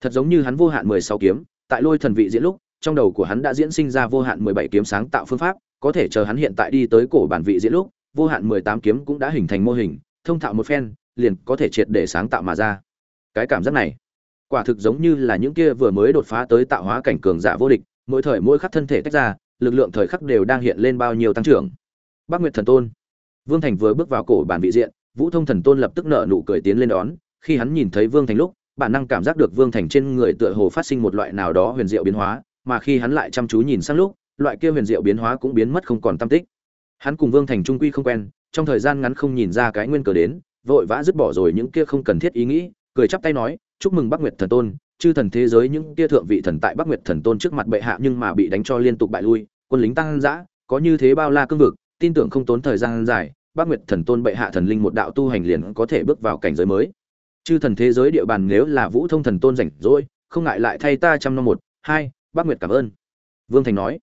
thật giống như hắn vô hạn mười sáu kiếm tại lôi thần vị diễn lúc trong đầu của hắn đã diễn sinh ra vô hạn mười bảy kiếm sáng tạo phương pháp có thể chờ hắn hiện tại đi tới cổ bản vị diễn lúc vô hạn mười tám kiếm cũng đã hình thành mô hình thông thạo một phen liền có thể triệt để sáng tạo mà ra cái cảm giác này quả thực giống như là những kia vừa mới đột phá tới tạo hóa cảnh cường giả vô địch mỗi thời mỗi khắc thân thể tách ra lực lượng thời khắc đều đang hiện lên bao nhiêu tăng trưởng Bác Nguyệt Thần Tôn. Vương Thành vừa bước vào cổ bản vị diện, Vũ Thông Thần Tôn lập tức nở nụ cười tiến lên đón, khi hắn nhìn thấy Vương Thành lúc, bản năng cảm giác được Vương Thành trên người tựa hồ phát sinh một loại nào đó huyền diệu biến hóa, mà khi hắn lại chăm chú nhìn sang lúc, loại kia huyền diệu biến hóa cũng biến mất không còn tăm tích. Hắn cùng Vương Thành trung quy không quen, trong thời gian ngắn không nhìn ra cái nguyên cớ đến, vội vã dứt bỏ rồi những kia không cần thiết ý nghĩ, cười chắp tay nói, "Chúc mừng Bắc Nguyệt Thần Tôn, chư thần thế giới những kia thượng vị thần tại Bắc Nguyệt Thần Tôn trước mặt bệ hạ nhưng mà bị đánh cho liên tục bại lui, quân lính tăng dã, có như thế bao la cương vực, tin tưởng không tốn thời gian dài, bắc Nguyệt Thần Tôn bệ hạ thần linh một đạo tu hành liền có thể bước vào cảnh giới mới. Chư thần thế giới địa bàn nếu là Vũ Thông Thần Tôn rảnh rỗi, không ngại lại thay ta trăm năm một, hai, Bác Nguyệt cảm ơn. Vương Thành nói,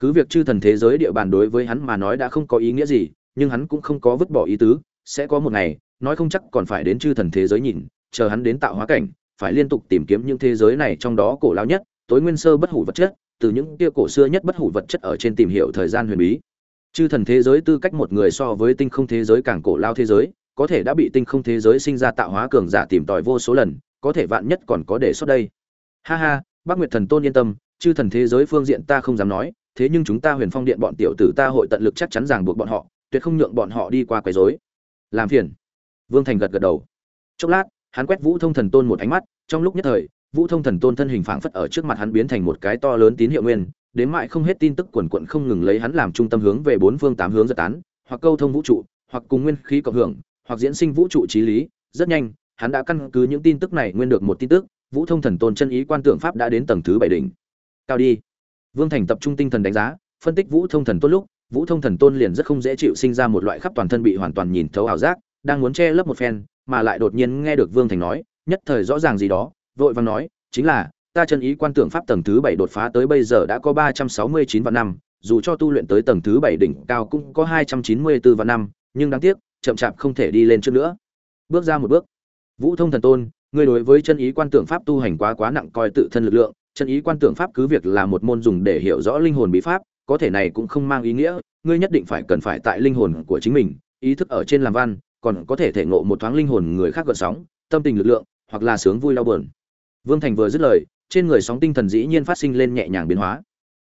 cứ việc chư thần thế giới địa bàn đối với hắn mà nói đã không có ý nghĩa gì, nhưng hắn cũng không có vứt bỏ ý tứ, sẽ có một ngày, nói không chắc còn phải đến chư thần thế giới nhìn, chờ hắn đến tạo hóa cảnh, phải liên tục tìm kiếm những thế giới này trong đó cổ lao nhất, tối nguyên sơ bất hủ vật chất, từ những kia cổ xưa nhất bất hủ vật chất ở trên tìm hiểu thời gian huyền bí chư thần thế giới tư cách một người so với tinh không thế giới càng cổ lao thế giới có thể đã bị tinh không thế giới sinh ra tạo hóa cường giả tìm tòi vô số lần, có thể vạn nhất còn có để xuất đây. Ha ha bác nguyệt thần tôn yên tâm, chư thần thế giới phương diện ta không dám nói, thế nhưng chúng ta huyền phong điện bọn tiểu tử ta hội tận lực chắc chắn ràng buộc bọn họ, tuyệt không nhượng bọn họ đi qua quấy rối. Làm phiền. Vương thành gật gật đầu. Chốc lát, hắn quét vũ thông thần tôn một ánh mắt, trong lúc nhất thời, vũ thông thần tôn thân hình phảng phất ở trước mặt hắn biến thành một cái to lớn tín hiệu nguyên, đến mãi không hết tin tức quần quận không ngừng lấy hắn làm trung tâm hướng về bốn phương tám hướng giật tán, hoặc câu thông vũ trụ, hoặc cùng nguyên khí cộng hưởng hoặc diễn sinh vũ trụ trí lý. Rất nhanh hắn đã căn cứ những tin tức này nguyên được một tin tức vũ thông thần tôn chân ý quan tượng pháp đã đến tầng thứ bảy đỉnh. Cao đi. Vương thành tập trung tinh thần đánh giá phân tích vũ thông thần tôn lúc vũ thông thần tôn liền rất không dễ chịu sinh ra một loại khắp toàn thân bị hoàn toàn nhìn thấu ảo giác đang muốn che lấp một phen mà lại đột nhiên nghe được vương thành nói nhất thời rõ ràng gì đó vội vàng nói chính là ta chân ý quan tưởng pháp tầng thứ bảy đột phá tới bây giờ đã có ba trăm sáu mươi chín vạn năm, dù cho tu luyện tới tầng thứ bảy đỉnh cao cũng có hai trăm chín mươi bốn vạn năm, nhưng đáng tiếc, chậm chạp không thể đi lên trước nữa. Bước ra một bước. Vũ Thông Thần Tôn, ngươi đối với chân ý quan tưởng pháp tu hành quá quá nặng coi tự thân lực lượng, chân ý quan tưởng pháp cứ việc là một môn dùng để hiểu rõ linh hồn bí pháp, có thể này cũng không mang ý nghĩa, ngươi nhất định phải cần phải tại linh hồn của chính mình, ý thức ở trên làm văn, còn có thể thể ngộ một thoáng linh hồn người khác gợn sóng, tâm tình lực lượng, hoặc là sướng vui đau buồn. Vương Thành vừa dứt lời, trên người sóng tinh thần dĩ nhiên phát sinh lên nhẹ nhàng biến hóa.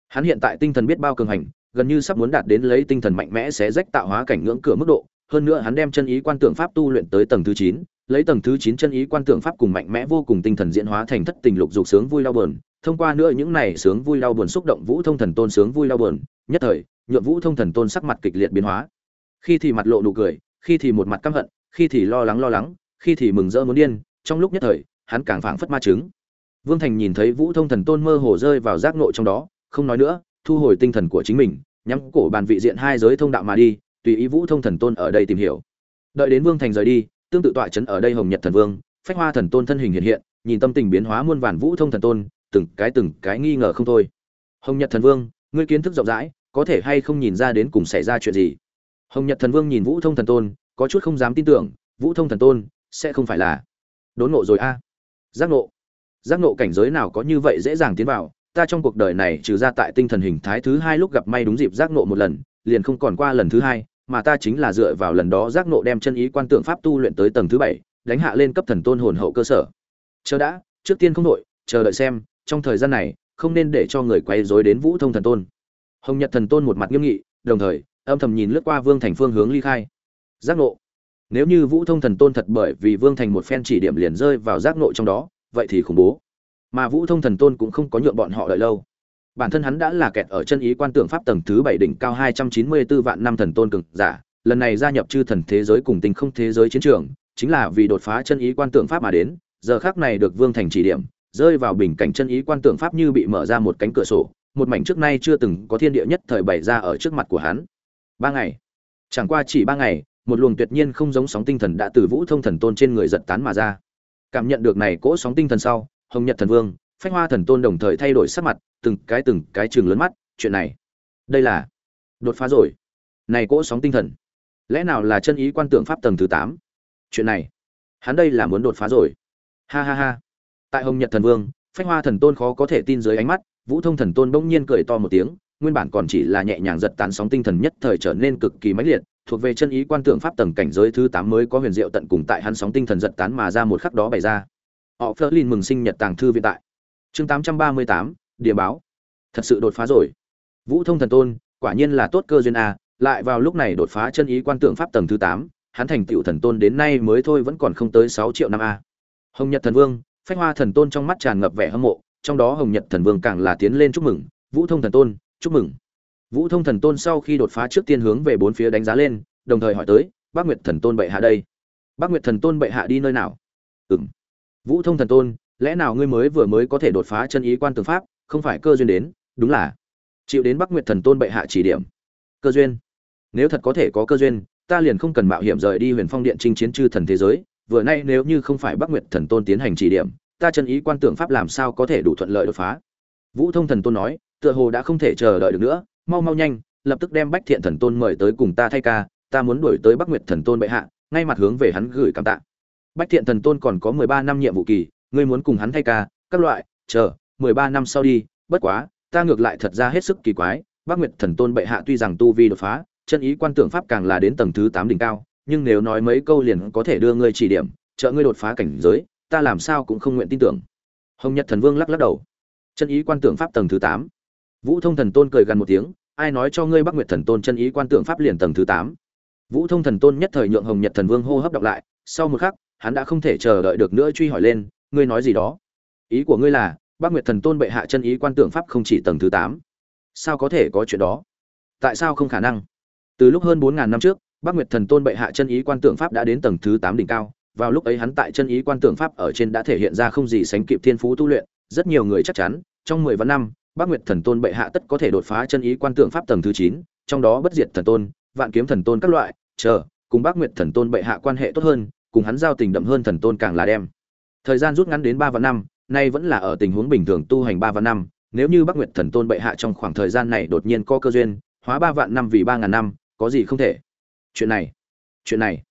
Hắn hiện tại tinh thần biết bao cường hành, gần như sắp muốn đạt đến lấy tinh thần mạnh mẽ sẽ rách tạo hóa cảnh ngưỡng cửa mức độ, hơn nữa hắn đem chân ý quan tưởng pháp tu luyện tới tầng thứ 9, lấy tầng thứ 9 chân ý quan tưởng pháp cùng mạnh mẽ vô cùng tinh thần diễn hóa thành thất tình lục dục sướng vui đau buồn, thông qua nữa những này sướng vui đau buồn xúc động vũ thông thần tôn sướng vui đau buồn, nhất thời, nhượng vũ thông thần tôn sắc mặt kịch liệt biến hóa. Khi thì mặt lộ nụ cười, khi thì một mặt căm hận, khi thì lo lắng lo lắng, khi thì mừng rỡ muốn điên, trong lúc nhất thời, hắn càng phảng phất ma chứng. Vương Thành nhìn thấy Vũ Thông Thần Tôn mơ hồ rơi vào giác ngộ trong đó, không nói nữa, thu hồi tinh thần của chính mình, nhắm cổ bàn vị diện hai giới thông đạo mà đi, tùy ý Vũ Thông Thần Tôn ở đây tìm hiểu. Đợi đến Vương Thành rời đi, tương tự tọa trấn ở đây Hồng Nhật Thần Vương, Phách Hoa Thần Tôn thân hình hiện hiện, nhìn tâm tình biến hóa muôn vàn Vũ Thông Thần Tôn, từng cái từng cái nghi ngờ không thôi. Hồng Nhật Thần Vương, ngươi kiến thức rộng rãi, có thể hay không nhìn ra đến cùng xảy ra chuyện gì? Hồng Nhật Thần Vương nhìn Vũ Thông Thần Tôn, có chút không dám tin tưởng, Vũ Thông Thần Tôn sẽ không phải là đốn nộ rồi a? Giác nộ giác nộ cảnh giới nào có như vậy dễ dàng tiến vào ta trong cuộc đời này trừ ra tại tinh thần hình thái thứ hai lúc gặp may đúng dịp giác nộ một lần liền không còn qua lần thứ hai mà ta chính là dựa vào lần đó giác ngộ đem chân ý quan tượng pháp tu luyện tới tầng thứ bảy, đánh hạ lên cấp thần tôn hồn hậu cơ sở. Chờ đã, trước tiên không đội chờ đợi xem, trong thời gian này, không nên để cho người quay dối đến vũ thông thần tôn. Hồng nhật thần tôn một mặt nghiêm nghị, đồng thời, âm thầm nhìn lướt qua vương thành phương hướng ly khai. Giác ngộ. Nếu như vũ thông thần tôn thật bởi vì vương thành một phen chỉ điểm liền rơi vào giác ngộ trong đó, vậy thì khủng bố. Mà vũ thông thần tôn cũng không có nhượng bọn họ đợi lâu bản thân hắn đã là kẹt ở chân ý quan tưởng pháp tầng thứ bảy đỉnh cao hai trăm chín mươi 294 vạn năm thần tôn cường giả, lần này gia nhập chư thần thế giới cùng tình không thế giới chiến trường, chính là vì đột phá chân ý quan tượng pháp mà đến, giờ khác này được vương thành chỉ điểm, rơi vào bình cảnh chân ý quan tượng pháp như bị mở ra một cánh cửa sổ, một mảnh trước nay chưa từng có thiên địa nhất thời bày ra ở trước mặt của hắn. Ba ngày. Chẳng qua chỉ ba ngày, một luồng tuyệt nhiên không giống sóng tinh thần đã từ vũ thông thần tôn trên người giật tán mà ra. Cảm nhận được này cỗ sóng tinh thần sau, hồng nhật thần vương phách hoa thần tôn đồng thời thay đổi sắc mặt, từng cái từng cái trường lớn mắt, chuyện này, đây là đột phá rồi. Này cỗ sóng tinh thần, lẽ nào là chân ý quan tượng pháp tầng thứ tám? Chuyện này, hắn đây là muốn đột phá rồi. Ha ha ha. Tại hồng nhật thần vương, phách hoa thần tôn khó có thể tin dưới ánh mắt, vũ thông thần tôn bỗng nhiên cười to một tiếng, nguyên bản còn chỉ là nhẹ nhàng giật tán sóng tinh thần nhất thời trở nên cực kỳ mãnh liệt, thuộc về chân ý quan tượng pháp tầng cảnh giới thứ tám mới có huyền diệu tận cùng tại hắn sóng tinh thần giật tán mà ra một khắc đó bày ra. Họ phớt lên mừng sinh nhật tàng thư viện tại chương tám trăm ba mươi tám, điểm báo. Thật sự đột phá rồi. Vũ thông thần tôn, quả nhiên là tốt cơ duyên a, lại vào lúc này đột phá chân ý quan tượng pháp tầng thứ tám, hắn thành tựu thần tôn đến nay mới thôi vẫn còn không tới sáu triệu năm a. Hồng nhật thần vương, phách hoa thần tôn trong mắt tràn ngập vẻ hâm mộ, trong đó hồng nhật thần vương càng là tiến lên chúc mừng, vũ thông thần tôn, chúc mừng. Vũ thông thần tôn sau khi đột phá trước tiên hướng về bốn phía đánh giá lên, đồng thời hỏi tới, bác nguyệt thần tôn bệ hạ đây? Bác nguyệt thần tôn bệ hạ đi nơi nào? Ừ m vũ thông thần tôn lẽ nào ngươi mới vừa mới có thể đột phá chân ý quan tư pháp, không phải cơ duyên đến, đúng là chịu đến bắc nguyệt thần tôn bệ hạ chỉ điểm. Cơ duyên? Nếu thật có thể có cơ duyên, ta liền không cần mạo hiểm rời đi huyền phong điện chinh chiến chư thần thế giới, vừa nay nếu như không phải bắc nguyệt thần tôn tiến hành chỉ điểm, ta chân ý quan tưởng pháp làm sao có thể đủ thuận lợi đột phá? Vũ thông thần tôn nói, tựa hồ đã không thể chờ đợi được nữa, mau mau nhanh, lập tức đem bách thiện thần tôn mời tới cùng ta thay ca, ta muốn đuổi tới bắc nguyệt thần tôn bệ hạ, ngay mặt hướng về hắn gửi cảm tạ. Bách thiện thần tôn còn có mười ba năm nhiệm vụ kỳ ngươi muốn cùng hắn thay ca, các loại, chờ, mười ba năm sau đi, bất quá, ta ngược lại thật ra hết sức kỳ quái bắc nguyệt thần tôn bệ hạ tuy rằng tu vi đột phá, chân ý quan tưởng pháp càng là đến tầng thứ tám đỉnh cao, nhưng nếu nói mấy câu liền có thể đưa ngươi chỉ điểm, trợ ngươi đột phá cảnh giới, ta làm sao cũng không nguyện tin tưởng. Hồng nhật thần vương lắc lắc đầu. Chân ý quan tưởng pháp tầng thứ tám. Vũ thông thần tôn cười gần một tiếng, ai nói cho ngươi bắc nguyệt thần tôn chân ý quan tưởng pháp liền tầng thứ tám? Vũ thông thần tôn nhất thời nhượng hồng nhật thần vương hô hấp đọc lại, sau một khắc, hắn đã không thể chờ đợi được nữa truy hỏi lên ngươi nói gì đó? Ý của ngươi là bắc nguyệt thần tôn bệ hạ chân ý quan tưởng pháp không chỉ tầng thứ tám. Sao có thể có chuyện đó? Tại sao không khả năng? Từ lúc hơn bốn ngàn năm trước bắc nguyệt thần tôn bệ hạ chân ý quan tưởng pháp đã đến tầng thứ tám đỉnh cao. Vào lúc ấy hắn tại chân ý quan tưởng pháp ở trên đã thể hiện ra không gì sánh kịp thiên phú tu luyện rất nhiều người chắc chắn trong mười vạn năm Bắc Nguyệt Thần Tôn bệ hạ tất có thể đột phá chân ý quan tượng pháp tầng thứ chín, trong đó bất diệt thần tôn, vạn kiếm thần tôn các loại, chờ, cùng Bắc Nguyệt Thần Tôn bệ hạ quan hệ tốt hơn, cùng hắn giao tình đậm hơn thần tôn càng là đem. Thời gian rút ngắn đến ba vạn năm, nay vẫn là ở tình huống bình thường tu hành ba vạn năm, nếu như Bắc Nguyệt Thần Tôn bệ hạ trong khoảng thời gian này đột nhiên có cơ duyên, hóa ba vạn năm vì ba ngàn năm, có gì không thể. Chuyện này, chuyện này,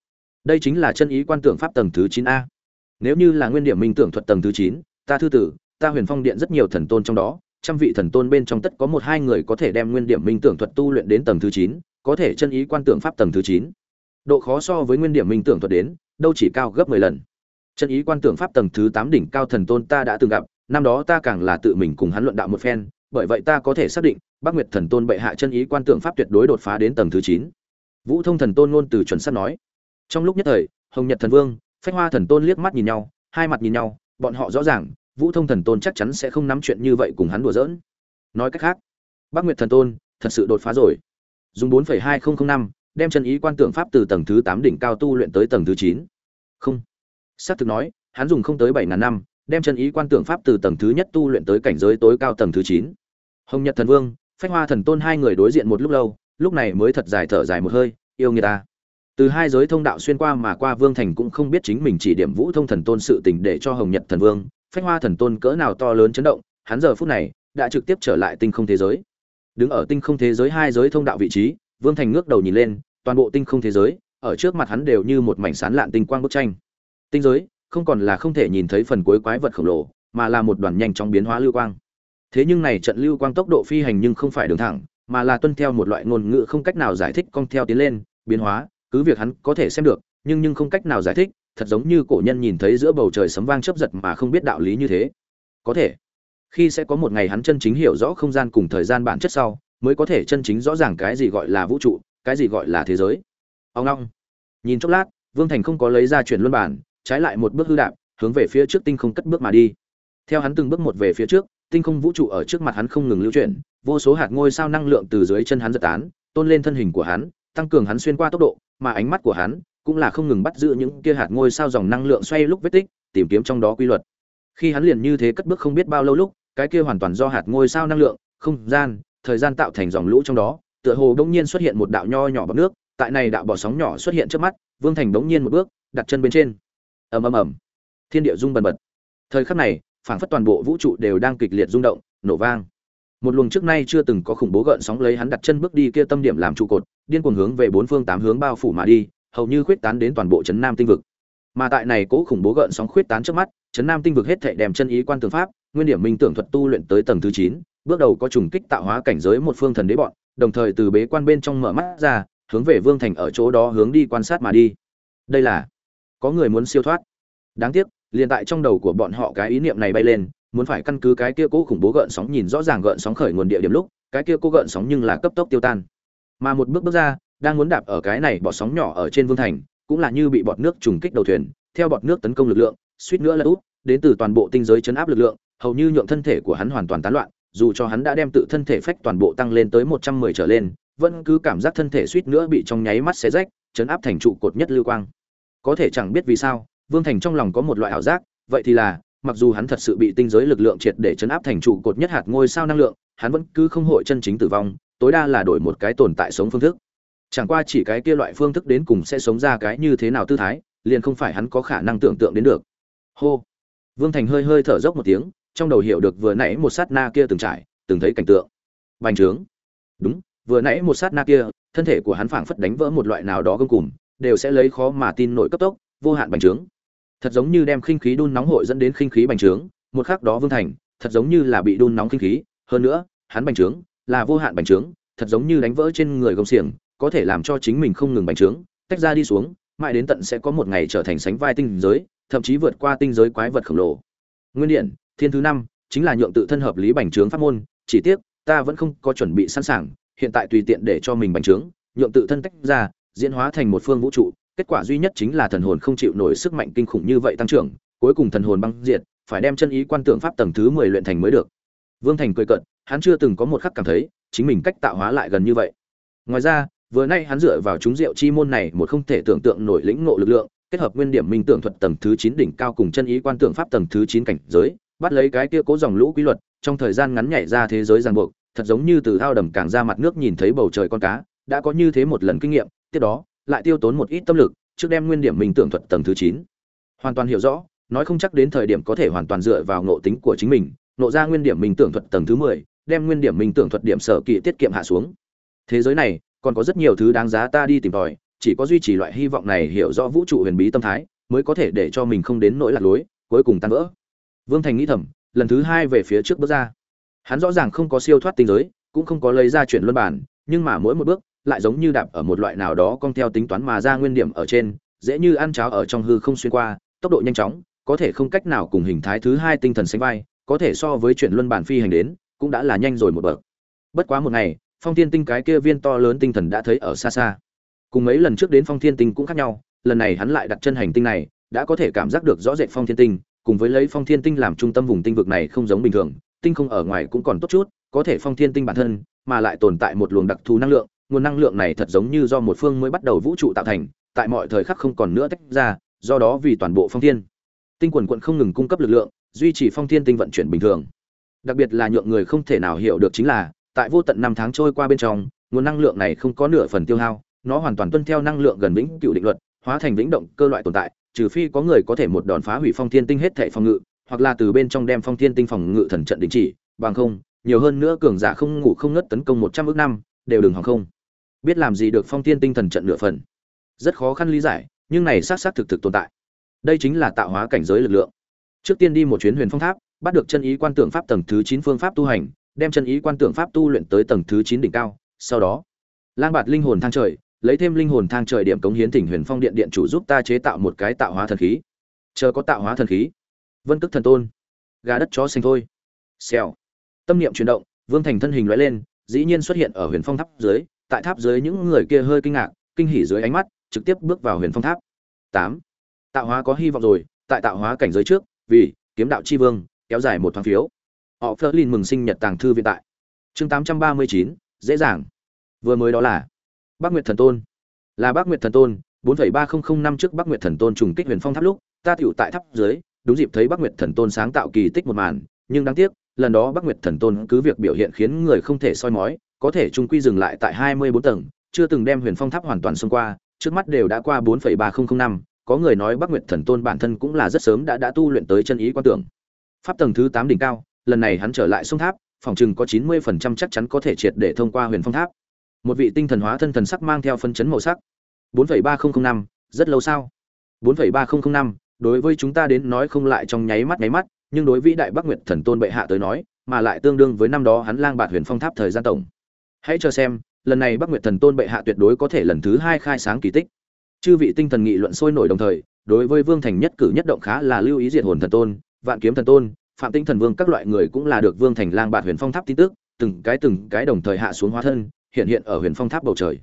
đây chính là chân ý quan tưởng pháp tầng thứ chín A. Nếu như là nguyên điểm minh tưởng thuật tầng thứ chín, ta thư tử, ta Huyền Phong điện rất nhiều thần tôn trong đó, trăm vị thần tôn bên trong tất có một hai người có thể đem nguyên điểm minh tưởng thuật tu luyện đến tầng thứ chín có thể chân ý quan tưởng pháp tầng thứ chín độ khó so với nguyên điểm minh tưởng thuật đến đâu chỉ cao gấp mười lần chân ý quan tưởng pháp tầng thứ tám đỉnh cao thần tôn ta đã từng gặp, năm đó ta càng là tự mình cùng hắn luận đạo một phen, bởi vậy ta có thể xác định, bắc nguyệt thần tôn bệ hạ chân ý quan tưởng pháp tuyệt đối đột phá đến tầng thứ chín. Vũ thông thần tôn ngôn từ chuẩn sắp nói. Trong lúc nhất thời, hồng nhật thần vương, phách hoa thần tôn liếc mắt nhìn nhau, hai mặt nhìn nhau, bọn họ rõ ràng, vũ thông thần tôn chắc chắn sẽ không nắm chuyện như vậy cùng hắn đùa giỡn. Nói cách khác, bắc nguyệt thần tôn, thật sự đột phá rồi. Dùng bốn hai nghìn năm, đem chân ý quan tượng pháp từ tầng thứ tám đỉnh cao tu luyện tới tầng thứ chín. Không xác thực nói, hắn dùng không tới bảy ngàn năm, đem chân ý quan tưởng pháp từ tầng thứ nhất tu luyện tới cảnh giới tối cao tầng thứ chín. Hồng nhật thần vương, phách hoa thần tôn hai người đối diện một lúc lâu, lúc này mới thật dài thở dài một hơi, yêu người ta. Từ hai giới thông đạo xuyên qua mà qua vương thành cũng không biết chính mình chỉ điểm vũ thông thần tôn sự tình để cho hồng nhật thần vương, phách hoa thần tôn cỡ nào to lớn chấn động, hắn giờ phút này đã trực tiếp trở lại tinh không thế giới. Đứng ở tinh không thế giới hai giới thông đạo vị trí, vương thành ngước đầu nhìn lên, toàn bộ tinh không thế giới, ở trước mặt hắn đều như một mảnh sán lạn tinh quang bức tranh tinh giới không còn là không thể nhìn thấy phần cuối quái vật khổng lồ mà là một đoàn nhanh chóng biến hóa lưu quang thế nhưng này trận lưu quang tốc độ phi hành nhưng không phải đường thẳng mà là tuân theo một loại ngôn ngữ không cách nào giải thích cong theo tiến lên biến hóa cứ việc hắn có thể xem được nhưng nhưng không cách nào giải thích thật giống như cổ nhân nhìn thấy giữa bầu trời sấm vang chớp giật mà không biết đạo lý như thế. Có thể, khi sẽ có một ngày hắn chân chính hiểu rõ không gian cùng thời gian bản chất sau, mới có thể chân chính rõ ràng cái gì gọi là vũ trụ, cái gì gọi là thế giới. Ông ngoong. Nhìn chốc lát, Vương Thành không có lấy ra chuyển luân bản, trái lại một bước hư đạp, hướng về phía trước tinh không cất bước mà đi. Theo hắn từng bước một về phía trước, tinh không vũ trụ ở trước mặt hắn không ngừng lưu chuyển, vô số hạt ngôi sao năng lượng từ dưới chân hắn giật tán, tôn lên thân hình của hắn, tăng cường hắn xuyên qua tốc độ, mà ánh mắt của hắn cũng là không ngừng bắt giữ những kia hạt ngôi sao dòng năng lượng xoay lúc vết tích, tìm kiếm trong đó quy luật. Khi hắn liền như thế cất bước không biết bao lâu lúc, cái kia hoàn toàn do hạt ngôi sao năng lượng, không gian, thời gian tạo thành dòng lũ trong đó, tựa hồ bỗng nhiên xuất hiện một đạo nho nhỏ bọt nước, tại này đạo bọt sóng nhỏ xuất hiện trước mắt, Vương Thành đống nhiên một bước, đặt chân bên trên. Ầm ầm ầm. Thiên địa rung bần bật. Thời khắc này, phảng phất toàn bộ vũ trụ đều đang kịch liệt rung động, nổ vang. Một luồng trước nay chưa từng có khủng bố gợn sóng lấy hắn đặt chân bước đi kia tâm điểm làm trụ cột, điên cuồng hướng về bốn phương tám hướng bao phủ mà đi, hầu như khuyết tán đến toàn bộ trấn nam tinh vực mà tại này cố khủng bố gợn sóng khuyết tán trước mắt chấn nam tinh vực hết thảy đem chân ý quan tường pháp nguyên điểm minh tưởng thuật tu luyện tới tầng thứ chín bước đầu có trùng kích tạo hóa cảnh giới một phương thần đế bọn đồng thời từ bế quan bên trong mở mắt ra hướng về vương thành ở chỗ đó hướng đi quan sát mà đi đây là có người muốn siêu thoát. Đáng tiếc, liền tại trong đầu của bọn họ cái ý niệm này bay lên, muốn phải căn cứ cái kia cố khủng bố gợn sóng nhìn rõ ràng gợn sóng khởi nguồn địa điểm lúc, cái kia cố gợn sóng nhưng là cấp tốc tiêu tan. Mà một bước bước ra, đang muốn đạp ở cái này bọt sóng nhỏ ở trên vương thành, cũng là như bị bọt nước trùng kích đầu thuyền, theo bọt nước tấn công lực lượng, suýt nữa là út, đến từ toàn bộ tinh giới chấn áp lực lượng, hầu như nhượng thân thể của hắn hoàn toàn tán loạn, dù cho hắn đã đem tự thân thể phách toàn bộ tăng lên tới một trăm mười trở lên, vẫn cứ cảm giác thân thể suýt nữa bị trong nháy mắt xé rách, chấn áp thành trụ cột nhất lưu quang có thể chẳng biết vì sao, vương thành trong lòng có một loại ảo giác, vậy thì là, mặc dù hắn thật sự bị tinh giới lực lượng triệt để chấn áp thành trụ cột nhất hạt ngôi sao năng lượng, hắn vẫn cứ không hội chân chính tử vong, tối đa là đổi một cái tồn tại sống phương thức. Chẳng qua chỉ cái kia loại phương thức đến cùng sẽ sống ra cái như thế nào tư thái, liền không phải hắn có khả năng tưởng tượng đến được. Hô. Vương thành hơi hơi thở dốc một tiếng, trong đầu hiểu được vừa nãy một sát na kia từng trải, từng thấy cảnh tượng. Bành trướng. Đúng, vừa nãy một sát na kia, thân thể của hắn phảng phất đánh vỡ một loại nào đó gông cùm đều sẽ lấy khó mà tin nổi cấp tốc, vô hạn bành trướng. Thật giống như đem khinh khí đun nóng hội dẫn đến khinh khí bành trướng, một khắc đó vương thành, thật giống như là bị đun nóng khinh khí, hơn nữa, hắn bành trướng, là vô hạn bành trướng, thật giống như đánh vỡ trên người gông xiềng, có thể làm cho chính mình không ngừng bành trướng, tách ra đi xuống, mãi đến tận sẽ có một ngày trở thành sánh vai tinh giới, thậm chí vượt qua tinh giới quái vật khổng lồ. Nguyên điện thiên thứ năm, chính là nhượng tự thân hợp lý bành trướng pháp môn, chỉ tiếc, ta vẫn không có chuẩn bị sẵn sàng, hiện tại tùy tiện để cho mình bành trướng, nhượng tự thân tách ra diễn hóa thành một phương vũ trụ, kết quả duy nhất chính là thần hồn không chịu nổi sức mạnh kinh khủng như vậy tăng trưởng, cuối cùng thần hồn băng diệt, phải đem chân ý quan tượng pháp tầng thứ mười luyện thành mới được. Vương thành cười cận hắn chưa từng có một khắc cảm thấy, chính mình cách tạo hóa lại gần như vậy. Ngoài ra, vừa nay hắn dựa vào chúng rượu chi môn này một không thể tưởng tượng nổi lĩnh ngộ lực lượng, kết hợp nguyên điểm minh tưởng thuật tầng thứ chín đỉnh cao cùng chân ý quan tượng pháp tầng thứ chín cảnh giới, bắt lấy cái kia cố dòng lũ quy luật, trong thời gian ngắn nhảy ra thế giới ràng buộc, thật giống như từ ao đầm càng ra mặt nước nhìn thấy bầu trời con cá, đã có như thế một lần kinh nghiệm tiếp đó, lại tiêu tốn một ít tâm lực, trước đem nguyên điểm mình tưởng thuật tầng thứ chín. Hoàn toàn hiểu rõ, nói không chắc đến thời điểm có thể hoàn toàn dựa vào ngộ tính của chính mình, nộ ra nguyên điểm mình tưởng thuật tầng thứ mười, đem nguyên điểm mình tưởng thuật điểm sở kỵ tiết kiệm hạ xuống. Thế giới này, còn có rất nhiều thứ đáng giá ta đi tìm tòi, chỉ có duy trì loại hy vọng này hiểu rõ vũ trụ huyền bí tâm thái, mới có thể để cho mình không đến nỗi lạc lối, cuối cùng tan vỡ. Vương thành nghĩ thầm, lần thứ hai về phía trước bước ra. Hắn rõ ràng không có siêu thoát tinh giới, cũng không có lấy ra chuyển luân bản, nhưng mà mỗi một bước lại giống như đạp ở một loại nào đó cong theo tính toán mà ra nguyên điểm ở trên, dễ như ăn cháo ở trong hư không xuyên qua, tốc độ nhanh chóng, có thể không cách nào cùng hình thái thứ hai tinh thần sánh vai, có thể so với chuyện luân bản phi hành đến, cũng đã là nhanh rồi một bậc. Bất quá một ngày, phong thiên tinh cái kia viên to lớn tinh thần đã thấy ở xa xa. Cùng mấy lần trước đến phong thiên tinh cũng khác nhau, lần này hắn lại đặt chân hành tinh này, đã có thể cảm giác được rõ rệt phong thiên tinh, cùng với lấy phong thiên tinh làm trung tâm vùng tinh vực này không giống bình thường, tinh không ở ngoài cũng còn tốt chút, có thể phong thiên tinh bản thân, mà lại tồn tại một luồng đặc thù năng lượng nguồn năng lượng này thật giống như do một phương mới bắt đầu vũ trụ tạo thành, tại mọi thời khắc không còn nữa tách ra, do đó vì toàn bộ phong thiên. Tinh quần quận không ngừng cung cấp lực lượng, duy trì phong thiên tinh vận chuyển bình thường. Đặc biệt là nhượng người không thể nào hiểu được chính là, tại vô tận năm tháng trôi qua bên trong, nguồn năng lượng này không có nửa phần tiêu hao, nó hoàn toàn tuân theo năng lượng gần vĩnh cựu định luật, hóa thành vĩnh động cơ loại tồn tại, trừ phi có người có thể một đòn phá hủy phong thiên tinh hết thệ phòng ngự, hoặc là từ bên trong đem phong thiên tinh phòng ngự thần trận đình chỉ, bằng không, nhiều hơn nữa cường giả không ngủ không ngất tấn công một trăm ước năm đều đừng hòng không. Biết làm gì được phong tiên tinh thần trận nửa phần. Rất khó khăn lý giải, nhưng này xác xác thực thực tồn tại. Đây chính là tạo hóa cảnh giới lực lượng. Trước tiên đi một chuyến huyền phong tháp, bắt được chân ý quan tượng pháp tầng thứ chín phương pháp tu hành, đem chân ý quan tượng pháp tu luyện tới tầng thứ chín đỉnh cao, sau đó, lang bạt linh hồn thang trời, lấy thêm linh hồn thang trời điểm cống hiến thỉnh huyền phong điện điện chủ giúp ta chế tạo một cái tạo hóa thần khí. Chờ có tạo hóa thần khí, vân tức thần tôn, gà đất chó xanh thôi. Xèo. Tâm niệm chuyển động, vương thành thân hình loại lên dĩ nhiên xuất hiện ở huyền phong tháp dưới tại tháp dưới những người kia hơi kinh ngạc kinh hỉ dưới ánh mắt trực tiếp bước vào huyền phong tháp. Tám tạo hóa có hy vọng rồi tại tạo hóa cảnh giới trước vì kiếm đạo chi vương kéo dài một thoáng phiếu. Họ phớt lên mừng sinh nhật tàng thư viện tại. Chương tám trăm ba mươi chín dễ dàng. Vừa mới đó là Bắc Nguyệt Thần Tôn. Là Bắc Nguyệt Thần Tôn, 4.3005 năm trước Bắc Nguyệt Thần Tôn trùng kích Huyền Phong tháp lúc, ta tiểu tại tháp dưới, đúng dịp thấy Bắc Nguyệt Thần Tôn sáng tạo kỳ tích một màn, nhưng đáng tiếc, lần đó Bắc Nguyệt Thần Tôn cứ việc biểu hiện khiến người không thể soi mói, có thể trung quy dừng lại tại 24 tầng, chưa từng đem Huyền Phong tháp hoàn toàn xông qua, trước mắt đều đã qua 4.3005 năm, có người nói Bắc Nguyệt Thần Tôn bản thân cũng là rất sớm đã đã tu luyện tới chân ý quan tưởng. Pháp tầng thứ 8 đỉnh cao, lần này hắn trở lại sông tháp, phòng chừng có 90% chắc chắn có thể triệt để thông qua Huyền Phong tháp. Một vị tinh thần hóa thân thần sắc mang theo phân chấn màu sắc. 4.3005, rất lâu sao? 4.3005, đối với chúng ta đến nói không lại trong nháy mắt nháy mắt nhưng đối vĩ đại bắc nguyệt thần tôn bệ hạ tới nói, mà lại tương đương với năm đó hắn lang bạt huyền phong tháp thời gian tổng. Hãy cho xem, lần này bắc nguyệt thần tôn bệ hạ tuyệt đối có thể lần thứ hai khai sáng kỳ tích. Chư vị tinh thần nghị luận sôi nổi đồng thời, đối với vương thành nhất cử nhất động khá là lưu ý diệt hồn thần tôn, vạn kiếm thần tôn, phạm tinh thần vương các loại người cũng là được vương thành lang bạt huyền phong tháp tin tức, từng cái từng cái đồng thời hạ xuống hóa thân, hiện hiện ở huyền phong tháp bầu trời.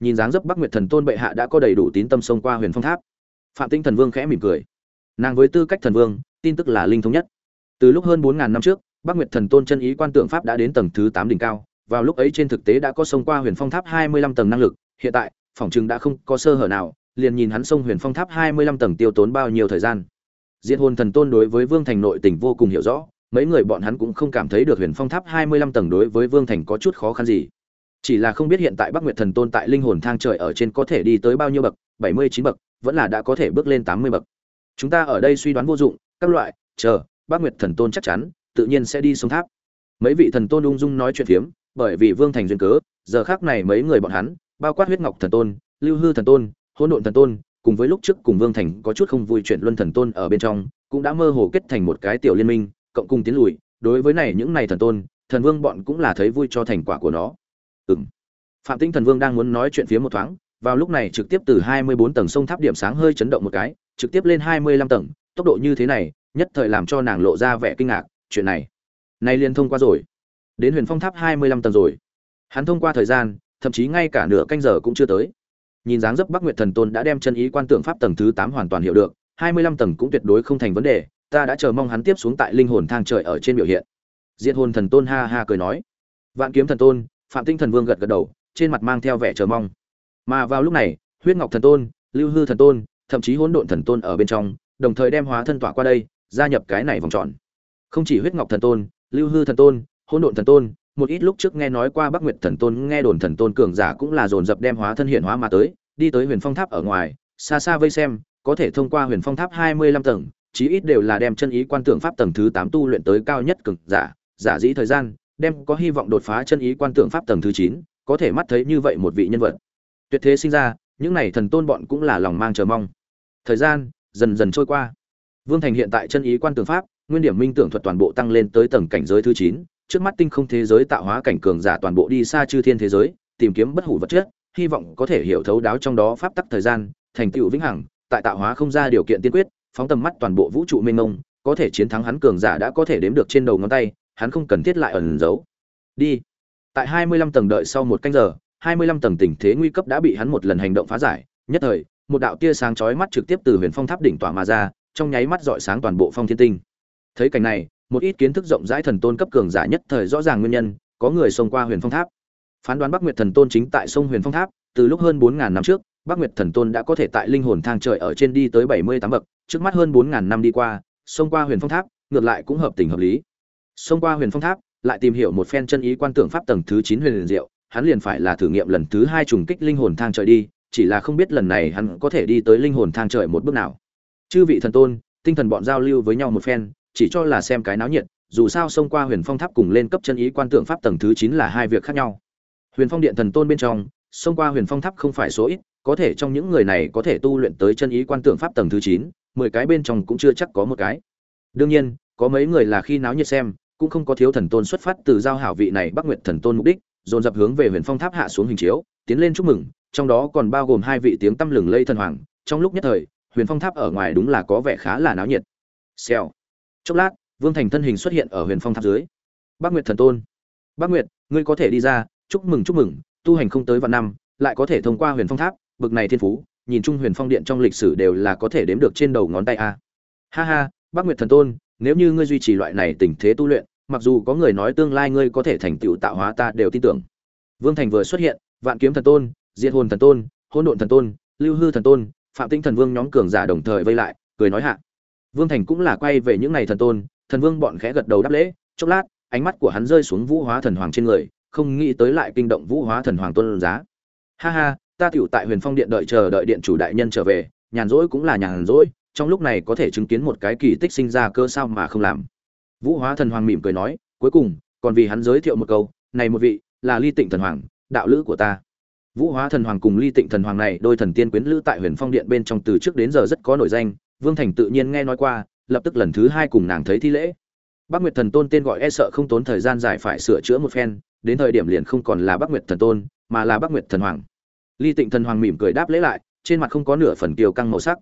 Nhìn dáng dấp bắc nguyệt thần tôn bệ hạ đã có đầy đủ tín tâm xông qua huyền phong tháp. Phạm tinh thần vương khẽ mỉm cười. Nàng với tư cách thần vương tin tức là linh thống nhất. Từ lúc hơn bốn ngàn năm trước, bắc nguyệt thần tôn chân ý quan tượng pháp đã đến tầng thứ tám đỉnh cao, vào lúc ấy trên thực tế đã có xông qua huyền phong tháp hai mươi lăm tầng năng lực, hiện tại phỏng chừng đã không có sơ hở nào, liền nhìn hắn xông huyền phong tháp hai mươi lăm tầng tiêu tốn bao nhiêu thời gian. Diệt hồn thần tôn đối với vương thành nội tình vô cùng hiểu rõ, mấy người bọn hắn cũng không cảm thấy được huyền phong tháp hai mươi lăm tầng đối với vương thành có chút khó khăn gì. Chỉ là không biết hiện tại bắc nguyệt thần tôn tại linh hồn thang trời ở trên có thể đi tới bao nhiêu bậc, bảy mươi chín bậc, vẫn là đã có thể bước lên tám mươi bậc. Chúng ta ở đây suy đoán vô dụng các loại, chờ, bác nguyệt thần tôn chắc chắn, tự nhiên sẽ đi xuống tháp. Mấy vị thần tôn ung dung nói chuyện phiếm, bởi vì vương thành duyên cớ, giờ khác này mấy người bọn hắn, bao quát huyết ngọc thần tôn, lưu hư thần tôn, hỗn độn thần tôn, cùng với lúc trước cùng vương thành có chút không vui chuyện luân thần tôn ở bên trong, cũng đã mơ hồ kết thành một cái tiểu liên minh, cộng cùng tiến lùi, đối với này những này thần tôn, thần vương bọn cũng là thấy vui cho thành quả của nó. Ừng phạm tinh thần vương đang muốn nói chuyện phía một thoáng, vào lúc này trực tiếp từ 24 tầng sông tháp điểm sáng hơi chấn động một cái, trực tiếp lên 25 tầng tốc độ như thế này, nhất thời làm cho nàng lộ ra vẻ kinh ngạc, chuyện này, nay liên thông qua rồi. Đến huyền phong tháp 25 tầng rồi. Hắn thông qua thời gian, thậm chí ngay cả nửa canh giờ cũng chưa tới. Nhìn dáng dấp bắc nguyệt thần tôn đã đem chân ý quan tượng pháp tầng thứ tám hoàn toàn hiểu được 25 tầng cũng tuyệt đối không thành vấn đề, ta đã chờ mong hắn tiếp xuống tại linh hồn thang trời ở trên biểu hiện. Diện hồn thần tôn ha ha cười nói. Vạn kiếm thần tôn, phạm tinh thần vương gật gật đầu, trên mặt mang theo vẻ chờ mong. Mà vào lúc này, huyết ngọc thần tôn, lưu hư thần tôn, thậm chí hỗn độn thần tôn ở bên trong đồng thời đem hóa thân tỏa qua đây, gia nhập cái này vòng tròn. Không chỉ huyết ngọc thần tôn, lưu hư thần tôn, hỗn độn thần tôn, một ít lúc trước nghe nói qua bắc nguyệt thần tôn, nghe đồn thần tôn cường giả cũng là dồn dập đem hóa thân hiện hóa mà tới, đi tới huyền phong tháp ở ngoài, xa xa vây xem, có thể thông qua huyền phong tháp hai mươi lăm tầng, chí ít đều là đem chân ý quan tượng pháp tầng thứ tám tu luyện tới cao nhất cường giả giả dĩ thời gian, đem có hy vọng đột phá chân ý quan tượng pháp tầng thứ chín, có thể mắt thấy như vậy một vị nhân vật. Tuyệt thế sinh ra, những này thần tôn bọn cũng là lòng mang chờ mong. Thời gian dần dần trôi qua. Vương thành hiện tại chân ý quan tưởng pháp, nguyên điểm minh tưởng thuật toàn bộ tăng lên tới tầng cảnh giới thứ chín, trước mắt tinh không thế giới tạo hóa cảnh cường giả toàn bộ đi xa chư thiên thế giới, tìm kiếm bất hủ vật chất, hy vọng có thể hiểu thấu đáo trong đó pháp tắc thời gian, thành tựu vĩnh hằng, tại tạo hóa không ra điều kiện tiên quyết, phóng tầm mắt toàn bộ vũ trụ mênh mông, có thể chiến thắng hắn cường giả đã có thể đếm được trên đầu ngón tay, hắn không cần thiết lại ẩn giấu. Đi. Tại 25 tầng đợi sau một canh giờ 25 tầng tình thế nguy cấp đã bị hắn một lần hành động phá giải, nhất thời một đạo tia sáng chói mắt trực tiếp từ huyền phong tháp đỉnh tỏa mà ra, trong nháy mắt dọi sáng toàn bộ phong thiên tinh. Thấy cảnh này, một ít kiến thức rộng rãi thần tôn cấp cường giả nhất thời rõ ràng nguyên nhân, có người xông qua huyền phong tháp. Phán đoán bắc nguyệt thần tôn chính tại sông huyền phong tháp, từ lúc hơn bốn ngàn năm trước, bắc nguyệt thần tôn đã có thể tại linh hồn thang trời ở trên đi tới 78 bậc, trước mắt hơn bốn ngàn năm đi qua, xông qua huyền phong tháp, ngược lại cũng hợp tình hợp lý. Xông qua huyền phong tháp, lại tìm hiểu một phen chân ý quan tưởng pháp tầng thứ chín huyền liền diệu, hắn liền phải là thử nghiệm lần thứ hai trùng kích linh hồn thang trời đi chỉ là không biết lần này hắn có thể đi tới linh hồn thang trời một bước nào. Chư vị thần tôn tinh thần bọn giao lưu với nhau một phen chỉ cho là xem cái náo nhiệt dù sao xông qua huyền phong tháp cùng lên cấp chân ý quan tượng pháp tầng thứ chín là hai việc khác nhau. Huyền phong điện thần tôn bên trong xông qua huyền phong tháp không phải số ít có thể trong những người này có thể tu luyện tới chân ý quan tượng pháp tầng thứ chín mười cái bên trong cũng chưa chắc có một cái. Đương nhiên có mấy người là khi náo nhiệt xem cũng không có thiếu thần tôn xuất phát từ giao hảo vị này Bắc Nguyệt thần tôn mục đích, dồn dập hướng về Huyền Phong Tháp hạ xuống hình chiếu, tiến lên chúc mừng, trong đó còn bao gồm hai vị tiếng tăm lừng lây thần hoàng, trong lúc nhất thời, Huyền Phong Tháp ở ngoài đúng là có vẻ khá là náo nhiệt. Xèo. Chốc lát, Vương Thành thân hình xuất hiện ở Huyền Phong Tháp dưới. Bắc Nguyệt thần tôn. Bắc Nguyệt, ngươi có thể đi ra, chúc mừng chúc mừng, tu hành không tới vạn năm, lại có thể thông qua Huyền Phong Tháp, bực này thiên phú, nhìn chung Huyền Phong điện trong lịch sử đều là có thể đếm được trên đầu ngón tay a. Ha ha, Bắc Nguyệt thần tôn, nếu như ngươi duy trì loại này tình thế tu luyện, mặc dù có người nói tương lai ngươi có thể thành tựu tạo hóa ta đều tin tưởng. Vương Thành vừa xuất hiện, Vạn Kiếm Thần Tôn, Diệt Hồn Thần Tôn, Hỗn Độn Thần Tôn, Lưu Hư Thần Tôn, Phạm Tinh Thần Vương nhóm cường giả đồng thời vây lại, cười nói hạ. Vương Thành cũng là quay về những này thần tôn, thần vương bọn khẽ gật đầu đáp lễ, chốc lát, ánh mắt của hắn rơi xuống Vũ Hóa Thần Hoàng trên người, không nghĩ tới lại kinh động Vũ Hóa Thần Hoàng tôn giá. Ha ha, ta tiểu tại Huyền Phong Điện đợi chờ đợi điện chủ đại nhân trở về, nhàn rỗi cũng là nhàn rỗi, trong lúc này có thể chứng kiến một cái kỳ tích sinh ra cơ sao mà không làm vũ hóa thần hoàng mỉm cười nói cuối cùng còn vì hắn giới thiệu một câu này một vị là ly tịnh thần hoàng đạo lữ của ta vũ hóa thần hoàng cùng ly tịnh thần hoàng này đôi thần tiên quyến lữ tại huyền phong điện bên trong từ trước đến giờ rất có nổi danh vương thành tự nhiên nghe nói qua lập tức lần thứ hai cùng nàng thấy thi lễ Bắc Nguyệt Thần Tôn tên gọi e sợ không tốn thời gian dài phải sửa chữa một phen, đến thời điểm liền không còn là Bắc Nguyệt Thần Tôn, mà là Bắc Nguyệt Thần Hoàng. Ly Tịnh Thần Hoàng mỉm cười đáp lễ lại, trên mặt không có nửa phần kiêu căng màu sắc.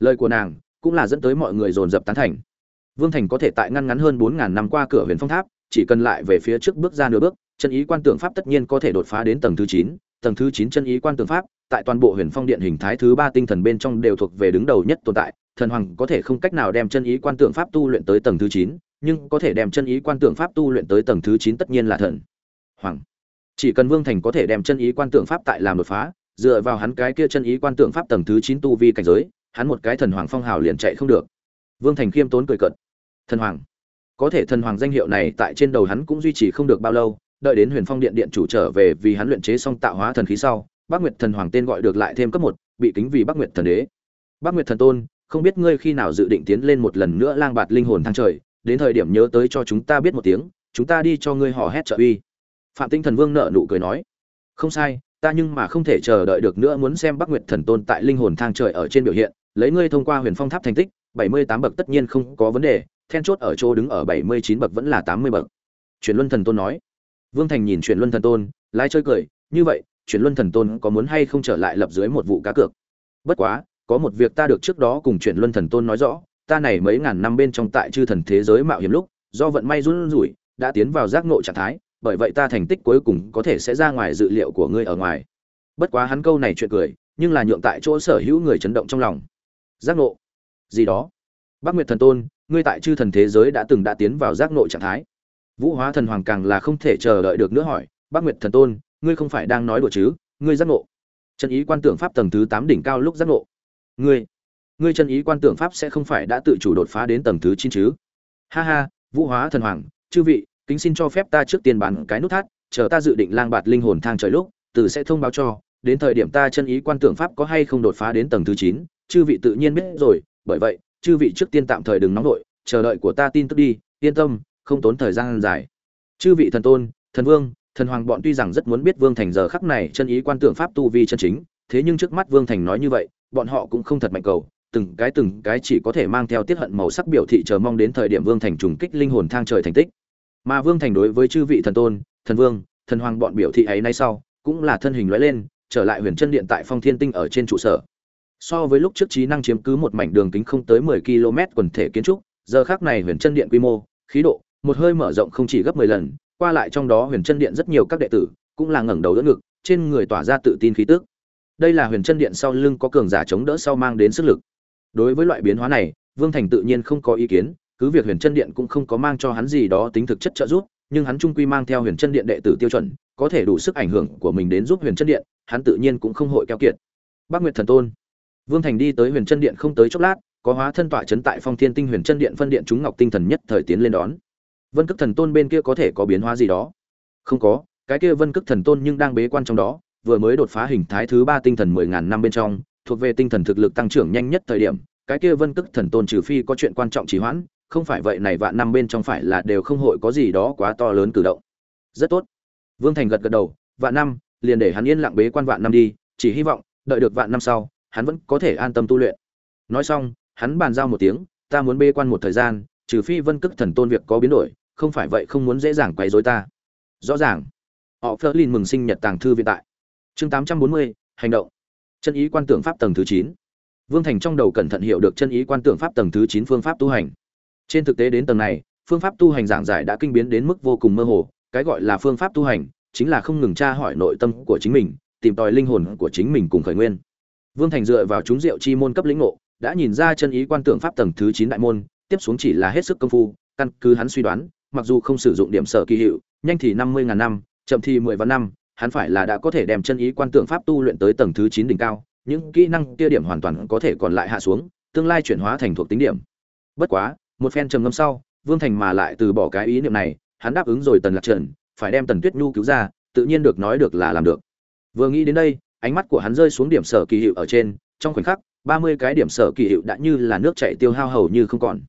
Lời của nàng cũng là dẫn tới mọi người dồn dập tán thành. Vương Thành có thể tại ngăn ngắn hơn 4000 năm qua cửa Huyền Phong Tháp, chỉ cần lại về phía trước bước ra nửa bước, chân ý quan tượng pháp tất nhiên có thể đột phá đến tầng thứ 9, tầng thứ 9 chân ý quan tượng pháp, tại toàn bộ Huyền Phong Điện hình thái thứ 3 tinh thần bên trong đều thuộc về đứng đầu nhất tồn tại, thần hoàng có thể không cách nào đem chân ý quan tượng pháp tu luyện tới tầng thứ 9, nhưng có thể đem chân ý quan tượng pháp tu luyện tới tầng thứ 9 tất nhiên là thần hoàng. Chỉ cần Vương Thành có thể đem chân ý quan tượng pháp tại làm đột phá, dựa vào hắn cái kia chân ý quan tượng pháp tầng thứ 9 tu vi cảnh giới, hắn một cái thần hoàng phong hào liền chạy không được. Vương Thành khiêm tốn cười cợt. Thần hoàng. Có thể thần hoàng danh hiệu này tại trên đầu hắn cũng duy trì không được bao lâu, đợi đến Huyền Phong Điện điện chủ trở về vì hắn luyện chế xong tạo hóa thần khí sau, Bác Nguyệt thần hoàng tên gọi được lại thêm cấp một, bị kính vì Bác Nguyệt thần đế. Bác Nguyệt thần tôn, không biết ngươi khi nào dự định tiến lên một lần nữa lang bạt linh hồn thang trời, đến thời điểm nhớ tới cho chúng ta biết một tiếng, chúng ta đi cho ngươi hò hét trợ uy. Phạm Tinh Thần Vương nợ nụ cười nói, không sai, ta nhưng mà không thể chờ đợi được nữa muốn xem Bắc Nguyệt thần tôn tại linh hồn thang trời ở trên biểu hiện, lấy ngươi thông qua Huyền Phong Tháp thành tích, 78 bậc tất nhiên không có vấn đề, then chốt ở chỗ đứng ở 79 bậc vẫn là 80 bậc. Chuyển Luân Thần Tôn nói. Vương Thành nhìn chuyển Luân Thần Tôn, lái chơi cười, như vậy, chuyển Luân Thần Tôn có muốn hay không trở lại lập dưới một vụ cá cược. Bất quá, có một việc ta được trước đó cùng chuyển Luân Thần Tôn nói rõ, ta này mấy ngàn năm bên trong tại chư thần thế giới mạo hiểm lúc, do vận may run rủi, đã tiến vào giác ngộ trạng thái, bởi vậy ta thành tích cuối cùng có thể sẽ ra ngoài dự liệu của ngươi ở ngoài. Bất quá hắn câu này chuyện cười, nhưng là nhượng tại chỗ sở hữu người chấn động trong lòng. Giác ngộ? Gì đó? Bác Nguyệt Thần Tôn, ngươi tại chư thần thế giới đã từng đã tiến vào giác nội trạng thái. Vũ Hóa Thần Hoàng càng là không thể chờ đợi được nữa hỏi, Bác Nguyệt Thần Tôn, ngươi không phải đang nói đùa chứ? Ngươi giác ngộ? Chân ý quan tưởng pháp tầng thứ tám đỉnh cao lúc giác ngộ. Ngươi, ngươi chân ý quan tưởng pháp sẽ không phải đã tự chủ đột phá đến tầng thứ chín chứ? Ha ha, Vũ Hóa Thần Hoàng, chư vị, kính xin cho phép ta trước tiên bàn cái nút thắt, chờ ta dự định lang bạt linh hồn thang trời lúc, từ sẽ thông báo cho, đến thời điểm ta chân ý quan tưởng pháp có hay không đột phá đến tầng thứ chín, chư vị tự nhiên biết rồi, bởi vậy, chư vị trước tiên tạm thời đừng nóng nội, chờ đợi của ta tin tức đi, yên tâm, không tốn thời gian dài. Chư vị thần tôn, thần vương, thần hoàng bọn tuy rằng rất muốn biết Vương Thành giờ khắc này chân ý quan tưởng pháp tu vi chân chính, thế nhưng trước mắt Vương Thành nói như vậy, bọn họ cũng không thật mạnh cầu, từng cái từng cái chỉ có thể mang theo tiết hận màu sắc biểu thị chờ mong đến thời điểm Vương Thành trùng kích linh hồn thang trời thành tích. Mà Vương Thành đối với chư vị thần tôn, thần vương, thần hoàng bọn biểu thị ấy nay sau, cũng là thân hình lóe lên, trở lại Huyền Chân Điện tại Phong Thiên Tinh ở trên trụ sở. So với lúc trước trí năng chiếm cứ một mảnh đường kính không tới 10 km quần thể kiến trúc, giờ khắc này Huyền Chân Điện quy mô, khí độ, một hơi mở rộng không chỉ gấp 10 lần, qua lại trong đó Huyền Chân Điện rất nhiều các đệ tử, cũng là ngẩng đầu đỡ ngực, trên người tỏa ra tự tin khí tức. Đây là Huyền Chân Điện sau lưng có cường giả chống đỡ sau mang đến sức lực. Đối với loại biến hóa này, Vương Thành tự nhiên không có ý kiến, cứ việc Huyền Chân Điện cũng không có mang cho hắn gì đó tính thực chất trợ giúp, nhưng hắn trung quy mang theo Huyền Chân Điện đệ tử tiêu chuẩn, có thể đủ sức ảnh hưởng của mình đến giúp Huyền Chân Điện, hắn tự nhiên cũng không hội keo kiệt. Bác Nguyệt Thần Tôn, Vương Thành đi tới Huyền Chân Điện không tới chốc lát, có hóa thân tọa trấn tại Phong Thiên Tinh Huyền Chân Điện phân điện chúng Ngọc Tinh Thần nhất thời tiến lên đón. Vân Cực Thần Tôn bên kia có thể có biến hóa gì đó? Không có, cái kia Vân Cực Thần Tôn nhưng đang bế quan trong đó, vừa mới đột phá hình thái thứ ba tinh thần mười ngàn năm bên trong, thuộc về tinh thần thực lực tăng trưởng nhanh nhất thời điểm, cái kia Vân Cực Thần Tôn trừ phi có chuyện quan trọng trì hoãn, không phải vậy này vạn năm bên trong phải là đều không hội có gì đó quá to lớn cử động. Rất tốt. Vương Thành gật gật đầu, vạn năm, liền để hắn yên lặng bế quan vạn năm đi, chỉ hy vọng đợi được vạn năm sau, hắn vẫn có thể an tâm tu luyện. Nói xong, hắn bàn giao một tiếng, ta muốn bê quan một thời gian, trừ phi Vân Cực Thần Tôn việc có biến đổi, không phải vậy không muốn dễ dàng quấy rối ta. Rõ ràng. Họ Flerlin mừng sinh nhật tàng thư viện tại. Chương 840, hành động. Chân ý quan tưởng pháp tầng thứ 9. Vương Thành trong đầu cẩn thận hiểu được chân ý quan tưởng pháp tầng thứ 9 phương pháp tu hành. Trên thực tế đến tầng này, phương pháp tu hành giảng giải đã kinh biến đến mức vô cùng mơ hồ, cái gọi là phương pháp tu hành chính là không ngừng tra hỏi nội tâm của chính mình, tìm tòi linh hồn của chính mình cùng khởi nguyên. Vương Thành dựa vào chúng rượu chi môn cấp lĩnh ngộ, đã nhìn ra chân ý quan tưởng pháp tầng thứ 9 đại môn, tiếp xuống chỉ là hết sức công phu, căn cứ hắn suy đoán, mặc dù không sử dụng điểm sở kỳ hiệu, nhanh thì 50 ngàn năm, chậm thì 10 vạn năm, hắn phải là đã có thể đem chân ý quan tượng pháp tu luyện tới tầng thứ 9 đỉnh cao, những kỹ năng kia điểm hoàn toàn có thể còn lại hạ xuống, tương lai chuyển hóa thành thuộc tính điểm. Bất quá, một phen trầm ngâm sau, Vương Thành mà lại từ bỏ cái ý niệm này, hắn đáp ứng rồi Tần Lạc Trần, phải đem Tần Tuyết Nhu cứu ra, tự nhiên được nói được là làm được. Vừa nghĩ đến đây, ánh mắt của hắn rơi xuống điểm sở kỳ hiệu ở trên, trong khoảnh khắc, 30 cái điểm sở kỳ hiệu đã như là nước chảy tiêu hao hầu như không còn.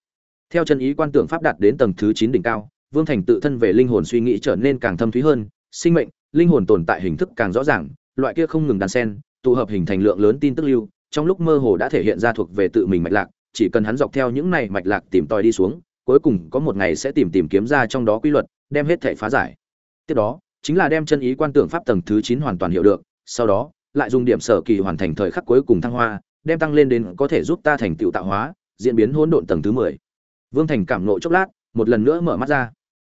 Theo chân ý quan tưởng pháp đạt đến tầng thứ chín đỉnh cao, Vương Thành tự thân về linh hồn suy nghĩ trở nên càng thâm thúy hơn, sinh mệnh, linh hồn tồn tại hình thức càng rõ ràng, loại kia không ngừng đan sen, tụ hợp hình thành lượng lớn tin tức lưu, trong lúc mơ hồ đã thể hiện ra thuộc về tự mình mạch lạc, chỉ cần hắn dọc theo những này mạch lạc tìm tòi đi xuống cuối cùng có một ngày sẽ tìm tìm kiếm ra trong đó quy luật đem hết thể phá giải tiếp đó chính là đem chân ý quan tưởng pháp tầng thứ chín hoàn toàn hiểu được sau đó lại dùng điểm sở kỳ hoàn thành thời khắc cuối cùng thăng hoa, đem tăng lên đến có thể giúp ta thành tựu tạo hóa, diễn biến hỗn độn tầng thứ mười. Vương thành cảm nộ chốc lát, một lần nữa mở mắt ra.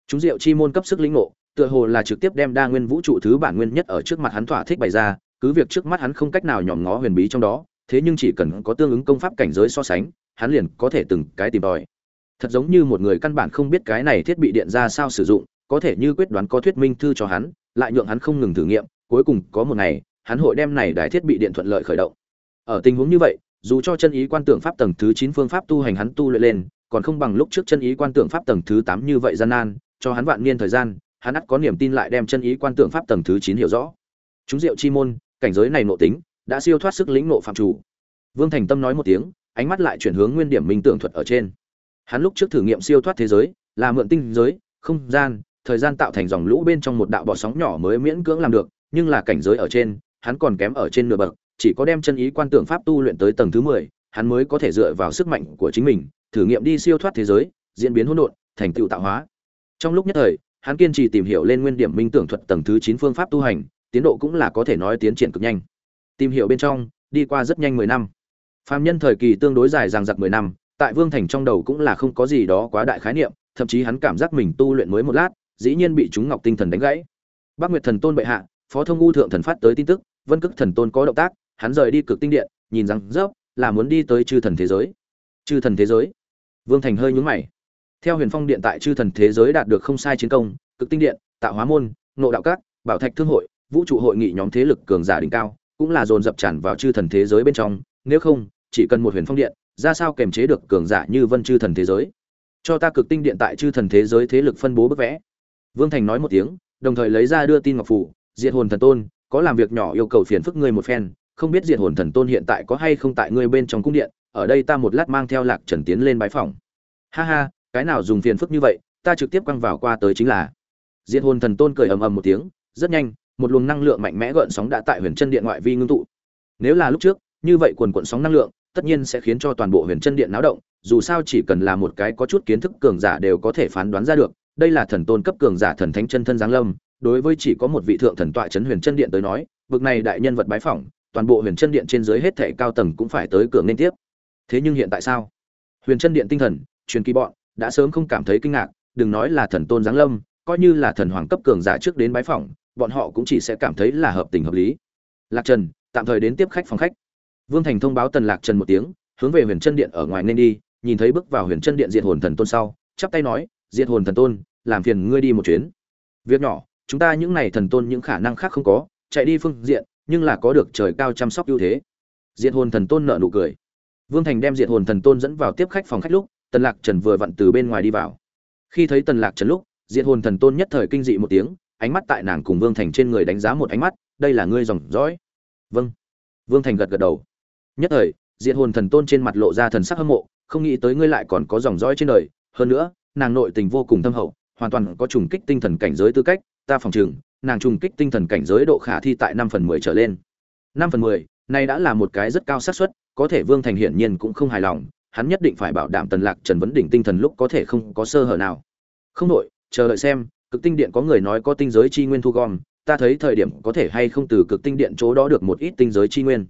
Chúng diệu chi môn cấp sức lĩnh ngộ, tựa hồ là trực tiếp đem đa nguyên vũ trụ thứ bản nguyên nhất ở trước mặt hắn thỏa thích bày ra, cứ việc trước mắt hắn không cách nào nhòm ngó huyền bí trong đó, thế nhưng chỉ cần có tương ứng công pháp cảnh giới so sánh, hắn liền có thể từng cái tìm tòi. Thật giống như một người căn bản không biết cái này thiết bị điện ra sao sử dụng, có thể như quyết đoán có thuyết minh thư cho hắn, lại nhượng hắn không ngừng thử nghiệm, cuối cùng có một ngày hắn hội đem này đài thiết bị điện thuận lợi khởi động. Ở tình huống như vậy, dù cho chân ý quan tưởng pháp tầng thứ chín phương pháp tu hành hắn tu luyện lên, còn không bằng lúc trước chân ý quan tưởng pháp tầng thứ tám như vậy gian nan, cho hắn vạn niên thời gian, hắn ắt có niềm tin lại đem chân ý quan tưởng pháp tầng thứ chín hiểu rõ. Chúng diệu chi môn, cảnh giới này nội tính, đã siêu thoát sức lĩnh nộ phạm chủ. Vương thành tâm nói một tiếng, ánh mắt lại chuyển hướng nguyên điểm minh tưởng thuật ở trên. Hắn lúc trước thử nghiệm siêu thoát thế giới, là mượn tinh giới, không gian, thời gian tạo thành dòng lũ bên trong một đạo bọt sóng nhỏ mới miễn cưỡng làm được, nhưng là cảnh giới ở trên hắn còn kém ở trên nửa bậc chỉ có đem chân ý quan tưởng pháp tu luyện tới tầng thứ mười hắn mới có thể dựa vào sức mạnh của chính mình thử nghiệm đi siêu thoát thế giới diễn biến hỗn độn thành tựu tạo hóa. Trong lúc nhất thời hắn kiên trì tìm hiểu lên nguyên điểm minh tưởng thuật tầng thứ chín phương pháp tu hành tiến độ cũng là có thể nói tiến triển cực nhanh. Tìm hiểu bên trong đi qua rất nhanh mười năm. Phạm nhân thời kỳ tương đối dài dằng dặc mười năm, tại Vương Thành trong đầu cũng là không có gì đó quá đại khái niệm, thậm chí hắn cảm giác mình tu luyện mới một lát, dĩ nhiên bị chúng Ngọc Tinh Thần đánh gãy. Bác Nguyệt Thần Tôn bệ hạ, Phó Thông U thượng thần phát tới tin tức, Vân Cực Thần Tôn có động tác, hắn rời đi Cực Tinh Điện, nhìn rằng dốc, là muốn đi tới chư thần thế giới. Chư thần thế giới? Vương Thành hơi nhướng mày. Theo Huyền Phong Điện tại chư thần thế giới đạt được không sai chiến công, Cực Tinh Điện, Tạo Hóa môn, nộ Đạo Các, Bảo Thạch Thương hội, Vũ trụ hội nghị nhóm thế lực cường giả đỉnh cao, cũng là dồn dập tràn vào chư thần thế giới bên trong, nếu không, chỉ cần một huyền phong điện ra sao kềm chế được cường giả như vân chư thần thế giới cho ta cực tinh điện tại chư thần thế giới thế lực phân bố bức vẽ vương thành nói một tiếng đồng thời lấy ra đưa tin ngọc phủ diệt hồn thần tôn có làm việc nhỏ yêu cầu phiền phức ngươi một phen, không biết diệt hồn thần tôn hiện tại có hay không tại ngươi bên trong cung điện, ở đây ta một lát mang theo lạc trần tiến lên bái phòng ha ha, cái nào dùng phiền phức như vậy, ta trực tiếp quăng vào qua tới chính là. Diệt hồn thần tôn cười ầm ầm một tiếng, rất nhanh, một luồng năng lượng mạnh mẽ gợn sóng đã tại huyền chân điện ngoại vi ngưng tụ. Nếu là lúc trước, như vậy quần quận sóng năng lượng, tất nhiên sẽ khiến cho toàn bộ huyền chân điện náo động, dù sao chỉ cần là một cái có chút kiến thức cường giả đều có thể phán đoán ra được, đây là thần tôn cấp cường giả thần thánh chân thân giáng lâm đối với chỉ có một vị thượng thần tọa chấn huyền chân điện tới nói bực này đại nhân vật bái phỏng toàn bộ huyền chân điện trên dưới hết thảy cao tầng cũng phải tới cửa nên tiếp. Thế nhưng hiện tại sao? Huyền chân điện tinh thần truyền kỳ bọn đã sớm không cảm thấy kinh ngạc đừng nói là thần tôn giáng lâm coi như là thần hoàng cấp cường giả trước đến bái phỏng bọn họ cũng chỉ sẽ cảm thấy là hợp tình hợp lý. Lạc trần tạm thời đến tiếp khách phòng khách. Vương Thành thông báo Tần Lạc Trần một tiếng, hướng về Huyền Chân Điện ở ngoài nên đi, nhìn thấy bước vào Huyền Chân Điện Diệt Hồn Thần Tôn sau, chắp tay nói, "Diệt Hồn Thần Tôn, làm phiền ngươi đi một chuyến." Việc nhỏ, chúng ta những này thần tôn những khả năng khác không có, chạy đi phương diện, nhưng là có được trời cao chăm sóc ưu thế. Diệt Hồn Thần Tôn nở nụ cười. Vương Thành đem Diệt Hồn Thần Tôn dẫn vào tiếp khách phòng khách lúc, Tần Lạc Trần vừa vặn từ bên ngoài đi vào. Khi thấy Tần Lạc Trần lúc, Diệt Hồn Thần Tôn nhất thời kinh dị một tiếng, ánh mắt tại nàng cùng Vương Thành trên người đánh giá một ánh mắt, đây là ngươi dòng dõi. Vâng. Vương Thành gật gật đầu nhất thời diệt hồn thần tôn trên mặt lộ ra thần sắc hâm mộ không nghĩ tới ngươi lại còn có dòng dõi trên đời hơn nữa nàng nội tình vô cùng thâm hậu hoàn toàn có trùng kích tinh thần cảnh giới tư cách ta phòng chừng nàng trùng kích tinh thần cảnh giới độ khả thi tại năm phần mười trở lên. Năm phần mười này đã là một cái rất cao xác suất, có thể vương thành hiển nhiên cũng không hài lòng, hắn nhất định phải bảo đảm tần lạc trần vấn đỉnh tinh thần lúc có thể không có sơ hở nào. Không đội chờ đợi xem, cực tinh điện có người nói có tinh giới chi nguyên thu gom, ta thấy thời điểm có thể hay không từ cực tinh điện chỗ đó được một ít tinh giới chi nguyên.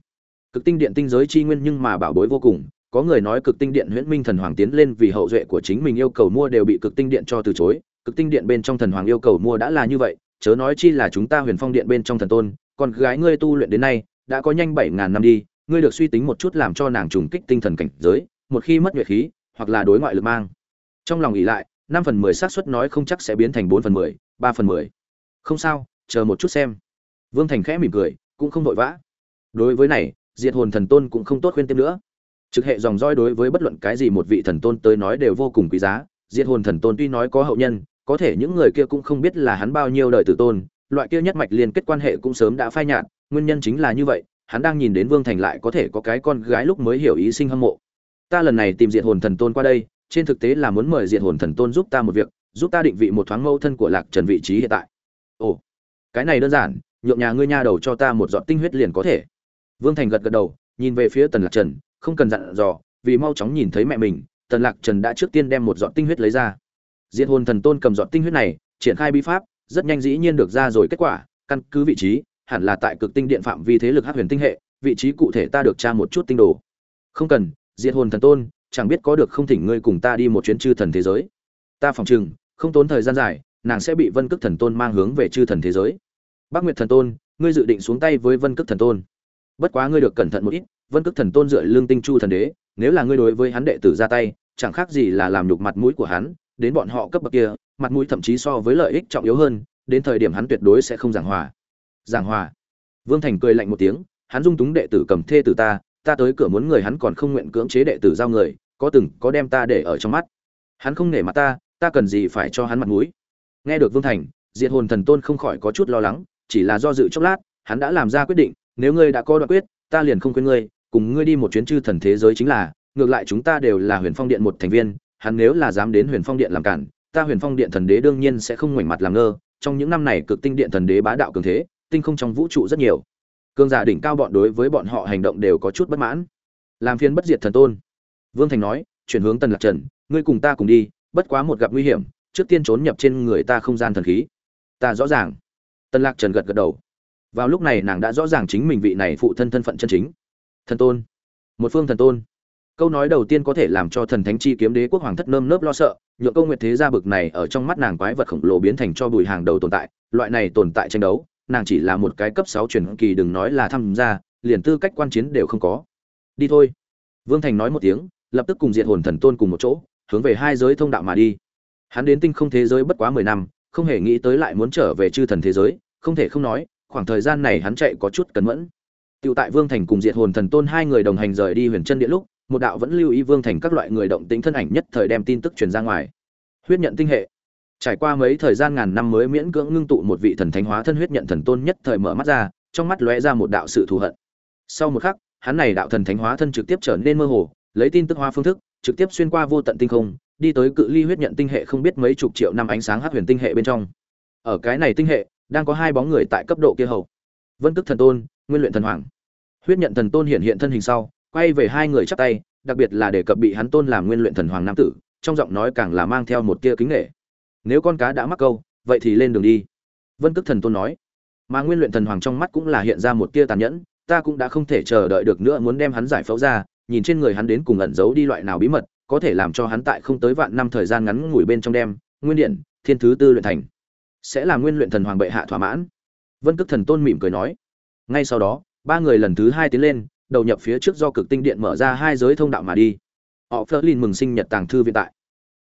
Cực tinh điện tinh giới chi nguyên nhưng mà bảo bối vô cùng, có người nói cực tinh điện huyễn minh thần hoàng tiến lên vì hậu duệ của chính mình yêu cầu mua đều bị cực tinh điện cho từ chối cực tinh điện bên trong thần hoàng yêu cầu mua đã là như vậy, chớ nói chi là chúng ta huyền phong điện bên trong thần tôn còn gái ngươi tu luyện đến nay, đã có nhanh bảy ngàn năm đi, ngươi được suy tính một chút làm cho nàng trùng kích tinh thần cảnh giới, một khi mất nguyệt khí, hoặc là đối ngoại lực mang. Trong lòng nghĩ lại, năm phần mười xác suất nói không chắc sẽ biến thành bốn phần mười, ba phần mười. Không sao, chờ một chút xem. Vương thành khẽ mỉm cười, cũng không vội vã. Đối với này, diệt hồn thần tôn cũng không tốt khuyên tiếp nữa. Trực hệ dòng roi đối với bất luận cái gì một vị thần tôn tới nói đều vô cùng quý giá. Diệt hồn thần tôn tuy nói có hậu nhân có thể những người kia cũng không biết là hắn bao nhiêu đời tử tôn loại kia nhất mạch liên kết quan hệ cũng sớm đã phai nhạt nguyên nhân chính là như vậy hắn đang nhìn đến vương thành lại có thể có cái con gái lúc mới hiểu ý sinh hâm mộ. Ta lần này tìm diệt hồn thần tôn qua đây trên thực tế là muốn mời diệt hồn thần tôn giúp ta một việc giúp ta định vị một thoáng mâu thân của lạc trần vị trí hiện tại. Ồ cái này đơn giản nhượng nhà ngươi nha đầu cho ta một giọt tinh huyết liền có thể. Vương Thành gật gật đầu, nhìn về phía Tần Lạc Trần, không cần dặn dò, vì mau chóng nhìn thấy mẹ mình tần lạc trần đã trước tiên đem một giọt tinh huyết lấy ra diệt hồn thần tôn cầm giọt tinh huyết này, triển khai bi pháp, rất nhanh dĩ nhiên được ra rồi kết quả, căn cứ vị trí, hẳn là tại cực tinh điện phạm vi thế lực hắc huyền tinh hệ, vị trí cụ thể ta được tra một chút tinh đồ. Không cần, diệt hồn thần tôn, chẳng biết có được không thỉnh ngươi cùng ta đi một chuyến chư thần thế giới. Ta phòng chừng, không tốn thời gian dài, nàng sẽ bị vân cước thần tôn mang hướng về chư thần thế giới. Bác nguyệt thần tôn, ngươi dự định xuống tay với vân cước thần tôn. Bất quá ngươi được cẩn thận một ít, vân cước thần tôn dựa lương tinh chu thần đế, nếu là ngươi đối với hắn đệ tử ra tay, chẳng khác gì là làm nhục mặt mũi của hắn đến bọn họ cấp bậc kia, mặt mũi thậm chí so với lợi ích trọng yếu hơn, đến thời điểm hắn tuyệt đối sẽ không giảng hòa. Giảng hòa. Vương thành cười lạnh một tiếng, hắn dung túng đệ tử cầm thê từ ta ta tới cửa muốn người hắn còn không nguyện cưỡng chế đệ tử giao người, có từng, có đem ta để ở trong mắt. Hắn không nể mặt ta ta cần gì phải cho hắn mặt mũi? Nghe được vương thành, diệt hồn thần tôn không khỏi có chút lo lắng, chỉ là do dự chốc lát, hắn đã làm ra quyết định, nếu ngươi đã có đoạn quyết, ta liền không quên ngươi, cùng ngươi đi một chuyến chư thần thế giới chính là, ngược lại chúng ta đều là huyền phong điện một thành viên hắn nếu là dám đến huyền phong điện làm cản, ta huyền phong điện thần đế đương nhiên sẽ không ngoảnh mặt làm ngơ, trong những năm này cực tinh điện thần đế bá đạo cường thế, tinh không trong vũ trụ rất nhiều. Cường giả đỉnh cao bọn đối với bọn họ hành động đều có chút bất mãn. Làm phiên bất diệt thần tôn. Vương thành nói, chuyển hướng tần lạc trần, ngươi cùng ta cùng đi, bất quá một gặp nguy hiểm, trước tiên trốn nhập trên người ta không gian thần khí. Ta rõ ràng. Tần lạc trần gật gật đầu. Vào lúc này nàng đã rõ ràng chính mình vị này phụ thân thân phận chân chính. Thần tôn. Một phương thần tôn câu nói đầu tiên có thể làm cho thần thánh chi kiếm đế quốc hoàng thất nơm nớp lo sợ nhựa câu nguyệt thế gia bực này ở trong mắt nàng quái vật khổng lồ biến thành cho bùi hàng đầu tồn tại loại này tồn tại tranh đấu nàng chỉ là một cái cấp sáu truyền kỳ đừng nói là tham gia liền tư cách quan chiến đều không có. Đi thôi. Vương thành nói một tiếng lập tức cùng diện hồn thần tôn cùng một chỗ hướng về hai giới thông đạo mà đi. Hắn đến tinh không thế giới bất quá mười năm không hề nghĩ tới lại muốn trở về chư thần thế giới không thể không nói khoảng thời gian này hắn chạy có chút cẩn mẫn. Tiểu tại Vương Thành cùng Diệt Hồn Thần Tôn hai người đồng hành rời đi Huyền Chân Địa lúc, một đạo vẫn lưu ý Vương Thành các loại người động tĩnh thân ảnh nhất thời đem tin tức truyền ra ngoài. Huyết nhận tinh hệ. Trải qua mấy thời gian ngàn năm mới miễn cưỡng ngưng tụ một vị thần thánh hóa thân huyết nhận thần tôn nhất thời mở mắt ra, trong mắt lóe ra một đạo sự thù hận. Sau một khắc, hắn này đạo thần thánh hóa thân trực tiếp trở nên mơ hồ, lấy tin tức hóa phương thức, trực tiếp xuyên qua vô tận tinh không, đi tới cự ly huyết nhận tinh hệ không biết mấy chục triệu năm ánh sáng hát huyền tinh hệ bên trong. Ở cái này tinh hệ, đang có hai bóng người tại cấp độ kia hầu. Vân Tức Thần Tôn, Nguyên Luyện Thần Hoàng huyết nhận thần tôn hiện hiện thân hình sau quay về hai người chắp tay, đặc biệt là để cập bị hắn tôn làm nguyên luyện thần hoàng nam tử, trong giọng nói càng là mang theo một tia kính nghệ nếu con cá đã mắc câu, vậy thì lên đường đi. Vân cước thần tôn nói. Mà nguyên luyện thần hoàng trong mắt cũng là hiện ra một tia tàn nhẫn, ta cũng đã không thể chờ đợi được nữa muốn đem hắn giải phẫu ra, nhìn trên người hắn đến cùng ẩn giấu đi loại nào bí mật, có thể làm cho hắn tại không tới vạn năm thời gian ngắn ngủi bên trong đem, nguyên điện, thiên thứ tư luyện thành. Sẽ là nguyên luyện thần hoàng bệ hạ thỏa mãn. Vân cước thần tôn mỉm cười nói. Ngay sau đó, ba người lần thứ hai tiến lên đầu nhập phía trước do cực tinh điện mở ra hai giới thông đạo mà đi. Họ phớt lên mừng sinh nhật tàng thư viện tại.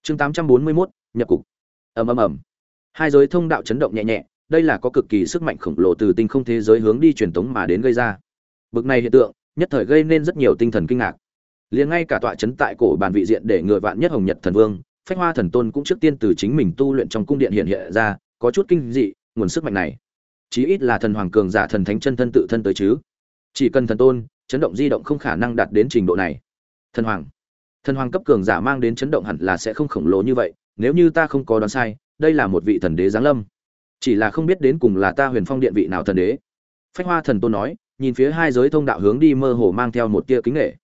Chương tám trăm bốn mươi 841, nhập cục. Ầm ầm ầm. Hai giới thông đạo chấn động nhẹ nhẹ đây là có cực kỳ sức mạnh khổng lồ từ tinh không thế giới hướng đi truyền tống mà đến gây ra. Bực này hiện tượng nhất thời gây nên rất nhiều tinh thần kinh ngạc. Liền ngay cả tọa chấn tại cổ bàn vị diện để người vạn nhất hồng nhật thần vương phách hoa thần tôn cũng trước tiên từ chính mình tu luyện trong cung điện hiện hiện ra có chút kinh dị nguồn sức mạnh này. Chí ít là thần hoàng cường giả thần thánh chân thân tự thân tới chứ. Chỉ cần thần tôn chấn động di động không khả năng đạt đến trình độ này. Thần hoàng. Thần hoàng cấp cường giả mang đến chấn động hẳn là sẽ không khổng lồ như vậy, nếu như ta không có đoán sai, đây là một vị thần đế giáng lâm. Chỉ là không biết đến cùng là ta huyền phong điện vị nào thần đế. Phách hoa thần tôn nói, nhìn phía hai giới thông đạo hướng đi mơ hồ mang theo một tia kính nghệ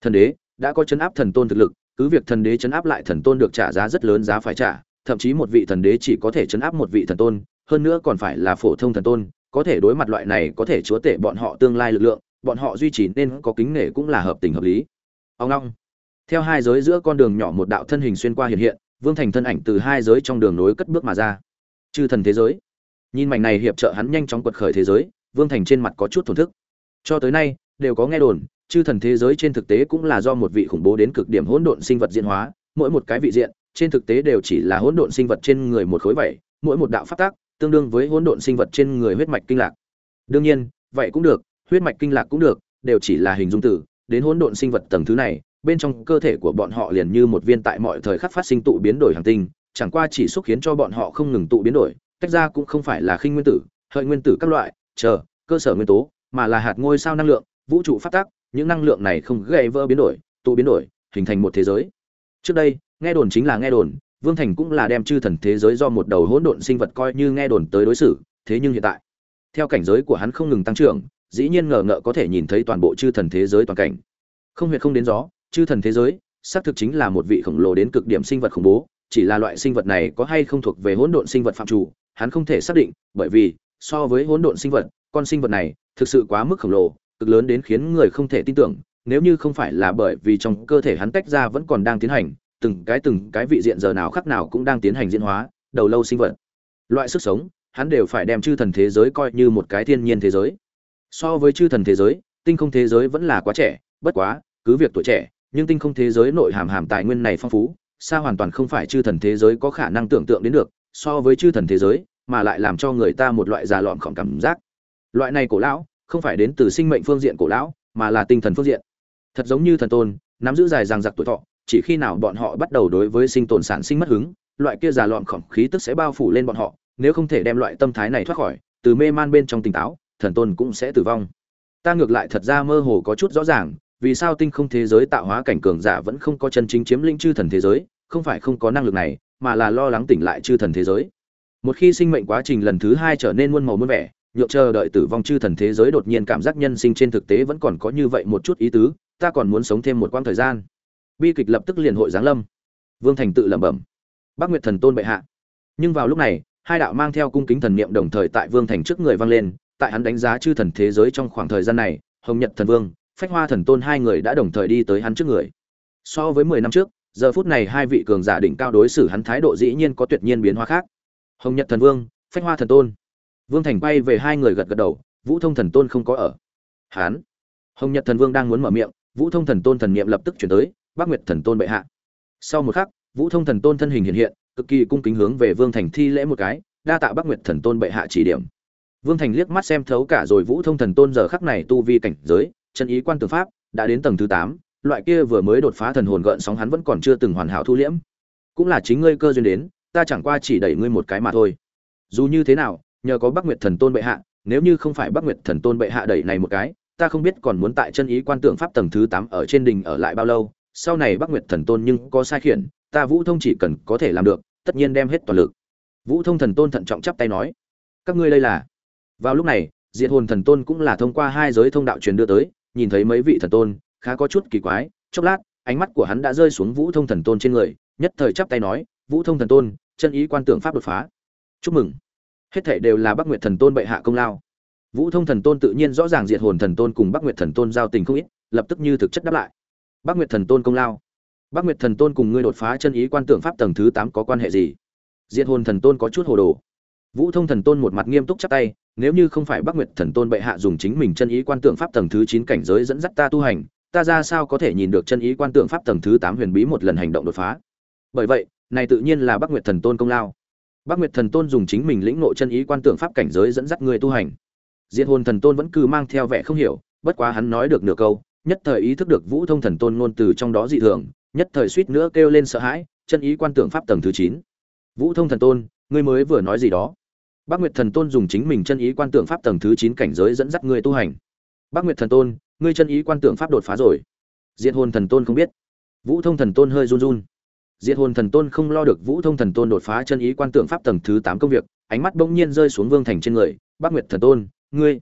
thần đế, đã có chấn áp thần tôn thực lực, cứ việc thần đế chấn áp lại thần tôn được trả giá rất lớn giá phải trả, thậm chí một vị thần đế chỉ có thể chấn áp một vị thần tôn, hơn nữa còn phải là phổ thông thần tôn, có thể đối mặt loại này có thể chúa tể bọn họ tương lai lực lượng bọn họ duy trì nên có kính nể cũng là hợp tình hợp lý. Ông long theo hai giới giữa con đường nhỏ một đạo thân hình xuyên qua hiện hiện vương thành thân ảnh từ hai giới trong đường nối cất bước mà ra. Chư thần thế giới. Nhìn mảnh này hiệp trợ hắn nhanh chóng quật khởi thế giới vương thành trên mặt có chút thổn thức. Cho tới nay đều có nghe đồn chư thần thế giới trên thực tế cũng là do một vị khủng bố đến cực điểm hỗn độn sinh vật diễn hóa mỗi một cái vị diện trên thực tế đều chỉ là hỗn độn sinh vật trên người một khối vậy, mỗi một đạo phát tác tương đương với hỗn độn sinh vật trên người huyết mạch kinh lạc. Đương nhiên vậy cũng được huyết mạch kinh lạc cũng được, đều chỉ là hình dung từ, đến hỗn độn sinh vật tầng thứ này, bên trong cơ thể của bọn họ liền như một viên tại mọi thời khắc phát sinh tụ biến đổi hành tinh, chẳng qua chỉ xúc khiến cho bọn họ không ngừng tụ biến đổi, tách ra cũng không phải là khinh nguyên tử, hợi nguyên tử các loại, chờ, cơ sở nguyên tố, mà là hạt ngôi sao năng lượng, vũ trụ phát tác, những năng lượng này không gây vỡ biến đổi, tụ biến đổi, hình thành một thế giới. Trước đây, nghe đồn chính là nghe đồn, Vương Thành cũng là đem chư thần thế giới do một đầu hỗn độn sinh vật coi như nghe đồn tới đối xử, thế nhưng hiện tại, theo cảnh giới của hắn không ngừng tăng trưởng, dĩ nhiên ngờ ngợ có thể nhìn thấy toàn bộ chư thần thế giới toàn cảnh. Không huyệt không đến gió, chư thần thế giới, xác thực chính là một vị khổng lồ đến cực điểm sinh vật khủng bố, chỉ là loại sinh vật này có hay không thuộc về hỗn độn sinh vật phạm chủ, hắn không thể xác định, bởi vì, so với hỗn độn sinh vật, con sinh vật này thực sự quá mức khổng lồ, cực lớn đến khiến người không thể tin tưởng, nếu như không phải là bởi vì trong cơ thể hắn tách ra vẫn còn đang tiến hành, từng cái từng cái vị diện giờ nào khắc nào cũng đang tiến hành diễn hóa, đầu lâu sinh vật. Loại sức sống, hắn đều phải đem chư thần thế giới coi như một cái thiên nhiên thế giới so với chư thần thế giới, tinh không thế giới vẫn là quá trẻ, bất quá, cứ việc tuổi trẻ, nhưng tinh không thế giới nội hàm hàm tài nguyên này phong phú, xa hoàn toàn không phải chư thần thế giới có khả năng tưởng tượng đến được, so với chư thần thế giới, mà lại làm cho người ta một loại già lọn khỏng cảm giác. Loại này cổ lão, không phải đến từ sinh mệnh phương diện cổ lão, mà là tinh thần phương diện. Thật giống như thần tôn, nắm giữ dài ràng giặc tuổi thọ, chỉ khi nào bọn họ bắt đầu đối với sinh tồn sản sinh mất hứng, loại kia già lọn khỏng khí tức sẽ bao phủ lên bọn họ, nếu không thể đem loại tâm thái này thoát khỏi, từ mê man bên trong tỉnh táo thần tôn cũng sẽ tử vong. Ta ngược lại thật ra mơ hồ có chút rõ ràng, vì sao tinh không thế giới tạo hóa cảnh cường giả vẫn không có chân chính chiếm lĩnh chư thần thế giới, không phải không có năng lực này, mà là lo lắng tỉnh lại chư thần thế giới. Một khi sinh mệnh quá trình lần thứ hai trở nên muôn màu muôn vẻ, nhượng chờ đợi tử vong chư thần thế giới đột nhiên cảm giác nhân sinh trên thực tế vẫn còn có như vậy một chút ý tứ, ta còn muốn sống thêm một quãng thời gian. Bi kịch lập tức liền hội giáng lâm. Vương thành tự lẩm bẩm. Bác nguyệt thần tôn bệ hạ. Nhưng vào lúc này, hai đạo mang theo cung kính thần niệm đồng thời tại vương thành trước người vang lên tại hắn đánh giá chư thần thế giới trong khoảng thời gian này hồng nhật thần vương phách hoa thần tôn hai người đã đồng thời đi tới hắn trước người. So với mười năm trước giờ phút này hai vị cường giả đỉnh cao đối xử hắn thái độ dĩ nhiên có tuyệt nhiên biến hóa khác. Hồng nhật thần vương phách hoa thần tôn. Vương thành bay về hai người gật gật đầu vũ thông thần tôn không có ở. Hán, hồng nhật thần vương đang muốn mở miệng vũ thông thần tôn thần niệm lập tức chuyển tới bác nguyệt thần tôn bệ hạ. Sau một khắc vũ thông thần tôn thân hình hiện hiện cực kỳ cung kính hướng về vương thành thi lễ một cái đa tạ bác nguyệt thần tôn bệ hạ chỉ điểm vương thành liếc mắt xem thấu cả rồi vũ thông thần tôn giờ khắc này tu vi cảnh giới, chân ý quan tư pháp, đã đến tầng thứ tám, loại kia vừa mới đột phá thần hồn gợn sóng hắn vẫn còn chưa từng hoàn hảo thu liễm. Cũng là chính ngươi cơ duyên đến, ta chẳng qua chỉ đẩy ngươi một cái mà thôi. Dù như thế nào, nhờ có bắc nguyệt thần tôn bệ hạ, nếu như không phải bắc nguyệt thần tôn bệ hạ đẩy này một cái, ta không biết còn muốn tại chân ý quan tượng pháp tầng thứ tám ở trên đỉnh ở lại bao lâu, sau này bắc nguyệt thần tôn nhưng có sai khiển, ta vũ thông chỉ cần có thể làm được, tất nhiên đem hết toàn lực. Vũ thông thần tôn thận trọng chắp tay nói, các ngươi đây là vào lúc này diệt hồn thần tôn cũng là thông qua hai giới thông đạo truyền đưa tới nhìn thấy mấy vị thần tôn khá có chút kỳ quái chốc lát ánh mắt của hắn đã rơi xuống vũ thông thần tôn trên người nhất thời chắp tay nói vũ thông thần tôn chân ý quan tưởng pháp đột phá chúc mừng hết thảy đều là bắc nguyệt thần tôn bệ hạ công lao vũ thông thần tôn tự nhiên rõ ràng diệt hồn thần tôn cùng bắc nguyệt thần tôn giao tình không ít lập tức như thực chất đáp lại bắc nguyệt thần tôn công lao bắc nguyệt thần tôn cùng ngươi đột phá chân ý quan tưởng pháp tầng thứ tám có quan hệ gì diệt hồn thần tôn có chút hồ đồ vũ thông thần tôn một mặt nghiêm túc chắp tay nếu như không phải bắc nguyệt thần tôn bệ hạ dùng chính mình chân ý quan tượng pháp tầng thứ chín cảnh giới dẫn dắt ta tu hành, ta ra sao có thể nhìn được chân ý quan tượng pháp tầng thứ tám huyền bí một lần hành động đột phá? Bởi vậy, này tự nhiên là bắc nguyệt thần tôn công lao. Bắc nguyệt thần tôn dùng chính mình lĩnh ngộ chân ý quan tượng pháp cảnh giới dẫn dắt người tu hành. Diệt hồn thần tôn vẫn cứ mang theo vẻ không hiểu, bất quá hắn nói được nửa câu, nhất thời ý thức được vũ thông thần tôn ngôn từ trong đó dị thường, nhất thời suýt nữa kêu lên sợ hãi, chân ý quan tượng pháp tầng thứ chín. Vũ thông thần tôn, ngươi mới vừa nói gì đó bác nguyệt thần tôn dùng chính mình chân ý quan tưởng pháp tầng thứ chín cảnh giới dẫn dắt ngươi tu hành. Bác nguyệt thần tôn, ngươi chân ý quan tưởng pháp đột phá rồi. Diệt hồn thần tôn không biết. Vũ thông thần tôn hơi run run. Diệt hồn thần tôn không lo được vũ thông thần tôn đột phá chân ý quan tưởng pháp tầng thứ tám công việc, ánh mắt bỗng nhiên rơi xuống vương thành trên người. Bác nguyệt thần tôn, ngươi,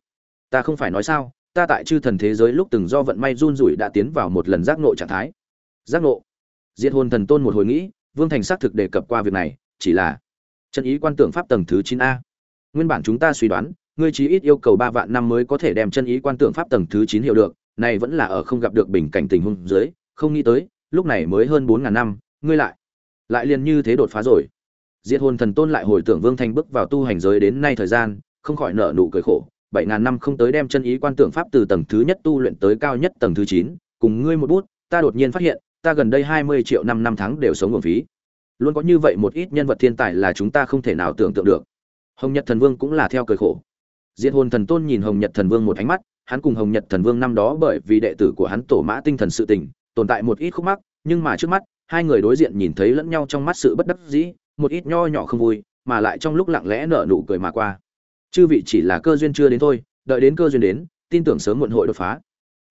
ta không phải nói sao? Ta tại chư thần thế giới lúc từng do vận may run rủi đã tiến vào một lần giác ngộ trạng thái. Giác ngộ. Diệt hồn thần tôn một hồi nghĩ, vương thành xác thực đề cập qua việc này, chỉ là chân ý quan tưởng pháp tầng thứ chín a nguyên bản chúng ta suy đoán, ngươi chí ít yêu cầu ba vạn năm mới có thể đem chân ý quan tưởng pháp tầng thứ chín hiểu được, này vẫn là ở không gặp được bình cảnh tình huống dưới, không nghĩ tới, lúc này mới hơn bốn ngàn năm, ngươi lại lại liền như thế đột phá rồi. Diệt hồn thần tôn lại hồi tưởng vương thành bước vào tu hành giới đến nay thời gian, không khỏi nợ nụ cười khổ, bảy ngàn năm không tới đem chân ý quan tưởng pháp từ tầng thứ nhất tu luyện tới cao nhất tầng thứ chín, cùng ngươi một bút, ta đột nhiên phát hiện, ta gần đây hai mươi triệu năm năm tháng đều sống nguồn phí. Luôn có như vậy một ít nhân vật thiên tài là chúng ta không thể nào tưởng tượng được hồng nhật thần vương cũng là theo cười khổ. Diệt hồn thần tôn nhìn hồng nhật thần vương một ánh mắt, hắn cùng hồng nhật thần vương năm đó bởi vì đệ tử của hắn tổ mã tinh thần sự tình, tồn tại một ít khúc mắc, nhưng mà trước mắt, hai người đối diện nhìn thấy lẫn nhau trong mắt sự bất đắc dĩ, một ít nho nhỏ không vui, mà lại trong lúc lặng lẽ nở nụ cười mà qua. Chư vị chỉ là cơ duyên chưa đến thôi, đợi đến cơ duyên đến, tin tưởng sớm muộn hội đột phá.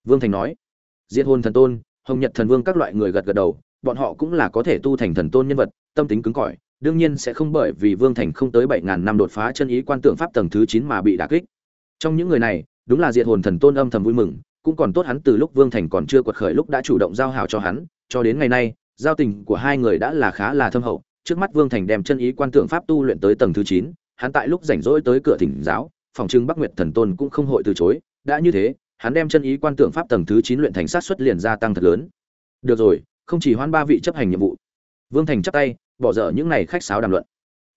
Vương thành nói, diệt hồn thần tôn, hồng nhật thần vương các loại người gật gật đầu, bọn họ cũng là có thể tu thành thần tôn nhân vật, tâm tính cứng cỏi đương nhiên sẽ không bởi vì vương thành không tới bảy ngàn năm đột phá chân ý quan tượng pháp tầng thứ chín mà bị đả kích. Trong những người này, đúng là diệt hồn thần tôn âm thầm vui mừng, cũng còn tốt hắn từ lúc vương thành còn chưa quật khởi lúc đã chủ động giao hảo cho hắn, cho đến ngày nay, giao tình của hai người đã là khá là thâm hậu. Trước mắt vương thành đem chân ý quan tượng pháp tu luyện tới tầng thứ chín, hắn tại lúc rảnh rỗi tới cửa thỉnh giáo, phòng trưng bắc nguyệt thần tôn cũng không hội từ chối. Đã như thế, hắn đem chân ý quan tượng pháp tầng thứ chín luyện thành sát xuất liền gia tăng thật lớn. Được rồi, không chỉ hoan ba vị chấp hành nhiệm vụ vương thành chắp tay, bỏ dở những này khách sáo đàm luận.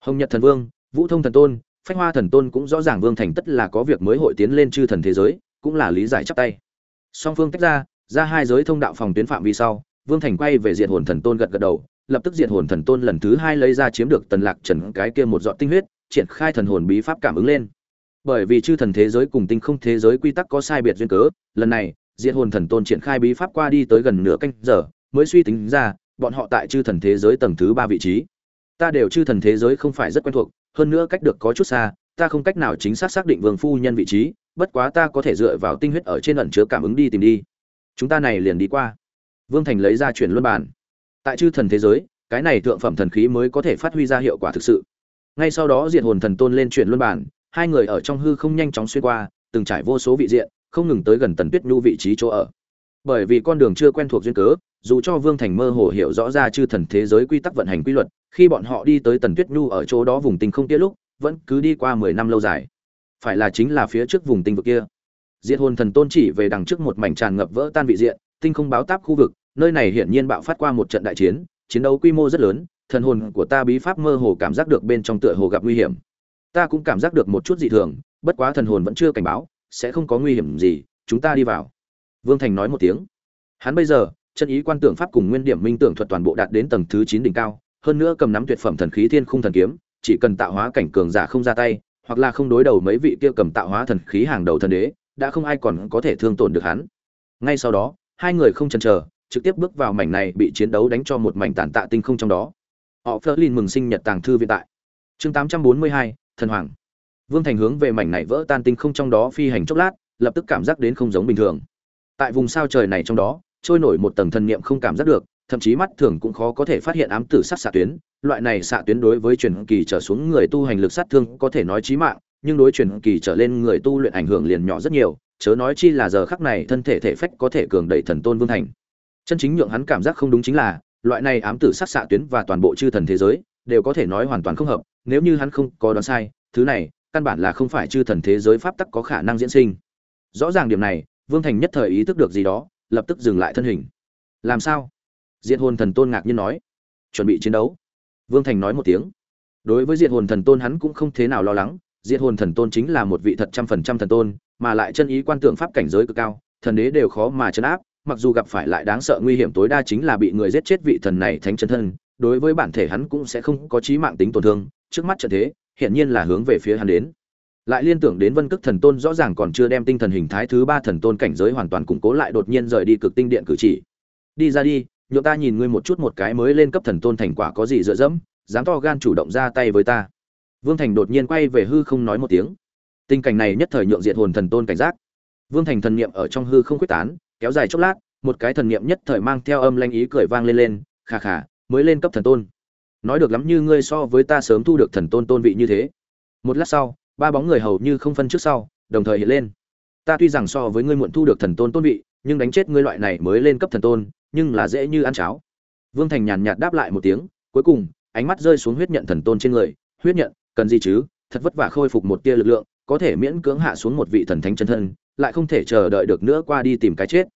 Hồng nhật thần vương, vũ thông thần tôn, phách hoa thần tôn cũng rõ ràng vương thành tất là có việc mới hội tiến lên chư thần thế giới, cũng là lý giải chắp tay. Song phương tách ra ra hai giới thông đạo phòng tuyến phạm vi sau, vương thành quay về diện hồn thần tôn gật gật đầu, lập tức diện hồn thần tôn lần thứ hai lấy ra chiếm được tần lạc trần cái kia một dọn tinh huyết, triển khai thần hồn bí pháp cảm ứng lên. Bởi vì chư thần thế giới cùng tinh không thế giới quy tắc có sai biệt duyên cớ, lần này diện hồn thần tôn triển khai bí pháp qua đi tới gần nửa canh giờ, mới suy tính ra bọn họ tại chư thần thế giới tầng thứ ba vị trí. Ta đều chư thần thế giới không phải rất quen thuộc, hơn nữa cách được có chút xa, ta không cách nào chính xác xác định vương phu nhân vị trí, bất quá ta có thể dựa vào tinh huyết ở trên ẩn chứa cảm ứng đi tìm đi. Chúng ta này liền đi qua. Vương thành lấy ra chuyển luân bàn. Tại chư thần thế giới, cái này thượng phẩm thần khí mới có thể phát huy ra hiệu quả thực sự. Ngay sau đó diệt hồn thần tôn lên chuyển luân bàn, hai người ở trong hư không nhanh chóng xuyên qua, từng trải vô số vị diện, không ngừng tới gần tần tuyết nhu vị trí chỗ ở bởi vì con đường chưa quen thuộc duyên cớ, dù cho vương thành mơ hồ hiểu rõ ra chư thần thế giới quy tắc vận hành quy luật, khi bọn họ đi tới tần tuyết nhu ở chỗ đó vùng tinh không kia lúc, vẫn cứ đi qua mười năm lâu dài. Phải là chính là phía trước vùng tinh vực kia. Diệt hồn thần tôn chỉ về đằng trước một mảnh tràn ngập vỡ tan vị diện, tinh không báo táp khu vực, nơi này hiển nhiên bạo phát qua một trận đại chiến chiến đấu quy mô rất lớn, thần hồn của ta bí pháp mơ hồ cảm giác được bên trong tựa hồ gặp nguy hiểm. Ta cũng cảm giác được một chút dị thường, bất quá thần hồn vẫn chưa cảnh báo, sẽ không có nguy hiểm gì, chúng ta đi vào vương thành nói một tiếng. Hắn bây giờ chân ý quan tưởng pháp cùng nguyên điểm minh tưởng thuật toàn bộ đạt đến tầng thứ chín đỉnh cao hơn nữa cầm nắm tuyệt phẩm thần khí thiên khung thần kiếm chỉ cần tạo hóa cảnh cường giả không ra tay hoặc là không đối đầu mấy vị kia cầm tạo hóa thần khí hàng đầu thần đế đã không ai còn có thể thương tổn được hắn. Ngay sau đó hai người không chần chờ trực tiếp bước vào mảnh này bị chiến đấu đánh cho một mảnh tàn tạ tinh không trong đó. Họ Flerlin mừng sinh nhật tàng thư viện tại. Chương 842, thần hoàng. Vương thành hướng về mảnh này vỡ tan tinh không trong đó phi hành chốc lát lập tức cảm giác đến không giống bình thường tại vùng sao trời này trong đó, trôi nổi một tầng thần niệm không cảm giác được, thậm chí mắt thường cũng khó có thể phát hiện ám tử sát xạ tuyến. Loại này xạ tuyến đối với truyền kỳ trở xuống người tu hành lực sát thương có thể nói chí mạng, nhưng đối truyền kỳ trở lên người tu luyện ảnh hưởng liền nhỏ rất nhiều, chớ nói chi là giờ khắc này thân thể thể phách có thể cường đẩy thần tôn vương thành. Chân chính nhượng hắn cảm giác không đúng chính là, loại này ám tử sát xạ tuyến và toàn bộ chư thần thế giới đều có thể nói hoàn toàn không hợp, nếu như hắn không có đoán sai, thứ này căn bản là không phải chư thần thế giới pháp tắc có khả năng diễn sinh. Rõ ràng điểm này vương thành nhất thời ý thức được gì đó, lập tức dừng lại thân hình. Làm sao? Diệt hồn thần tôn ngạc nhiên nói. Chuẩn bị chiến đấu. Vương thành nói một tiếng. Đối với diệt hồn thần tôn hắn cũng không thế nào lo lắng, diệt hồn thần tôn chính là một vị thật trăm phần trăm thần tôn, mà lại chân ý quan tượng pháp cảnh giới cực cao, thần đế đều khó mà chấn áp, mặc dù gặp phải lại đáng sợ nguy hiểm tối đa chính là bị người giết chết vị thần này thánh chân thân, đối với bản thể hắn cũng sẽ không có chí mạng tính tổn thương, trước mắt trận thế hiện nhiên là hướng về phía hắn đến lại liên tưởng đến vân cức thần tôn rõ ràng còn chưa đem tinh thần hình thái thứ ba thần tôn cảnh giới hoàn toàn củng cố lại đột nhiên rời đi cực tinh điện cử chỉ. Đi ra đi nhộn ta nhìn ngươi một chút một cái mới lên cấp thần tôn thành quả có gì dựa dẫm, dám to gan chủ động ra tay với ta. Vương thành đột nhiên quay về hư không nói một tiếng. Tình cảnh này nhất thời nhượng diện hồn thần tôn cảnh giác. Vương thành thần niệm ở trong hư không quyết tán, kéo dài chốc lát, một cái thần niệm nhất thời mang theo âm lanh ý cười vang lên lên khà khà mới lên cấp thần tôn. Nói được lắm như ngươi so với ta sớm thu được thần tôn tôn vị như thế. Một lát sau ba bóng người hầu như không phân trước sau, đồng thời hiện lên. Ta tuy rằng so với ngươi muộn thu được thần tôn tôn vị, nhưng đánh chết ngươi loại này mới lên cấp thần tôn, nhưng là dễ như ăn cháo. Vương thành nhàn nhạt đáp lại một tiếng, cuối cùng, ánh mắt rơi xuống huyết nhận thần tôn trên người. Huyết nhận, cần gì chứ? Thật vất vả khôi phục một tia lực lượng, có thể miễn cưỡng hạ xuống một vị thần thánh chân thân, lại không thể chờ đợi được nữa qua đi tìm cái chết.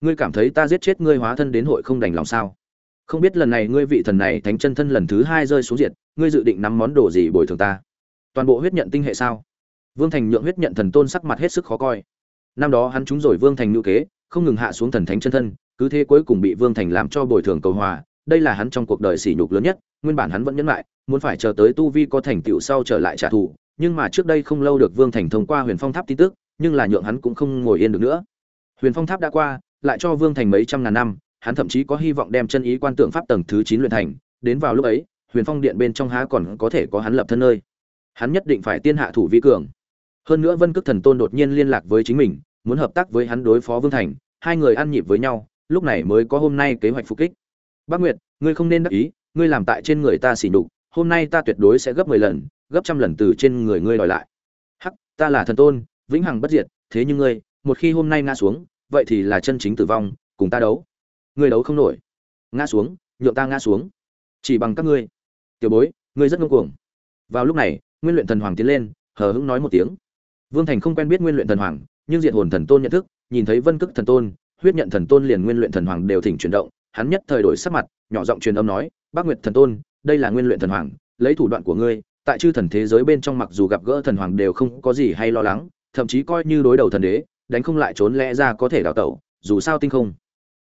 Ngươi cảm thấy ta giết chết ngươi hóa thân đến hội không đành lòng sao? Không biết lần này ngươi vị thần này thánh chân thân lần thứ hai rơi xuống diệt, ngươi dự định nắm món đồ gì bồi thường ta? Toàn bộ huyết nhận tinh hệ sao? Vương thành nhượng huyết nhận thần tôn sắc mặt hết sức khó coi. Năm đó hắn trúng rồi vương thành ngữ kế, không ngừng hạ xuống thần thánh chân thân, cứ thế cuối cùng bị vương thành làm cho bồi thường cầu hòa. Đây là hắn trong cuộc đời sỉ nhục lớn nhất, nguyên bản hắn vẫn nhẫn lại, muốn phải chờ tới tu vi có thành tựu sau trở lại trả thù, nhưng mà trước đây không lâu được vương thành thông qua huyền phong tháp tin tức, nhưng là nhượng hắn cũng không ngồi yên được nữa. Huyền phong tháp đã qua, lại cho vương thành mấy trăm ngàn năm, hắn thậm chí có hy vọng đem chân ý quan tượng pháp tầng thứ chín luyện thành. Đến vào lúc ấy, huyền phong điện bên trong há còn có thể có hắn lập thân nơi hắn nhất định phải tiên hạ thủ vi cường. Hơn nữa vân cước thần tôn đột nhiên liên lạc với chính mình, muốn hợp tác với hắn đối phó vương thành, hai người ăn nhịp với nhau, lúc này mới có hôm nay kế hoạch phục kích. Bác nguyệt, ngươi không nên đắc ý, ngươi làm tại trên người ta xỉ nhục, hôm nay ta tuyệt đối sẽ gấp mười lần, gấp trăm lần từ trên người ngươi đòi lại. Hắc, ta là thần tôn, vĩnh hằng bất diệt, thế nhưng ngươi, một khi hôm nay ngã xuống, vậy thì là chân chính tử vong, cùng ta đấu. Ngươi đấu không nổi. Ngã xuống, nhượng ta ngã xuống. Chỉ bằng các ngươi. Tiểu bối, ngươi rất ngông cuồng. Vào lúc này nguyên luyện thần hoàng tiến lên, hờ hững nói một tiếng. Vương thành không quen biết nguyên luyện thần hoàng, nhưng diện hồn thần tôn nhận thức, nhìn thấy vân cức thần tôn, huyết nhận thần tôn liền nguyên luyện thần hoàng đều thỉnh chuyển động, hắn nhất thời đổi sắc mặt, nhỏ giọng truyền âm nói, bác nguyệt thần tôn, đây là nguyên luyện thần hoàng, lấy thủ đoạn của ngươi, tại chư thần thế giới bên trong mặc dù gặp gỡ thần hoàng đều không có gì hay lo lắng, thậm chí coi như đối đầu thần đế, đánh không lại trốn lẽ ra có thể đào tẩu, dù sao tinh không.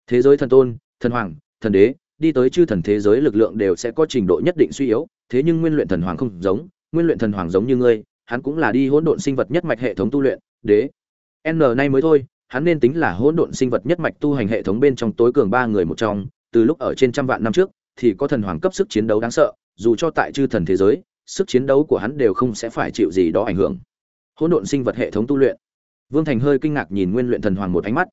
Thế giới thần tôn, thần hoàng, thần đế, đi tới chư thần thế giới lực lượng đều sẽ có trình độ nhất định suy yếu, thế nhưng nguyên luyện thần hoàng không giống nguyên luyện thần hoàng giống như ngươi, hắn cũng là đi hỗn độn sinh vật nhất mạch hệ thống tu luyện, đế. N nay mới thôi, hắn nên tính là hỗn độn sinh vật nhất mạch tu hành hệ thống bên trong tối cường ba người một trong, từ lúc ở trên trăm vạn năm trước, thì có thần hoàng cấp sức chiến đấu đáng sợ, dù cho tại chư thần thế giới, sức chiến đấu của hắn đều không sẽ phải chịu gì đó ảnh hưởng. Hỗn độn sinh vật hệ thống tu luyện. Vương thành hơi kinh ngạc nhìn nguyên luyện thần hoàng một ánh mắt.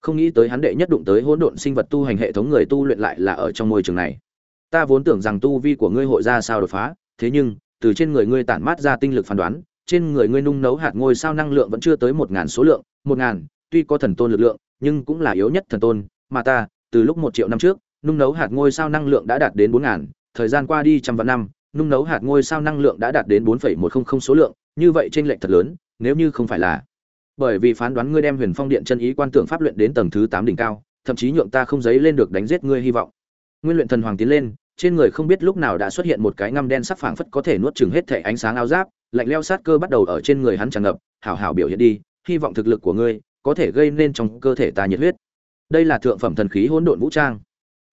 Không nghĩ tới hắn đệ nhất đụng tới hỗn độn sinh vật tu hành hệ thống người tu luyện lại là ở trong môi trường này. Ta vốn tưởng rằng tu vi của ngươi hội ra sao đột phá, thế nhưng từ trên người ngươi tản mát ra tinh lực phán đoán, trên người ngươi nung nấu hạt ngôi sao năng lượng vẫn chưa tới một ngàn số lượng, một ngàn, tuy có thần tôn lực lượng, nhưng cũng là yếu nhất thần tôn, mà ta, từ lúc một triệu năm trước, nung nấu hạt ngôi sao năng lượng đã đạt đến bốn ngàn, thời gian qua đi trăm vạn năm, nung nấu hạt ngôi sao năng lượng đã đạt đến bốn phẩy một không không số lượng, như vậy trên lệch thật lớn, nếu như không phải là bởi vì phán đoán ngươi đem huyền phong điện chân ý quan tưởng pháp luyện đến tầng thứ tám đỉnh cao, thậm chí nhượng ta không giấy lên được đánh giết ngươi hy vọng. Nguyên luyện thần hoàng tiến lên trên người không biết lúc nào đã xuất hiện một cái ngăm đen sắc phảng phất có thể nuốt chừng hết thể ánh sáng áo giáp, lạnh leo sát cơ bắt đầu ở trên người hắn tràn ngập, hảo hảo biểu hiện đi, hy vọng thực lực của ngươi có thể gây nên trong cơ thể ta nhiệt huyết. Đây là thượng phẩm thần khí hỗn độn vũ trang.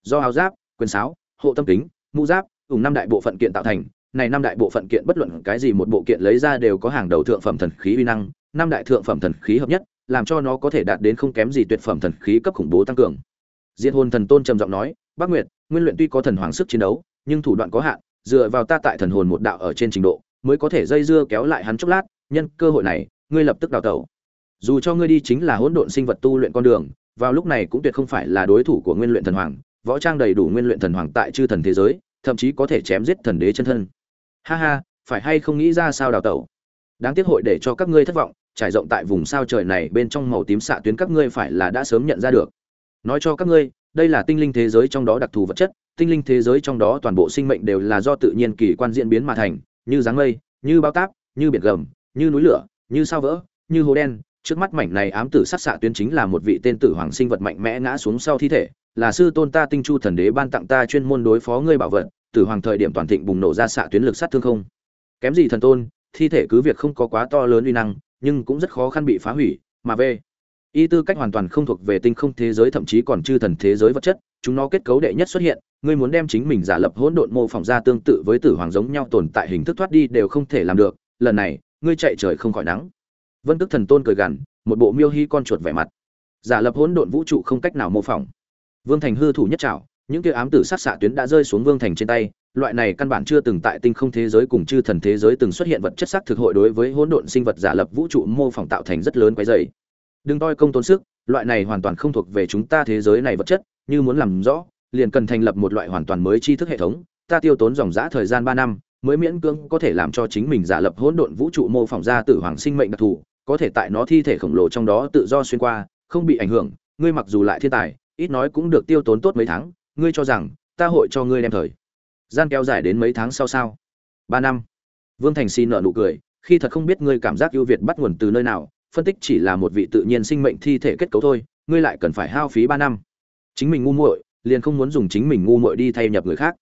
Do áo giáp, quyền sáo, hộ tâm kính, mũ giáp cùng năm đại bộ phận kiện tạo thành, này năm đại bộ phận kiện bất luận cái gì một bộ kiện lấy ra đều có hàng đầu thượng phẩm thần khí uy năng, năm đại thượng phẩm thần khí hợp nhất, làm cho nó có thể đạt đến không kém gì tuyệt phẩm thần khí cấp khủng bố tăng cường. Diệt hồn thần tôn trầm giọng nói, bác nguyệt nguyên luyện tuy có thần hoàng sức chiến đấu, nhưng thủ đoạn có hạn, dựa vào ta tại thần hồn một đạo ở trên trình độ, mới có thể dây dưa kéo lại hắn chốc lát, nhân cơ hội này, ngươi lập tức đào tẩu. Dù cho ngươi đi chính là hỗn độn sinh vật tu luyện con đường, vào lúc này cũng tuyệt không phải là đối thủ của nguyên luyện thần hoàng, võ trang đầy đủ nguyên luyện thần hoàng tại chư thần thế giới, thậm chí có thể chém giết thần đế chân thân. Ha ha, phải hay không nghĩ ra sao đào tẩu? Đáng tiếc hội để cho các ngươi thất vọng, trải rộng tại vùng sao trời này bên trong màu tím xạ tuyến các ngươi phải là đã sớm nhận ra được. Nói cho các ngươi đây là tinh linh thế giới trong đó đặc thù vật chất, tinh linh thế giới trong đó toàn bộ sinh mệnh đều là do tự nhiên kỳ quan diễn biến mà thành, như dáng mây, như bao táp, như biển gầm, như núi lửa, như sao vỡ, như hố đen. Trước mắt mảnh này ám tử sát xạ tuyến chính là một vị tên tử hoàng sinh vật mạnh mẽ ngã xuống sau thi thể. Là sư tôn ta tinh chu thần đế ban tặng ta chuyên môn đối phó ngươi bảo vật, tử hoàng thời điểm toàn thịnh bùng nổ ra xạ tuyến lực sát thương không. Kém gì thần tôn, thi thể cứ việc không có quá to lớn uy năng, nhưng cũng rất khó khăn bị phá hủy, mà về y tư cách hoàn toàn không thuộc về tinh không thế giới, thậm chí còn chư thần thế giới vật chất, chúng nó kết cấu đệ nhất xuất hiện, ngươi muốn đem chính mình giả lập hỗn độn mô phỏng ra tương tự với tử hoàng giống nhau tồn tại hình thức thoát đi đều không thể làm được, lần này, ngươi chạy trời không khỏi nắng. Vân tức thần tôn cười gằn, một bộ miêu hy con chuột vẻ mặt. Giả lập hỗn độn vũ trụ không cách nào mô phỏng. Vương thành hư thủ nhất trảo, những kia ám tử sát xạ tuyến đã rơi xuống vương thành trên tay, loại này căn bản chưa từng tại tinh không thế giới cùng chư thần thế giới từng xuất hiện vật chất sắc thực hội đối với hỗn độn sinh vật giả lập vũ trụ mô phỏng tạo thành rất lớn quái dày đừng toi công tốn sức, loại này hoàn toàn không thuộc về chúng ta thế giới này vật chất, như muốn làm rõ, liền cần thành lập một loại hoàn toàn mới tri thức hệ thống, ta tiêu tốn dòng giã thời gian ba năm, mới miễn cưỡng có thể làm cho chính mình giả lập hỗn độn vũ trụ mô phỏng ra tử hoàng sinh mệnh đặc thù, có thể tại nó thi thể khổng lồ trong đó tự do xuyên qua, không bị ảnh hưởng, ngươi mặc dù lại thiên tài, ít nói cũng được tiêu tốn tốt mấy tháng, ngươi cho rằng, ta hội cho ngươi đem thời gian kéo dài đến mấy tháng sau sao? Ba năm. Vương thành xin nợ nụ cười, khi thật không biết ngươi cảm giác ưu việt bắt nguồn từ nơi nào phân tích chỉ là một vị tự nhiên sinh mệnh thi thể kết cấu thôi, ngươi lại cần phải hao phí ba năm. Chính mình ngu muội, liền không muốn dùng chính mình ngu muội đi thay nhập người khác.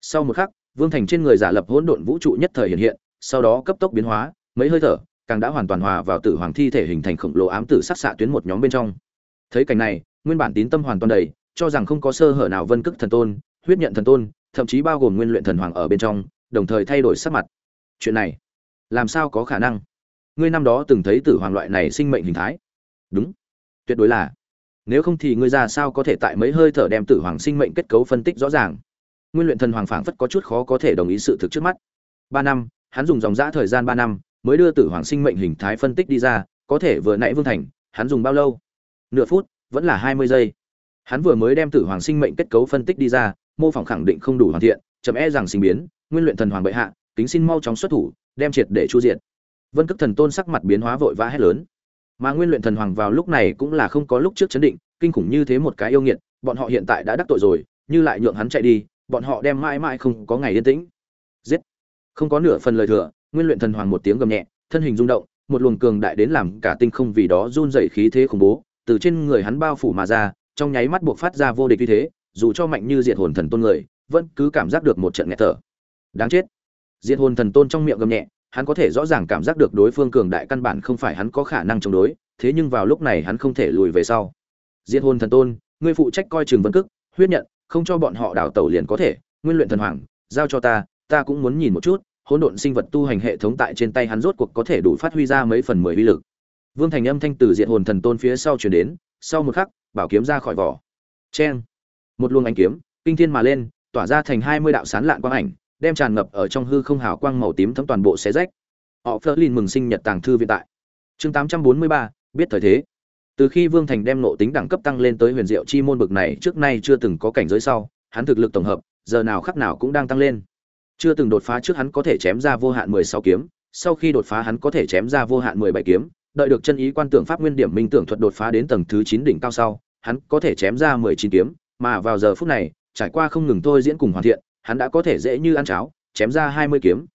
Sau một khắc, vương thành trên người giả lập hỗn độn vũ trụ nhất thời hiện hiện, sau đó cấp tốc biến hóa, mấy hơi thở, càng đã hoàn toàn hòa vào tử hoàng thi thể hình thành khổng lồ ám tử sắc xạ tuyến một nhóm bên trong. Thấy cảnh này, nguyên bản tín tâm hoàn toàn đầy, cho rằng không có sơ hở nào vân cức thần tôn, huyết nhận thần tôn, thậm chí bao gồm nguyên luyện thần hoàng ở bên trong, đồng thời thay đổi sắc mặt. Chuyện này, làm sao có khả năng? Ngươi năm đó từng thấy tử hoàng loại này sinh mệnh hình thái. Đúng. Tuyệt đối là. Nếu không thì ngươi ra sao có thể tại mấy hơi thở đem tử hoàng sinh mệnh kết cấu phân tích rõ ràng? Nguyên luyện thần hoàng phảng phất có chút khó có thể đồng ý sự thực trước mắt. Ba năm, hắn dùng dòng giã thời gian ba năm mới đưa tử hoàng sinh mệnh hình thái phân tích đi ra, có thể vừa nãy vương thành, hắn dùng bao lâu? Nửa phút, vẫn là hai mươi giây. Hắn vừa mới đem tử hoàng sinh mệnh kết cấu phân tích đi ra, mô phỏng khẳng định không đủ hoàn thiện, chậm e rằng sinh biến, nguyên luyện thần hoàng bệ hạ, kính xin mau chóng xuất thủ, đem triệt để chu diện vân cước thần tôn sắc mặt biến hóa vội vã hét lớn. Mà nguyên luyện thần hoàng vào lúc này cũng là không có lúc trước chấn định, kinh khủng như thế một cái yêu nghiệt, bọn họ hiện tại đã đắc tội rồi, như lại nhượng hắn chạy đi, bọn họ đem mãi mãi không có ngày yên tĩnh. Giết! Không có nửa phần lời thừa, nguyên luyện thần hoàng một tiếng gầm nhẹ, thân hình rung động, một luồng cường đại đến làm cả tinh không vì đó run dậy khí thế khủng bố, từ trên người hắn bao phủ mà ra, trong nháy mắt buộc phát ra vô địch như thế, dù cho mạnh như diệt hồn thần tôn người, vẫn cứ cảm giác được một trận nghẹt thở. Đáng chết! Diệt hồn thần tôn trong miệng gầm nhẹ hắn có thể rõ ràng cảm giác được đối phương cường đại căn bản không phải hắn có khả năng chống đối thế nhưng vào lúc này hắn không thể lùi về sau. Diệt hồn thần tôn ngươi phụ trách coi trường vân cức huyết nhận không cho bọn họ đảo tẩu liền có thể nguyên luyện thần hoàng giao cho ta ta cũng muốn nhìn một chút hỗn độn sinh vật tu hành hệ thống tại trên tay hắn rốt cuộc có thể đủ phát huy ra mấy phần mười uy lực. Vương thành âm thanh từ diệt hồn thần tôn phía sau truyền đến sau một khắc bảo kiếm ra khỏi vỏ. Chen, một luồng ánh kiếm kinh thiên mà lên tỏa ra thành hai mươi đạo sán lạn quang ảnh đem tràn ngập ở trong hư không hào quang màu tím thấm toàn bộ xé rách. Họ phớt lên mừng sinh nhật tàng thư viện tại. Chương tám trăm bốn mươi ba, biết thời thế. Từ khi vương thành đem nộ tính đẳng cấp tăng lên tới huyền diệu chi môn bực này, trước nay chưa từng có cảnh giới sau, hắn thực lực tổng hợp, giờ nào khắc nào cũng đang tăng lên. Chưa từng đột phá trước hắn có thể chém ra vô hạn mười sáu kiếm, sau khi đột phá hắn có thể chém ra vô hạn mười bảy kiếm, đợi được chân ý quan tưởng pháp nguyên điểm minh tưởng thuật đột phá đến tầng thứ chín đỉnh cao sau, hắn có thể chém ra mười chín kiếm, mà vào giờ phút này, trải qua không ngừng thôi diễn cùng hoàn thiện hắn đã có thể dễ như ăn cháo, chém ra hai mươi kiếm.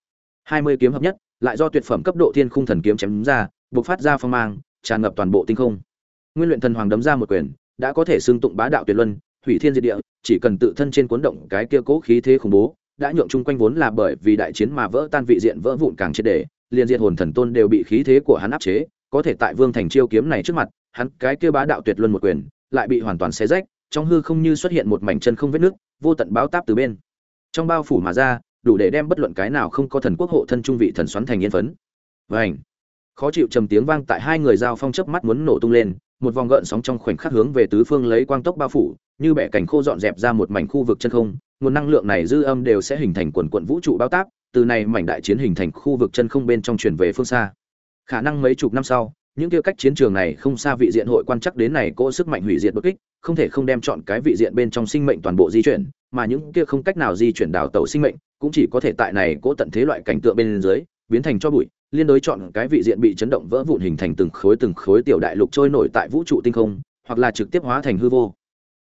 Hai mươi kiếm hợp nhất, lại do tuyệt phẩm cấp độ thiên khung thần kiếm chém ra, bộc phát ra phong mang, tràn ngập toàn bộ tinh không. Nguyên luyện thần hoàng đấm ra một quyền, đã có thể xưng tụng bá đạo tuyệt luân, hủy thiên diệt địa, chỉ cần tự thân trên cuốn động cái kia cố khí thế khủng bố, đã nhượng chung quanh vốn là bởi vì đại chiến mà vỡ tan vị diện vỡ vụn càng triệt để, liền diện hồn thần tôn đều bị khí thế của hắn áp chế, có thể tại vương thành chiêu kiếm này trước mặt, hắn cái kia bá đạo tuyệt luân một quyền, lại bị hoàn toàn xé rách, trong hư không như xuất hiện một mảnh chân không vết nước, vô tận báo táp từ bên trong bao phủ mà ra, đủ để đem bất luận cái nào không có thần quốc hộ thân trung vị thần xoắn thành yên phấn. Vảnh khó chịu trầm tiếng vang tại hai người giao phong chớp mắt muốn nổ tung lên, một vòng gợn sóng trong khoảnh khắc hướng về tứ phương lấy quang tốc bao phủ, như bẻ cảnh khô dọn dẹp ra một mảnh khu vực chân không, nguồn năng lượng này dư âm đều sẽ hình thành quần quận vũ trụ bao táp, từ này mảnh đại chiến hình thành khu vực chân không bên trong truyền về phương xa. Khả năng mấy chục năm sau những kia cách chiến trường này không xa vị diện hội quan chắc đến này cỗ sức mạnh hủy diệt đột kích, không thể không đem chọn cái vị diện bên trong sinh mệnh toàn bộ di chuyển, mà những kia không cách nào di chuyển đào tẩu sinh mệnh cũng chỉ có thể tại này cỗ tận thế loại cảnh tượng bên dưới, biến thành cho bụi, liên đối chọn cái vị diện bị chấn động vỡ vụn hình thành từng khối từng khối tiểu đại lục trôi nổi tại vũ trụ tinh không, hoặc là trực tiếp hóa thành hư vô.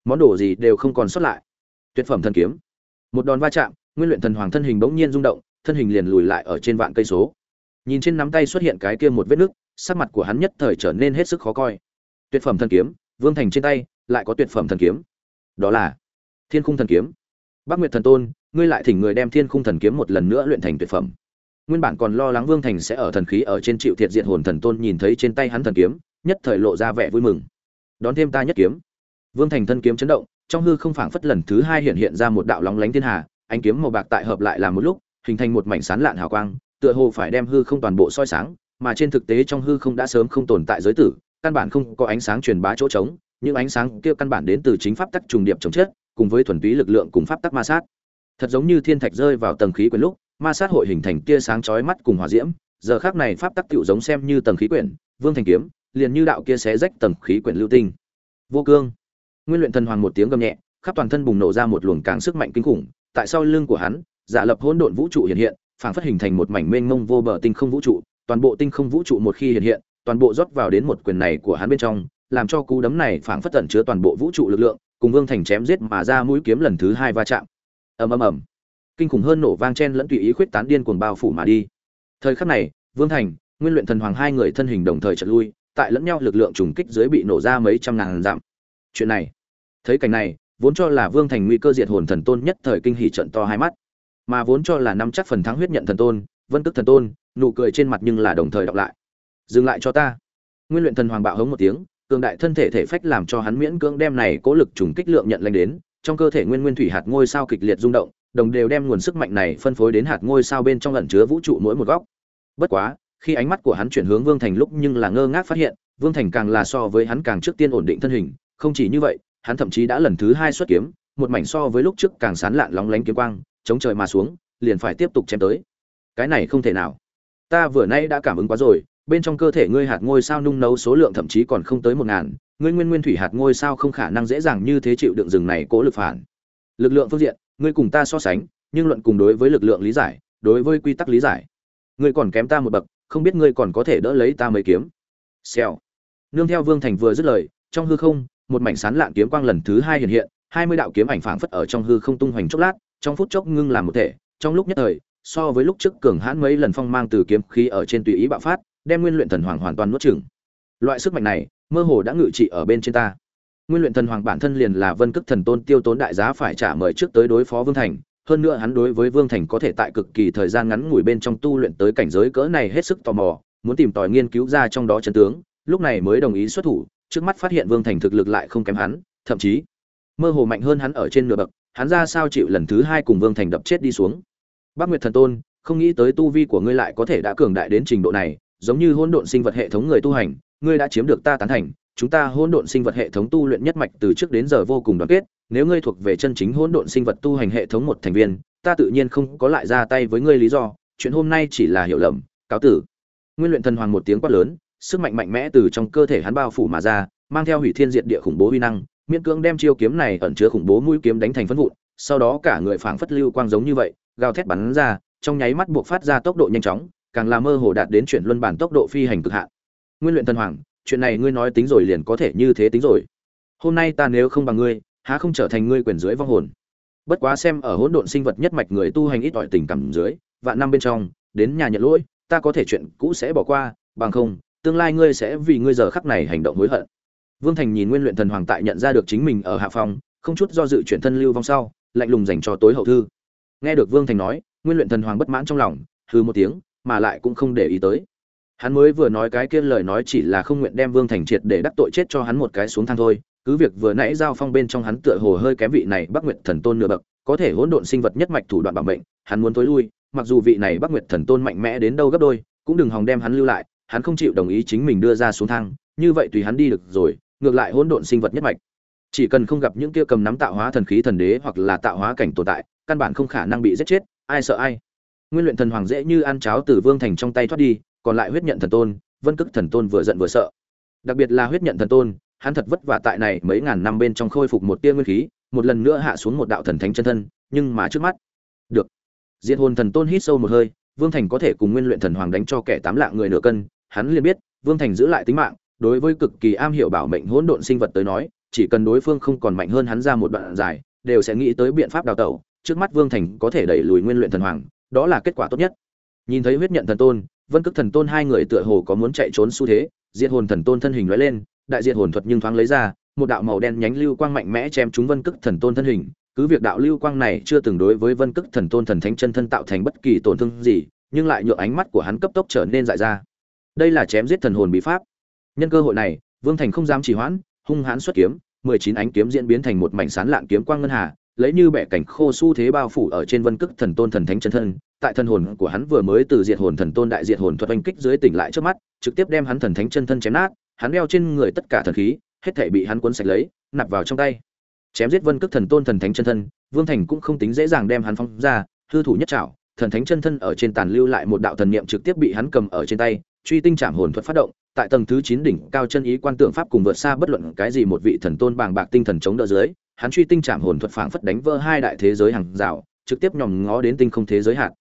Món đồ gì đều không còn sót lại. Tuyệt phẩm thần kiếm. Một đòn va chạm, nguyên luyện thần hoàng thân hình bỗng nhiên rung động, thân hình liền lùi lại ở trên vạn cây số. Nhìn trên nắm tay xuất hiện cái kia một vết nứt sắc mặt của hắn nhất thời trở nên hết sức khó coi. Tuyệt phẩm thần kiếm, vương thành trên tay, lại có tuyệt phẩm thần kiếm. Đó là thiên khung thần kiếm. Bác nguyệt thần tôn, ngươi lại thỉnh người đem thiên khung thần kiếm một lần nữa luyện thành tuyệt phẩm. Nguyên bản còn lo lắng vương thành sẽ ở thần khí ở trên chịu thiệt diện hồn thần tôn nhìn thấy trên tay hắn thần kiếm, nhất thời lộ ra vẻ vui mừng. Đón thêm ta nhất kiếm. Vương thành thân kiếm chấn động, trong hư không phảng phất lần thứ hai hiện hiện ra một đạo lóng lánh thiên hà, ánh kiếm màu bạc tại hợp lại làm một lúc, hình thành một mảnh sán lạn hào quang, tựa hồ phải đem hư không toàn bộ soi sáng mà trên thực tế trong hư không đã sớm không tồn tại giới tử, căn bản không có ánh sáng truyền bá chỗ trống, những ánh sáng kia căn bản đến từ chính pháp tắc trùng điệp chống chết cùng với thuần túy lực lượng cùng pháp tắc ma sát. Thật giống như thiên thạch rơi vào tầng khí quyển lúc, ma sát hội hình thành tia sáng chói mắt cùng hỏa diễm, giờ khác này pháp tắc tựu giống xem như tầng khí quyển, vương thành kiếm, liền như đạo kia xé rách tầng khí quyển lưu tinh. Vô cương. Nguyên luyện thần hoàng một tiếng gầm nhẹ, khắp toàn thân bùng nổ ra một luồng càng sức mạnh kinh khủng, tại sau lưng của hắn giả lập hỗn độn vũ trụ hiện hiện, phảng phất hình thành một mảnh mênh mông vô bờ tinh không vũ trụ toàn bộ tinh không vũ trụ một khi hiện hiện, toàn bộ rót vào đến một quyền này của hắn bên trong, làm cho cú đấm này phảng phất tẩn chứa toàn bộ vũ trụ lực lượng, cùng vương thành chém giết mà ra mũi kiếm lần thứ hai va chạm. Ầm ầm ầm. Kinh khủng hơn nổ vang chen lẫn tùy ý khuyết tán điên cuồng bao phủ mà đi. Thời khắc này, vương thành, nguyên luyện thần hoàng hai người thân hình đồng thời chợt lui, tại lẫn nhau lực lượng trùng kích dưới bị nổ ra mấy trăm ngàn dặm. Chuyện này, thấy cảnh này, vốn cho là vương thành nguy cơ diệt hồn thần tôn nhất thời kinh hỉ trận to hai mắt. Mà vốn cho là năm chắc phần thắng huyết nhận thần tôn, vân tức thần tôn nụ cười trên mặt nhưng là đồng thời đọc lại. Dừng lại cho ta. Nguyên luyện thần hoàng bạo hống một tiếng, cường đại thân thể thể phách làm cho hắn miễn cưỡng đem này cố lực trùng kích lượng nhận lanh đến, trong cơ thể nguyên nguyên thủy hạt ngôi sao kịch liệt rung động, đồng đều đem nguồn sức mạnh này phân phối đến hạt ngôi sao bên trong lẩn chứa vũ trụ mỗi một góc. Bất quá, khi ánh mắt của hắn chuyển hướng vương thành lúc nhưng là ngơ ngác phát hiện, vương thành càng là so với hắn càng trước tiên ổn định thân hình, không chỉ như vậy, hắn thậm chí đã lần thứ hai xuất kiếm, một mảnh so với lúc trước càng sán lạn lóng lánh kiếm quang, chống trời mà xuống, liền phải tiếp tục chém tới. Cái này không thể nào ta vừa nay đã cảm ứng quá rồi, bên trong cơ thể ngươi hạt ngôi sao nung nấu số lượng thậm chí còn không tới một ngàn, ngươi nguyên nguyên thủy hạt ngôi sao không khả năng dễ dàng như thế chịu đựng rừng này cố lực phản. Lực lượng phương diện, ngươi cùng ta so sánh, nhưng luận cùng đối với lực lượng lý giải, đối với quy tắc lý giải. Ngươi còn kém ta một bậc, không biết ngươi còn có thể đỡ lấy ta mấy kiếm. Xèo. Nương theo vương thành vừa dứt lời, trong hư không, một mảnh sán lạn kiếm quang lần thứ hai hiện hiện, hai mươi đạo kiếm ảnh phảng phất ở trong hư không tung hoành chốc lát, trong phút chốc ngưng làm một thể, trong lúc nhất thời so với lúc trước cường hãn mấy lần phong mang từ kiếm khí ở trên tùy ý bạo phát, đem nguyên luyện thần hoàng hoàn toàn nuốt chửng. Loại sức mạnh này, mơ hồ đã ngự trị ở bên trên ta. Nguyên luyện thần hoàng bản thân liền là vân cức thần tôn tiêu tốn đại giá phải trả mời trước tới đối phó vương thành, hơn nữa hắn đối với vương thành có thể tại cực kỳ thời gian ngắn ngủi bên trong tu luyện tới cảnh giới cỡ này hết sức tò mò, muốn tìm tòi nghiên cứu ra trong đó chân tướng, lúc này mới đồng ý xuất thủ, trước mắt phát hiện vương thành thực lực lại không kém hắn, thậm chí, mơ hồ mạnh hơn hắn ở trên nửa bậc, hắn ra sao chịu lần thứ hai cùng vương thành đập chết đi xuống bác nguyệt thần tôn, không nghĩ tới tu vi của ngươi lại có thể đã cường đại đến trình độ này, giống như hỗn độn sinh vật hệ thống người tu hành, ngươi đã chiếm được ta tán thành, chúng ta hỗn độn sinh vật hệ thống tu luyện nhất mạch từ trước đến giờ vô cùng đoàn kết, nếu ngươi thuộc về chân chính hỗn độn sinh vật tu hành hệ thống một thành viên, ta tự nhiên không có lại ra tay với ngươi lý do, chuyện hôm nay chỉ là hiểu lầm, cáo tử. Nguyên luyện thần hoàng một tiếng quát lớn, sức mạnh mạnh mẽ từ trong cơ thể hắn bao phủ mà ra, mang theo hủy thiên diệt địa khủng bố uy năng, miễn cưỡng đem chiêu kiếm này ẩn chứa khủng bố mũi kiếm đánh thành phân vụn, sau đó cả người phảng phất lưu quang giống như vậy gào thét bắn ra, trong nháy mắt buộc phát ra tốc độ nhanh chóng, càng là mơ hồ đạt đến chuyển luân bản tốc độ phi hành cực hạn. Nguyên luyện thần hoàng, chuyện này ngươi nói tính rồi liền có thể như thế tính rồi. Hôm nay ta nếu không bằng ngươi, há không trở thành ngươi quyền dưới vong hồn? Bất quá xem ở hỗn độn sinh vật nhất mạch người tu hành ít đòi tình cảm dưới, vạn năm bên trong, đến nhà nhận lỗi, ta có thể chuyện cũ sẽ bỏ qua, bằng không, tương lai ngươi sẽ vì ngươi giờ khắc này hành động hối hận. Vương thành nhìn nguyên luyện thần hoàng tại nhận ra được chính mình ở hạ phòng, không chút do dự chuyển thân lưu vong sau, lạnh lùng dành cho tối hậu thư nghe được vương thành nói, nguyên luyện thần hoàng bất mãn trong lòng hư một tiếng, mà lại cũng không để ý tới. Hắn mới vừa nói cái kia lời nói chỉ là không nguyện đem vương thành triệt để đắc tội chết cho hắn một cái xuống thang thôi. Cứ việc vừa nãy giao phong bên trong hắn tựa hồ hơi kém vị này bắc nguyệt thần tôn nửa bậc, có thể hỗn độn sinh vật nhất mạch thủ đoạn bảo mệnh, hắn muốn tối lui, mặc dù vị này bắc nguyệt thần tôn mạnh mẽ đến đâu gấp đôi, cũng đừng hòng đem hắn lưu lại, hắn không chịu đồng ý chính mình đưa ra xuống thang, như vậy tùy hắn đi được rồi, ngược lại hỗn độn sinh vật nhất mạch. Chỉ cần không gặp những kia cầm nắm tạo hóa thần khí thần đế hoặc là tạo hóa cảnh tồn tại căn bản không khả năng bị giết chết, ai sợ ai. Nguyên luyện thần hoàng dễ như ăn cháo từ vương thành trong tay thoát đi, còn lại huyết nhận thần tôn, vân cức thần tôn vừa giận vừa sợ. Đặc biệt là huyết nhận thần tôn, hắn thật vất vả tại này mấy ngàn năm bên trong khôi phục một tia nguyên khí, một lần nữa hạ xuống một đạo thần thánh chân thân, nhưng mà trước mắt, được. Diệt hồn thần tôn hít sâu một hơi, vương thành có thể cùng nguyên luyện thần hoàng đánh cho kẻ tám lạng người nửa cân, hắn liền biết, vương thành giữ lại tính mạng, đối với cực kỳ am hiểu bảo mệnh hỗn độn sinh vật tới nói, chỉ cần đối phương không còn mạnh hơn hắn ra một đoạn dài, đều sẽ nghĩ tới biện pháp đào tẩu trước mắt vương thành có thể đẩy lùi nguyên luyện thần hoàng, đó là kết quả tốt nhất. Nhìn thấy huyết nhận thần tôn, vân cước thần tôn hai người tựa hồ có muốn chạy trốn xu thế, diệt hồn thần tôn thân hình lóe lên, đại Diệt hồn thuật nhưng thoáng lấy ra, một đạo màu đen nhánh lưu quang mạnh mẽ chém trúng vân cước thần tôn thân hình, cứ việc đạo lưu quang này chưa từng đối với vân cước thần tôn thần thánh chân thân tạo thành bất kỳ tổn thương gì, nhưng lại nhượng ánh mắt của hắn cấp tốc trở nên dại ra. Đây là chém giết thần hồn bí pháp. Nhân cơ hội này, vương thành không dám trì hoãn, hung hãn xuất kiếm, mười chín ánh kiếm diễn biến thành một mảnh sán lạng kiếm quang ngân hà lấy như bẻ cảnh khô su thế bao phủ ở trên vân cức thần tôn thần thánh chân thân, tại thân hồn của hắn vừa mới từ diệt hồn thần tôn đại diệt hồn thuật oanh kích dưới tỉnh lại trước mắt, trực tiếp đem hắn thần thánh chân thân chém nát, hắn đeo trên người tất cả thần khí, hết thể bị hắn cuốn sạch lấy, nạp vào trong tay. Chém giết vân cức thần tôn thần thánh chân thân, vương thành cũng không tính dễ dàng đem hắn phóng ra, hư thủ nhất trảo, thần thánh chân thân ở trên tàn lưu lại một đạo thần niệm trực tiếp bị hắn cầm ở trên tay, truy tinh trảm hồn thuật phát động, tại tầng thứ chín đỉnh cao chân ý quan tượng pháp cùng vượt xa bất luận cái gì một vị thần tôn bàng bạc tinh thần chống đỡ dưới hắn truy tinh trảm hồn thuật phảng phất đánh vỡ hai đại thế giới hàng rào, trực tiếp nhòm ngó đến tinh không thế giới hạn.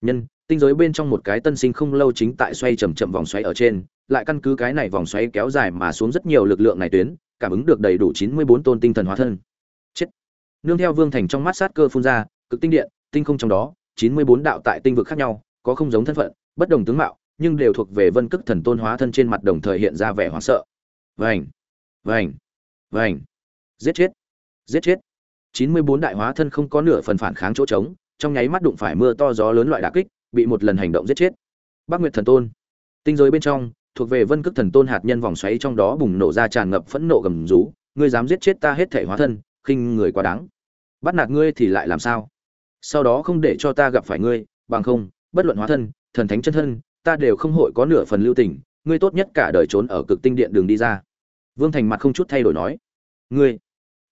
Nhân, tinh giới bên trong một cái tân sinh không lâu chính tại xoay chậm chậm vòng xoáy ở trên, lại căn cứ cái này vòng xoáy kéo dài mà xuống rất nhiều lực lượng này tuyến, cảm ứng được đầy đủ 94 tôn tinh thần hóa thân. Chết. Nương theo Vương Thành trong mắt sát cơ phun ra, cực tinh điện, tinh không trong đó, 94 đạo tại tinh vực khác nhau, có không giống thân phận, bất đồng tướng mạo, nhưng đều thuộc về Vân Cực Thần Tôn hóa thân trên mặt đồng thời hiện ra vẻ hoảng sợ. Vành, vành, vành. Giết chết giết chết. 94 đại hóa thân không có nửa phần phản kháng chỗ trống, trong nháy mắt đụng phải mưa to gió lớn loại đả kích, bị một lần hành động giết chết. Bắc Nguyệt thần tôn. Tinh giới bên trong, thuộc về Vân cước thần tôn hạt nhân vòng xoáy trong đó bùng nổ ra tràn ngập phẫn nộ gầm rú, ngươi dám giết chết ta hết thể hóa thân, khinh người quá đáng. Bắt nạt ngươi thì lại làm sao? Sau đó không để cho ta gặp phải ngươi, bằng không, bất luận hóa thân, thần thánh chân thân, ta đều không hội có nửa phần lưu tình, ngươi tốt nhất cả đời trốn ở cực tinh điện đường đi ra. Vương thành mặt không chút thay đổi nói, ngươi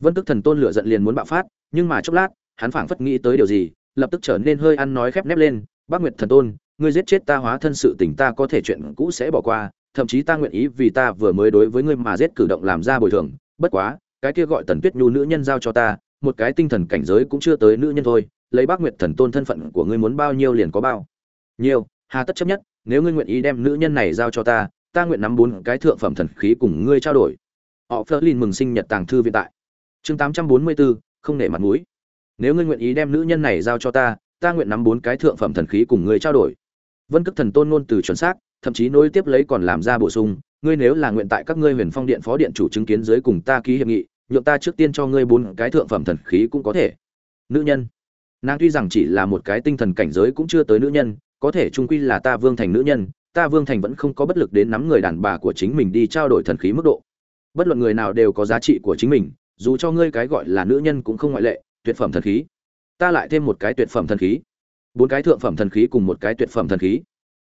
Vân Tức Thần Tôn lửa giận liền muốn bạo phát, nhưng mà chốc lát, hắn phảng phất nghĩ tới điều gì, lập tức trở nên hơi ăn nói khép nép lên, "Bác Nguyệt Thần Tôn, ngươi giết chết ta hóa thân sự tình ta có thể chuyện cũ sẽ bỏ qua, thậm chí ta nguyện ý vì ta vừa mới đối với ngươi mà giết cử động làm ra bồi thường, bất quá, cái kia gọi Tần Tuyết Nhu nữ nhân giao cho ta, một cái tinh thần cảnh giới cũng chưa tới nữ nhân thôi, lấy Bác Nguyệt Thần Tôn thân phận của ngươi muốn bao nhiêu liền có bao nhiêu, hà tất chấp nhất, nếu ngươi nguyện ý đem nữ nhân này giao cho ta, ta nguyện nắm bốn cái thượng phẩm thần khí cùng ngươi trao đổi. Họ phơ lin mừng sinh nhật tàng thư viện tại chương tám trăm bốn mươi bốn, không nể mặt mũi. Nếu ngươi nguyện ý đem nữ nhân này giao cho ta ta nguyện nắm bốn cái thượng phẩm thần khí cùng ngươi trao đổi. Vân cực thần tôn ngôn từ chuẩn xác, thậm chí nối tiếp lấy còn làm ra bổ sung, ngươi nếu là nguyện tại các ngươi huyền phong điện phó điện chủ chứng kiến dưới cùng ta ký hiệp nghị, nhượng ta trước tiên cho ngươi bốn cái thượng phẩm thần khí cũng có thể. Nữ nhân. Nàng tuy rằng chỉ là một cái tinh thần cảnh giới cũng chưa tới nữ nhân, có thể trung quy là ta vương thành nữ nhân, ta vương thành vẫn không có bất lực đến nắm người đàn bà của chính mình đi trao đổi thần khí mức độ. Bất luận người nào đều có giá trị của chính mình dù cho ngươi cái gọi là nữ nhân cũng không ngoại lệ, tuyệt phẩm thần khí. Ta lại thêm một cái tuyệt phẩm thần khí. Bốn cái thượng phẩm thần khí cùng một cái tuyệt phẩm thần khí.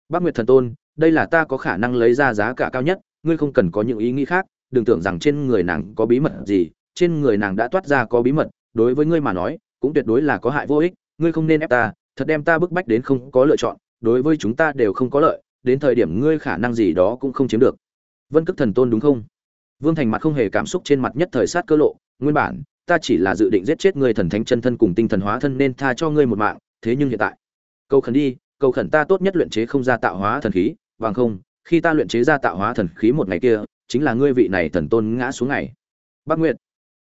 Bác nguyệt thần tôn, đây là ta có khả năng lấy ra giá cả cao nhất, ngươi không cần có những ý nghĩ khác, đừng tưởng rằng trên người nàng có bí mật gì, trên người nàng đã toát ra có bí mật, đối với ngươi mà nói, cũng tuyệt đối là có hại vô ích, ngươi không nên ép ta, thật đem ta bức bách đến không có lựa chọn, đối với chúng ta đều không có lợi, đến thời điểm ngươi khả năng gì đó cũng không chiếm được. Vân cức thần tôn đúng không? Vương thành mặt không hề cảm xúc trên mặt nhất thời sát cơ lộ, nguyên bản, ta chỉ là dự định giết chết ngươi thần thánh chân thân cùng tinh thần hóa thân nên tha cho ngươi một mạng, thế nhưng hiện tại, cầu khẩn đi, cầu khẩn ta tốt nhất luyện chế không ra tạo hóa thần khí, bằng không, khi ta luyện chế ra tạo hóa thần khí một ngày kia, chính là ngươi vị này thần tôn ngã xuống ngày. Bác nguyệt,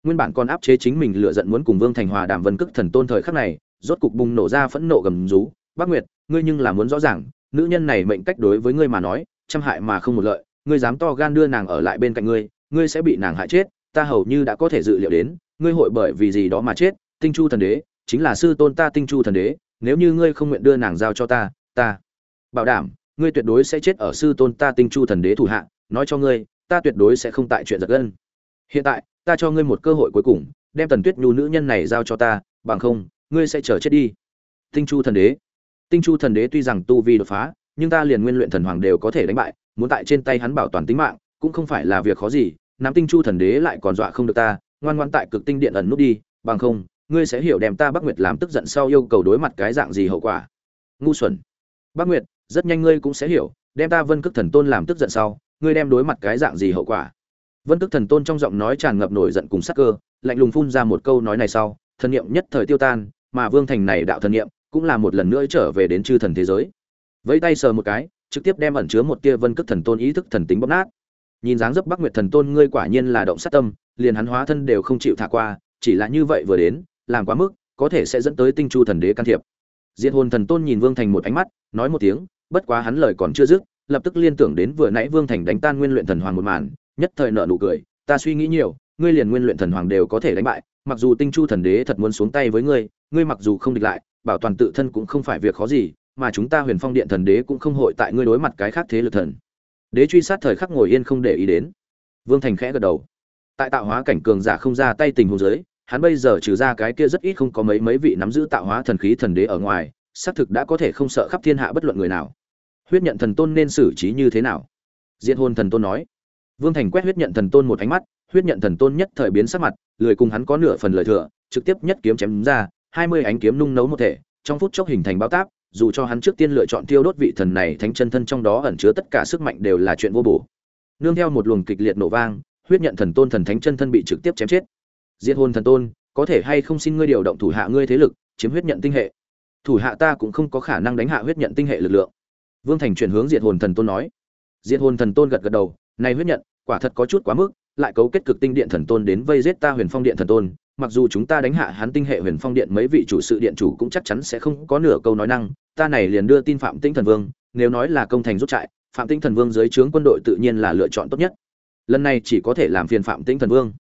nguyên bản còn áp chế chính mình lựa giận muốn cùng vương thành hòa đàm vân cức thần tôn thời khắc này, rốt cục bùng nổ ra phẫn nộ gầm rú, bác nguyệt, ngươi nhưng là muốn rõ ràng, nữ nhân này mệnh cách đối với ngươi mà nói, trăm hại mà không một lợi, ngươi dám to gan đưa nàng ở lại bên cạnh ngươi ngươi sẽ bị nàng hại chết, ta hầu như đã có thể dự liệu đến, ngươi hội bởi vì gì đó mà chết, tinh chu thần đế, chính là sư tôn ta tinh chu thần đế, nếu như ngươi không nguyện đưa nàng giao cho ta ta bảo đảm, ngươi tuyệt đối sẽ chết ở sư tôn ta tinh chu thần đế thủ hạ, nói cho ngươi, ta tuyệt đối sẽ không tại chuyện giật gân. Hiện tại, ta cho ngươi một cơ hội cuối cùng, đem tần tuyết nhu nữ nhân này giao cho ta, bằng không, ngươi sẽ chờ chết đi. Tinh chu thần đế. Tinh chu thần đế tuy rằng tu vi đột phá, nhưng ta liền nguyên luyện thần hoàng đều có thể đánh bại, muốn tại trên tay hắn bảo toàn tính mạng cũng không phải là việc khó gì nắm tinh chu thần đế lại còn dọa không được ta, ngoan ngoan tại cực tinh điện ẩn nút đi, bằng không, ngươi sẽ hiểu đem ta bắc nguyệt làm tức giận sau yêu cầu đối mặt cái dạng gì hậu quả. Ngu xuẩn. Bắc nguyệt, rất nhanh ngươi cũng sẽ hiểu, đem ta vân cước thần tôn làm tức giận sau, ngươi đem đối mặt cái dạng gì hậu quả. Vân cước thần tôn trong giọng nói tràn ngập nổi giận cùng sắc cơ, lạnh lùng phun ra một câu nói này sau, thần niệm nhất thời tiêu tan, mà vương thành này đạo thần niệm cũng là một lần nữa trở về đến chư thần thế giới. Vẫy tay sờ một cái, trực tiếp đem ẩn chứa một tia vân cước thần tôn ý thức thần tính bóp nát nhìn dáng dấp bắc nguyệt thần tôn ngươi quả nhiên là động sát tâm, liền hắn hóa thân đều không chịu thả qua, chỉ là như vậy vừa đến, làm quá mức, có thể sẽ dẫn tới tinh chu thần đế can thiệp. Diện hồn thần tôn nhìn vương thành một ánh mắt, nói một tiếng, bất quá hắn lời còn chưa dứt, lập tức liên tưởng đến vừa nãy vương thành đánh tan nguyên luyện thần hoàng một màn, nhất thời nợ nụ cười, ta suy nghĩ nhiều, ngươi liền nguyên luyện thần hoàng đều có thể đánh bại, mặc dù tinh chu thần đế thật muốn xuống tay với ngươi ngươi mặc dù không địch lại, bảo toàn tự thân cũng không phải việc khó gì, mà chúng ta huyền phong điện thần đế cũng không hội tại ngươi đối mặt cái khác thế lực thần đế truy sát thời khắc ngồi yên không để ý đến. Vương thành khẽ gật đầu. Tại tạo hóa cảnh cường giả không ra tay tình huống giới hắn bây giờ trừ ra cái kia rất ít không có mấy mấy vị nắm giữ tạo hóa thần khí thần đế ở ngoài, xác thực đã có thể không sợ khắp thiên hạ bất luận người nào. Huyết nhận thần tôn nên xử trí như thế nào? Diện hôn thần tôn nói. Vương thành quét huyết nhận thần tôn một ánh mắt, huyết nhận thần tôn nhất thời biến sắc mặt, lười cùng hắn có nửa phần lời thừa, trực tiếp nhất kiếm chém ra, hai mươi ánh kiếm nung nấu một thể, trong phút chốc hình thành bao táp dù cho hắn trước tiên lựa chọn tiêu đốt vị thần này, thánh chân thân trong đó ẩn chứa tất cả sức mạnh đều là chuyện vô bổ. Nương theo một luồng kịch liệt nổ vang, huyết nhận thần tôn thần thánh chân thân bị trực tiếp chém chết. Diệt hồn thần tôn, có thể hay không xin ngươi điều động thủ hạ ngươi thế lực, chiếm huyết nhận tinh hệ? Thủ hạ ta cũng không có khả năng đánh hạ huyết nhận tinh hệ lực lượng. Vương thành chuyển hướng diệt hồn thần tôn nói. Diệt hồn thần tôn gật gật đầu, này huyết nhận, quả thật có chút quá mức, lại cấu kết cực tinh điện thần tôn đến vây giết ta huyền phong điện thần tôn mặc dù chúng ta đánh hạ hắn tinh hệ huyền phong điện, mấy vị chủ sự điện chủ cũng chắc chắn sẽ không có nửa câu nói năng, ta này liền đưa tin phạm tĩnh thần vương, nếu nói là công thành rút trại, phạm tĩnh thần vương dưới trướng quân đội tự nhiên là lựa chọn tốt nhất. Lần này chỉ có thể làm phiền phạm tĩnh thần vương.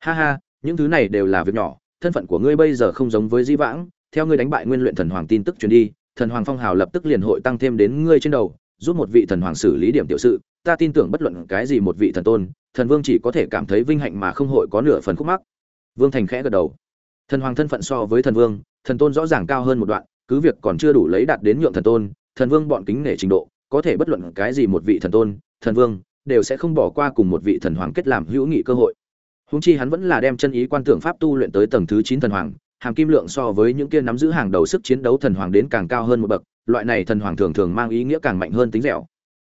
Ha ha, những thứ này đều là việc nhỏ, thân phận của ngươi bây giờ không giống với di vãng, theo ngươi đánh bại nguyên luyện thần hoàng tin tức truyền đi, thần hoàng phong hào lập tức liền hội tăng thêm đến ngươi trên đầu, giúp một vị thần hoàng xử lý điểm tiểu sự, ta tin tưởng bất luận cái gì một vị thần tôn, thần vương chỉ có thể cảm thấy vinh hạnh mà không hội có nửa phần khúc mắc vương thành khẽ gật đầu. Thần hoàng thân phận so với thần vương, thần tôn rõ ràng cao hơn một đoạn, cứ việc còn chưa đủ lấy đạt đến nhượng thần tôn, thần vương bọn kính nể trình độ, có thể bất luận cái gì một vị thần tôn, thần vương, đều sẽ không bỏ qua cùng một vị thần hoàng kết làm hữu nghị cơ hội. Huống chi hắn vẫn là đem chân ý quan tưởng pháp tu luyện tới tầng thứ chín thần hoàng, hàm kim lượng so với những kia nắm giữ hàng đầu sức chiến đấu thần hoàng đến càng cao hơn một bậc, loại này thần hoàng thường thường mang ý nghĩa càng mạnh hơn tính dẻo.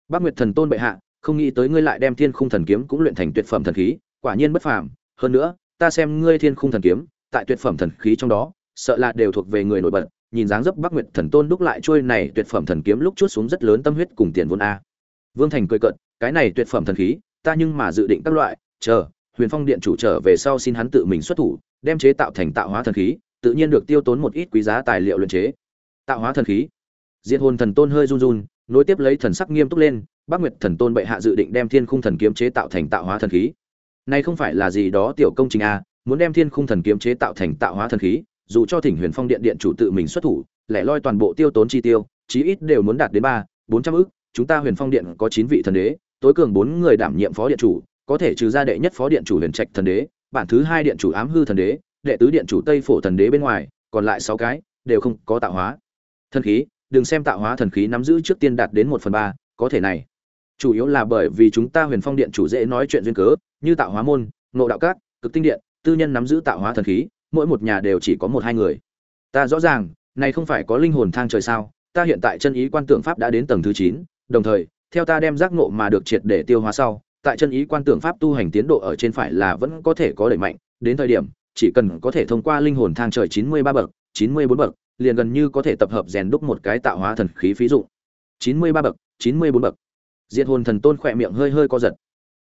Bác nguyệt thần tôn bệ hạ, không nghĩ tới ngươi lại đem thiên khung thần kiếm cũng luyện thành tuyệt phẩm thần khí, quả nhiên bất phàm, hơn nữa ta xem ngươi thiên khung thần kiếm, tại tuyệt phẩm thần khí trong đó, sợ là đều thuộc về người nổi bật, nhìn dáng dấp bắc nguyệt thần tôn đúc lại trôi này tuyệt phẩm thần kiếm lúc chút xuống rất lớn tâm huyết cùng tiền vốn a. Vương thành cười cận cái này tuyệt phẩm thần khí, ta nhưng mà dự định các loại, chờ, huyền phong điện chủ trở về sau xin hắn tự mình xuất thủ, đem chế tạo thành tạo hóa thần khí, tự nhiên được tiêu tốn một ít quý giá tài liệu luyện chế. Tạo hóa thần khí. Diệt hồn thần tôn hơi run run, nối tiếp lấy thần sắc nghiêm túc lên, bắc nguyệt thần tôn bệ hạ dự định đem thiên khung thần kiếm chế tạo thành tạo hóa thần khí này không phải là gì đó tiểu công trình a muốn đem thiên khung thần kiếm chế tạo thành tạo hóa thần khí, dù cho thỉnh huyền phong điện điện chủ tự mình xuất thủ, lẻ loi toàn bộ tiêu tốn chi tiêu, chí ít đều muốn đạt đến ba, bốn trăm chúng ta huyền phong điện có chín vị thần đế, tối cường bốn người đảm nhiệm phó điện chủ, có thể trừ ra đệ nhất phó điện chủ huyền trạch thần đế, bản thứ hai điện chủ ám hư thần đế, đệ tứ điện chủ tây phổ thần đế bên ngoài, còn lại sáu cái đều không có tạo hóa. Thần khí, đừng xem tạo hóa thần khí nắm giữ trước tiên đạt đến một phần ba, có thể này chủ yếu là bởi vì chúng ta huyền phong điện chủ dễ nói chuyện duyên cớ, như tạo hóa môn, Ngộ đạo cát cực tinh điện, tư nhân nắm giữ tạo hóa thần khí, mỗi một nhà đều chỉ có một hai người. Ta rõ ràng, này không phải có linh hồn thang trời sao, ta hiện tại chân ý quan tưởng pháp đã đến tầng thứ chín, đồng thời, theo ta đem giác ngộ mà được triệt để tiêu hóa sau, tại chân ý quan tưởng pháp tu hành tiến độ ở trên phải là vẫn có thể có đẩy mạnh, đến thời điểm, chỉ cần có thể thông qua linh hồn thang trời chín mươi ba bậc, chín mươi bốn bậc, liền gần như có thể tập hợp rèn đúc một cái tạo hóa thần khí phí dụ chín mươi ba bậc, chín mươi bốn bậc diệt hồn thần tôn khỏe miệng hơi hơi co giật.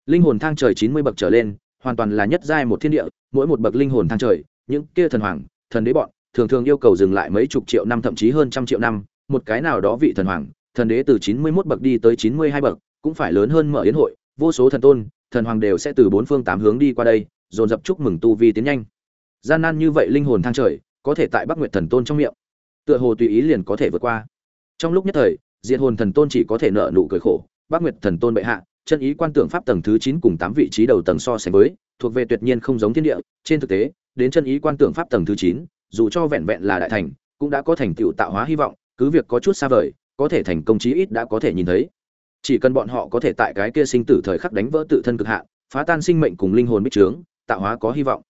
Linh hồn thang trời chín mươi bậc trở lên, hoàn toàn là nhất giai một thiên địa, mỗi một bậc linh hồn thang trời, những kia thần hoàng, thần đế bọn, thường thường yêu cầu dừng lại mấy chục triệu năm, thậm chí hơn trăm triệu năm, một cái nào đó vị thần hoàng, thần đế từ chín mươi 91 bậc đi tới chín mươi hai bậc, cũng phải lớn hơn mở yến hội, vô số thần tôn, thần hoàng đều sẽ từ bốn phương tám hướng đi qua đây, dồn dập chúc mừng tu vi tiến nhanh. Gian nan như vậy linh hồn thang trời, có thể tại bắc nguyệt thần tôn trong miệng, tựa hồ tùy ý liền có thể vượt qua. Trong lúc nhất thời, diệt hồn thần tôn chỉ có thể nợ nụ cười khổ Bác nguyệt thần tôn bệ hạ, chân ý quan tưởng pháp tầng thứ chín cùng tám vị trí đầu tầng so sánh với, thuộc về tuyệt nhiên không giống thiên địa. Trên thực tế, đến chân ý quan tưởng pháp tầng thứ chín, dù cho vẹn vẹn là đại thành, cũng đã có thành tựu tạo hóa hy vọng, cứ việc có chút xa vời, có thể thành công chí ít đã có thể nhìn thấy. Chỉ cần bọn họ có thể tại cái kia sinh tử thời khắc đánh vỡ tự thân cực hạn, phá tan sinh mệnh cùng linh hồn bích trướng, tạo hóa có hy vọng.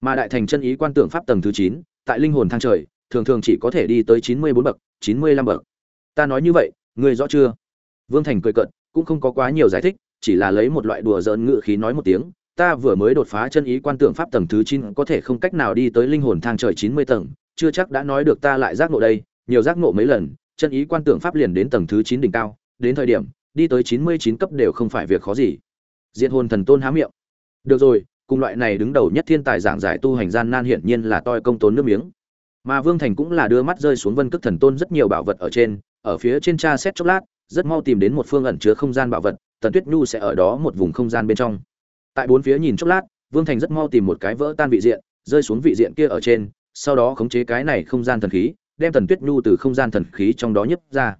Mà đại thành chân ý quan tưởng pháp tầng thứ chín, tại linh hồn thang trời, thường thường chỉ có thể đi tới chín mươi bốn bậc, chín mươi lăm bậc. Ta nói như vậy, ngươi rõ chưa? Vương thành cười cận cũng không có quá nhiều giải thích, chỉ là lấy một loại đùa giỡn ngự khí nói một tiếng, ta vừa mới đột phá chân ý quan tượng pháp tầng thứ chín, có thể không cách nào đi tới linh hồn thang trời chín mươi tầng, chưa chắc đã nói được ta lại giác ngộ đây, nhiều giác ngộ mấy lần, chân ý quan tượng pháp liền đến tầng thứ chín đỉnh cao, đến thời điểm, đi tới chín mươi chín cấp đều không phải việc khó gì. Diện hồn thần tôn há miệng. Được rồi, cùng loại này đứng đầu nhất thiên tài giảng giải tu hành gian nan hiển nhiên là toi công tốn nước miếng. Mà vương thành cũng là đưa mắt rơi xuống vân cước thần tôn rất nhiều bảo vật ở trên, ở phía trên tra xét chốc lát rất mau tìm đến một phương ẩn chứa không gian bảo vật, tần tuyết nhu sẽ ở đó một vùng không gian bên trong. Tại bốn phía nhìn chốc lát, vương thành rất mau tìm một cái vỡ tan vị diện, rơi xuống vị diện kia ở trên, sau đó khống chế cái này không gian thần khí, đem tần tuyết nhu từ không gian thần khí trong đó nhấp ra.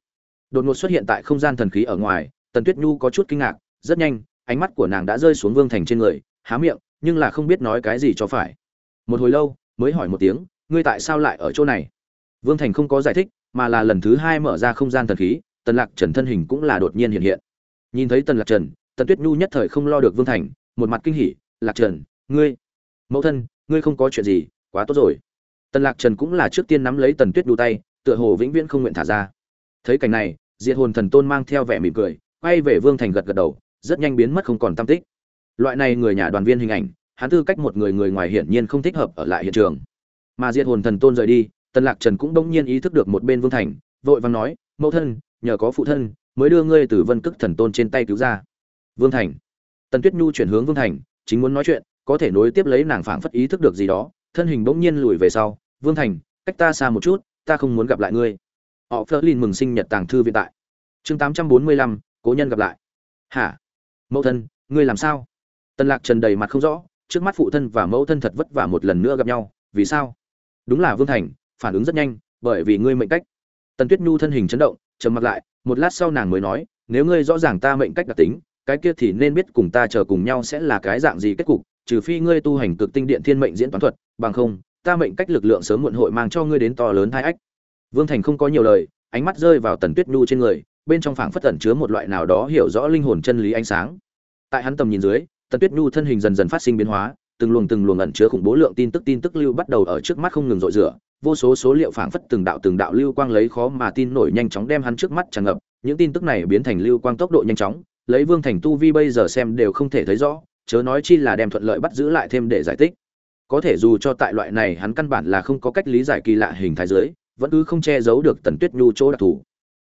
Đột ngột xuất hiện tại không gian thần khí ở ngoài, tần tuyết nhu có chút kinh ngạc, rất nhanh, ánh mắt của nàng đã rơi xuống vương thành trên người, há miệng, nhưng là không biết nói cái gì cho phải. Một hồi lâu, mới hỏi một tiếng, ngươi tại sao lại ở chỗ này? Vương thành không có giải thích, mà là lần thứ hai mở ra không gian thần khí tần lạc trần thân hình cũng là đột nhiên hiện hiện. Nhìn thấy tần lạc trần, tần tuyết nhu nhất thời không lo được vương thành, một mặt kinh hỉ, lạc trần, ngươi, mẫu thân, ngươi không có chuyện gì, quá tốt rồi. Tần lạc trần cũng là trước tiên nắm lấy tần tuyết nhu tay, tựa hồ vĩnh viễn không nguyện thả ra. Thấy cảnh này, diệt hồn thần tôn mang theo vẻ mỉm cười, quay về vương thành gật gật đầu, rất nhanh biến mất không còn tâm tích. Loại này người nhà đoàn viên hình ảnh, hắn tư cách một người người ngoài hiển nhiên không thích hợp ở lại hiện trường. Mà diệt hồn thần tôn rời đi, tần lạc trần cũng bỗng nhiên ý thức được một bên vương thành, vội vàng nói, mẫu thân nhờ có phụ thân, mới đưa ngươi từ vân cức thần tôn trên tay cứu ra. Vương thành. Tần tuyết nhu chuyển hướng vương thành, chính muốn nói chuyện, có thể nối tiếp lấy nàng phảng phất ý thức được gì đó, thân hình bỗng nhiên lùi về sau. Vương thành, cách ta xa một chút, ta không muốn gặp lại ngươi. Họ phớt lên mừng sinh nhật tàng thư viện tại. Chương tám trăm bốn mươi lăm, cố nhân gặp lại. Hả? Mẫu thân, ngươi làm sao? Tần lạc trần đầy mặt không rõ, trước mắt phụ thân và mẫu thân thật vất vả một lần nữa gặp nhau. Vì sao? Đúng là vương thành, phản ứng rất nhanh, bởi vì ngươi mệnh cách. Tần tuyết nhu thân hình chấn động trầm mặt lại, một lát sau nàng mới nói, nếu ngươi rõ ràng ta mệnh cách đặc tính, cái kia thì nên biết cùng ta chờ cùng nhau sẽ là cái dạng gì kết cục, trừ phi ngươi tu hành cực tinh điện thiên mệnh diễn toán thuật, bằng không, ta mệnh cách lực lượng sớm muộn hội mang cho ngươi đến to lớn hai ách. Vương thành không có nhiều lời, ánh mắt rơi vào tần tuyết nhu trên người, bên trong phảng phất tẩn chứa một loại nào đó hiểu rõ linh hồn chân lý ánh sáng. Tại hắn tầm nhìn dưới, tần tuyết nhu thân hình dần dần phát sinh biến hóa, từng luồng từng luồng ẩn chứa khủng bố lượng tin tức tin tức lưu bắt đầu ở trước mắt không ngừng rội rửa vô số số liệu phảng phất từng đạo từng đạo lưu quang lấy khó mà tin nổi nhanh chóng đem hắn trước mắt tràn ngập, những tin tức này biến thành lưu quang tốc độ nhanh chóng, lấy vương thành tu vi bây giờ xem đều không thể thấy rõ, chớ nói chi là đem thuận lợi bắt giữ lại thêm để giải thích. Có thể dù cho tại loại này hắn căn bản là không có cách lý giải kỳ lạ hình thái giới vẫn cứ không che giấu được tần tuyết nhu chỗ đặc thù.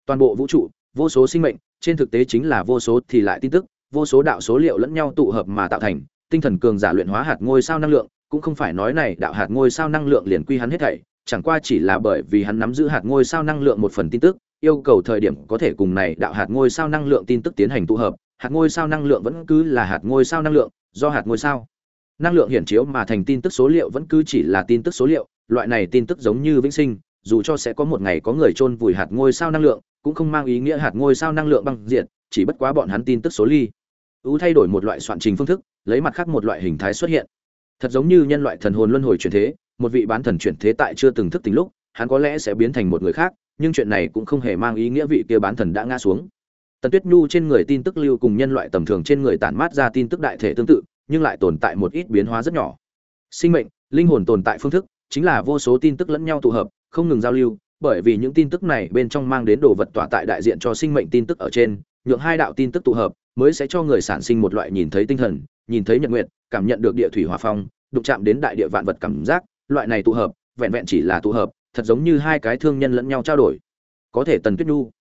Toàn bộ vũ trụ, vô số sinh mệnh, trên thực tế chính là vô số thì lại tin tức, vô số đạo số liệu lẫn nhau tụ hợp mà tạo thành, tinh thần cường giả luyện hóa hạt ngôi sao năng lượng, cũng không phải nói này đạo hạt ngôi sao năng lượng liền quy hắn hết thảy chẳng qua chỉ là bởi vì hắn nắm giữ hạt ngôi sao năng lượng một phần tin tức yêu cầu thời điểm có thể cùng này đạo hạt ngôi sao năng lượng tin tức tiến hành tụ hợp hạt ngôi sao năng lượng vẫn cứ là hạt ngôi sao năng lượng do hạt ngôi sao năng lượng hiển chiếu mà thành tin tức số liệu vẫn cứ chỉ là tin tức số liệu loại này tin tức giống như vĩnh sinh dù cho sẽ có một ngày có người chôn vùi hạt ngôi sao năng lượng cũng không mang ý nghĩa hạt ngôi sao năng lượng băng diệt, chỉ bất quá bọn hắn tin tức số ly. Ú thay đổi một loại soạn trình phương thức lấy mặt khác một loại hình thái xuất hiện. Thật giống như nhân loại thần hồn luân hồi chuyển thế một vị bán thần chuyển thế tại chưa từng thức tính lúc, hắn có lẽ sẽ biến thành một người khác, nhưng chuyện này cũng không hề mang ý nghĩa vị kia bán thần đã ngã xuống. Tần tuyết nhu trên người tin tức lưu cùng nhân loại tầm thường trên người tản mát ra tin tức đại thể tương tự, nhưng lại tồn tại một ít biến hóa rất nhỏ. Sinh mệnh, linh hồn tồn tại phương thức, chính là vô số tin tức lẫn nhau tụ hợp, không ngừng giao lưu, bởi vì những tin tức này bên trong mang đến đồ vật tỏa tại đại diện cho sinh mệnh tin tức ở trên, nhượng hai đạo tin tức tụ hợp, mới sẽ cho người sản sinh một loại nhìn thấy tinh thần, nhìn thấy nhật nguyệt, cảm nhận được địa thủy hỏa phong, đụng chạm đến đại địa vạn vật cảm giác loại này tụ hợp, vẹn vẹn chỉ là tụ hợp, thật giống như hai cái thương nhân lẫn nhau trao đổi. Có thể tần tuyết nhu,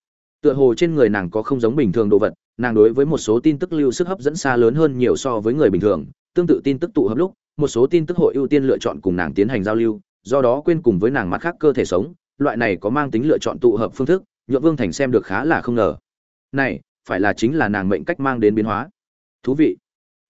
tựa hồ trên người nàng có không giống bình thường đồ vật, nàng đối với một số tin tức lưu sức hấp dẫn xa lớn hơn nhiều so với người bình thường, tương tự tin tức tụ hợp lúc, một số tin tức hội ưu tiên lựa chọn cùng nàng tiến hành giao lưu, do đó quên cùng với nàng mắt khác cơ thể sống, loại này có mang tính lựa chọn tụ hợp phương thức nhuộm vương thành xem được khá là không ngờ. Này, phải là chính là nàng mệnh cách mang đến biến hóa. Thú vị.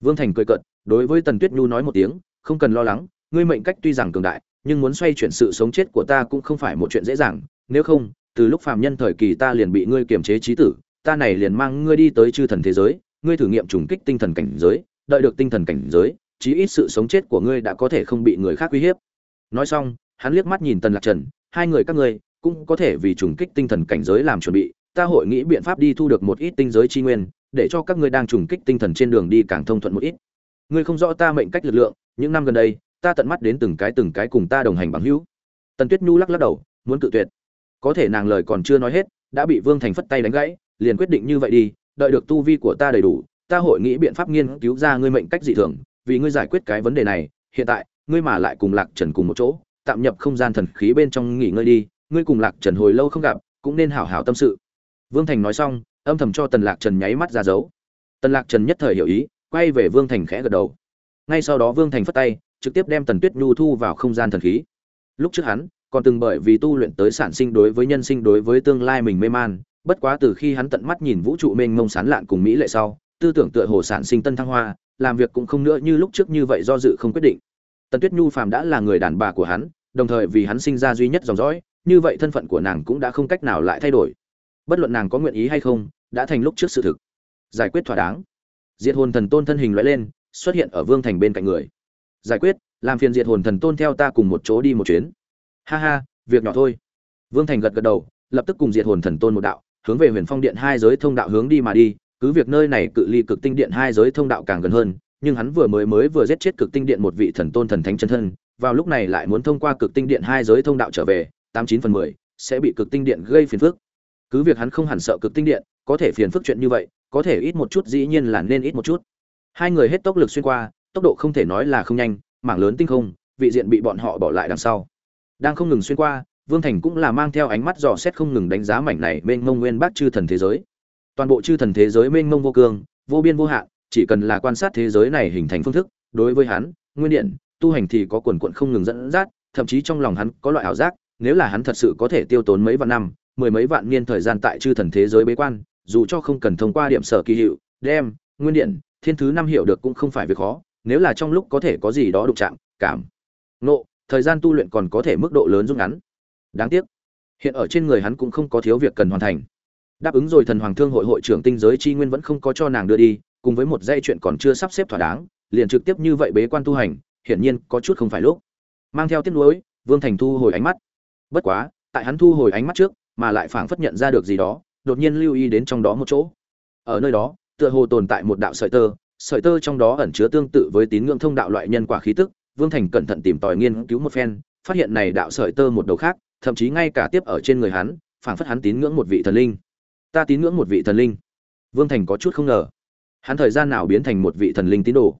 Vương thành cười cợt, đối với tần tuyết nhu nói một tiếng, không cần lo lắng ngươi mệnh cách tuy rằng cường đại, nhưng muốn xoay chuyển sự sống chết của ta cũng không phải một chuyện dễ dàng. Nếu không, từ lúc phàm nhân thời kỳ ta liền bị ngươi kiềm chế trí tử, ta này liền mang ngươi đi tới chư thần thế giới, ngươi thử nghiệm trùng kích tinh thần cảnh giới, đợi được tinh thần cảnh giới, chí ít sự sống chết của ngươi đã có thể không bị người khác uy hiếp. Nói xong, hắn liếc mắt nhìn tần lạc trần, hai người các ngươi cũng có thể vì trùng kích tinh thần cảnh giới làm chuẩn bị, ta hội nghĩ biện pháp đi thu được một ít tinh giới chi nguyên, để cho các ngươi đang trùng kích tinh thần trên đường đi càng thông thuận một ít. Ngươi không rõ ta mệnh cách lực lượng, những năm gần đây ta tận mắt đến từng cái từng cái cùng ta đồng hành bằng hữu. Tần tuyết nhu lắc lắc đầu, muốn cự tuyệt. Có thể nàng lời còn chưa nói hết, đã bị vương thành phất tay đánh gãy, liền quyết định như vậy đi, đợi được tu vi của ta đầy đủ, ta hội nghĩ biện pháp nghiên cứu ra ngươi mệnh cách dị thường, vì ngươi giải quyết cái vấn đề này, hiện tại, ngươi mà lại cùng lạc trần cùng một chỗ, tạm nhập không gian thần khí bên trong nghỉ ngơi đi, ngươi cùng lạc trần hồi lâu không gặp, cũng nên hảo hảo tâm sự. Vương thành nói xong, âm thầm cho tần lạc trần nháy mắt ra dấu. Tần lạc trần nhất thời hiểu ý, quay về vương thành khẽ gật đầu. Ngay sau đó vương thành phất tay trực tiếp đem tần tuyết nhu thu vào không gian thần khí. Lúc trước hắn còn từng bởi vì tu luyện tới sản sinh đối với nhân sinh đối với tương lai mình mê man, bất quá từ khi hắn tận mắt nhìn vũ trụ mênh mông sán lạn cùng mỹ lệ sau, tư tưởng tựa hồ sản sinh tân thăng hoa, làm việc cũng không nữa như lúc trước như vậy do dự không quyết định. Tần tuyết nhu phàm đã là người đàn bà của hắn, đồng thời vì hắn sinh ra duy nhất dòng dõi, như vậy thân phận của nàng cũng đã không cách nào lại thay đổi. Bất luận nàng có nguyện ý hay không, đã thành lúc trước sự thực. Giải quyết thỏa đáng. Diệt hồn thần tôn thân hình loại lên, xuất hiện ở vương thành bên cạnh người giải quyết, làm phiền diệt hồn thần tôn theo ta cùng một chỗ đi một chuyến. Ha ha, việc nhỏ thôi. Vương thành gật gật đầu, lập tức cùng diệt hồn thần tôn một đạo, hướng về huyền phong điện hai giới thông đạo hướng đi mà đi. Cứ việc nơi này cự ly cực tinh điện hai giới thông đạo càng gần hơn, nhưng hắn vừa mới mới vừa giết chết cực tinh điện một vị thần tôn thần thánh chân thân, vào lúc này lại muốn thông qua cực tinh điện hai giới thông đạo trở về, tám chín phần mười, sẽ bị cực tinh điện gây phiền phức. Cứ việc hắn không hẳn sợ cực tinh điện, có thể phiền phức chuyện như vậy, có thể ít một chút dĩ nhiên là nên ít một chút. Hai người hết tốc lực xuyên qua tốc độ không thể nói là không nhanh, mảng lớn tinh không, vị diện bị bọn họ bỏ lại đằng sau. Đang không ngừng xuyên qua, vương thành cũng là mang theo ánh mắt dò xét không ngừng đánh giá mảnh này mênh mông nguyên bác chư thần thế giới. Toàn bộ chư thần thế giới mênh mông vô cương, vô biên vô hạn, chỉ cần là quan sát thế giới này hình thành phương thức, đối với hắn, nguyên điện, tu hành thì có quần quận không ngừng dẫn dắt, thậm chí trong lòng hắn có loại ảo giác, nếu là hắn thật sự có thể tiêu tốn mấy vạn năm, mười mấy vạn niên thời gian tại chư thần thế giới bế quan, dù cho không cần thông qua điểm sở kỳ hiệu, đem, nguyên điện, thiên thứ năm hiểu được cũng không phải việc khó nếu là trong lúc có thể có gì đó đụng chạm, cảm, nộ, thời gian tu luyện còn có thể mức độ lớn rút ngắn. Đáng tiếc, hiện ở trên người hắn cũng không có thiếu việc cần hoàn thành. Đáp ứng rồi thần hoàng thương hội hội trưởng tinh giới chi nguyên vẫn không có cho nàng đưa đi, cùng với một dây chuyện còn chưa sắp xếp thỏa đáng, liền trực tiếp như vậy bế quan tu hành, hiển nhiên có chút không phải lúc. Mang theo tiếc nuối, vương thành thu hồi ánh mắt. Bất quá, tại hắn thu hồi ánh mắt trước, mà lại phảng phất nhận ra được gì đó, đột nhiên lưu ý đến trong đó một chỗ. Ở nơi đó, tựa hồ tồn tại một đạo sợi tơ sợi tơ trong đó ẩn chứa tương tự với tín ngưỡng thông đạo loại nhân quả khí tức, vương thành cẩn thận tìm tòi nghiên cứu một phen, phát hiện này đạo sợi tơ một đầu khác, thậm chí ngay cả tiếp ở trên người hắn, phảng phất hắn tín ngưỡng một vị thần linh. Ta tín ngưỡng một vị thần linh. Vương thành có chút không ngờ. Hắn thời gian nào biến thành một vị thần linh tín đồ?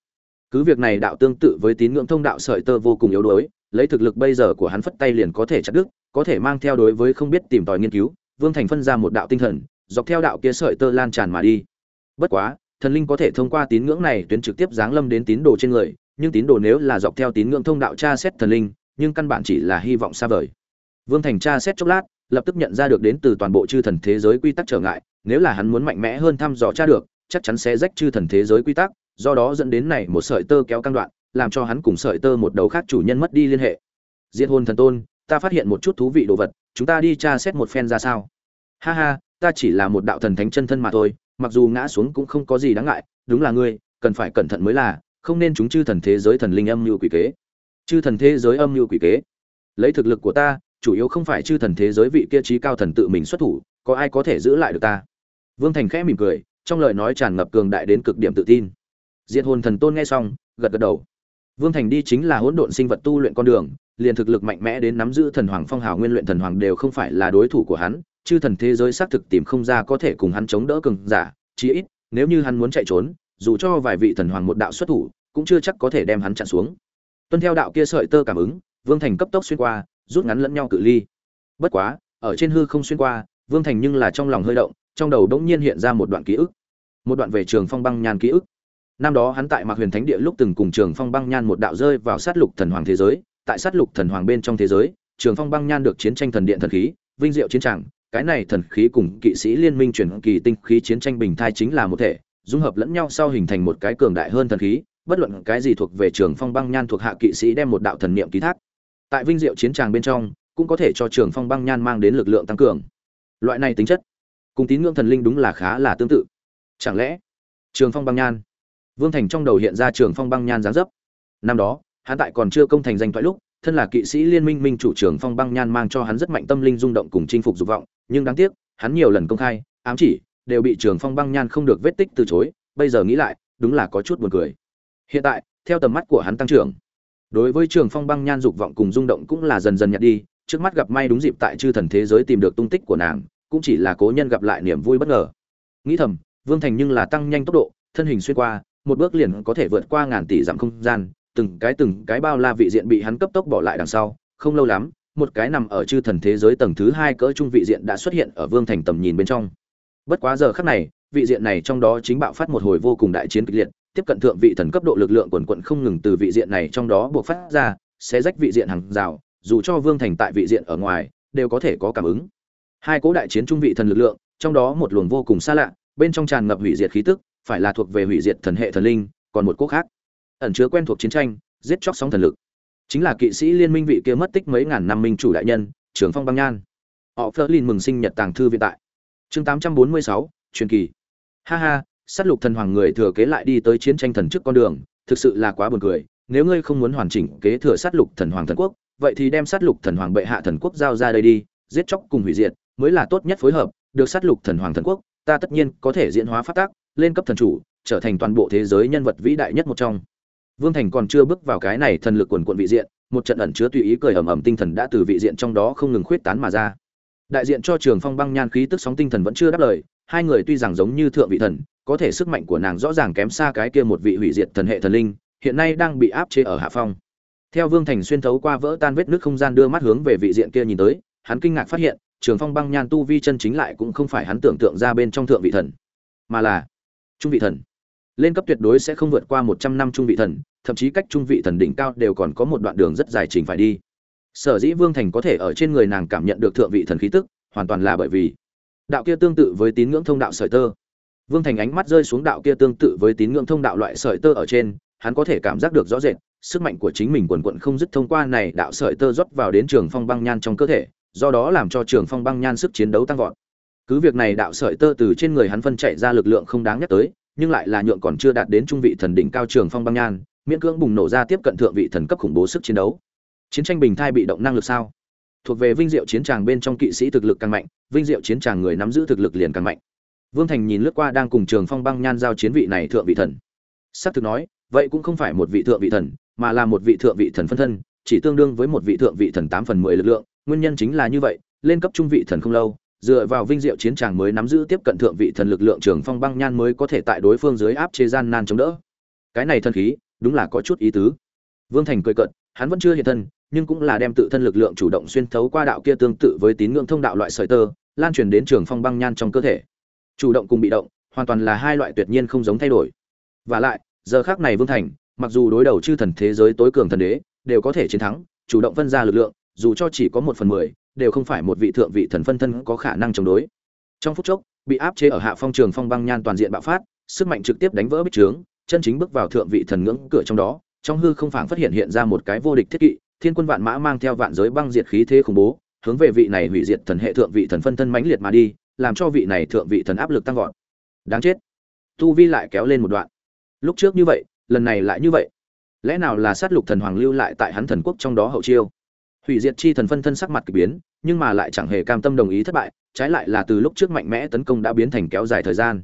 Cứ việc này đạo tương tự với tín ngưỡng thông đạo sợi tơ vô cùng yếu đuối, lấy thực lực bây giờ của hắn phất tay liền có thể chặt đứt, có thể mang theo đối với không biết tìm tòi nghiên cứu, vương thành phân ra một đạo tinh thần, dọc theo đạo kia sợi tơ lan tràn mà đi. Bất quá thần linh có thể thông qua tín ngưỡng này tuyến trực tiếp giáng lâm đến tín đồ trên người, nhưng tín đồ nếu là dọc theo tín ngưỡng thông đạo tra xét thần linh, nhưng căn bản chỉ là hy vọng xa vời. Vương thành tra xét chốc lát, lập tức nhận ra được đến từ toàn bộ chư thần thế giới quy tắc trở ngại, nếu là hắn muốn mạnh mẽ hơn thăm dò tra được, chắc chắn sẽ rách chư thần thế giới quy tắc, do đó dẫn đến này một sợi tơ kéo căng đoạn, làm cho hắn cùng sợi tơ một đầu khác chủ nhân mất đi liên hệ. Diệt hồn thần tôn, ta phát hiện một chút thú vị đồ vật, chúng ta đi tra xét một phen ra sao. Ha ha, ta chỉ là một đạo thần thánh chân thân mà thôi mặc dù ngã xuống cũng không có gì đáng ngại, đúng là ngươi, cần phải cẩn thận mới là, không nên chúng chư thần thế giới thần linh âm mưu quỷ kế. Chư thần thế giới âm mưu quỷ kế. Lấy thực lực của ta, chủ yếu không phải chư thần thế giới vị kia trí cao thần tự mình xuất thủ, có ai có thể giữ lại được ta? Vương thành khẽ mỉm cười, trong lời nói tràn ngập cường đại đến cực điểm tự tin. Diệt hồn thần tôn nghe xong, gật gật đầu. Vương thành đi chính là hỗn độn sinh vật tu luyện con đường, liền thực lực mạnh mẽ đến nắm giữ thần hoàng phong hào nguyên luyện thần hoàng đều không phải là đối thủ của hắn chư thần thế giới xác thực tìm không ra có thể cùng hắn chống đỡ cường giả chí ít nếu như hắn muốn chạy trốn dù cho vài vị thần hoàng một đạo xuất thủ cũng chưa chắc có thể đem hắn chặn xuống. Tuân theo đạo kia sợi tơ cảm ứng vương thành cấp tốc xuyên qua rút ngắn lẫn nhau cự ly. Bất quá ở trên hư không xuyên qua vương thành nhưng là trong lòng hơi động trong đầu đống nhiên hiện ra một đoạn ký ức. Một đoạn về trường phong băng nhan ký ức. Năm đó hắn tại mạc huyền thánh địa lúc từng cùng trường phong băng nhan một đạo rơi vào sát lục thần hoàng thế giới tại sát lục thần hoàng bên trong thế giới trường phong băng nhan được chiến tranh thần điện thần khí vinh diệu chiến trường, cái này thần khí cùng kỵ sĩ liên minh chuyển kỳ tinh khí chiến tranh bình thai chính là một thể, dung hợp lẫn nhau sau hình thành một cái cường đại hơn thần khí, bất luận cái gì thuộc về trường phong băng nhan thuộc hạ kỵ sĩ đem một đạo thần niệm ký thác. Tại vinh diệu chiến tràng bên trong, cũng có thể cho trường phong băng nhan mang đến lực lượng tăng cường. Loại này tính chất, cùng tín ngưỡng thần linh đúng là khá là tương tự. Chẳng lẽ, trường phong băng nhan, vương thành trong đầu hiện ra trường phong băng nhan giáng dấp. Năm đó, hắn tại còn chưa công thành danh thoại lúc, thân là kỵ sĩ liên minh minh chủ trường phong băng nhan mang cho hắn rất mạnh tâm linh rung động cùng chinh phục dục vọng nhưng đáng tiếc, hắn nhiều lần công khai, ám chỉ, đều bị trường phong băng nhan không được vết tích từ chối, bây giờ nghĩ lại, đúng là có chút buồn cười. Hiện tại, theo tầm mắt của hắn tăng trưởng, đối với trường phong băng nhan dục vọng cùng rung động cũng là dần dần nhạt đi, trước mắt gặp may đúng dịp tại chư thần thế giới tìm được tung tích của nàng, cũng chỉ là cố nhân gặp lại niềm vui bất ngờ. Nghĩ thầm, vương thành nhưng là tăng nhanh tốc độ, thân hình xuyên qua, một bước liền có thể vượt qua ngàn tỷ dặm không gian, từng cái từng cái bao la vị diện bị hắn cấp tốc bỏ lại đằng sau, không lâu lắm một cái nằm ở chư thần thế giới tầng thứ hai cỡ trung vị diện đã xuất hiện ở vương thành tầm nhìn bên trong. Bất quá giờ khắc này, vị diện này trong đó chính bạo phát một hồi vô cùng đại chiến kịch liệt, tiếp cận thượng vị thần cấp độ lực lượng quần quận không ngừng từ vị diện này trong đó buộc phát ra sẽ rách vị diện hàng rào, dù cho vương thành tại vị diện ở ngoài, đều có thể có cảm ứng. Hai cố đại chiến trung vị thần lực lượng, trong đó một luồng vô cùng xa lạ, bên trong tràn ngập hủy diệt khí tức, phải là thuộc về hủy diệt thần hệ thần linh, còn một quốc khác. Ẩn chứa quen thuộc chiến tranh, giết chóc sóng thần lực chính là kỵ sĩ liên minh vị kia mất tích mấy ngàn năm minh chủ đại nhân trưởng phong băng nhan. Họ phớt lên mừng sinh nhật tàng thư viện tại. Chương 846, truyền kỳ. Ha ha sát lục thần hoàng người thừa kế lại đi tới chiến tranh thần trước con đường thực sự là quá buồn cười. Nếu ngươi không muốn hoàn chỉnh kế thừa sát lục thần hoàng thần quốc vậy thì đem sát lục thần hoàng bệ hạ thần quốc giao ra đây đi giết chóc cùng hủy diệt mới là tốt nhất phối hợp. Được sát lục thần hoàng thần quốc ta tất nhiên có thể diễn hóa phát tác lên cấp thần chủ trở thành toàn bộ thế giới nhân vật vĩ đại nhất một trong vương thành còn chưa bước vào cái này thần lực quần quần vị diện, một trận ẩn chứa tùy ý cười ầm ầm tinh thần đã từ vị diện trong đó không ngừng khuyết tán mà ra. Đại diện cho trường phong băng nhan khí tức sóng tinh thần vẫn chưa đáp lời, hai người tuy rằng giống như thượng vị thần, có thể sức mạnh của nàng rõ ràng kém xa cái kia một vị hủy diệt thần hệ thần linh, hiện nay đang bị áp chế ở hạ phong. Theo vương thành xuyên thấu qua vỡ tan vết nước không gian đưa mắt hướng về vị diện kia nhìn tới, hắn kinh ngạc phát hiện, trường phong băng nhan tu vi chân chính lại cũng không phải hắn tưởng tượng ra bên trong thượng vị thần, mà là trung vị thần. Lên cấp tuyệt đối sẽ không vượt qua một trăm năm trung vị thần thậm chí cách trung vị thần đỉnh cao đều còn có một đoạn đường rất dài trình phải đi. Sở dĩ vương thành có thể ở trên người nàng cảm nhận được thượng vị thần khí tức, hoàn toàn là bởi vì đạo kia tương tự với tín ngưỡng thông đạo sợi tơ. Vương thành ánh mắt rơi xuống đạo kia tương tự với tín ngưỡng thông đạo loại sợi tơ ở trên, hắn có thể cảm giác được rõ rệt, sức mạnh của chính mình quần quật không dứt thông qua này đạo sợi tơ rót vào đến trường phong băng nhan trong cơ thể, do đó làm cho trường phong băng nhan sức chiến đấu tăng vọt. Cứ việc này đạo sợi tơ từ trên người hắn phân chạy ra lực lượng không đáng nhắc tới, nhưng lại là nhượng còn chưa đạt đến trung vị thần đỉnh cao trường phong băng nhan miễn cưỡng bùng nổ ra tiếp cận thượng vị thần cấp khủng bố sức chiến đấu. Chiến tranh bình thai bị động năng lực sao? Thuộc về vinh diệu chiến tràng bên trong kỵ sĩ thực lực càng mạnh, vinh diệu chiến tràng người nắm giữ thực lực liền càng mạnh. Vương thành nhìn lướt qua đang cùng trường phong băng nhan giao chiến vị này thượng vị thần. S ắ c thực nói, vậy cũng không phải một vị thượng vị thần, mà là một vị thượng vị thần phân thân, chỉ tương đương với một vị thượng vị thần tám phần mười lực lượng, nguyên nhân chính là như vậy, lên cấp trung vị thần không lâu, dựa vào vinh diệu chiến tràng mới nắm giữ tiếp cận thượng vị thần lực lượng trường phong băng nhan mới có thể tại đối phương dưới áp chế gian nan chống đỡ. Cái này thần khí đúng là có chút ý tứ. Vương thành cười cận hắn vẫn chưa hiện thân, nhưng cũng là đem tự thân lực lượng chủ động xuyên thấu qua đạo kia tương tự với tín ngưỡng thông đạo loại sợi tơ, lan truyền đến trường phong băng nhan trong cơ thể. Chủ động cùng bị động, hoàn toàn là hai loại tuyệt nhiên không giống thay đổi. Và lại, giờ khác này vương thành, mặc dù đối đầu chư thần thế giới tối cường thần đế, đều có thể chiến thắng, chủ động phân ra lực lượng, dù cho chỉ có một phần mười, đều không phải một vị thượng vị thần phân thân có khả năng chống đối. Trong phút chốc, bị áp chế ở hạ phong trường phong băng nhan toàn diện bạo phát, sức mạnh trực tiếp đánh vỡ bích trướng chân chính bước vào thượng vị thần ngưỡng cửa trong đó, trong hư không phảng phát hiện hiện ra một cái vô địch thiết kỵ, thiên quân vạn mã mang theo vạn giới băng diệt khí thế khủng bố, hướng về vị này hủy diệt thần hệ thượng vị thần phân thân mãnh liệt mà đi, làm cho vị này thượng vị thần áp lực tăng vọt. Đáng chết. Tu vi lại kéo lên một đoạn. Lúc trước như vậy, lần này lại như vậy. Lẽ nào là sát lục thần hoàng lưu lại tại hắn thần quốc trong đó hậu chiêu? Hủy diệt chi thần phân thân sắc mặt kỳ biến, nhưng mà lại chẳng hề cam tâm đồng ý thất bại, trái lại là từ lúc trước mạnh mẽ tấn công đã biến thành kéo dài thời gian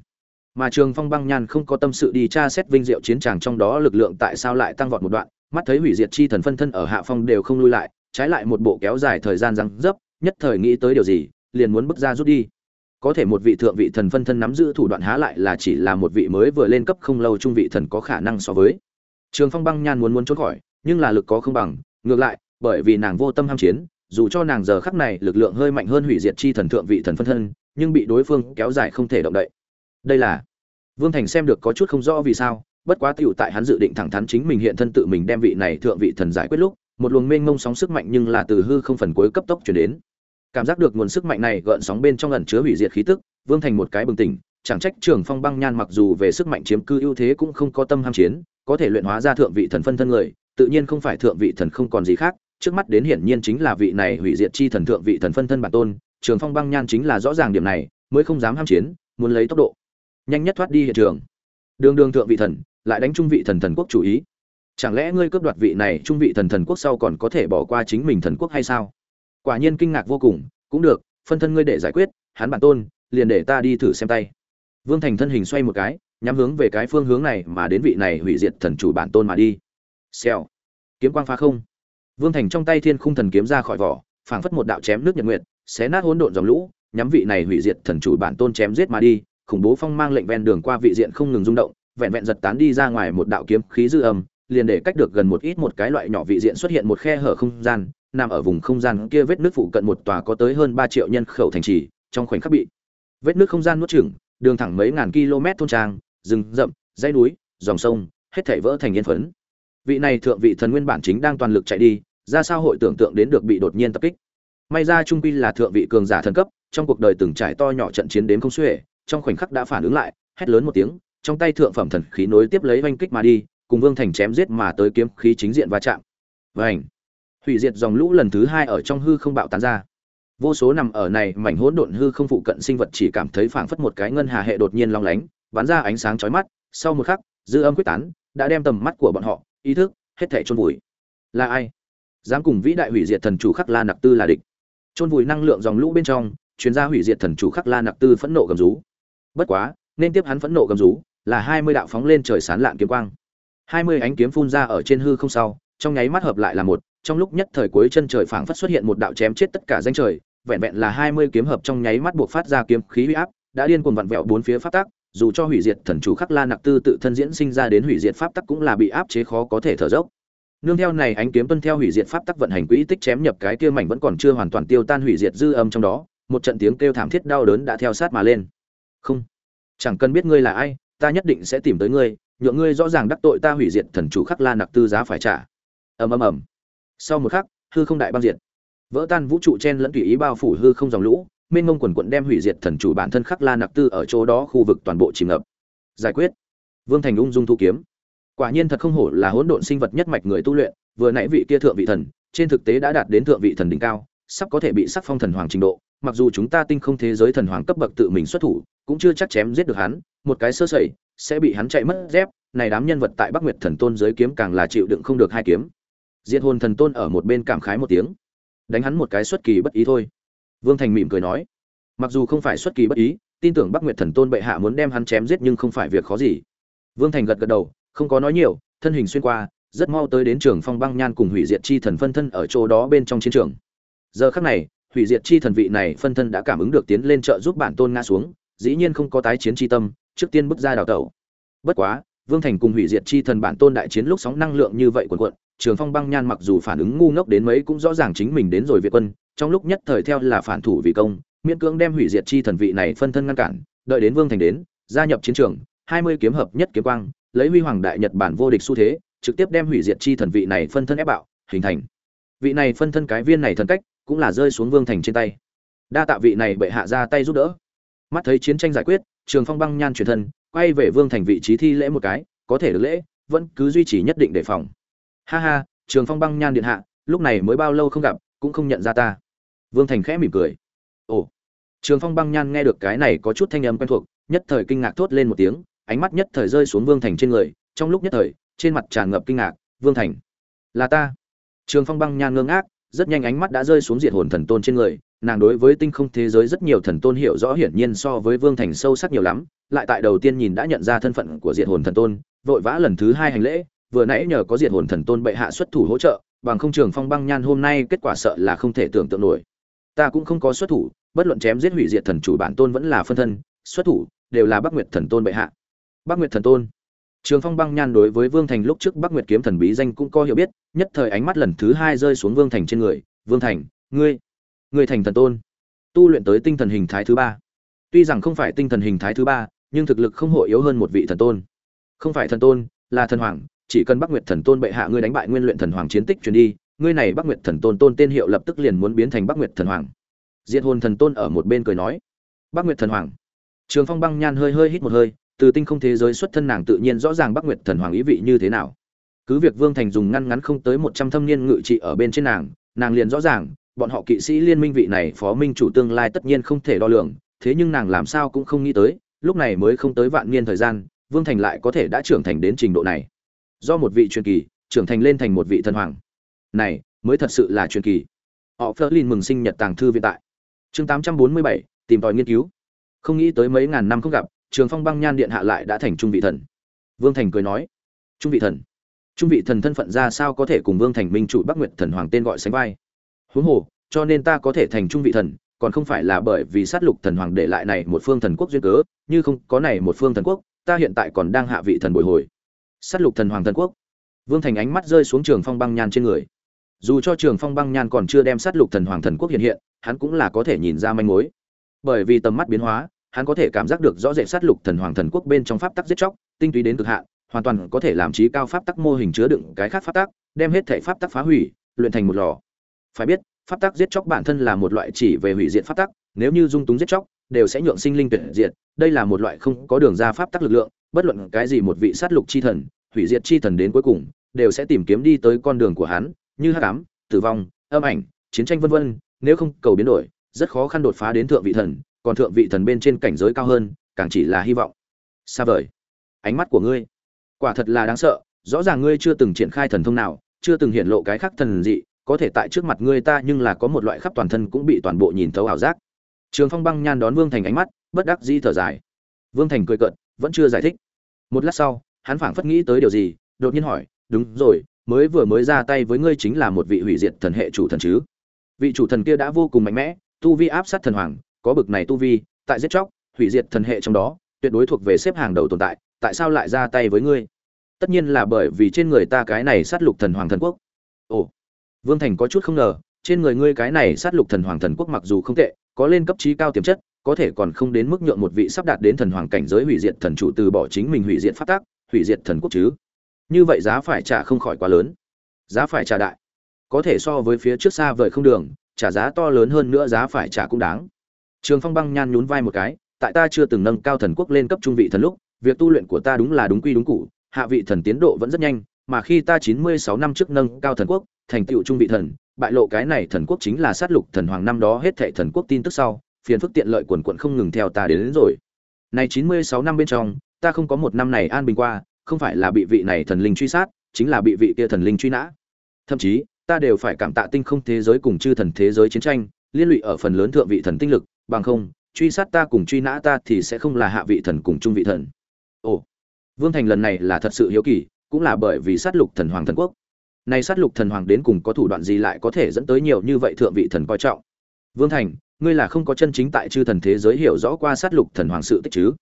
mà trường phong băng nhan không có tâm sự đi tra xét vinh diệu chiến tràng trong đó lực lượng tại sao lại tăng vọt một đoạn, mắt thấy hủy diệt chi thần phân thân ở hạ phong đều không lui lại, trái lại một bộ kéo dài thời gian răng dấp, nhất thời nghĩ tới điều gì, liền muốn bước ra rút đi. Có thể một vị thượng vị thần phân thân nắm giữ thủ đoạn há lại là chỉ là một vị mới vừa lên cấp không lâu trung vị thần có khả năng so với. Trường phong băng nhan muốn muốn trốn khỏi, nhưng là lực có không bằng, ngược lại, bởi vì nàng vô tâm ham chiến, dù cho nàng giờ khắc này lực lượng hơi mạnh hơn hủy diệt chi thần thượng vị thần phân thân, nhưng bị đối phương kéo dài không thể động đậy đây là vương thành xem được có chút không rõ vì sao, bất quá tựu tại hắn dự định thẳng thắn chính mình hiện thân tự mình đem vị này thượng vị thần giải quyết lúc, một luồng mênh mông sóng sức mạnh nhưng là từ hư không phần cuối cấp tốc chuyển đến. Cảm giác được nguồn sức mạnh này gợn sóng bên trong ẩn chứa hủy diệt khí tức, vương thành một cái bừng tỉnh, chẳng trách trường phong băng nhan mặc dù về sức mạnh chiếm cư ưu thế cũng không có tâm ham chiến, có thể luyện hóa ra thượng vị thần phân thân người, tự nhiên không phải thượng vị thần không còn gì khác, trước mắt đến hiển nhiên chính là vị này hủy diệt chi thần thượng vị thần phân thân bản tôn, trường phong băng nhan chính là rõ ràng điểm này, mới không dám ham chiến, muốn lấy tốc độ nhanh nhất thoát đi hiện trường. Đường đường thượng vị thần, lại đánh trung vị thần thần quốc chủ ý. Chẳng lẽ ngươi cướp đoạt vị này trung vị thần thần quốc sau còn có thể bỏ qua chính mình thần quốc hay sao? Quả nhiên kinh ngạc vô cùng, cũng được, phân thân ngươi để giải quyết, hắn bản tôn, liền để ta đi thử xem tay. Vương thành thân hình xoay một cái, nhắm hướng về cái phương hướng này mà đến vị này hủy diệt thần chủ bản tôn mà đi. Xèo. Kiếm quang phá không. Vương thành trong tay thiên khung thần kiếm ra khỏi vỏ, phảng phất một đạo chém nước nhật nguyệt, xé nát hỗn độn dòng lũ, nhắm vị này hủy diệt thần chủ bản tôn chém giết mà đi khủng bố phong mang lệnh ven đường qua vị diện không ngừng rung động, vẹn vẹn giật tán đi ra ngoài một đạo kiếm khí dư âm, liền để cách được gần một ít một cái loại nhỏ vị diện xuất hiện một khe hở không gian, nằm ở vùng không gian kia vết nước phụ cận một tòa có tới hơn ba triệu nhân khẩu thành trì, trong khoảnh khắc bị vết nước không gian nuốt chửng, đường thẳng mấy ngàn km thôn trang, rừng rậm, dãy núi, dòng sông, hết thảy vỡ thành yên phấn. Vị này thượng vị thần nguyên bản chính đang toàn lực chạy đi, ra sao hội tưởng tượng đến được bị đột nhiên tập kích. May ra trung quy là thượng vị cường giả thần cấp, trong cuộc đời từng trải to nhỏ trận chiến đến không xuể trong khoảnh khắc đã phản ứng lại, hét lớn một tiếng, trong tay thượng phẩm thần khí nối tiếp lấy oanh kích mà đi, cùng vương thành chém giết mà tới kiếm khí chính diện va chạm. Vảnh hủy diệt dòng lũ lần thứ hai ở trong hư không bạo tán ra. Vô số nằm ở này mảnh hỗn độn hư không phụ cận sinh vật chỉ cảm thấy phảng phất một cái ngân hà hệ đột nhiên long lánh, bắn ra ánh sáng chói mắt, sau một khắc, dư âm quyết tán, đã đem tầm mắt của bọn họ, ý thức, hết thảy chôn vùi. Là ai? Dám cùng vĩ đại hủy diệt thần chủ khắc la nặc tư là địch. Chôn vùi năng lượng dòng lũ bên trong, chuyên gia hủy diệt thần chủ khắc la nặc tư phẫn nộ gầm rú bất quá, nên tiếp hắn phẫn nộ gầm rú là hai mươi đạo phóng lên trời sán lạn kiếm quang. Hai mươi ánh kiếm phun ra ở trên hư không sau, trong nháy mắt hợp lại là một, trong lúc nhất thời cuối chân trời phảng phất xuất hiện một đạo chém chết tất cả danh trời, vẹn vẹn là hai mươi kiếm hợp trong nháy mắt buộc phát ra kiếm khí uy áp, đã điên cuồng vặn vẹo bốn phía pháp tắc, dù cho hủy diệt thần chủ khắc la nặc tư tự thân diễn sinh ra đến hủy diệt pháp tắc cũng là bị áp chế khó có thể thở dốc. Nương theo này ánh kiếm tuân theo hủy diệt pháp tắc vận hành quỹ tích chém nhập cái kia mảnh vẫn còn chưa hoàn toàn tiêu tan hủy diệt dư âm trong đó, một trận tiếng kêu thảm thiết đau đớn đã theo sát mà lên không. Chẳng cần biết ngươi là ai, ta nhất định sẽ tìm tới ngươi, nhượng ngươi rõ ràng đắc tội ta hủy diệt thần chủ khắc la nặc tư giá phải trả. Ầm ầm ầm. Sau một khắc, hư không đại băng diệt. Vỡ tan vũ trụ chen lẫn tùy ý bao phủ hư không dòng lũ, mênh mông quần quận đem hủy diệt thần chủ bản thân khắc la nặc tư ở chỗ đó khu vực toàn bộ chìm ngập. Giải quyết. Vương thành ung dung thu kiếm. Quả nhiên thật không hổ là hỗn độn sinh vật nhất mạch người tu luyện, vừa nãy vị kia thượng vị thần, trên thực tế đã đạt đến thượng vị thần đỉnh cao, sắp có thể bị sắc phong thần hoàng trình độ mặc dù chúng ta tinh không thế giới thần hoàng cấp bậc tự mình xuất thủ, cũng chưa chắc chém giết được hắn, một cái sơ sẩy, sẽ bị hắn chạy mất dép, này đám nhân vật tại bắc nguyệt thần tôn giới kiếm càng là chịu đựng không được hai kiếm. Diệt hồn thần tôn ở một bên cảm khái một tiếng. Đánh hắn một cái xuất kỳ bất ý thôi. Vương thành mỉm cười nói, mặc dù không phải xuất kỳ bất ý, tin tưởng bắc nguyệt thần tôn bệ hạ muốn đem hắn chém giết nhưng không phải việc khó gì. Vương thành gật gật đầu, không có nói nhiều, thân hình xuyên qua, rất mau tới đến trường phong băng nhan cùng hủy diệt chi thần phân thân ở chỗ đó bên trong chiến trường. Giờ khắc này hủy diệt chi thần vị này phân thân đã cảm ứng được tiến lên trợ giúp bản tôn ngã xuống, dĩ nhiên không có tái chiến chi tâm, trước tiên bước ra đào tẩu. Bất quá, vương thành cùng hủy diệt chi thần bản tôn đại chiến lúc sóng năng lượng như vậy quần quận trường phong băng nhan mặc dù phản ứng ngu ngốc đến mấy cũng rõ ràng chính mình đến rồi việt quân, trong lúc nhất thời theo là phản thủ vì công, miễn cưỡng đem hủy diệt chi thần vị này phân thân ngăn cản, đợi đến vương thành đến, gia nhập chiến trường, hai mươi kiếm hợp nhất kiếm quang, lấy huy hoàng đại nhật bản vô địch xu thế, trực tiếp đem hủy diệt chi thần vị này phân thân ép bạo, hình thành. Vị này phân thân cái viên này thần cách cũng là rơi xuống vương thành trên tay. Đa tạ vị này bệ hạ ra tay giúp đỡ. Mắt thấy chiến tranh giải quyết, trường phong băng nhan truyền thân, quay về vương thành vị trí thi lễ một cái, có thể được lễ, vẫn cứ duy trì nhất định đề phòng. Ha ha, trường phong băng nhan điện hạ, lúc này mới bao lâu không gặp, cũng không nhận ra ta. Vương thành khẽ mỉm cười. Ồ. Trường phong băng nhan nghe được cái này có chút thanh âm quen thuộc, nhất thời kinh ngạc thốt lên một tiếng, ánh mắt nhất thời rơi xuống vương thành trên người, trong lúc nhất thời, trên mặt tràn ngập kinh ngạc, vương thành, là ta. Trường phong băng nhan ngơ ngác rất nhanh ánh mắt đã rơi xuống diệt hồn thần tôn trên người, nàng đối với tinh không thế giới rất nhiều thần tôn hiểu rõ hiển nhiên so với vương thành sâu sắc nhiều lắm, lại tại đầu tiên nhìn đã nhận ra thân phận của diệt hồn thần tôn, vội vã lần thứ hai hành lễ, vừa nãy nhờ có diệt hồn thần tôn bệ hạ xuất thủ hỗ trợ, bằng không trường phong băng nhan hôm nay kết quả sợ là không thể tưởng tượng nổi. Ta cũng không có xuất thủ, bất luận chém giết hủy diệt thần chủ bản tôn vẫn là phân thân, xuất thủ đều là bắc nguyệt thần tôn bệ hạ. Bắc nguyệt thần tôn trường phong băng nhan đối với vương thành lúc trước bắc nguyệt kiếm thần bí danh cũng có hiểu biết, nhất thời ánh mắt lần thứ hai rơi xuống vương thành trên người. Vương thành, ngươi ngươi thành thần tôn, tu luyện tới tinh thần hình thái thứ ba. Tuy rằng không phải tinh thần hình thái thứ ba, nhưng thực lực không hội yếu hơn một vị thần tôn. Không phải thần tôn, là thần hoàng, chỉ cần bắc nguyệt thần tôn bệ hạ ngươi đánh bại nguyên luyện thần hoàng chiến tích truyền đi, ngươi này bắc nguyệt thần tôn tôn tên hiệu lập tức liền muốn biến thành bắc nguyệt thần hoàng. Diệt hồn thần tôn ở một bên cười nói. Bắc nguyệt thần hoàng. Trường phong băng nhan hơi hơi hít một hơi từ tinh không thế giới xuất thân nàng tự nhiên rõ ràng bắc nguyệt thần hoàng ý vị như thế nào. Cứ việc vương thành dùng ngăn ngắn không tới một trăm thâm niên ngự trị ở bên trên nàng nàng liền rõ ràng, bọn họ kỵ sĩ liên minh vị này phó minh chủ tương lai tất nhiên không thể đo lường, thế nhưng nàng làm sao cũng không nghĩ tới, lúc này mới không tới vạn niên thời gian, vương thành lại có thể đã trưởng thành đến trình độ này. Do một vị truyền kỳ, trưởng thành lên thành một vị thần hoàng. Này, mới thật sự là truyền kỳ. Họ phớt mừng sinh nhật tàng thư viện tại. Chương tám trăm bốn mươi bảy, tìm tòi nghiên cứu. Không nghĩ tới mấy ngàn năm không gặp trường phong băng nhan điện hạ lại đã thành trung vị thần. Vương thành cười nói, trung vị thần? Trung vị thần thân phận ra sao có thể cùng vương thành minh chủ bắc nguyệt thần hoàng tên gọi sánh vai? Huống hồ, cho nên ta có thể thành trung vị thần, còn không phải là bởi vì sát lục thần hoàng để lại này một phương thần quốc duyên cớ, như không có này một phương thần quốc, ta hiện tại còn đang hạ vị thần bồi hồi. Sát lục thần hoàng thần quốc? Vương thành ánh mắt rơi xuống trường phong băng nhan trên người. Dù cho trường phong băng nhan còn chưa đem sát lục thần hoàng thần quốc hiện hiện, hắn cũng là có thể nhìn ra manh mối. Bởi vì tầm mắt biến hóa hắn có thể cảm giác được rõ rệt sát lục thần hoàng thần quốc bên trong pháp tắc giết chóc, tinh túy đến cực hạn, hoàn toàn có thể làm trí cao pháp tắc mô hình chứa đựng cái khác pháp tắc, đem hết thể pháp tắc phá hủy, luyện thành một lò. Phải biết, pháp tắc giết chóc bản thân là một loại chỉ về hủy diệt pháp tắc, nếu như dung túng giết chóc, đều sẽ nhượng sinh linh tuyệt diệt, đây là một loại không có đường ra pháp tắc lực lượng, bất luận cái gì một vị sát lục chi thần, hủy diệt chi thần đến cuối cùng, đều sẽ tìm kiếm đi tới con đường của hắn, như hắc ám tử vong, âm ảnh, chiến tranh vân vân, nếu không cầu biến đổi, rất khó khăn đột phá đến thượng vị thần còn thượng vị thần bên trên cảnh giới cao hơn, càng chỉ là hy vọng. Xa vời. Ánh mắt của ngươi. Quả thật là đáng sợ, rõ ràng ngươi chưa từng triển khai thần thông nào, chưa từng hiện lộ cái khác thần dị, có thể tại trước mặt ngươi ta nhưng là có một loại khắp toàn thân cũng bị toàn bộ nhìn thấu ảo giác. Trường phong băng nhan đón vương thành ánh mắt, bất đắc dĩ thở dài. Vương thành cười cợt, vẫn chưa giải thích. Một lát sau, hắn phảng phất nghĩ tới điều gì, đột nhiên hỏi, đúng rồi, mới vừa mới ra tay với ngươi chính là một vị hủy diệt thần hệ chủ thần chứ? Vị chủ thần kia đã vô cùng mạnh mẽ, tu vi áp sát thần hoàng có bực này tu vi, tại giết chóc, hủy diệt thần hệ trong đó, tuyệt đối thuộc về xếp hàng đầu tồn tại tại sao lại ra tay với ngươi? Tất nhiên là bởi vì trên người ta cái này sát lục thần hoàng thần quốc. Ồ, vương thành có chút không ngờ, trên người ngươi cái này sát lục thần hoàng thần quốc mặc dù không tệ, có lên cấp trí cao tiềm chất, có thể còn không đến mức nhượng một vị sắp đạt đến thần hoàng cảnh giới hủy diệt thần chủ từ bỏ chính mình hủy diệt phát tác hủy diệt thần quốc chứ. Như vậy giá phải trả không khỏi quá lớn. Giá phải trả đại. Có thể so với phía trước xa vời không đường, trả giá to lớn hơn nữa giá phải trả cũng đáng trường phong băng nhan nhún vai một cái tại ta chưa từng nâng cao thần quốc lên cấp trung vị thần lúc việc tu luyện của ta đúng là đúng quy đúng cũ, hạ vị thần tiến độ vẫn rất nhanh mà khi ta chín mươi sáu năm trước nâng cao thần quốc thành tựu trung vị thần bại lộ cái này thần quốc chính là sát lục thần hoàng năm đó hết thảy thần quốc tin tức sau phiền phức tiện lợi quần quần không ngừng theo ta đến, đến rồi. Này chín mươi sáu năm bên trong ta không có một năm này an bình qua không phải là bị vị này thần linh truy sát chính là bị vị kia thần linh truy nã. Thậm chí ta đều phải cảm tạ tinh không thế giới cùng chư thần thế giới chiến tranh liên lụy ở phần lớn thượng vị thần tinh lực bằng không, truy sát ta cùng truy nã ta thì sẽ không là hạ vị thần cùng trung vị thần. Ồ, vương thành lần này là thật sự hiếu kỳ, cũng là bởi vì sát lục thần hoàng thần quốc. Này sát lục thần hoàng đến cùng có thủ đoạn gì lại có thể dẫn tới nhiều như vậy thượng vị thần coi trọng? Vương thành, ngươi là không có chân chính tại chư thần thế giới hiểu rõ qua sát lục thần hoàng sự tích chứ?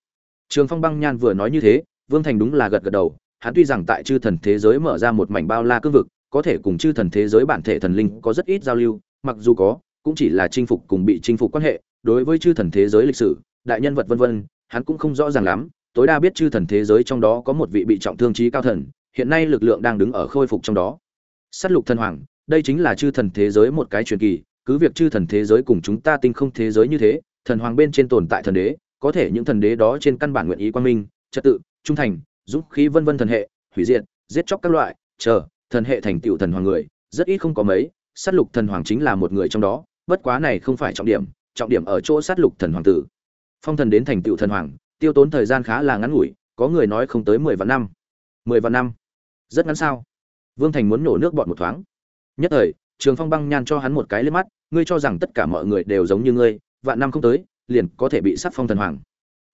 Trường phong băng nhan vừa nói như thế, vương thành đúng là gật gật đầu, hắn tuy rằng tại chư thần thế giới mở ra một mảnh bao la cương vực, có thể cùng chư thần thế giới bản thể thần linh có rất ít giao lưu, mặc dù có, cũng chỉ là chinh phục cùng bị chinh phục quan hệ đối với chư thần thế giới lịch sử, đại nhân vật vân vân, hắn cũng không rõ ràng lắm. Tối đa biết chư thần thế giới trong đó có một vị bị trọng thương trí cao thần, hiện nay lực lượng đang đứng ở khôi phục trong đó. S á t lục thần hoàng, đây chính là chư thần thế giới một cái truyền kỳ, cứ việc chư thần thế giới cùng chúng ta tinh không thế giới như thế, thần hoàng bên trên tồn tại thần đế, có thể những thần đế đó trên căn bản nguyện ý quan minh, trật tự, trung thành, dũng khí vân vân thần hệ, hủy diệt, giết chóc các loại, chờ, thần hệ thành tựu thần hoàng người, rất ít không có mấy, sát lục thần hoàng chính là một người trong đó, bất quá này không phải trọng điểm trọng điểm ở chỗ sát lục thần hoàng tử. Phong thần đến thành tựu thần hoàng, tiêu tốn thời gian khá là ngắn ngủi, có người nói không tới mười vạn năm. Mười vạn năm? Rất ngắn sao? Vương thành muốn nổ nước bọn một thoáng. Nhất thời, trường phong băng nhan cho hắn một cái liếc mắt, ngươi cho rằng tất cả mọi người đều giống như ngươi, vạn năm không tới, liền có thể bị sát phong thần hoàng.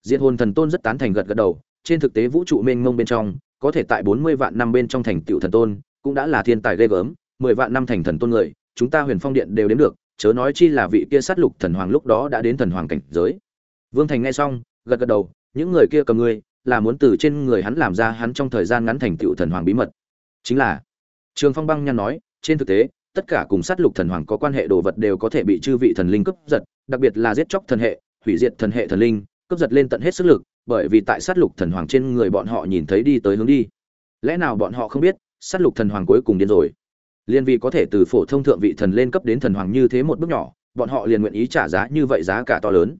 Diệt hồn thần tôn rất tán thành gật gật đầu, trên thực tế vũ trụ mênh mông bên trong, có thể tại bốn mươi vạn năm bên trong thành tựu thần tôn, cũng đã là thiên tài ghê gớm, mười vạn năm thành thần tôn người, chúng ta huyền phong điện đều đến được chớ nói chi là vị kia sát lục thần hoàng lúc đó đã đến thần hoàng cảnh giới. Vương thành nghe xong, gật gật đầu, những người kia cầm ngươi, là muốn từ trên người hắn làm ra hắn trong thời gian ngắn thành tựu thần hoàng bí mật. Chính là, trường phong băng nhăn nói, trên thực tế, tất cả cùng sát lục thần hoàng có quan hệ đồ vật đều có thể bị chư vị thần linh cướp giật, đặc biệt là giết chóc thần hệ, hủy diệt thần hệ thần linh, cướp giật lên tận hết sức lực, bởi vì tại sát lục thần hoàng trên người bọn họ nhìn thấy đi tới hướng đi. Lẽ nào bọn họ không biết, sát lục thần hoàng cuối cùng điên rồi? Liên vì có thể từ phổ thông thượng vị thần lên cấp đến thần hoàng như thế một bước nhỏ bọn họ liền nguyện ý trả giá như vậy giá cả to lớn.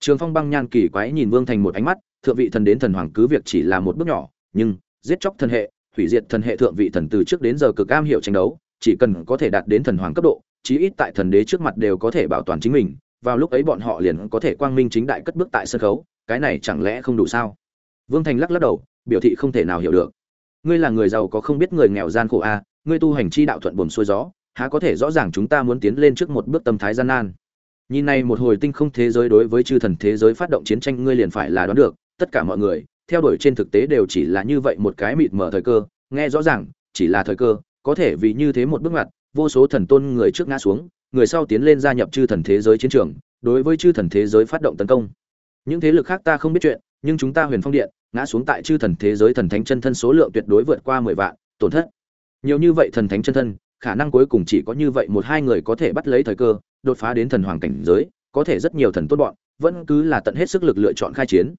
Trường phong băng nhan kỳ quái nhìn vương thành một ánh mắt thượng vị thần đến thần hoàng cứ việc chỉ là một bước nhỏ nhưng giết chóc thần hệ hủy diệt thần hệ thượng vị thần từ trước đến giờ cực am hiểu tranh đấu chỉ cần có thể đạt đến thần hoàng cấp độ chí ít tại thần đế trước mặt đều có thể bảo toàn chính mình vào lúc ấy bọn họ liền có thể quang minh chính đại cất bước tại sân khấu cái này chẳng lẽ không đủ sao? Vương thành lắc lắc đầu biểu thị không thể nào hiểu được. Ngươi là người giàu có không biết người nghèo gian khổ a à, ngươi tu hành chi đạo thuận buồm xuôi gió, há có thể rõ ràng chúng ta muốn tiến lên trước một bước tâm thái gian nan? Nhìn này một hồi tinh không thế giới đối với chư thần thế giới phát động chiến tranh, ngươi liền phải là đoán được, tất cả mọi người, theo đuổi trên thực tế đều chỉ là như vậy một cái mịt mở thời cơ, nghe rõ ràng, chỉ là thời cơ, có thể vì như thế một bước ngoặt, vô số thần tôn người trước ngã xuống, người sau tiến lên gia nhập chư thần thế giới chiến trường, đối với chư thần thế giới phát động tấn công. Những thế lực khác ta không biết chuyện, nhưng chúng ta huyền phong điện, ngã xuống tại chư thần thế giới thần thánh chân thân số lượng tuyệt đối vượt qua mười vạn, tổn thất nhiều như vậy thần thánh chân thân, khả năng cuối cùng chỉ có như vậy một hai người có thể bắt lấy thời cơ, đột phá đến thần hoàng cảnh giới, có thể rất nhiều thần tốt bọn, vẫn cứ là tận hết sức lực lựa chọn khai chiến.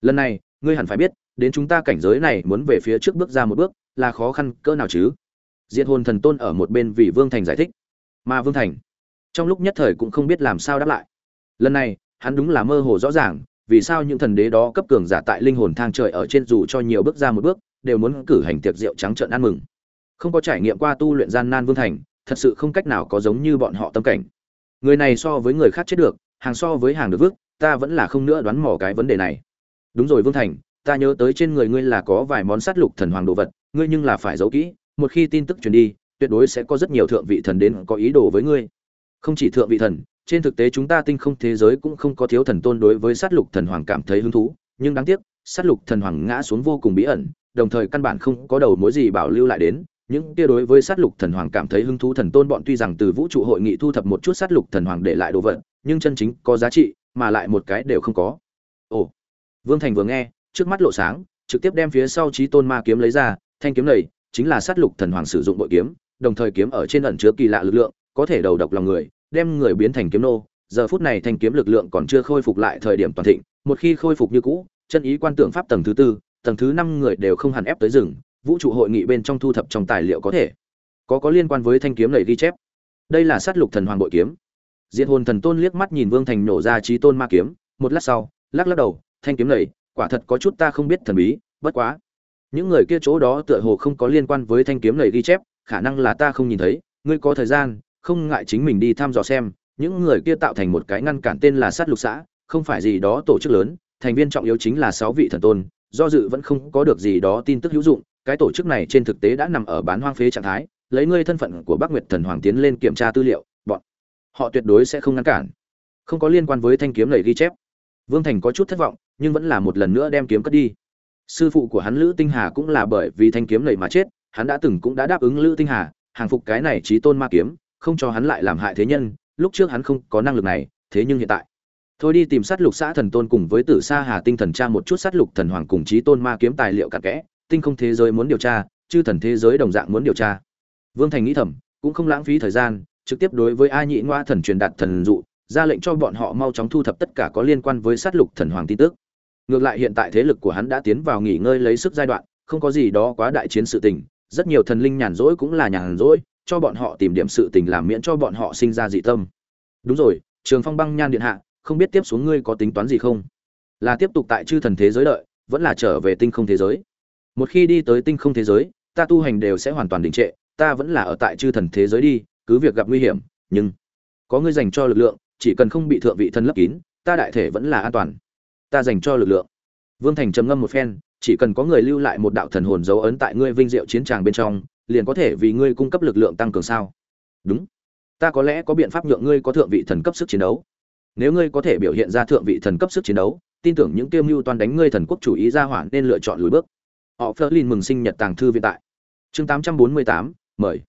Lần này, ngươi hẳn phải biết, đến chúng ta cảnh giới này muốn về phía trước bước ra một bước, là khó khăn cỡ nào chứ? Diệt hồn thần tôn ở một bên vì vương thành giải thích. Mà vương thành, trong lúc nhất thời cũng không biết làm sao đáp lại. Lần này, hắn đúng là mơ hồ rõ ràng, vì sao những thần đế đó cấp cường giả tại linh hồn thang trời ở trên dù cho nhiều bước ra một bước, đều muốn cử hành tiệc rượu trắng trợn ăn mừng không có trải nghiệm qua tu luyện gian nan vương thành, thật sự không cách nào có giống như bọn họ tâm cảnh. Người này so với người khác chết được, hàng so với hàng được vứt, ta vẫn là không nữa đoán mò cái vấn đề này. Đúng rồi vương thành, ta nhớ tới trên người ngươi là có vài món sát lục thần hoàng đồ vật, ngươi nhưng là phải giấu kỹ, một khi tin tức truyền đi, tuyệt đối sẽ có rất nhiều thượng vị thần đến có ý đồ với ngươi. Không chỉ thượng vị thần, trên thực tế chúng ta tinh không thế giới cũng không có thiếu thần tôn đối với sát lục thần hoàng cảm thấy hứng thú, nhưng đáng tiếc, sát lục thần hoàng ngã xuống vô cùng bí ẩn, đồng thời căn bản không có đầu mối gì bảo lưu lại đến những kia đối với sát lục thần hoàng cảm thấy hứng thú thần tôn bọn tuy rằng từ vũ trụ hội nghị thu thập một chút sát lục thần hoàng để lại đồ vật, nhưng chân chính có giá trị, mà lại một cái đều không có. Ồ, vương thành vừa nghe, trước mắt lộ sáng, trực tiếp đem phía sau trí tôn ma kiếm lấy ra, thanh kiếm này chính là sát lục thần hoàng sử dụng bội kiếm, đồng thời kiếm ở trên ẩn chứa kỳ lạ lực lượng, có thể đầu độc lòng người, đem người biến thành kiếm nô. Giờ phút này thanh kiếm lực lượng còn chưa khôi phục lại thời điểm toàn thịnh, một khi khôi phục như cũ, chân ý quan tưởng pháp tầng thứ tư, tầng thứ năm người đều không hẳn ép tới rừng vũ trụ hội nghị bên trong thu thập trong tài liệu có thể. Có có liên quan với thanh kiếm này ghi chép. Đây là sát lục thần hoàng bội kiếm. Diệt hồn thần tôn liếc mắt nhìn vương thành nổ ra trí tôn ma kiếm. Một lát sau, lắc lắc đầu, thanh kiếm này, quả thật có chút ta không biết thần bí, bất quá. Những người kia chỗ đó tựa hồ không có liên quan với thanh kiếm này ghi chép, khả năng là ta không nhìn thấy. Ngươi có thời gian, không ngại chính mình đi thăm dò xem. Những người kia tạo thành một cái ngăn cản tên là sát lục xã, không phải gì đó tổ chức lớn. Thành viên trọng yếu chính là sáu vị thần tôn. Do dự vẫn không có được gì đó tin tức hữu dụng cái tổ chức này trên thực tế đã nằm ở bán hoang phế trạng thái, lấy ngươi thân phận của bắc nguyệt thần hoàng tiến lên kiểm tra tư liệu, bọn họ tuyệt đối sẽ không ngăn cản. Không có liên quan với thanh kiếm lầy ghi chép. Vương thành có chút thất vọng, nhưng vẫn là một lần nữa đem kiếm cất đi. Sư phụ của hắn lữ tinh hà cũng là bởi vì thanh kiếm lầy mà chết, hắn đã từng cũng đã đáp ứng lữ tinh hà, hàng phục cái này trí tôn ma kiếm, không cho hắn lại làm hại thế nhân, lúc trước hắn không có năng lực này, thế nhưng hiện tại. Thôi đi tìm sát lục xã thần tôn cùng với tử sa hà tinh thần tra một chút sát lục thần hoàng cùng trí tôn ma kiếm tài liệu cặn kẽ tinh không thế giới muốn điều tra, chư thần thế giới đồng dạng muốn điều tra. Vương thành nghĩ thầm, cũng không lãng phí thời gian, trực tiếp đối với a nhị ngoa thần truyền đạt thần dụ, ra lệnh cho bọn họ mau chóng thu thập tất cả có liên quan với sát lục thần hoàng tin tức. Ngược lại hiện tại thế lực của hắn đã tiến vào nghỉ ngơi lấy sức giai đoạn, không có gì đó quá đại chiến sự tình, rất nhiều thần linh nhàn rỗi cũng là nhàn rỗi, cho bọn họ tìm điểm sự tình làm miễn cho bọn họ sinh ra dị tâm. Đúng rồi, trường phong băng nhan điện hạ, không biết tiếp xuống ngươi có tính toán gì không? Là tiếp tục tại chư thần thế giới đợi, vẫn là trở về tinh không thế giới? Một khi đi tới tinh không thế giới, ta tu hành đều sẽ hoàn toàn đình trệ, ta vẫn là ở tại chư thần thế giới đi, cứ việc gặp nguy hiểm, nhưng có ngươi dành cho lực lượng, chỉ cần không bị thượng vị thân lấp kín, ta đại thể vẫn là an toàn. Ta dành cho lực lượng. Vương thành trầm ngâm một phen, chỉ cần có người lưu lại một đạo thần hồn dấu ấn tại ngươi vinh diệu chiến tràng bên trong, liền có thể vì ngươi cung cấp lực lượng tăng cường sao? Đúng. Ta có lẽ có biện pháp nhượng ngươi có thượng vị thần cấp sức chiến đấu. Nếu ngươi có thể biểu hiện ra thượng vị thần cấp sức chiến đấu, tin tưởng những kiêm mưu toàn đánh ngươi thần quốc chủ ý ra hỏa nên lựa chọn lùi bước họ Flerlin mừng sinh nhật tàng thư viện tại. Chương 848, mời.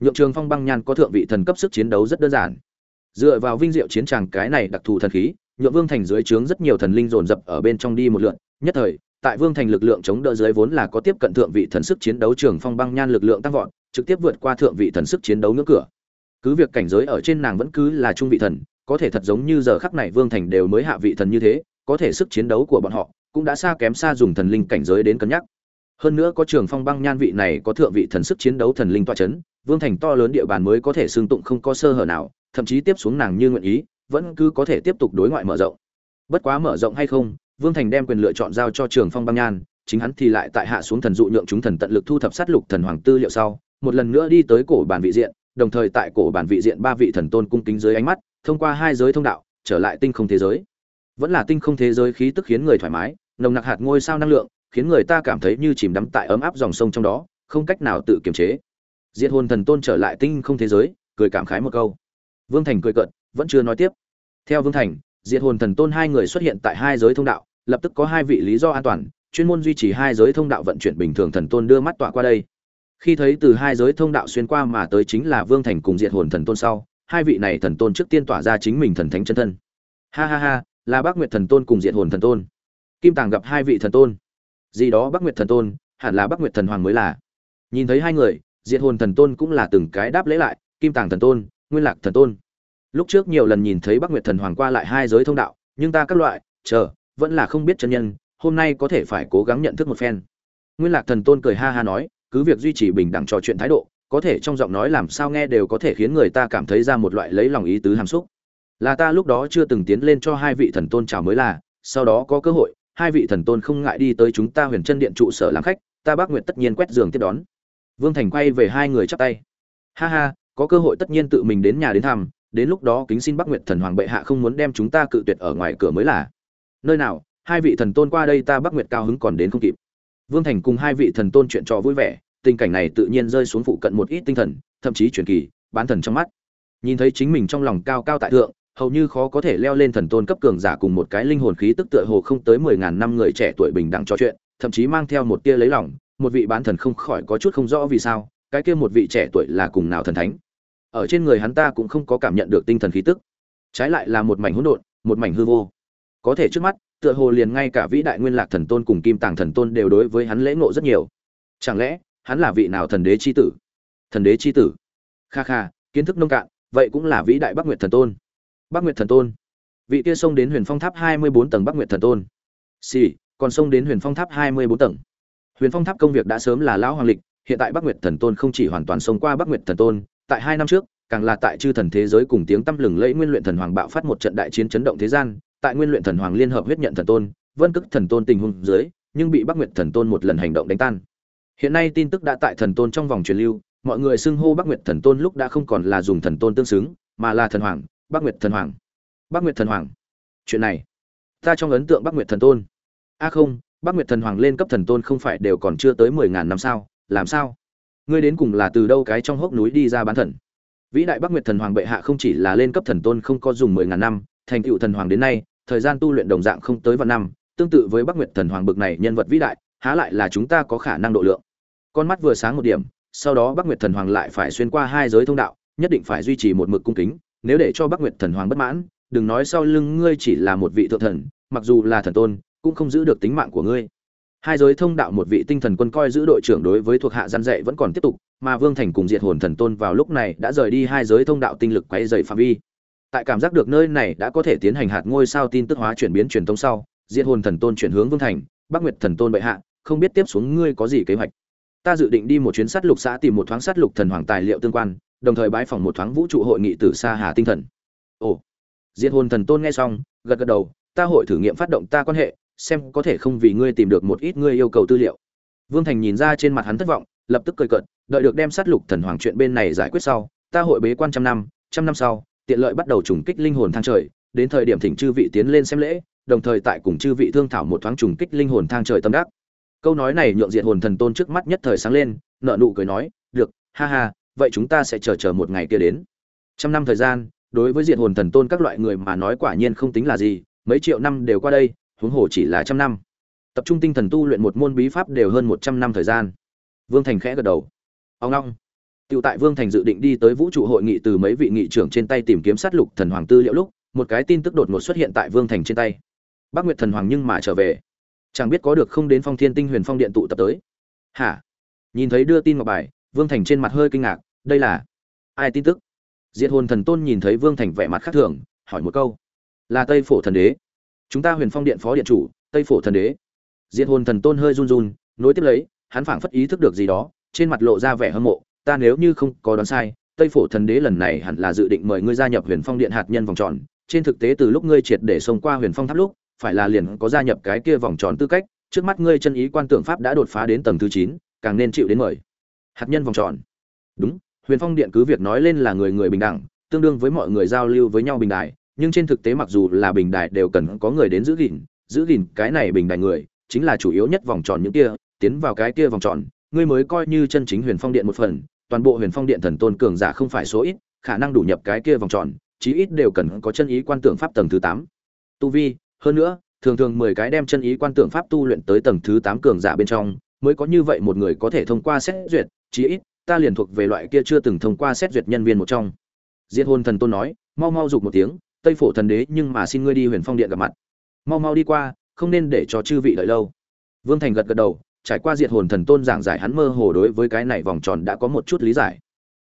Nhượng trường phong băng nhan có thượng vị thần cấp sức chiến đấu rất đơn giản. Dựa vào vinh diệu chiến tràng cái này đặc thù thần khí nhượng vương thành dưới trướng rất nhiều thần linh dồn dập ở bên trong đi một lượt, nhất thời tại vương thành lực lượng chống đỡ dưới vốn là có tiếp cận thượng vị thần sức chiến đấu trường phong băng nhan lực lượng tăng vọt trực tiếp vượt qua thượng vị thần sức chiến đấu ngưỡng cửa. Cứ việc cảnh giới ở trên nàng vẫn cứ là trung vị thần có thể thật giống như giờ khắc này vương thành đều mới hạ vị thần như thế có thể sức chiến đấu của bọn họ cũng đã xa kém xa dùng thần linh cảnh giới đến cân nhắc hơn nữa có trường phong băng nhan vị này có thượng vị thần sức chiến đấu thần linh toa chấn, vương thành to lớn địa bàn mới có thể xương tụng không có sơ hở nào, thậm chí tiếp xuống nàng như nguyện ý, vẫn cứ có thể tiếp tục đối ngoại mở rộng. Bất quá mở rộng hay không, vương thành đem quyền lựa chọn giao cho trường phong băng nhan, chính hắn thì lại tại hạ xuống thần dụ nhượng chúng thần tận lực thu thập sát lục thần hoàng tư liệu sau, một lần nữa đi tới cổ bản vị diện, đồng thời tại cổ bản vị diện ba vị thần tôn cung kính dưới ánh mắt, thông qua hai giới thông đạo, trở lại tinh không thế giới. Vẫn là tinh không thế giới khí tức khiến người thoải mái, nồng nặc hạt ngôi sao năng lượng khiến người ta cảm thấy như chìm đắm tại ấm áp dòng sông trong đó, không cách nào tự kiềm chế. Diệt hồn thần tôn trở lại tinh không thế giới, cười cảm khái một câu. Vương thành cười cợt, vẫn chưa nói tiếp. Theo vương thành, diệt hồn thần tôn hai người xuất hiện tại hai giới thông đạo, lập tức có hai vị lý do an toàn, chuyên môn duy trì hai giới thông đạo vận chuyển bình thường thần tôn đưa mắt tọa qua đây. Khi thấy từ hai giới thông đạo xuyên qua mà tới chính là vương thành cùng diệt hồn thần tôn sau, hai vị này thần tôn trước tiên tỏa ra chính mình thần thánh chân thân. Ha ha ha, là bác nguyệt thần tôn cùng diệt hồn thần tôn. Kim tàng gặp hai vị thần tôn gì đó Bắc nguyệt thần tôn, hẳn là Bắc nguyệt thần hoàng mới là. Nhìn thấy hai người, diệt hồn thần tôn cũng là từng cái đáp lễ lại, kim tàng thần tôn, nguyên lạc thần tôn. Lúc trước nhiều lần nhìn thấy Bắc nguyệt thần hoàng qua lại hai giới thông đạo, nhưng ta các loại, chờ, vẫn là không biết chân nhân, hôm nay có thể phải cố gắng nhận thức một phen. Nguyên lạc thần tôn cười ha ha nói, cứ việc duy trì bình đẳng trò chuyện thái độ, có thể trong giọng nói làm sao nghe đều có thể khiến người ta cảm thấy ra một loại lấy lòng ý tứ hàm xúc. Là ta lúc đó chưa từng tiến lên cho hai vị thần tôn chào mới là, sau đó có cơ hội hai vị thần tôn không ngại đi tới chúng ta huyền chân điện trụ sở làm khách, ta bác nguyện tất nhiên quét giường tiếp đón. Vương thành quay về hai người chắp tay. Ha ha, có cơ hội tất nhiên tự mình đến nhà đến thăm, đến lúc đó kính xin bắc nguyệt thần hoàng bệ hạ không muốn đem chúng ta cự tuyệt ở ngoài cửa mới là. Nơi nào, hai vị thần tôn qua đây ta bắc nguyệt cao hứng còn đến không kịp. Vương thành cùng hai vị thần tôn chuyện trò vui vẻ, tình cảnh này tự nhiên rơi xuống phụ cận một ít tinh thần, thậm chí truyền kỳ, bán thần trong mắt. Nhìn thấy chính mình trong lòng cao cao tại thượng hầu như khó có thể leo lên thần tôn cấp cường giả cùng một cái linh hồn khí tức tựa hồ không tới mười ngàn năm người trẻ tuổi bình đẳng trò chuyện, thậm chí mang theo một tia lấy lòng, một vị bán thần không khỏi có chút không rõ vì sao, cái kia một vị trẻ tuổi là cùng nào thần thánh. Ở trên người hắn ta cũng không có cảm nhận được tinh thần khí tức. Trái lại là một mảnh hỗn độn, một mảnh hư vô. Có thể trước mắt, tựa hồ liền ngay cả vĩ đại nguyên lạc thần tôn cùng kim tàng thần tôn đều đối với hắn lễ ngộ rất nhiều. Chẳng lẽ, hắn là vị nào thần đế chi tử? Thần đế chi tử? Kha kha, kiến thức nông cạn, vậy cũng là vĩ đại bắc nguyệt thần tôn bắc nguyệt thần tôn. Vị kia xông đến huyền phong tháp hai mươi bốn tầng bắc nguyệt thần tôn. Xì、sì, còn xông đến huyền phong tháp hai mươi bốn tầng. Huyền phong tháp công việc đã sớm là lão hoàng lịch hiện tại bắc nguyệt thần tôn không chỉ hoàn toàn xông qua bắc nguyệt thần tôn tại hai năm trước càng là tại chư thần thế giới cùng tiếng tăm lừng lẫy nguyên luyện thần hoàng bạo phát một trận đại chiến chấn động thế gian tại nguyên luyện thần hoàng liên hợp huyết nhận thần tôn vân Cực thần tôn tình huống dưới nhưng bị bắc nguyệt thần tôn một lần hành động đánh tan. Hiện nay tin tức đã tại thần tôn trong vòng truyền lưu mọi người xưng hô bắc nguyệt thần tôn lúc đã không còn là dùng thần tôn tương xứng mà là thần hoàng bắc nguyệt thần hoàng. Bắc nguyệt thần hoàng. Chuyện này, ta trong ấn tượng bắc nguyệt thần tôn. A không, bắc nguyệt thần hoàng lên cấp thần tôn không phải đều còn chưa tới mười ngàn năm sao? Làm sao? Ngươi đến cùng là từ đâu cái trong hốc núi đi ra bán thần? Vĩ đại bắc nguyệt thần hoàng bệ hạ không chỉ là lên cấp thần tôn không có dùng mười ngàn năm, thành tựu thần hoàng đến nay, thời gian tu luyện đồng dạng không tới vạn năm, tương tự với bắc nguyệt thần hoàng bực này nhân vật vĩ đại, há lại là chúng ta có khả năng độ lượng. Con mắt vừa sáng một điểm, sau đó bắc nguyệt thần hoàng lại phải xuyên qua hai giới thông đạo, nhất định phải duy trì một mực cung kính nếu để cho bắc nguyệt thần hoàng bất mãn, đừng nói sau lưng ngươi chỉ là một vị thượng thần, mặc dù là thần tôn, cũng không giữ được tính mạng của ngươi. Hai giới thông đạo một vị tinh thần quân coi giữ đội trưởng đối với thuộc hạ gian dạy vẫn còn tiếp tục, mà vương thành cùng diệt hồn thần tôn vào lúc này đã rời đi hai giới thông đạo tinh lực quay dậy phạm vi. Tại cảm giác được nơi này đã có thể tiến hành hạt ngôi sao tin tức hóa chuyển biến truyền tông sau, diệt hồn thần tôn chuyển hướng vương thành, bắc nguyệt thần tôn bệ hạ, không biết tiếp xuống ngươi có gì kế hoạch ta dự định đi một chuyến sát lục xã tìm một thoáng sát lục thần hoàng tài liệu tương quan, đồng thời bái phòng một thoáng vũ trụ hội nghị từ xa hà tinh thần. Ồ, diệt hồn thần tôn nghe xong, gật gật đầu, ta hội thử nghiệm phát động ta quan hệ, xem có thể không vì ngươi tìm được một ít ngươi yêu cầu tư liệu. Vương thành nhìn ra trên mặt hắn thất vọng, lập tức cười cợt, đợi được đem sát lục thần hoàng chuyện bên này giải quyết sau, ta hội bế quan trăm năm trăm năm sau, tiện lợi bắt đầu trùng kích linh hồn thang trời, đến thời điểm thỉnh chư vị tiến lên xem lễ, đồng thời tại cùng chư vị thương thảo một thoáng trùng kích linh hồn thang trời tâm đắc câu nói này nhượng diện hồn thần tôn trước mắt nhất thời sáng lên nợ nụ cười nói được ha ha vậy chúng ta sẽ chờ chờ một ngày kia đến. Trăm năm thời gian đối với diện hồn thần tôn các loại người mà nói quả nhiên không tính là gì mấy triệu năm đều qua đây huống hồ chỉ là trăm năm. Tập trung tinh thần tu luyện một môn bí pháp đều hơn một trăm năm thời gian. Vương thành khẽ gật đầu. Ông long Tiểu tại Vương Thành dự định đi tới vũ trụ hội nghị từ mấy vị nghị trưởng trên tay tìm kiếm sát lục thần hoàng tư liệu lúc, một cái tin tức đột ngột xuất hiện tại Vương Thành trên tay. Bác Nguyệt thần hoàng nhưng mà trở về, chẳng biết có được không đến Phong Thiên Tinh Huyền Phong điện tụ tập tới. Hả? Nhìn thấy đưa tin ngọc bài, Vương Thành trên mặt hơi kinh ngạc, đây là ai tin tức? Diệt hồn thần tôn nhìn thấy Vương Thành vẻ mặt khác thường, hỏi một câu. Là Tây Phổ thần đế. Chúng ta Huyền Phong điện phó điện chủ, Tây Phổ thần đế. Diệt hồn thần tôn hơi run run, nối tiếp lấy, hắn phảng phất ý thức được gì đó, trên mặt lộ ra vẻ hâm mộ, ta nếu như không có đoán sai, Tây Phổ Thần Đế lần này hẳn là dự định mời ngươi gia nhập Huyền Phong Điện hạt nhân vòng tròn, trên thực tế từ lúc ngươi triệt để xông qua Huyền Phong tháp lúc, phải là liền có gia nhập cái kia vòng tròn tư cách, trước mắt ngươi chân ý quan tưởng pháp đã đột phá đến tầng thứ chín, càng nên chịu đến mời. Hạt nhân vòng tròn. Đúng, Huyền Phong Điện cứ việc nói lên là người người bình đẳng, tương đương với mọi người giao lưu với nhau bình đại, nhưng trên thực tế mặc dù là bình đại đều cần có người đến giữ gìn, giữ gìn cái này bình đại người, chính là chủ yếu nhất vòng tròn những kia, tiến vào cái kia vòng tròn, ngươi mới coi như chân chính Huyền Phong Điện một phần, toàn bộ huyền phong điện thần tôn cường giả không phải số ít khả năng đủ nhập cái kia vòng tròn chí ít đều cần có chân ý quan tưởng pháp tầng thứ tám tu vi hơn nữa thường thường mười cái đem chân ý quan tưởng pháp tu luyện tới tầng thứ tám cường giả bên trong mới có như vậy một người có thể thông qua xét duyệt chí ít ta liền thuộc về loại kia chưa từng thông qua xét duyệt nhân viên một trong diệt hồn thần tôn nói mau mau giục một tiếng tây phổ thần đế nhưng mà xin ngươi đi huyền phong điện gặp mặt mau mau đi qua không nên để cho chư vị đợi lâu vương thành gật gật đầu trải qua diệt hồn thần tôn giảng giải hắn mơ hồ đối với cái này vòng tròn đã có một chút lý giải.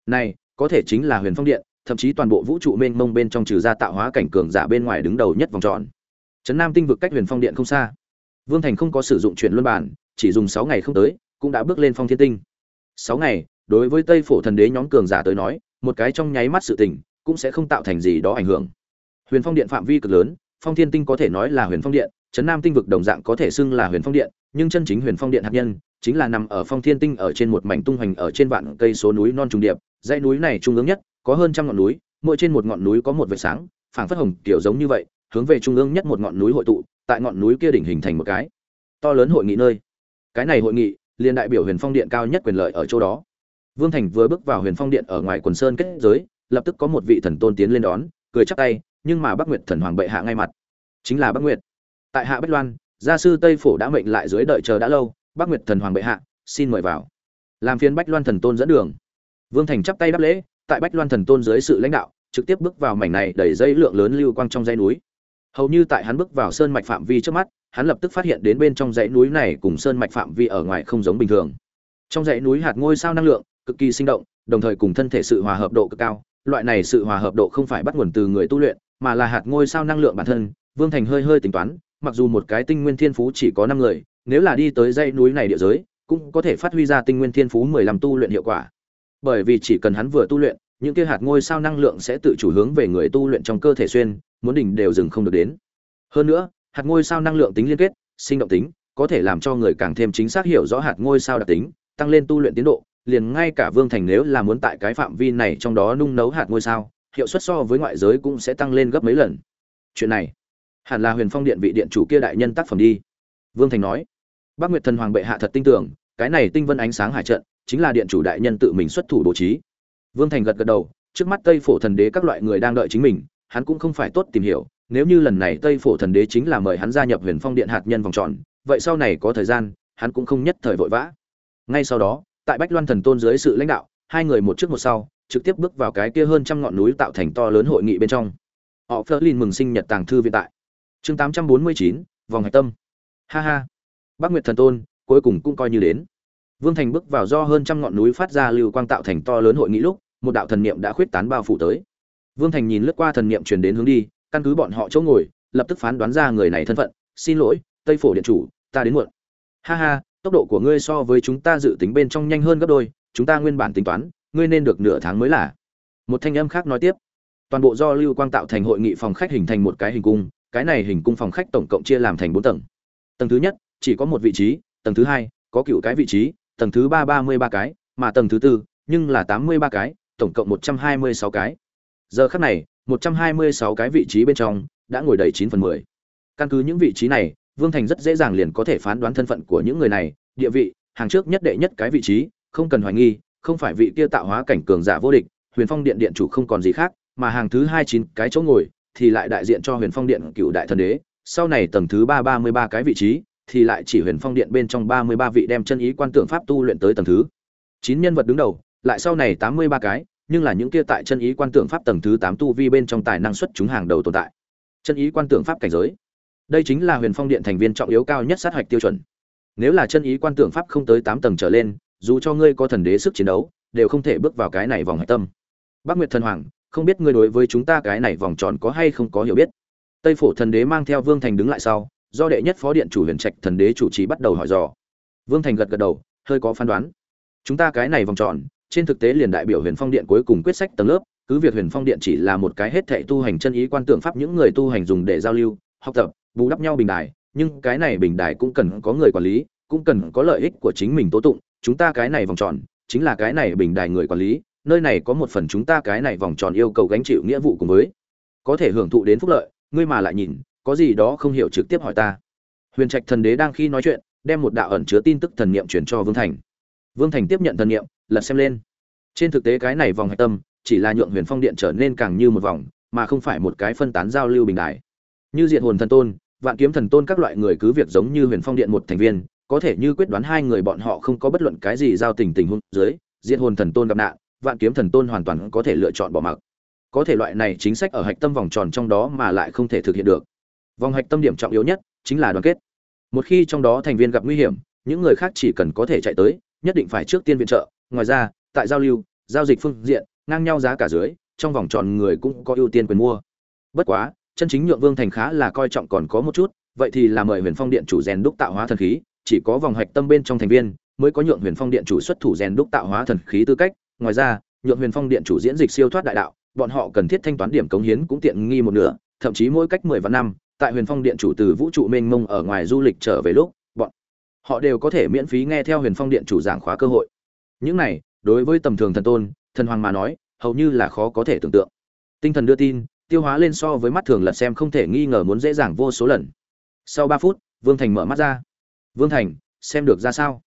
Này, có thể chính là Huyền Phong Điện, thậm chí toàn bộ vũ trụ mênh mông bên trong trừ ra tạo hóa cảnh cường giả bên ngoài đứng đầu nhất vòng tròn. Trấn Nam tinh vực cách Huyền Phong Điện không xa. Vương Thành không có sử dụng chuyển luân bản, chỉ dùng 6 ngày không tới, cũng đã bước lên Phong Thiên Tinh. 6 ngày, đối với Tây Phổ Thần Đế nhóm cường giả tới nói, một cái trong nháy mắt sự tình, cũng sẽ không tạo thành gì đó ảnh hưởng. Huyền Phong Điện phạm vi cực lớn, Phong Thiên Tinh có thể nói là Huyền Phong Điện, Trấn Nam tinh vực đồng dạng có thể xưng là Huyền Phong Điện, nhưng chân chính huyền phong điện hạt nhân chính là nằm ở phong thiên tinh ở trên một mảnh tung hoành ở trên vạn cây số núi non trùng điệp dãy núi này trung ương nhất có hơn trăm ngọn núi mỗi trên một ngọn núi có một vệt sáng phảng phất hồng kiểu giống như vậy hướng về trung ương nhất một ngọn núi hội tụ, tại ngọn núi kia đỉnh hình thành một cái to lớn hội nghị nơi. Cái này hội nghị liên đại biểu huyền phong điện cao nhất quyền lợi ở chỗ đó. Vương thành vừa bước vào huyền phong điện ở ngoài quần sơn kết giới, lập tức có một vị thần tôn tiến lên đón, cười chắp tay, nhưng mà bắc nguyệt thần hoàng bệ hạ ngay mặt. Chính là bắc nguyệt. Tại hạ bách loan, gia sư tây phổ đã mệnh lại dưới đợi chờ đã lâu, bắc nguyệt thần hoàng bệ hạ, xin mời vào. Làm phiên bách loan thần tôn dẫn đường. Vương thành chắp tay đáp lễ, tại bách loan thần tôn dưới sự lãnh đạo, trực tiếp bước vào mảnh này đẩy dây lượng lớn lưu quang trong dãy núi hầu như tại hắn bước vào sơn mạch phạm vi trước mắt hắn lập tức phát hiện đến bên trong dãy núi này cùng sơn mạch phạm vi ở ngoài không giống bình thường. Trong dãy núi hạt ngôi sao năng lượng cực kỳ sinh động đồng thời cùng thân thể sự hòa hợp độ cực cao. Loại này sự hòa hợp độ không phải bắt nguồn từ người tu luyện mà là hạt ngôi sao năng lượng bản thân. Vương thành hơi hơi tính toán mặc dù một cái tinh nguyên thiên phú chỉ có năm người, nếu là đi tới dãy núi này địa giới, cũng có thể phát huy ra tinh nguyên thiên phú 15 tu luyện hiệu quả. Bởi vì chỉ cần hắn vừa tu luyện, những kia hạt ngôi sao năng lượng sẽ tự chủ hướng về người tu luyện trong cơ thể xuyên, muốn đỉnh đều dừng không được đến. Hơn nữa, hạt ngôi sao năng lượng tính liên kết, sinh động tính, có thể làm cho người càng thêm chính xác hiểu rõ hạt ngôi sao đặc tính, tăng lên tu luyện tiến độ, liền ngay cả Vương Thành nếu là muốn tại cái phạm vi này trong đó nung nấu hạt ngôi sao, hiệu suất so với ngoại giới cũng sẽ tăng lên gấp mấy lần. Chuyện này, hẳn là huyền phong điện vị điện chủ kia đại nhân tác phẩm đi vương thành nói bác nguyệt thần hoàng bệ hạ thật tin tưởng cái này tinh vân ánh sáng hải trận chính là điện chủ đại nhân tự mình xuất thủ bố trí vương thành gật gật đầu trước mắt tây phổ thần đế các loại người đang đợi chính mình hắn cũng không phải tốt tìm hiểu, nếu như lần này tây phổ thần đế chính là mời hắn gia nhập huyền phong điện hạt nhân vòng tròn, vậy sau này có thời gian, hắn cũng không nhất thời vội vã. Ngay sau đó, tại bách loan thần tôn dưới sự lãnh đạo, hai người một trước một sau, trực tiếp bước vào cái kia hơn trăm ngọn núi tạo thành to lớn hội nghị bên trong. Họ phớt lên mừng sinh nhật tàng thư viện tại. Chương tám trăm bốn mươi chín, vòng hạch tâm. Ha ha. Bắc nguyệt thần tôn, cuối cùng cũng coi như đến. Vương thành bước vào do hơn trăm ngọn núi phát ra lưu quang tạo thành to lớn hội nghị lúc, một đạo thần niệm đã khuyết tán bao phủ tới vương thành nhìn lướt qua thần niệm truyền đến hướng đi, căn cứ bọn họ chỗ ngồi, lập tức phán đoán ra người này thân phận. Xin lỗi, tây phổ điện chủ, ta đến muộn. Ha ha, tốc độ của ngươi so với chúng ta dự tính bên trong nhanh hơn gấp đôi, chúng ta nguyên bản tính toán, ngươi nên được nửa tháng mới là. Một thanh âm khác nói tiếp. Toàn bộ do lưu quang tạo thành hội nghị phòng khách hình thành một cái hình cung, cái này hình cung phòng khách tổng cộng chia làm thành bốn tầng. Tầng thứ nhất, chỉ có một vị trí, tầng thứ hai, có cựu cái vị trí, tầng thứ ba ba mươi ba cái, mà tầng thứ tư, nhưng là tám mươi ba cái, tổng cộng một trăm hai mươi sáu cái giờ khắc này, một trăm hai mươi sáu cái vị trí bên trong đã ngồi đầy chín phần mười. Căn cứ những vị trí này, vương thành rất dễ dàng liền có thể phán đoán thân phận của những người này, địa vị, hàng trước nhất đệ nhất cái vị trí, không cần hoài nghi, không phải vị kia tạo hóa cảnh cường giả vô địch, huyền phong điện điện chủ không còn gì khác, mà hàng thứ hai chín cái chỗ ngồi thì lại đại diện cho huyền phong điện cựu đại thần đế. Sau này tầng thứ ba ba mươi ba cái vị trí thì lại chỉ huyền phong điện bên trong ba mươi ba vị đem chân ý quan tượng pháp tu luyện tới tầng thứ. Chín nhân vật đứng đầu, lại sau này tám mươi ba cái nhưng là những kia tại chân ý quan tưởng pháp tầng thứ tám tu vi bên trong tài năng xuất chúng hàng đầu tồn tại. Chân ý quan tưởng pháp cảnh giới. Đây chính là huyền phong điện thành viên trọng yếu cao nhất sát hạch tiêu chuẩn. Nếu là chân ý quan tưởng pháp không tới tám tầng trở lên, dù cho ngươi có thần đế sức chiến đấu, đều không thể bước vào cái này vòng hạch tâm. Bác nguyệt thần hoàng, không biết ngươi đối với chúng ta cái này vòng tròn có hay không có hiểu biết? Tây phổ thần đế mang theo vương thành đứng lại sau, do đệ nhất phó điện chủ huyền trạch thần đế chủ trì bắt đầu hỏi dò. Vương thành gật gật đầu, hơi có phán đoán. Chúng ta cái này vòng tròn trên thực tế liền đại biểu huyền phong điện cuối cùng quyết sách tầng lớp, cứ việc huyền phong điện chỉ là một cái hết thệ tu hành chân ý quan tượng pháp những người tu hành dùng để giao lưu, học tập, bù đắp nhau bình đài, nhưng cái này bình đài cũng cần có người quản lý, cũng cần có lợi ích của chính mình tố tụng, chúng ta cái này vòng tròn, chính là cái này bình đài người quản lý, nơi này có một phần chúng ta cái này vòng tròn yêu cầu gánh chịu nghĩa vụ cùng với, có thể hưởng thụ đến phúc lợi, ngươi mà lại nhìn, có gì đó không hiểu trực tiếp hỏi ta. Huyền trạch thần đế đang khi nói chuyện, đem một đạo ẩn chứa tin tức thần niệm truyền cho vương thành vương thành tiếp nhận thần niệm, lật xem lên. Trên thực tế cái này vòng hạch tâm, chỉ là nhượng huyền phong điện trở nên càng như một vòng, mà không phải một cái phân tán giao lưu bình đại. Như Diệt hồn thần tôn, vạn kiếm thần tôn các loại người cứ việc giống như huyền phong điện một thành viên, có thể như quyết đoán hai người bọn họ không có bất luận cái gì giao tình tình huống dưới, Diệt hồn thần tôn gặp nạn, vạn kiếm thần tôn hoàn toàn có thể lựa chọn bỏ mặc. Có thể loại này chính sách ở hạch tâm vòng tròn trong đó mà lại không thể thực hiện được. Vòng hạch tâm điểm trọng yếu nhất chính là đoàn kết. Một khi trong đó thành viên gặp nguy hiểm, những người khác chỉ cần có thể chạy tới nhất định phải trước tiên viện trợ. Ngoài ra, tại giao lưu, giao dịch phương diện, ngang nhau giá cả dưới, trong vòng tròn người cũng có ưu tiên quyền mua. Bất quá, chân chính nhượng vương thành khá là coi trọng còn có một chút, vậy thì là mời huyền phong điện chủ rèn đúc tạo hóa thần khí, chỉ có vòng hạch tâm bên trong thành viên mới có nhượng huyền phong điện chủ xuất thủ rèn đúc tạo hóa thần khí tư cách. Ngoài ra, nhượng huyền phong điện chủ diễn dịch siêu thoát đại đạo, bọn họ cần thiết thanh toán điểm cống hiến cũng tiện nghi một nửa, thậm chí mỗi cách mười vạn năm, tại huyền phong điện chủ từ vũ trụ mênh mông ở ngoài du lịch trở về lúc họ đều có thể miễn phí nghe theo huyền phong điện chủ giảng khóa cơ hội. Những này, đối với tầm thường thần tôn, thần hoàng mà nói, hầu như là khó có thể tưởng tượng. Tinh thần đưa tin, tiêu hóa lên so với mắt thường lật xem không thể nghi ngờ muốn dễ dàng vô số lần. Sau ba phút, vương thành mở mắt ra. Vương thành, xem được ra sao?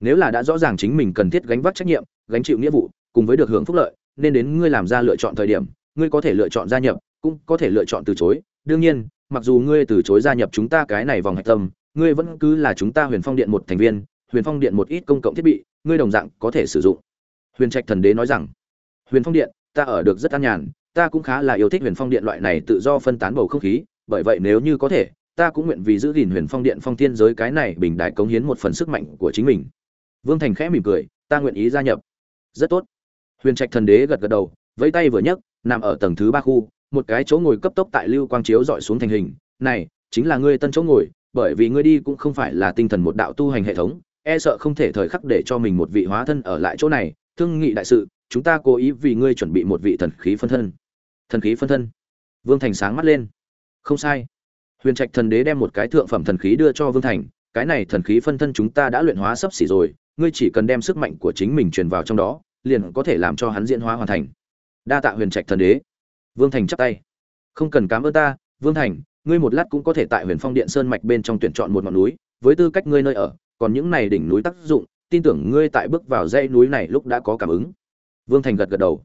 Nếu là đã rõ ràng chính mình cần thiết gánh vác trách nhiệm, gánh chịu nghĩa vụ, cùng với được hưởng phúc lợi, nên đến ngươi làm ra lựa chọn thời điểm, ngươi có thể lựa chọn gia nhập, cũng có thể lựa chọn từ chối. Đương nhiên, mặc dù ngươi từ chối gia nhập chúng ta cái này vòng hạch tâm ngươi vẫn cứ là chúng ta huyền phong điện một thành viên, huyền phong điện một ít công cộng thiết bị, ngươi đồng dạng có thể sử dụng. Huyền trạch thần đế nói rằng. Huyền phong điện, ta ở được rất an nhàn, ta cũng khá là yêu thích huyền phong điện loại này tự do phân tán bầu không khí, bởi vậy nếu như có thể, ta cũng nguyện vì giữ gìn huyền phong điện phong thiên giới cái này bình đại cống hiến một phần sức mạnh của chính mình. Vương thành khẽ mỉm cười, ta nguyện ý gia nhập. Rất tốt. Huyền trạch thần đế gật gật đầu, vẫy tay vừa nhấc, nằm ở tầng thứ ba khu, một cái chỗ ngồi cấp tốc tại lưu quang chiếu dọi xuống thành hình. Này, chính là ngươi tân chỗ ngồi bởi vì ngươi đi cũng không phải là tinh thần một đạo tu hành hệ thống e sợ không thể thời khắc để cho mình một vị hóa thân ở lại chỗ này. Thương nghị đại sự, chúng ta cố ý vì ngươi chuẩn bị một vị thần khí phân thân. Thần khí phân thân? Vương thành sáng mắt lên. Không sai. Huyền trạch thần đế đem một cái thượng phẩm thần khí đưa cho vương thành, cái này thần khí phân thân chúng ta đã luyện hóa sắp xỉ rồi, ngươi chỉ cần đem sức mạnh của chính mình truyền vào trong đó, liền có thể làm cho hắn diễn hóa hoàn thành. Đa tạ huyền trạch thần đế. Vương thành chắp tay. Không cần cảm ơn ta, vương thành ngươi một lát cũng có thể tại huyền phong điện sơn mạch bên trong tuyển chọn một ngọn núi, với tư cách ngươi nơi ở, còn những này đỉnh núi tác dụng, tin tưởng ngươi tại bước vào dãy núi này lúc đã có cảm ứng. Vương thành gật gật đầu.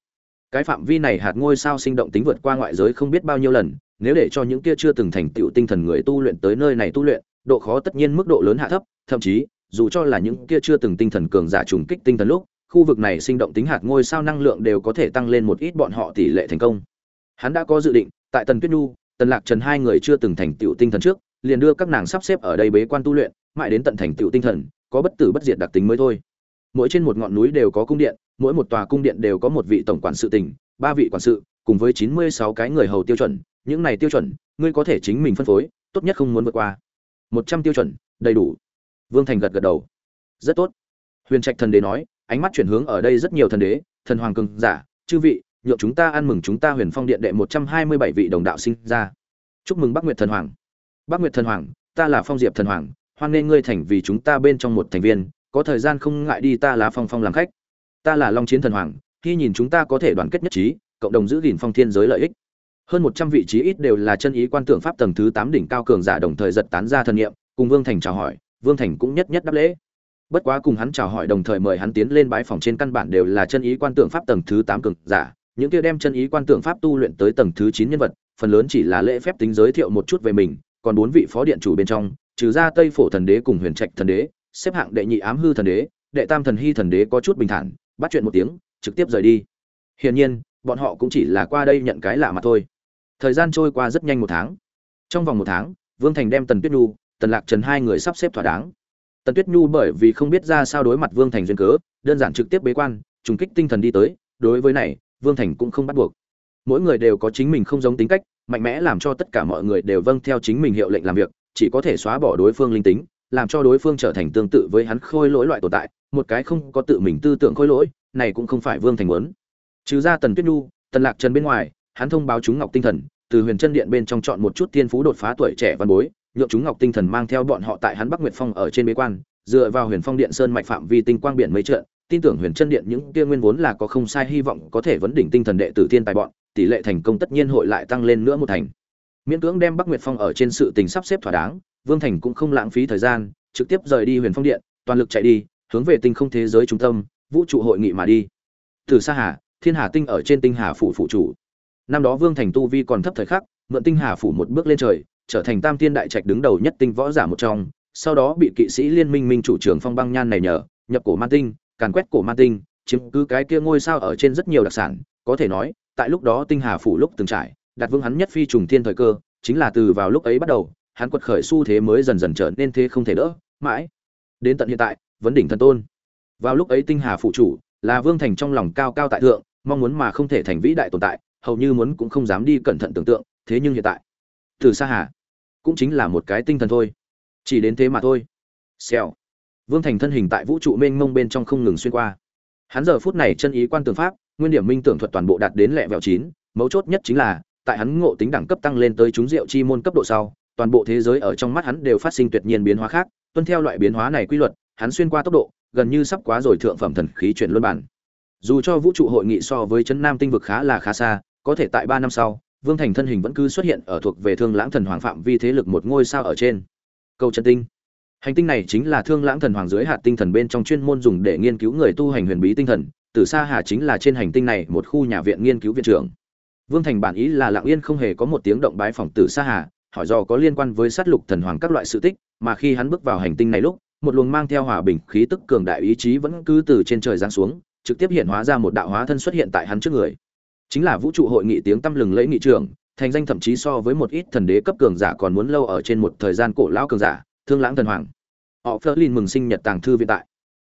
Cái phạm vi này hạt ngôi sao sinh động tính vượt qua ngoại giới không biết bao nhiêu lần, nếu để cho những kia chưa từng thành tựu tinh thần người tu luyện tới nơi này tu luyện, độ khó tất nhiên mức độ lớn hạ thấp, thậm chí, dù cho là những kia chưa từng tinh thần cường giả trùng kích tinh thần lúc, khu vực này sinh động tính hạt ngôi sao năng lượng đều có thể tăng lên một ít bọn họ tỷ lệ thành công. Hắn đã có dự định, tại tần tuyết nhu tần lạc trần hai người chưa từng thành tựu tinh thần trước, liền đưa các nàng sắp xếp ở đây bế quan tu luyện, mãi đến tận thành tựu tinh thần, có bất tử bất diệt đặc tính mới thôi. Mỗi trên một ngọn núi đều có cung điện, mỗi một tòa cung điện đều có một vị tổng quản sự tỉnh ba vị quản sự, cùng với chín mươi sáu cái người hầu tiêu chuẩn, những này tiêu chuẩn, ngươi có thể chính mình phân phối, tốt nhất không muốn vượt qua. Một trăm tiêu chuẩn, đầy đủ. Vương thành gật gật đầu. Rất tốt. Huyền trạch thần đế nói, ánh mắt chuyển hướng ở đây rất nhiều thần đế, thần hoàng cường giả, chư vị nhượng chúng ta ăn mừng chúng ta huyền phong điện đệ một trăm hai mươi bảy vị đồng đạo sinh ra. Chúc mừng bắc nguyệt thần hoàng. Bắc nguyệt thần hoàng, ta là phong diệp thần hoàng, hoan nghênh ngươi thành vì chúng ta bên trong một thành viên, có thời gian không ngại đi ta lá phong phong làm khách. Ta là long chiến thần hoàng, khi nhìn chúng ta có thể đoàn kết nhất trí, cộng đồng giữ gìn phong thiên giới lợi ích. Hơn một trăm vị trí ít đều là chân ý quan tượng pháp tầng thứ tám đỉnh cao cường giả đồng thời giật tán ra thần niệm, cùng vương thành chào hỏi, vương thành cũng nhất nhất đáp lễ. Bất quá cùng hắn chào hỏi đồng thời mời hắn tiến lên bái phòng trên căn bản đều là chân ý quan tượng pháp tầng thứ tám cường giả những kia đem chân ý quan tưởng pháp tu luyện tới tầng thứ chín nhân vật, phần lớn chỉ là lễ phép tính giới thiệu một chút về mình, còn bốn vị phó điện chủ bên trong, trừ ra tây phổ thần đế cùng huyền trạch thần đế, xếp hạng đệ nhị ám hư thần đế, đệ tam thần hy thần đế có chút bình thản, bắt chuyện một tiếng, trực tiếp rời đi. Hiển nhiên, bọn họ cũng chỉ là qua đây nhận cái lạ mà thôi. Thời gian trôi qua rất nhanh một tháng. Trong vòng một tháng, vương thành đem tần tuyết nhu, tần lạc trần hai người sắp xếp thỏa đáng. Tần tuyết nhu bởi vì không biết ra sao đối mặt vương thành duyên cớ, đơn giản trực tiếp bế quan, trùng kích tinh thần đi tới, đối với này vương thành cũng không bắt buộc. Mỗi người đều có chính mình không giống tính cách, mạnh mẽ làm cho tất cả mọi người đều vâng theo chính mình hiệu lệnh làm việc, chỉ có thể xóa bỏ đối phương linh tính, làm cho đối phương trở thành tương tự với hắn khôi lỗi loại tồn tại, một cái không có tự mình tư tưởng khôi lỗi, này cũng không phải vương thành muốn. Trừ ra tần tuyết nhu, tần lạc trần bên ngoài, hắn thông báo chúng ngọc tinh thần, từ huyền chân điện bên trong chọn một chút thiên phú đột phá tuổi trẻ văn bối, nhượng chúng ngọc tinh thần mang theo bọn họ tại hắn bắc nguyệt phong ở trên bế quan, dựa vào huyền phong điện sơn mạch phạm vi tinh quang biển mấy trận tin tưởng huyền chân điện những kia nguyên vốn là có không sai hy vọng có thể vấn đỉnh tinh thần đệ tử thiên tài bọn, tỷ lệ thành công tất nhiên hội lại tăng lên nữa một thành. Miễn cưỡng đem bắc nguyệt phong ở trên sự tình sắp xếp thỏa đáng, vương thành cũng không lãng phí thời gian, trực tiếp rời đi huyền phong điện, toàn lực chạy đi, hướng về tinh không thế giới trung tâm, vũ trụ hội nghị mà đi. Từ xa hà, thiên hà tinh ở trên tinh hà phủ phụ chủ. Năm đó vương thành tu vi còn thấp thời khắc, mượn tinh hà phủ một bước lên trời, trở thành tam tiên đại trạch đứng đầu nhất tinh võ giả một trong, sau đó bị kỵ sĩ liên minh minh chủ trưởng phong băng nhan này nhờ, nhập cổ man tinh càn quét cổ man tinh, chiếm cứ cái kia ngôi sao ở trên rất nhiều đặc sản, có thể nói, tại lúc đó tinh hà phủ lúc từng trải, đặt vương hắn nhất phi trùng thiên thời cơ, chính là từ vào lúc ấy bắt đầu, hắn quật khởi xu thế mới dần dần trở nên thế không thể đỡ, mãi. Đến tận hiện tại, vấn đỉnh thần tôn. Vào lúc ấy tinh hà phụ chủ, là vương thành trong lòng cao cao tại thượng, mong muốn mà không thể thành vĩ đại tồn tại, hầu như muốn cũng không dám đi cẩn thận tưởng tượng, thế nhưng hiện tại, từ xa hà, cũng chính là một cái tinh thần thôi. Chỉ đến thế mà thôi. Xèo vương thành thân hình tại vũ trụ mênh mông bên trong không ngừng xuyên qua. Hắn giờ phút này chân ý quan tưởng pháp, nguyên điểm minh tưởng thuật toàn bộ đạt đến lẹ vẹo chín, mấu chốt nhất chính là, tại hắn ngộ tính đẳng cấp tăng lên tới chúng rượu chi môn cấp độ sau, toàn bộ thế giới ở trong mắt hắn đều phát sinh tuyệt nhiên biến hóa khác, tuân theo loại biến hóa này quy luật, hắn xuyên qua tốc độ, gần như sắp quá rồi thượng phẩm thần khí chuyển luân bản. Dù cho vũ trụ hội nghị so với chấn nam tinh vực khá là khá xa, có thể tại ba năm sau, vương thành thân hình vẫn cứ xuất hiện ở thuộc về thương lãng thần hoàng phạm vi thế lực một ngôi sao ở trên. Câu chân tinh hành tinh này chính là thương lãng thần hoàng dưới hạt tinh thần bên trong chuyên môn dùng để nghiên cứu người tu hành huyền bí tinh thần Tử Sa hà chính là trên hành tinh này một khu nhà viện nghiên cứu viện trưởng. Vương thành bản ý là lặng yên không hề có một tiếng động bái phòng Tử Sa hà, hỏi do có liên quan với sát lục thần hoàng các loại sự tích, mà khi hắn bước vào hành tinh này lúc, một luồng mang theo hòa bình khí tức cường đại ý chí vẫn cứ từ trên trời giáng xuống, trực tiếp hiện hóa ra một đạo hóa thân xuất hiện tại hắn trước người. Chính là vũ trụ hội nghị tiếng tăm lừng lẫy nghị trưởng thành danh thậm chí so với một ít thần đế cấp cường giả còn muốn lâu ở trên một thời gian cổ lão cường giả thương lãng thần hoàng. Họ phớt lên mừng sinh nhật tàng thư viện tại.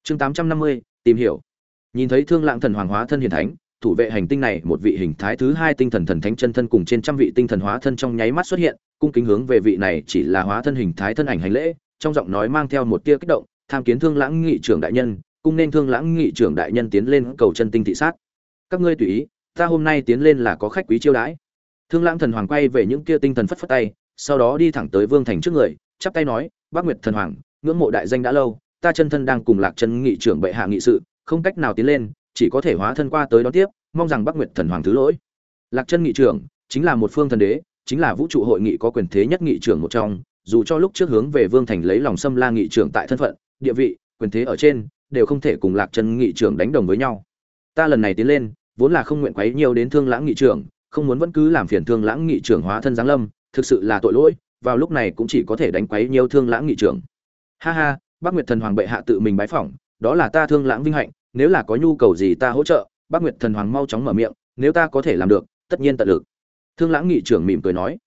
Chương tám trăm năm mươi, tìm hiểu. Nhìn thấy thương lãng thần hoàng hóa thân hiền thánh, thủ vệ hành tinh này một vị hình thái thứ hai tinh thần thần thánh chân thân cùng trên trăm vị tinh thần hóa thân trong nháy mắt xuất hiện, cung kính hướng về vị này chỉ là hóa thân hình thái thân ảnh hành lễ, trong giọng nói mang theo một tia kích động, tham kiến thương lãng nghị trưởng đại nhân, cung nên thương lãng nghị trưởng đại nhân tiến lên cầu chân tinh thị sát. Các ngươi tùy ý, ta hôm nay tiến lên là có khách quý chiêu đãi. Thương lãng thần hoàng quay về những kia tinh thần phất phất tay, sau đó đi thẳng tới vương thành trước người, chắp tay nói bác nguyệt thần hoàng, ngưỡng mộ đại danh đã lâu, ta chân thân đang cùng lạc chân nghị trưởng bệ hạ nghị sự, không cách nào tiến lên, chỉ có thể hóa thân qua tới đón tiếp, mong rằng bác nguyệt thần hoàng thứ lỗi. Lạc chân nghị trưởng, chính là một phương thần đế, chính là vũ trụ hội nghị có quyền thế nhất nghị trưởng một trong, dù cho lúc trước hướng về vương thành lấy lòng xâm la nghị trưởng tại thân phận, địa vị, quyền thế ở trên, đều không thể cùng lạc chân nghị trưởng đánh đồng với nhau. Ta lần này tiến lên, vốn là không nguyện quấy nhiều đến thương lãng nghị trưởng, không muốn vẫn cứ làm phiền thương lãng nghị trưởng hóa thân giáng lâm, thực sự là tội lỗi vào lúc này cũng chỉ có thể đánh quấy nhiều thương lãng nghị trưởng. Ha ha bác nguyệt thần hoàng bệ hạ tự mình bái phỏng, đó là ta thương lãng vinh hạnh, nếu là có nhu cầu gì ta hỗ trợ bác nguyệt thần hoàng mau chóng mở miệng, nếu ta có thể làm được, tất nhiên tận lực. Thương lãng nghị trưởng mỉm cười nói,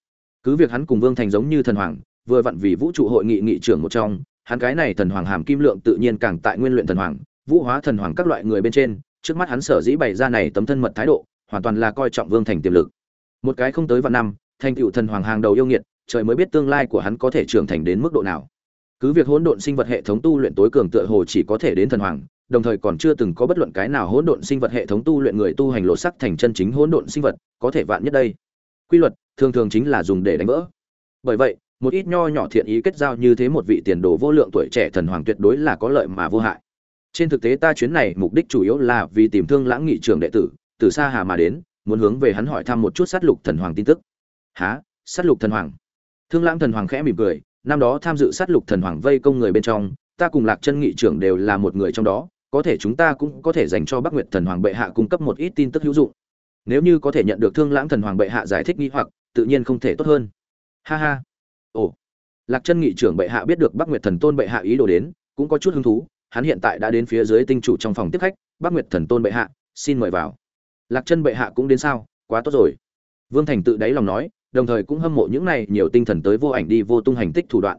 cứ việc hắn cùng vương thành giống như thần hoàng, vừa vặn vì vũ trụ hội nghị nghị trưởng một trong, hắn cái này thần hoàng hàm kim lượng tự nhiên càng tại nguyên luyện thần hoàng, vũ hóa thần hoàng các loại người bên trên, trước mắt hắn sở dĩ bày ra này tấm thân mật thái độ, hoàn toàn là coi trọng vương thành tiềm lực. Một cái không tới vạn năm, thành tựu thần hoàng hàng đầu yêu nghiệt trời mới biết tương lai của hắn có thể trưởng thành đến mức độ nào. Cứ việc hỗn độn sinh vật hệ thống tu luyện tối cường tựa hồ chỉ có thể đến thần hoàng, đồng thời còn chưa từng có bất luận cái nào hỗn độn sinh vật hệ thống tu luyện người tu hành lộ sắc thành chân chính hỗn độn sinh vật, có thể vạn nhất đây. Quy luật, thường thường chính là dùng để đánh vỡ. Bởi vậy, một ít nho nhỏ thiện ý kết giao như thế một vị tiền đồ vô lượng tuổi trẻ thần hoàng tuyệt đối là có lợi mà vô hại. Trên thực tế ta chuyến này mục đích chủ yếu là vì tìm thương lãng nghị trường đệ tử, từ xa hà mà đến, muốn hướng về hắn hỏi thăm một chút sát lục thần hoàng tin tức. Há sát lục thần hoàng? Thương lãng thần hoàng khẽ mỉm cười, năm đó tham dự sát lục thần hoàng vây công người bên trong, ta cùng lạc chân nghị trưởng đều là một người trong đó, có thể chúng ta cũng có thể dành cho bắc nguyệt thần hoàng bệ hạ cung cấp một ít tin tức hữu dụng. Nếu như có thể nhận được thương lãng thần hoàng bệ hạ giải thích nghi hoặc, tự nhiên không thể tốt hơn. Ha ha. Ồ. Lạc chân nghị trưởng bệ hạ biết được bắc nguyệt thần tôn bệ hạ ý đồ đến, cũng có chút hứng thú, hắn hiện tại đã đến phía dưới tinh chủ trong phòng tiếp khách, bắc nguyệt thần tôn bệ hạ, xin mời vào. Lạc chân bệ hạ cũng đến sao? Quá tốt rồi. Vương thành tự đáy lòng nói đồng thời cũng hâm mộ những này nhiều tinh thần tới vô ảnh đi vô tung hành tích thủ đoạn.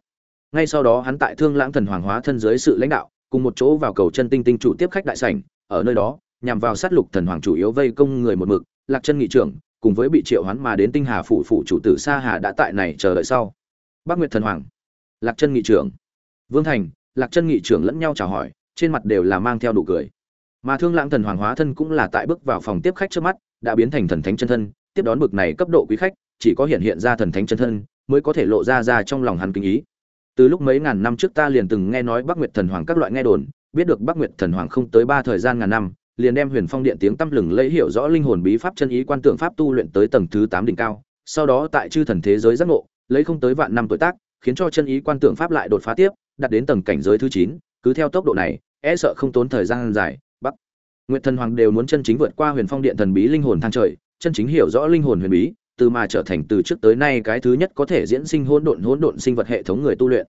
Ngay sau đó hắn tại thương lãng thần hoàng hóa thân dưới sự lãnh đạo, cùng một chỗ vào cầu chân tinh tinh chủ tiếp khách đại sảnh, ở nơi đó, nhằm vào sát lục thần hoàng chủ yếu vây công người một mực, lạc chân nghị trưởng, cùng với bị triệu hoán mà đến tinh hà phủ phủ chủ tử sa hà đã tại này chờ đợi sau. Bắc nguyệt thần hoàng, lạc chân nghị trưởng. Vương thành, lạc chân nghị trưởng lẫn nhau chào hỏi, trên mặt đều là mang theo đủ cười. Mà thương lãng thần hoàng hóa thân cũng là tại bước vào phòng tiếp khách trước mắt, đã biến thành thần thánh chân thân, tiếp đón bực này cấp độ quý khách chỉ có hiện hiện ra thần thánh chân thân, mới có thể lộ ra ra trong lòng hắn kinh ý. Từ lúc mấy ngàn năm trước ta liền từng nghe nói bắc nguyệt thần hoàng các loại nghe đồn, biết được bắc nguyệt thần hoàng không tới ba thời gian ngàn năm, liền đem huyền phong điện tiếng tăm lừng lấy hiểu rõ linh hồn bí pháp chân ý quan tượng pháp tu luyện tới tầng thứ tám đỉnh cao, sau đó tại chư thần thế giới giác ngộ, lấy không tới vạn năm tuổi tác, khiến cho chân ý quan tượng pháp lại đột phá tiếp, đạt đến tầng cảnh giới thứ chín, cứ theo tốc độ này e sợ không tốn thời gian dài, bắc nguyệt thần hoàng đều muốn chân chính vượt qua huyền phong điện thần bí linh hồn thang trời, chân chính hiểu rõ linh hồn huyền bí từ mà trở thành từ trước tới nay cái thứ nhất có thể diễn sinh hỗn độn hỗn độn sinh vật hệ thống người tu luyện.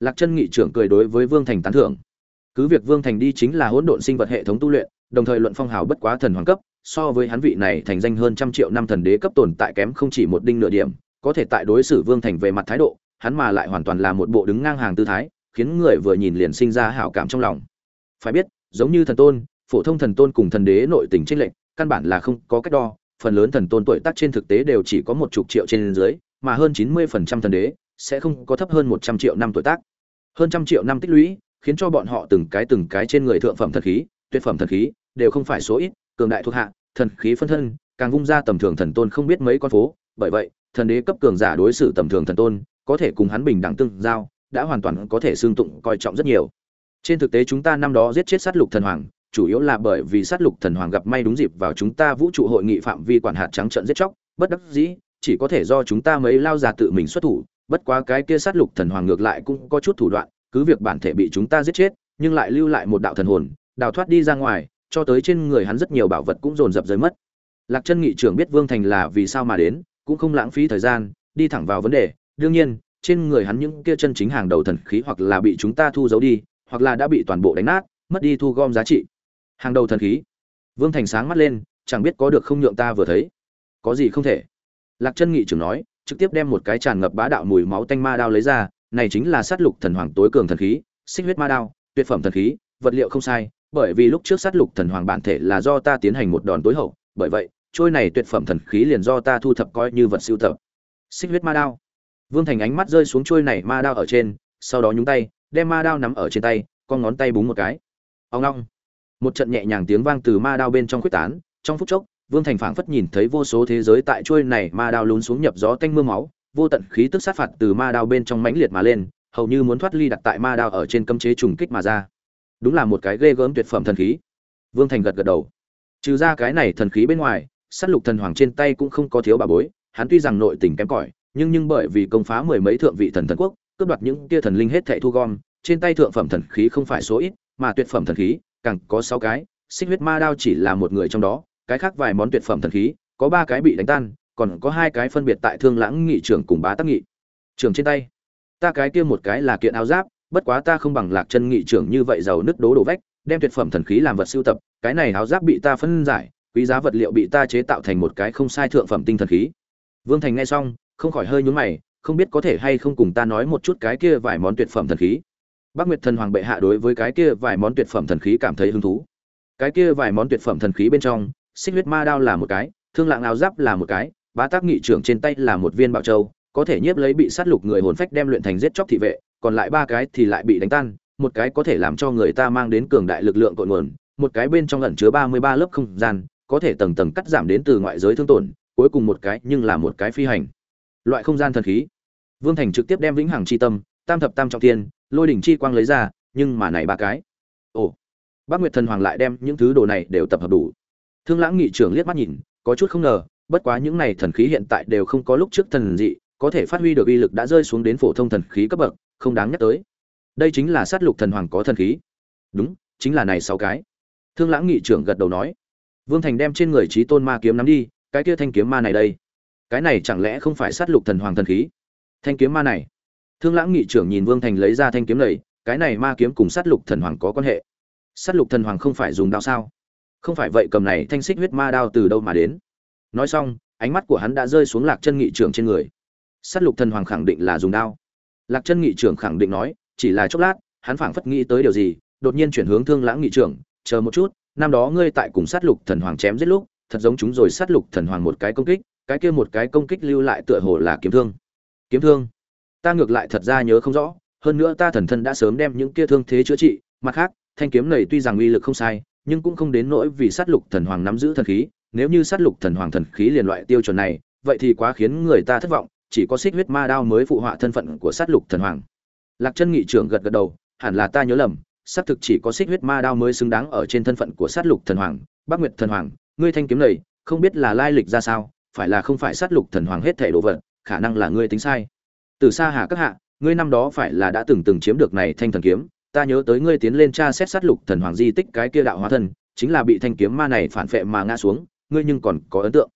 Lạc Chân nghị trưởng cười đối với Vương Thành tán thưởng. Cứ việc Vương Thành đi chính là hỗn độn sinh vật hệ thống tu luyện, đồng thời luận phong hào bất quá thần hoàng cấp, so với hắn vị này thành danh hơn trăm triệu năm thần đế cấp tồn tại kém không chỉ một đinh nửa điểm, có thể tại đối xử Vương Thành về mặt thái độ, hắn mà lại hoàn toàn là một bộ đứng ngang hàng tư thái, khiến người vừa nhìn liền sinh ra hảo cảm trong lòng. Phải biết, giống như thần tôn, phổ thông thần tôn cùng thần đế nội tình chênh lệnh, căn bản là không có cách đo, phần lớn thần tôn tuổi tác trên thực tế đều chỉ có một chục triệu trên dưới, mà hơn 90% thần đế sẽ không có thấp hơn 100 triệu năm tuổi tác. Hơn trăm triệu năm tích lũy, khiến cho bọn họ từng cái từng cái trên người thượng phẩm thần khí, tuyệt phẩm thần khí, đều không phải số ít, cường đại thuộc hạ, thần khí phân thân, càng vung ra tầm thường thần tôn không biết mấy con phố, bởi vậy, thần đế cấp cường giả đối xử tầm thường thần tôn, có thể cùng hắn bình đẳng tương giao, đã hoàn toàn có thể xương tụng coi trọng rất nhiều. Trên thực tế chúng ta năm đó giết chết sát lục thần hoàng, chủ yếu là bởi vì sát lục thần hoàng gặp may đúng dịp vào chúng ta vũ trụ hội nghị phạm vi quản hạt trắng trận giết chóc, bất đắc dĩ, chỉ có thể do chúng ta mấy lao già tự mình xuất thủ, bất quá cái kia sát lục thần hoàng ngược lại cũng có chút thủ đoạn, cứ việc bản thể bị chúng ta giết chết, nhưng lại lưu lại một đạo thần hồn, đào thoát đi ra ngoài, cho tới trên người hắn rất nhiều bảo vật cũng dồn dập rơi mất. Lạc Chân nghị trưởng biết Vương Thành là vì sao mà đến, cũng không lãng phí thời gian, đi thẳng vào vấn đề, đương nhiên, trên người hắn những kia chân chính hàng đầu thần khí hoặc là bị chúng ta thu giấu đi, hoặc là đã bị toàn bộ đánh nát, mất đi thu gom giá trị hàng đầu thần khí. Vương thành sáng mắt lên, chẳng biết có được không nhượng ta vừa thấy. Có gì không thể? Lạc chân nghị trưởng nói, trực tiếp đem một cái tràn ngập bá đạo mùi máu tanh ma đao lấy ra, này chính là sát lục thần hoàng tối cường thần khí, xích huyết ma đao, tuyệt phẩm thần khí, vật liệu không sai, bởi vì lúc trước sát lục thần hoàng bản thể là do ta tiến hành một đòn tối hậu, bởi vậy, trôi này tuyệt phẩm thần khí liền do ta thu thập coi như vật siêu tập. Xích huyết ma đao. Vương thành ánh mắt rơi xuống trôi này ma đao ở trên, sau đó nhúng tay, đem ma đao nắm ở trên tay, con ngón tay búng một cái. Ông long một trận nhẹ nhàng tiếng vang từ ma đao bên trong quyết tán, trong phút chốc, vương thành phảng phất nhìn thấy vô số thế giới tại trôi này ma đao lún xuống nhập gió tanh mưa máu, vô tận khí tức sát phạt từ ma đao bên trong mãnh liệt mà lên, hầu như muốn thoát ly đặt tại ma đao ở trên cấm chế trùng kích mà ra. Đúng là một cái ghê gớm tuyệt phẩm thần khí. Vương thành gật gật đầu. Trừ ra cái này thần khí bên ngoài s á t lục thần hoàng trên tay cũng không có thiếu bà bối, hắn tuy rằng nội tình kém cỏi, nhưng nhưng bởi vì công phá mười mấy thượng vị thần thần quốc, cướp đoạt những tia thần linh hết thệ thu gom, trên tay thượng phẩm thần khí không phải số ít, mà tuyệt phẩm thần khí càng có sáu cái, xích huyết ma đao chỉ là một người trong đó, cái khác vài món tuyệt phẩm thần khí, có ba cái bị đánh tan, còn có hai cái phân biệt tại thương lãng nghị trưởng cùng bá tác nghị. Trưởng trên tay, ta cái kia một cái là kiện áo giáp, bất quá ta không bằng lạc chân nghị trưởng như vậy giàu nứt đố đổ vách, đem tuyệt phẩm thần khí làm vật sưu tập, cái này áo giáp bị ta phân giải, quý giá vật liệu bị ta chế tạo thành một cái không sai thượng phẩm tinh thần khí. Vương thành nghe xong, không khỏi hơi nhướng mày, không biết có thể hay không cùng ta nói một chút cái kia vài món tuyệt phẩm thần khí. Bác Nguyệt Thần Hoàng bệ hạ đối với cái kia vài món tuyệt phẩm thần khí cảm thấy hứng thú. Cái kia vài món tuyệt phẩm thần khí bên trong, Xích huyết ma đao là một cái, Thương Lạng áo giáp là một cái, Bá Tác nghị trưởng trên tay là một viên bảo châu, có thể nhiếp lấy bị sát lục người hồn phách đem luyện thành giết chóc thị vệ còn lại ba cái thì lại bị đánh tan một cái có thể làm cho người ta mang đến cường đại lực lượng cội nguồn một cái bên trong ẩn chứa ba mươi ba lớp không gian có thể tầng tầng cắt giảm đến từ ngoại giới thương tổn cuối cùng một cái nhưng là một cái phi hành loại không gian thần khí vương thành trực tiếp đem vĩnh hằng chi tâm tam thập tam trọng thiên lôi đỉnh chi quang lấy ra, nhưng mà này ba cái. Ồ, bác nguyệt thần hoàng lại đem những thứ đồ này đều tập hợp đủ. Thương lãng nghị trưởng liếc mắt nhìn, có chút không ngờ, bất quá những này thần khí hiện tại đều không có lúc trước thần dị, có thể phát huy được uy lực đã rơi xuống đến phổ thông thần khí cấp bậc, không đáng nhắc tới. Đây chính là sát lục thần hoàng có thần khí. Đúng, chính là này sáu cái. Thương lãng nghị trưởng gật đầu nói. Vương thành đem trên người trí tôn ma kiếm nắm đi, cái kia thanh kiếm ma này đây. Cái này chẳng lẽ không phải sát lục thần hoàng thần khí? Thanh kiếm ma này thương lãng nghị trưởng nhìn vương thành lấy ra thanh kiếm này, cái này ma kiếm cùng sát lục thần hoàng có quan hệ. Sát lục thần hoàng không phải dùng đao sao? Không phải vậy cầm này thanh xích huyết ma đao từ đâu mà đến? Nói xong, ánh mắt của hắn đã rơi xuống lạc chân nghị trưởng trên người. Sát lục thần hoàng khẳng định là dùng đao. Lạc chân nghị trưởng khẳng định nói, chỉ là chốc lát, hắn phảng phất nghĩ tới điều gì, đột nhiên chuyển hướng thương lãng nghị trưởng, chờ một chút, năm đó ngươi tại cùng sát lục thần hoàng chém giết lúc, thật giống chúng rồi sát lục thần hoàng một cái công kích, cái kia một cái công kích lưu lại tựa hồ là kiếm thương. Kiếm thương? Ta ngược lại thật ra nhớ không rõ, hơn nữa ta thần thân đã sớm đem những kia thương thế chữa trị, mặt khác, thanh kiếm này tuy rằng uy lực không sai, nhưng cũng không đến nỗi vì sát lục thần hoàng nắm giữ thần khí, nếu như sát lục thần hoàng thần khí liền loại tiêu chuẩn này, vậy thì quá khiến người ta thất vọng, chỉ có xích huyết ma đao mới phụ họa thân phận của sát lục thần hoàng. Lạc chân nghị trưởng gật gật đầu, hẳn là ta nhớ lầm, xác thực chỉ có xích huyết ma đao mới xứng đáng ở trên thân phận của sát lục thần hoàng, bắc nguyệt thần hoàng, ngươi thanh kiếm này, không biết là lai lịch ra sao, phải là không phải sát lục thần hoàng hết thể đồ vật, khả năng là ngươi tính sai từ xa hà các hạ, ngươi năm đó phải là đã từng từng chiếm được này thanh thần kiếm, ta nhớ tới ngươi tiến lên tra xét sát lục thần hoàng di tích cái kia đạo hóa thân, chính là bị thanh kiếm ma này phản phệ mà ngã xuống, ngươi nhưng còn có ấn tượng.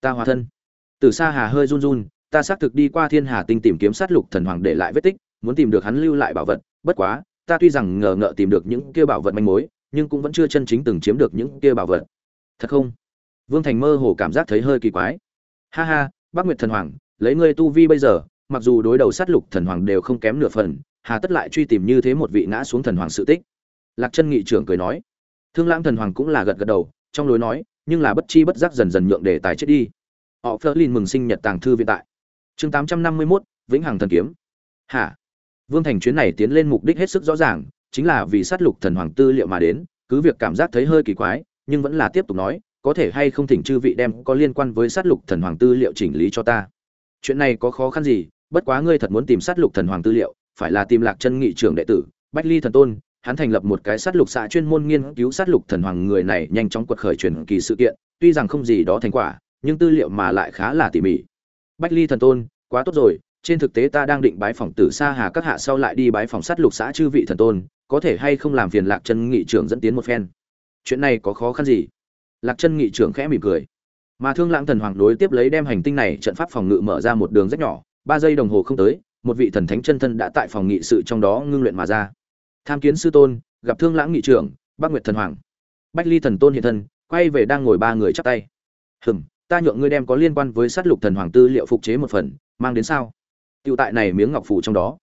Ta hóa thân. Từ xa hà hơi run run, ta xác thực đi qua thiên hà tinh tìm kiếm sát lục thần hoàng để lại vết tích, muốn tìm được hắn lưu lại bảo vật, bất quá, ta tuy rằng ngờ ngợ tìm được những kia bảo vật manh mối, nhưng cũng vẫn chưa chân chính từng chiếm được những kia bảo vật. Thật không? Vương thành mơ hồ cảm giác thấy hơi kỳ quái. Ha ha bác nguyệt thần hoàng, lấy ngươi tu vi bây giờ mặc dù đối đầu sát lục thần hoàng đều không kém nửa phần hà tất lại truy tìm như thế một vị ngã xuống thần hoàng sự tích. Lạc chân nghị trưởng cười nói thương lãng thần hoàng cũng là gật gật đầu trong lối nói nhưng là bất chi bất giác dần dần nhượng đề tài chết đi. Họ phơ lin mừng sinh nhật tàng thư viện tại. Chương tám trăm năm mươi 851, vĩnh hằng thần kiếm. Hả? Vương thành chuyến này tiến lên mục đích hết sức rõ ràng chính là vì sát lục thần hoàng tư liệu mà đến cứ việc cảm giác thấy hơi kỳ quái nhưng vẫn là tiếp tục nói có thể hay không thỉnh chư vị đem có liên quan với sát lục thần hoàng tư liệu chỉnh lý cho ta? Chuyện này có khó khăn gì bất quá ngươi thật muốn tìm sát lục thần hoàng tư liệu, phải là tìm lạc chân nghị trưởng đệ tử, bách ly thần tôn, hắn thành lập một cái sát lục xã chuyên môn nghiên cứu sát lục thần hoàng người này nhanh chóng quật khởi truyền kỳ sự kiện, tuy rằng không gì đó thành quả, nhưng tư liệu mà lại khá là tỉ mỉ. Bách ly thần tôn, quá tốt rồi, trên thực tế ta đang định bái phòng tử xa hà các hạ sau lại đi bái phòng sát lục xã chư vị thần tôn, có thể hay không làm phiền lạc chân nghị trưởng dẫn tiến một phen. Chuyện này có khó khăn gì? Lạc chân nghị trưởng khẽ mỉm cười. Mà thương lãng thần hoàng đối tiếp lấy đem hành tinh này trận pháp phòng ngự mở ra một đường rất nhỏ ba giây đồng hồ không tới, một vị thần thánh chân thân đã tại phòng nghị sự trong đó ngưng luyện mà ra. Tham kiến sư tôn, gặp thương lãng nghị trưởng bác nguyệt thần hoàng. Bách ly thần tôn hiện thân, quay về đang ngồi ba người chắp tay. Hừm, ta nhượng ngươi đem có liên quan với sát lục thần hoàng tư liệu phục chế một phần, mang đến sao? Tựu tại này miếng ngọc phủ trong đó.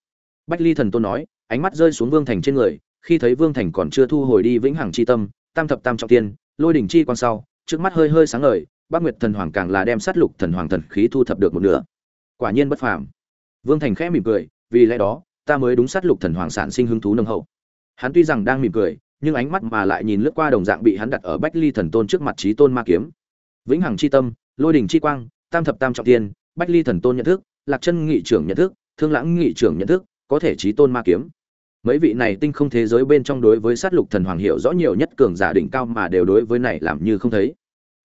Bách ly thần tôn nói, ánh mắt rơi xuống vương thành trên người, khi thấy vương thành còn chưa thu hồi đi vĩnh hằng chi tâm, tam thập tam trọng tiên, lôi đỉnh chi quan sau, trước mắt hơi hơi sáng ngời bác nguyệt thần hoàng càng là đem sát lục thần hoàng thần khí thu thập được một nửa quả nhiên bất phàm. Vương thành khẽ mỉm cười, vì lẽ đó, ta mới đúng sát lục thần hoàng sản sinh hứng thú nồng hậu. Hắn tuy rằng đang mỉm cười, nhưng ánh mắt mà lại nhìn lướt qua đồng dạng bị hắn đặt ở bách ly thần tôn trước mặt trí tôn ma kiếm. Vĩnh hằng chi tâm, lôi đỉnh chi quang, tam thập tam trọng tiên bách ly thần tôn nhận thức, lạc chân nghị trưởng nhận thức, thương lãng nghị trưởng nhận thức, có thể trí tôn ma kiếm. Mấy vị này tinh không thế giới bên trong đối với sát lục thần hoàng hiểu rõ nhiều nhất cường giả đỉnh cao mà đều đối với này làm như không thấy.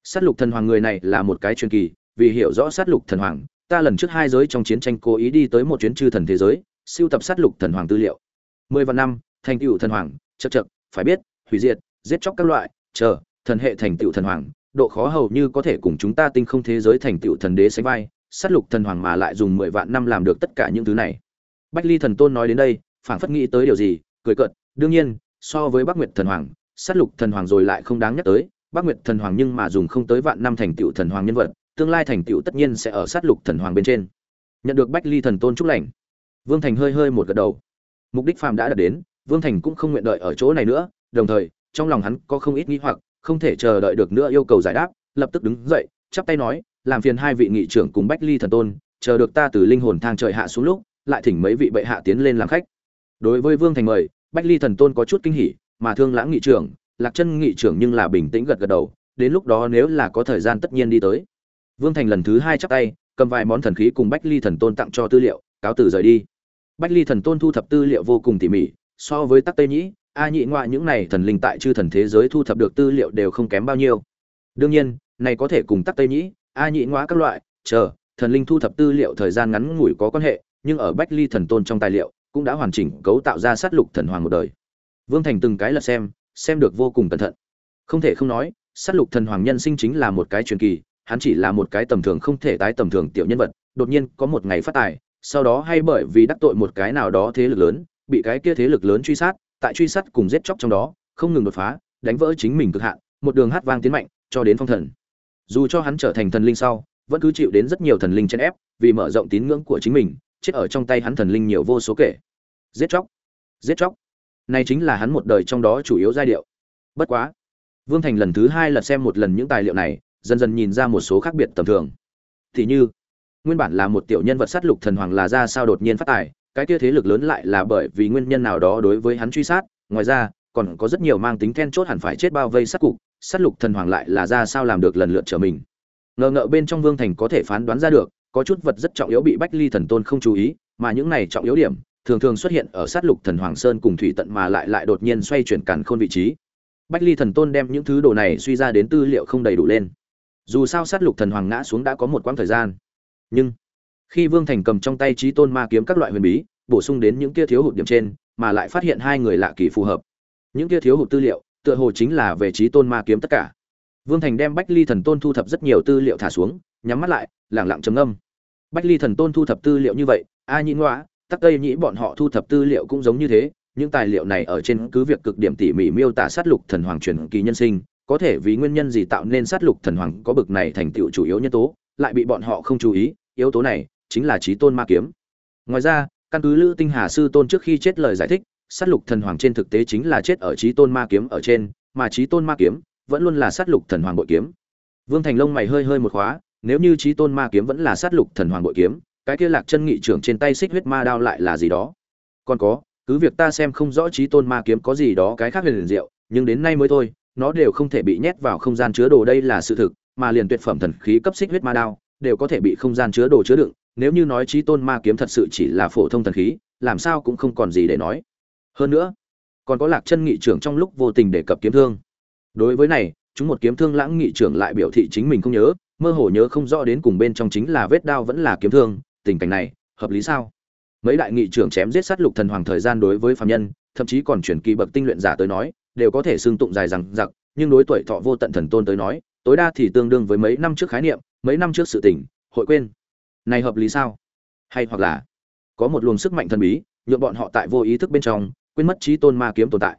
Sát lục thần hoàng người này là một cái truyền kỳ, vì hiểu rõ sát lục thần hoàng ta lần trước hai giới trong chiến tranh cố ý đi tới một chuyến chư thần thế giới, siêu tập sát lục thần hoàng tư liệu. Mười vạn năm, thành tựu thần hoàng chật chật phải biết, hủy diệt, giết chóc các loại, chờ, thần hệ thành tựu thần hoàng, độ khó hầu như có thể cùng chúng ta tinh không thế giới thành tựu thần đế sánh vai, sát lục thần hoàng mà lại dùng mười vạn năm làm được tất cả những thứ này. Bách ly thần tôn nói đến đây, phảng phất nghĩ tới điều gì, cười cợt, đương nhiên, so với bắc nguyệt thần hoàng, sát lục thần hoàng rồi lại không đáng nhắc tới, bắc nguyệt thần hoàng nhưng mà dùng không tới vạn năm thành tựu thần hoàng nhân vật tương lai thành tựu tất nhiên sẽ ở sát lục thần hoàng bên trên. Nhận được bách ly thần tôn chúc lành, vương thành hơi hơi một gật đầu. Mục đích phàm đã đạt đến, vương thành cũng không nguyện đợi ở chỗ này nữa, đồng thời, trong lòng hắn có không ít nghĩ hoặc, không thể chờ đợi được nữa yêu cầu giải đáp, lập tức đứng dậy, chắp tay nói, làm phiền hai vị nghị trưởng cùng bách ly thần tôn, chờ được ta từ linh hồn thang trời hạ xuống lúc, lại thỉnh mấy vị bệ hạ tiến lên làm khách. Đối với vương thành mời, bách ly thần tôn có chút kinh hỉ, mà thương lãng nghị trưởng, lạc chân nghị trưởng nhưng là bình tĩnh gật gật đầu, đến lúc đó nếu là có thời gian tất nhiên đi tới vương thành lần thứ hai chắp tay, cầm vài món thần khí cùng bách ly thần tôn tặng cho tư liệu, cáo từ rời đi. Bách ly thần tôn thu thập tư liệu vô cùng tỉ mỉ, so với tắc tây nhĩ, a nhị ngoại những này thần linh tại chư thần thế giới thu thập được tư liệu đều không kém bao nhiêu. Đương nhiên, này có thể cùng tắc tây nhĩ, a nhị ngoại các loại, chờ, thần linh thu thập tư liệu thời gian ngắn ngủi có quan hệ, nhưng ở bách ly thần tôn trong tài liệu cũng đã hoàn chỉnh cấu tạo ra sát lục thần hoàng một đời. Vương thành từng cái lật xem xem được vô cùng cẩn thận. Không thể không nói, sát lục thần hoàng nhân sinh chính là một cái truyền kỳ hắn chỉ là một cái tầm thường không thể tái tầm thường tiểu nhân vật, đột nhiên có một ngày phát tài, sau đó hay bởi vì đắc tội một cái nào đó thế lực lớn, bị cái kia thế lực lớn truy sát, tại truy sát cùng giết chóc trong đó, không ngừng đột phá, đánh vỡ chính mình cực hạn, một đường hát vang tiến mạnh, cho đến phong thần. Dù cho hắn trở thành thần linh sau, vẫn cứ chịu đến rất nhiều thần linh chèn ép, vì mở rộng tín ngưỡng của chính mình, chết ở trong tay hắn thần linh nhiều vô số kể. Giết chóc giết chóc. Này chính là hắn một đời trong đó chủ yếu giai điệu. Bất quá, vương thành lần thứ hai lật xem một lần những tài liệu này dần dần nhìn ra một số khác biệt tầm thường. Thì như, nguyên bản là một tiểu nhân vật sát lục thần hoàng là ra sao đột nhiên phát tài, cái kia thế lực lớn lại là bởi vì nguyên nhân nào đó đối với hắn truy sát. Ngoài ra, còn có rất nhiều mang tính then chốt hẳn phải chết bao vây sát cục, sát lục thần hoàng lại là ra sao làm được lần lượt trở mình. Ngờ ngợ bên trong vương thành có thể phán đoán ra được, có chút vật rất trọng yếu bị bách ly thần tôn không chú ý, mà những này trọng yếu điểm, thường thường xuất hiện ở sát lục thần hoàng sơn cùng thủy tận mà lại lại đột nhiên xoay chuyển càn khôn vị trí. Bách ly thần tôn đem những thứ đồ này suy ra đến tư liệu không đầy đủ lên dù sao sát lục thần hoàng ngã xuống đã có một quãng thời gian. Nhưng, khi vương thành cầm trong tay trí tôn ma kiếm các loại huyền bí, bổ sung đến những kia thiếu hụt điểm trên, mà lại phát hiện hai người lạ kỳ phù hợp. Những kia thiếu hụt tư liệu, tựa hồ chính là về trí tôn ma kiếm tất cả. Vương thành đem bách ly thần tôn thu thập rất nhiều tư liệu thả xuống, nhắm mắt lại, lẳng lặng trầm âm bách ly thần tôn thu thập tư liệu như vậy, a nhĩ ngoã, tắc tây nhĩ bọn họ thu thập tư liệu cũng giống như thế, những tài liệu này ở trên cứ việc cực điểm tỉ mỉ miêu tả sát lục thần hoàng truyền kỳ nhân sinh có thể vì nguyên nhân gì tạo nên sát lục thần hoàng có bực này thành tựu chủ yếu nhân tố, lại bị bọn họ không chú ý, yếu tố này chính là trí tôn ma kiếm. Ngoài ra, căn cứ lữ tinh hà sư tôn trước khi chết lời giải thích, sát lục thần hoàng trên thực tế chính là chết ở trí tôn ma kiếm ở trên, mà trí tôn ma kiếm vẫn luôn là sát lục thần hoàng bội kiếm. Vương thành lông mày hơi hơi một khóa, nếu như trí tôn ma kiếm vẫn là sát lục thần hoàng bội kiếm, cái kia lạc chân nghị trưởng trên tay xích huyết ma đao lại là gì đó? Còn có, cứ việc ta xem không rõ trí tôn ma kiếm có gì đó cái khác về liền diệu, nhưng đến nay mới thôi nó đều không thể bị nhét vào không gian chứa đồ đây là sự thực, mà liền tuyệt phẩm thần khí cấp xích huyết ma đao đều có thể bị không gian chứa đồ chứa đựng, nếu như nói chí tôn ma kiếm thật sự chỉ là phổ thông thần khí, làm sao cũng không còn gì để nói. Hơn nữa, còn có lạc chân nghị trưởng trong lúc vô tình đề cập kiếm thương. Đối với này, chúng một kiếm thương lãng nghị trưởng lại biểu thị chính mình không nhớ, mơ hồ nhớ không rõ đến cùng bên trong chính là vết đao vẫn là kiếm thương, tình cảnh này, hợp lý sao? Mấy đại nghị trưởng chém giết sát lục thần hoàng thời gian đối với phàm nhân, thậm chí còn chuyển kỳ bậc tinh luyện giả tới nói đều có thể xương tụng dài rằng giặc, nhưng đối tuổi thọ vô tận thần tôn tới nói, tối đa thì tương đương với mấy năm trước khái niệm, mấy năm trước sự tỉnh hội quên. Này hợp lý sao? Hay hoặc là, có một luồng sức mạnh thần bí nhuộm bọn họ tại vô ý thức bên trong, quên mất trí tôn ma kiếm tồn tại.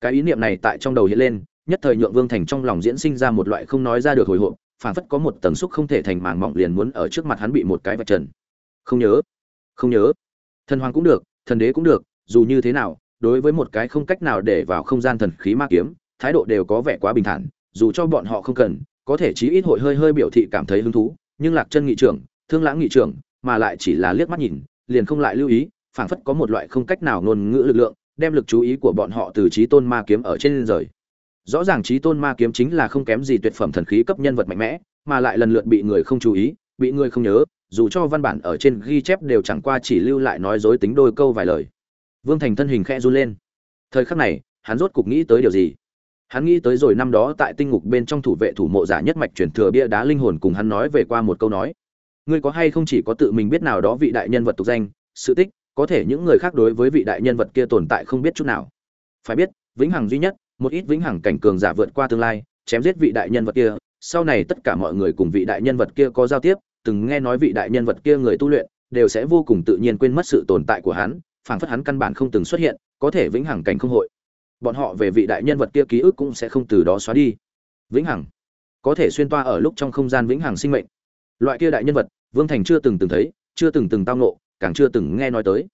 Cái ý niệm này tại trong đầu hiện lên, nhất thời nhượng vương thành trong lòng diễn sinh ra một loại không nói ra được hồi hộp phản phất có một tầng xúc không thể thành màng mỏng liền muốn ở trước mặt hắn bị một cái vạch trần. Không nhớ. Không nhớ. Thần hoàng cũng được, thần đế cũng được, dù như thế nào đối với một cái không cách nào để vào không gian thần khí ma kiếm, thái độ đều có vẻ quá bình thản, dù cho bọn họ không cần, có thể chí ít hội hơi hơi biểu thị cảm thấy hứng thú, nhưng lạc chân nghị trưởng, thương lãng nghị trưởng, mà lại chỉ là liếc mắt nhìn, liền không lại lưu ý, phảng phất có một loại không cách nào ngôn ngữ lực lượng, đem lực chú ý của bọn họ từ trí tôn ma kiếm ở trên rời. Rõ ràng trí tôn ma kiếm chính là không kém gì tuyệt phẩm thần khí cấp nhân vật mạnh mẽ, mà lại lần lượt bị người không chú ý, bị người không nhớ, dù cho văn bản ở trên ghi chép đều chẳng qua chỉ lưu lại nói dối tính đôi câu vài lời vương thành thân hình khẽ run lên. Thời khắc này, hắn rốt cục nghĩ tới điều gì? Hắn nghĩ tới rồi năm đó tại tinh ngục bên trong thủ vệ thủ mộ giả nhất mạch truyền thừa bia đá linh hồn cùng hắn nói về qua một câu nói. Ngươi có hay không chỉ có tự mình biết nào đó vị đại nhân vật tục danh, sự tích, có thể những người khác đối với vị đại nhân vật kia tồn tại không biết chút nào. Phải biết, vĩnh hằng duy nhất, một ít vĩnh hằng cảnh cường giả vượt qua tương lai, chém giết vị đại nhân vật kia, sau này tất cả mọi người cùng vị đại nhân vật kia có giao tiếp, từng nghe nói vị đại nhân vật kia người tu luyện, đều sẽ vô cùng tự nhiên quên mất sự tồn tại của hắn phảng phất hắn căn bản không từng xuất hiện, có thể vĩnh hằng cảnh không hội. Bọn họ về vị đại nhân vật kia ký ức cũng sẽ không từ đó xóa đi. Vĩnh hằng. Có thể xuyên toa ở lúc trong không gian vĩnh hằng sinh mệnh. Loại kia đại nhân vật, vương thành chưa từng từng thấy, chưa từng từng tao nộ càng chưa từng nghe nói tới.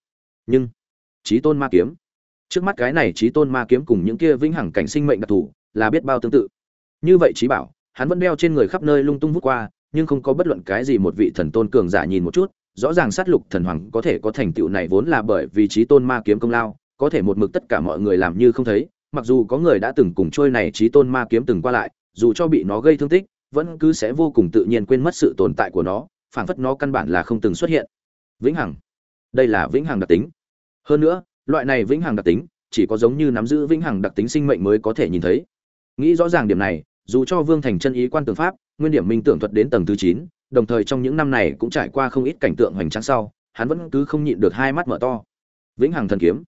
Nhưng trí tôn ma kiếm. Trước mắt cái này trí tôn ma kiếm cùng những kia vĩnh hằng cảnh sinh mệnh đặc thù, là biết bao tương tự. Như vậy trí bảo, hắn vẫn đeo trên người khắp nơi lung tung vút qua, nhưng không có bất luận cái gì một vị thần tôn cường giả nhìn một chút rõ ràng sát lục thần hoàng có thể có thành tựu này vốn là bởi vì trí tôn ma kiếm công lao, có thể một mực tất cả mọi người làm như không thấy, mặc dù có người đã từng cùng trôi này trí tôn ma kiếm từng qua lại, dù cho bị nó gây thương tích, vẫn cứ sẽ vô cùng tự nhiên quên mất sự tồn tại của nó, phảng phất nó căn bản là không từng xuất hiện. Vĩnh hằng. Đây là vĩnh hằng đặc tính. Hơn nữa, loại này vĩnh hằng đặc tính chỉ có giống như nắm giữ vĩnh hằng đặc tính sinh mệnh mới có thể nhìn thấy. Nghĩ rõ ràng điểm này, dù cho vương thành chân ý quan tường pháp, nguyên điểm minh tưởng thuật đến tầng thứ chín đồng thời trong những năm này cũng trải qua không ít cảnh tượng hoành tráng sau, hắn vẫn cứ không nhịn được hai mắt mở to. Vĩnh hằng thần kiếm.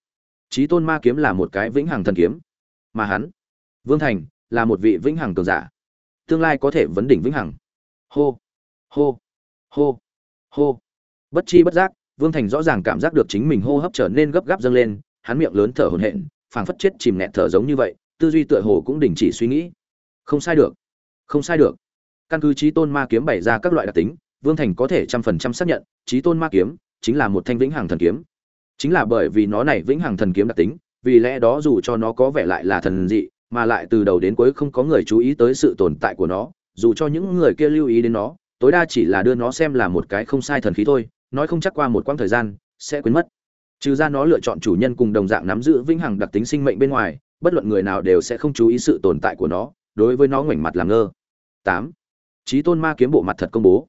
Chí tôn ma kiếm là một cái vĩnh hằng thần kiếm, mà hắn, vương thành, là một vị vĩnh hằng cường giả. Tương lai có thể vấn đỉnh vĩnh hằng. Hô hô hô hô. Bất chi bất giác, vương thành rõ ràng cảm giác được chính mình hô hấp trở nên gấp gáp dâng lên, hắn miệng lớn thở hổn hển, phảng phất chết chìm nẹt thở giống như vậy, tư duy tựa hồ cũng đình chỉ suy nghĩ. Không sai được, không sai được căn cứ trí tôn ma kiếm bày ra các loại đặc tính, vương thành có thể trăm phần trăm xác nhận, trí tôn ma kiếm chính là một thanh vĩnh hằng thần kiếm. Chính là bởi vì nó này vĩnh hằng thần kiếm đặc tính, vì lẽ đó dù cho nó có vẻ lại là thần dị, mà lại từ đầu đến cuối không có người chú ý tới sự tồn tại của nó, dù cho những người kia lưu ý đến nó, tối đa chỉ là đưa nó xem là một cái không sai thần khí thôi, nói không chắc qua một quãng thời gian, sẽ quên mất. Trừ ra nó lựa chọn chủ nhân cùng đồng dạng nắm giữ vĩnh hằng đặc tính sinh mệnh bên ngoài, bất luận người nào đều sẽ không chú ý sự tồn tại của nó, đối với nó ngoảnh mặt làm ngơ. 8. Chí tôn ma kiếm bộ mặt thật công bố.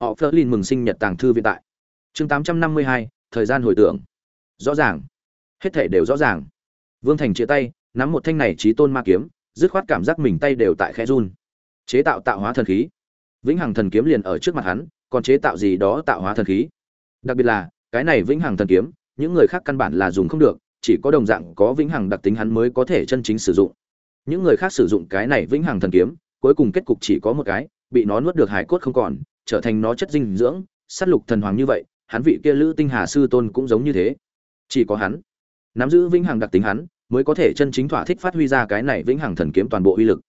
Họ Flerlin mừng sinh nhật tàng thư viện tại. Chương 852, thời gian hồi tưởng. Rõ ràng, hết thảy đều rõ ràng. Vương Thành chĩa tay, nắm một thanh này chí tôn ma kiếm, dứt khoát cảm giác mình tay đều tại khẽ run. Chế tạo tạo hóa thần khí. Vĩnh Hằng thần kiếm liền ở trước mặt hắn, còn chế tạo gì đó tạo hóa thần khí. Đặc biệt là, cái này Vĩnh Hằng thần kiếm, những người khác căn bản là dùng không được, chỉ có đồng dạng có Vĩnh Hằng đặc tính hắn mới có thể chân chính sử dụng. Những người khác sử dụng cái này Vĩnh Hằng thần kiếm, cuối cùng kết cục chỉ có một cái, bị nó nuốt được hải cốt không còn, trở thành nó chất dinh dưỡng, sát lục thần hoàng như vậy, hắn vị kia lữ tinh hà sư tôn cũng giống như thế. Chỉ có hắn, nắm giữ vĩnh hằng đặc tính hắn, mới có thể chân chính thỏa thích phát huy ra cái này vĩnh hằng thần kiếm toàn bộ uy lực.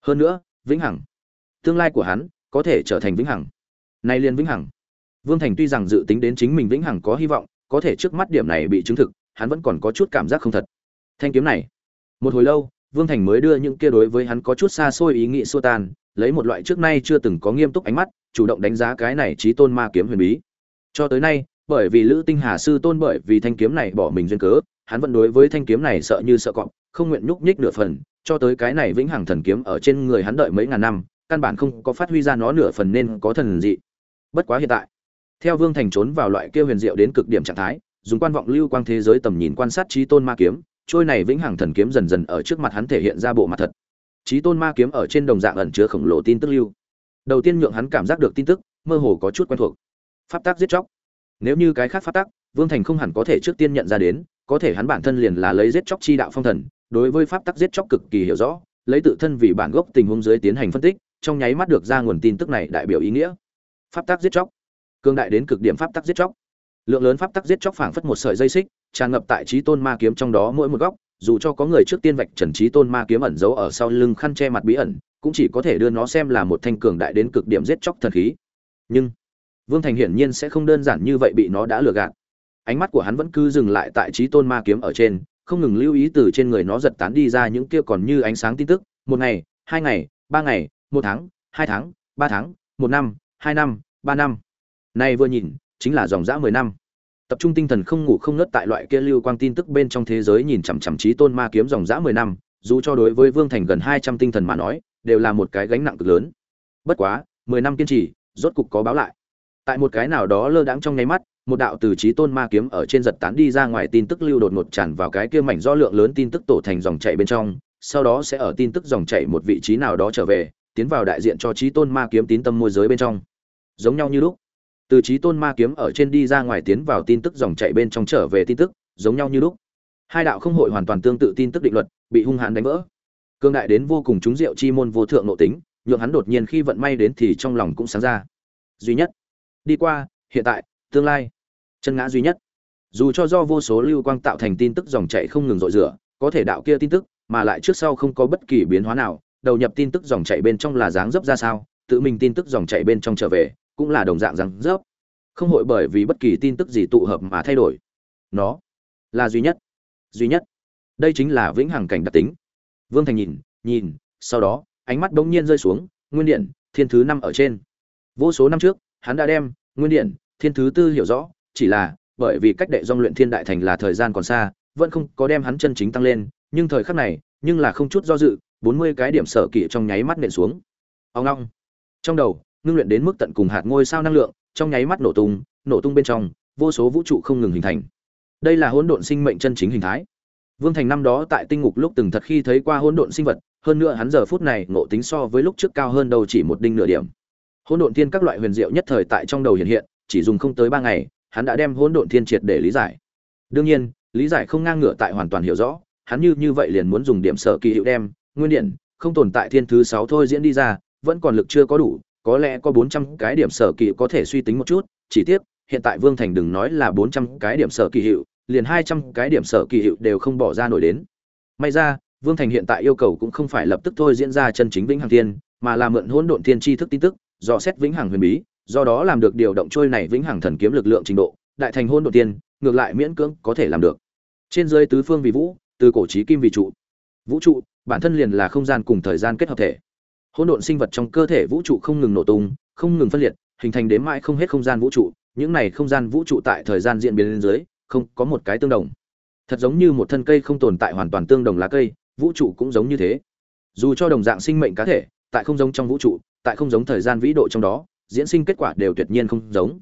Hơn nữa, vĩnh hằng, tương lai của hắn có thể trở thành vĩnh hằng. Nay liền vĩnh hằng. Vương thành tuy rằng dự tính đến chính mình vĩnh hằng có hy vọng, có thể trước mắt điểm này bị chứng thực, hắn vẫn còn có chút cảm giác không thật. Thanh kiếm này, một hồi lâu vương thành mới đưa những kia đối với hắn có chút xa xôi ý nghĩ xua tan, lấy một loại trước nay chưa từng có nghiêm túc ánh mắt, chủ động đánh giá cái này trí tôn ma kiếm huyền bí. Cho tới nay, bởi vì lữ tinh hà sư tôn bởi vì thanh kiếm này bỏ mình duyên cớ, hắn vẫn đối với thanh kiếm này sợ như sợ cọp, không nguyện nhúc nhích nửa phần, cho tới cái này vĩnh hằng thần kiếm ở trên người hắn đợi mấy ngàn năm, căn bản không có phát huy ra nó nửa phần nên có thần dị. Bất quá hiện tại, theo vương thành trốn vào loại kia huyền diệu đến cực điểm trạng thái, dùng quan vọng lưu quang thế giới tầm nhìn quan sát trí tôn ma kiếm trôi này vĩnh hằng thần kiếm dần dần ở trước mặt hắn thể hiện ra bộ mặt thật. Chí tôn ma kiếm ở trên đồng dạng ẩn chứa khổng lồ tin tức lưu. Đầu tiên nhượng hắn cảm giác được tin tức mơ hồ có chút quen thuộc. Pháp tắc giết chóc. Nếu như cái khác pháp tắc, vương thành không hẳn có thể trước tiên nhận ra đến có thể hắn bản thân liền là lấy giết chóc chi đạo phong thần đối với pháp tắc giết chóc cực kỳ hiểu rõ lấy tự thân vì bản gốc tình huống dưới tiến hành phân tích trong nháy mắt được ra nguồn tin tức này đại biểu ý nghĩa. Pháp tắc giết chóc. Cương đại đến cực điểm pháp tắc giết chóc lượng lớn pháp tắc giết chóc phảng phất một sợi dây xích, tràn ngập tại trí tôn ma kiếm trong đó mỗi một góc, dù cho có người trước tiên vạch trần trí tôn ma kiếm ẩn giấu ở sau lưng khăn che mặt bí ẩn, cũng chỉ có thể đưa nó xem là một thanh cường đại đến cực điểm giết chóc thần khí. Nhưng, vương thành hiển nhiên sẽ không đơn giản như vậy bị nó đã lừa gạt. Ánh mắt của hắn vẫn cứ dừng lại tại trí tôn ma kiếm ở trên, không ngừng lưu ý từ trên người nó giật tán đi ra những kia còn như ánh sáng tin tức, một ngày, hai ngày, ba ngày, một tháng, hai tháng, ba tháng, một năm, hai năm, ba năm. Nay vừa nhìn chính là dòng dã mười năm. Tập trung tinh thần không ngủ không ngớt tại loại kia lưu quang tin tức bên trong thế giới nhìn chằm chằm trí tôn ma kiếm dòng dã mười năm, dù cho đối với vương thành gần hai trăm tinh thần mà nói, đều là một cái gánh nặng cực lớn. Bất quá, mười năm kiên trì, rốt cục có báo lại. Tại một cái nào đó lơ đãng trong nháy mắt, một đạo từ trí tôn ma kiếm ở trên giật tán đi ra ngoài tin tức lưu đột ngột tràn vào cái kia mảnh do lượng lớn tin tức tổ thành dòng chảy bên trong, sau đó sẽ ở tin tức dòng chảy một vị trí nào đó trở về, tiến vào đại diện cho trí tôn ma kiếm tín tâm môi giới bên trong. Giống nhau như lúc từ trí tôn ma kiếm ở trên đi ra ngoài tiến vào tin tức dòng chảy bên trong trở về tin tức, giống nhau như lúc. Hai đạo không hội hoàn toàn tương tự tin tức định luật, bị hung hãn đánh vỡ. Cương đại đến vô cùng trúng diệu chi môn vô thượng nội tính, nhượng hắn đột nhiên khi vận may đến thì trong lòng cũng sáng ra. Duy nhất. Đi qua, hiện tại, tương lai. Chân ngã duy nhất. Dù cho do vô số lưu quang tạo thành tin tức dòng chảy không ngừng rội rửa, có thể đạo kia tin tức, mà lại trước sau không có bất kỳ biến hóa nào, đầu nhập tin tức dòng chảy bên trong là dáng dấp ra sao, tự mình tin tức dòng chảy bên trong trở về cũng là đồng dạng rằng rớp. Không hội bởi vì bất kỳ tin tức gì tụ hợp mà thay đổi. Nó là duy nhất. Duy nhất. Đây chính là vĩnh hằng cảnh đặc tính. Vương thành nhìn nhìn, sau đó, ánh mắt bỗng nhiên rơi xuống, nguyên điện, thiên thứ năm ở trên. Vô số năm trước, hắn đã đem, nguyên điện, thiên thứ tư hiểu rõ, chỉ là, bởi vì cách đệ dong luyện thiên đại thành là thời gian còn xa, vẫn không có đem hắn chân chính tăng lên, nhưng thời khắc này, nhưng là không chút do dự, bốn mươi cái điểm sở kỵ trong nháy mắt nện xuống. Ông long. Trong đầu ngưng luyện đến mức tận cùng hạt ngôi sao năng lượng, trong nháy mắt nổ tung nổ tung bên trong, vô số vũ trụ không ngừng hình thành. Đây là hỗn độn sinh mệnh chân chính hình thái. Vương thành năm đó tại tinh ngục lúc từng thật khi thấy qua hỗn độn sinh vật, hơn nữa hắn giờ phút này ngộ tính so với lúc trước cao hơn đầu chỉ một đinh nửa điểm. Hỗn độn thiên các loại huyền diệu nhất thời tại trong đầu hiện hiện, chỉ dùng không tới ba ngày, hắn đã đem hỗn độn thiên triệt để lý giải. Đương nhiên, lý giải không ngang ngửa tại hoàn toàn hiểu rõ, hắn như như vậy liền muốn dùng điểm sở kỳ hiệu đem, nguyên điện không tồn tại thiên thứ sáu thôi diễn đi ra, vẫn còn lực chưa có đủ có lẽ có bốn trăm cái điểm sở kỳ có thể suy tính một chút, chỉ tiếc, hiện tại vương thành đừng nói là bốn trăm cái điểm sở kỳ hiệu, liền hai trăm cái điểm sở kỳ hiệu đều không bỏ ra nổi đến. May ra, vương thành hiện tại yêu cầu cũng không phải lập tức thôi diễn ra chân chính vĩnh hằng thiên, mà là mượn hỗn độn thiên tri thức tin tức, dò xét vĩnh hằng huyền bí, do đó làm được điều động trôi này vĩnh hằng thần kiếm lực lượng trình độ, đại thành hỗn độn tiên ngược lại miễn cưỡng có thể làm được. Trên dưới tứ phương vì vũ, từ cổ chí kim vì trụ. Vũ trụ, bản thân liền là không gian cùng thời gian kết hợp thể hỗn độn sinh vật trong cơ thể vũ trụ không ngừng nổ tung, không ngừng phân liệt, hình thành đến mãi không hết không gian vũ trụ. Những này không gian vũ trụ tại thời gian diễn biến lên dưới, không có một cái tương đồng. Thật giống như một thân cây không tồn tại hoàn toàn tương đồng lá cây, vũ trụ cũng giống như thế. Dù cho đồng dạng sinh mệnh cá thể, tại không giống trong vũ trụ, tại không giống thời gian vĩ độ trong đó, diễn sinh kết quả đều tuyệt nhiên không giống.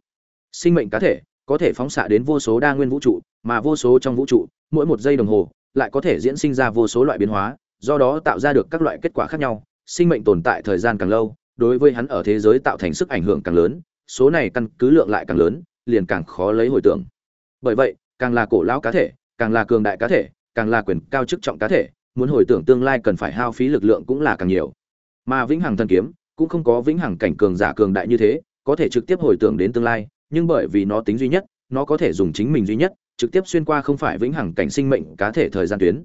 Sinh mệnh cá thể có thể phóng xạ đến vô số đa nguyên vũ trụ, mà vô số trong vũ trụ, mỗi một giây đồng hồ lại có thể diễn sinh ra vô số loại biến hóa, do đó tạo ra được các loại kết quả khác nhau sinh mệnh tồn tại thời gian càng lâu đối với hắn ở thế giới tạo thành sức ảnh hưởng càng lớn số này căn cứ lượng lại càng lớn liền càng khó lấy hồi tưởng bởi vậy càng là cổ lão cá thể càng là cường đại cá thể càng là quyền cao chức trọng cá thể muốn hồi tưởng tương lai cần phải hao phí lực lượng cũng là càng nhiều mà vĩnh hằng thần kiếm cũng không có vĩnh hằng cảnh cường giả cường đại như thế, có thể trực tiếp hồi tưởng đến tương lai, nhưng bởi vì nó tính duy nhất, nó có thể dùng chính mình duy nhất, trực tiếp xuyên qua không phải vĩnh hằng cảnh sinh mệnh cá thể thời gian tuyến.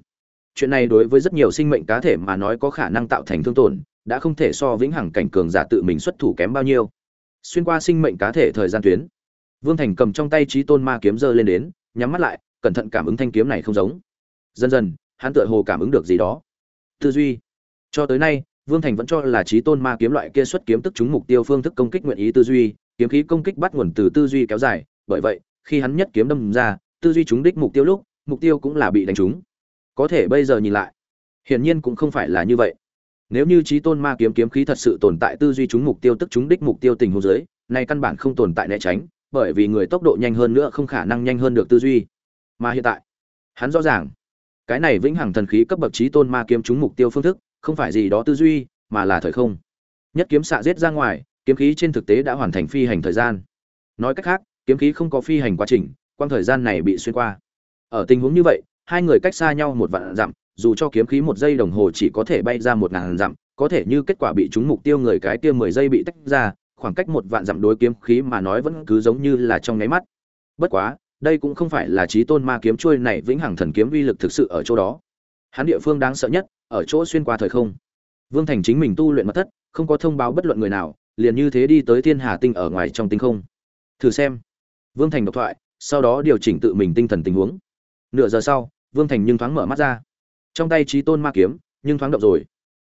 Chuyện này đối với rất nhiều sinh mệnh cá thể mà nói có khả năng tạo thành thương tổn, đã không thể so vĩnh hằng cảnh cường giả tự mình xuất thủ kém bao nhiêu. Xuyên qua sinh mệnh cá thể thời gian tuyến. Vương Thành cầm trong tay Chí Tôn Ma kiếm giơ lên đến, nhắm mắt lại, cẩn thận cảm ứng thanh kiếm này không giống. Dần dần, hắn tựa hồ cảm ứng được gì đó. Tư duy. Cho tới nay, Vương Thành vẫn cho là trí tôn ma kiếm loại kia xuất kiếm tức trúng mục tiêu phương thức công kích nguyện ý tư duy, kiếm khí công kích bắt nguồn từ tư duy kéo dài, bởi vậy, khi hắn nhất kiếm đâm ra, tư duy trúng đích mục tiêu lúc, mục tiêu cũng là bị đánh trúng. Có thể bây giờ nhìn lại, hiển nhiên cũng không phải là như vậy. Nếu như trí tôn ma kiếm kiếm khí thật sự tồn tại tư duy chúng mục tiêu tức chúng đích mục tiêu tình huống dưới, này căn bản không tồn tại né tránh, bởi vì người tốc độ nhanh hơn nữa không khả năng nhanh hơn được tư duy. Mà hiện tại, hắn rõ ràng, cái này vĩnh hằng thần khí cấp bậc trí tôn ma kiếm chúng mục tiêu phương thức, không phải gì đó tư duy mà là thời không nhất kiếm xạ giết ra ngoài kiếm khí trên thực tế đã hoàn thành phi hành thời gian nói cách khác kiếm khí không có phi hành quá trình quang thời gian này bị xuyên qua ở tình huống như vậy hai người cách xa nhau một vạn dặm, dù cho kiếm khí một giây đồng hồ chỉ có thể bay ra một ngàn dặm, có thể như kết quả bị trúng mục tiêu người cái tiêm mười giây bị tách ra, khoảng cách một vạn dặm đối kiếm khí mà nói vẫn cứ giống như là trong nháy mắt. Bất quá, đây cũng không phải là trí tôn ma kiếm trôi này vĩnh hằng thần kiếm uy lực thực sự ở chỗ đó. Hắn địa phương đáng sợ nhất, ở chỗ xuyên qua thời không. Vương thành chính mình tu luyện mật thất, không có thông báo bất luận người nào, liền như thế đi tới thiên hà tinh ở ngoài trong tinh không. Thử xem. Vương thành độc thoại, sau đó điều chỉnh tự mình tinh thần tình huống. Nửa giờ sau vương thành nhưng thoáng mở mắt ra trong tay trí tôn ma kiếm nhưng thoáng động rồi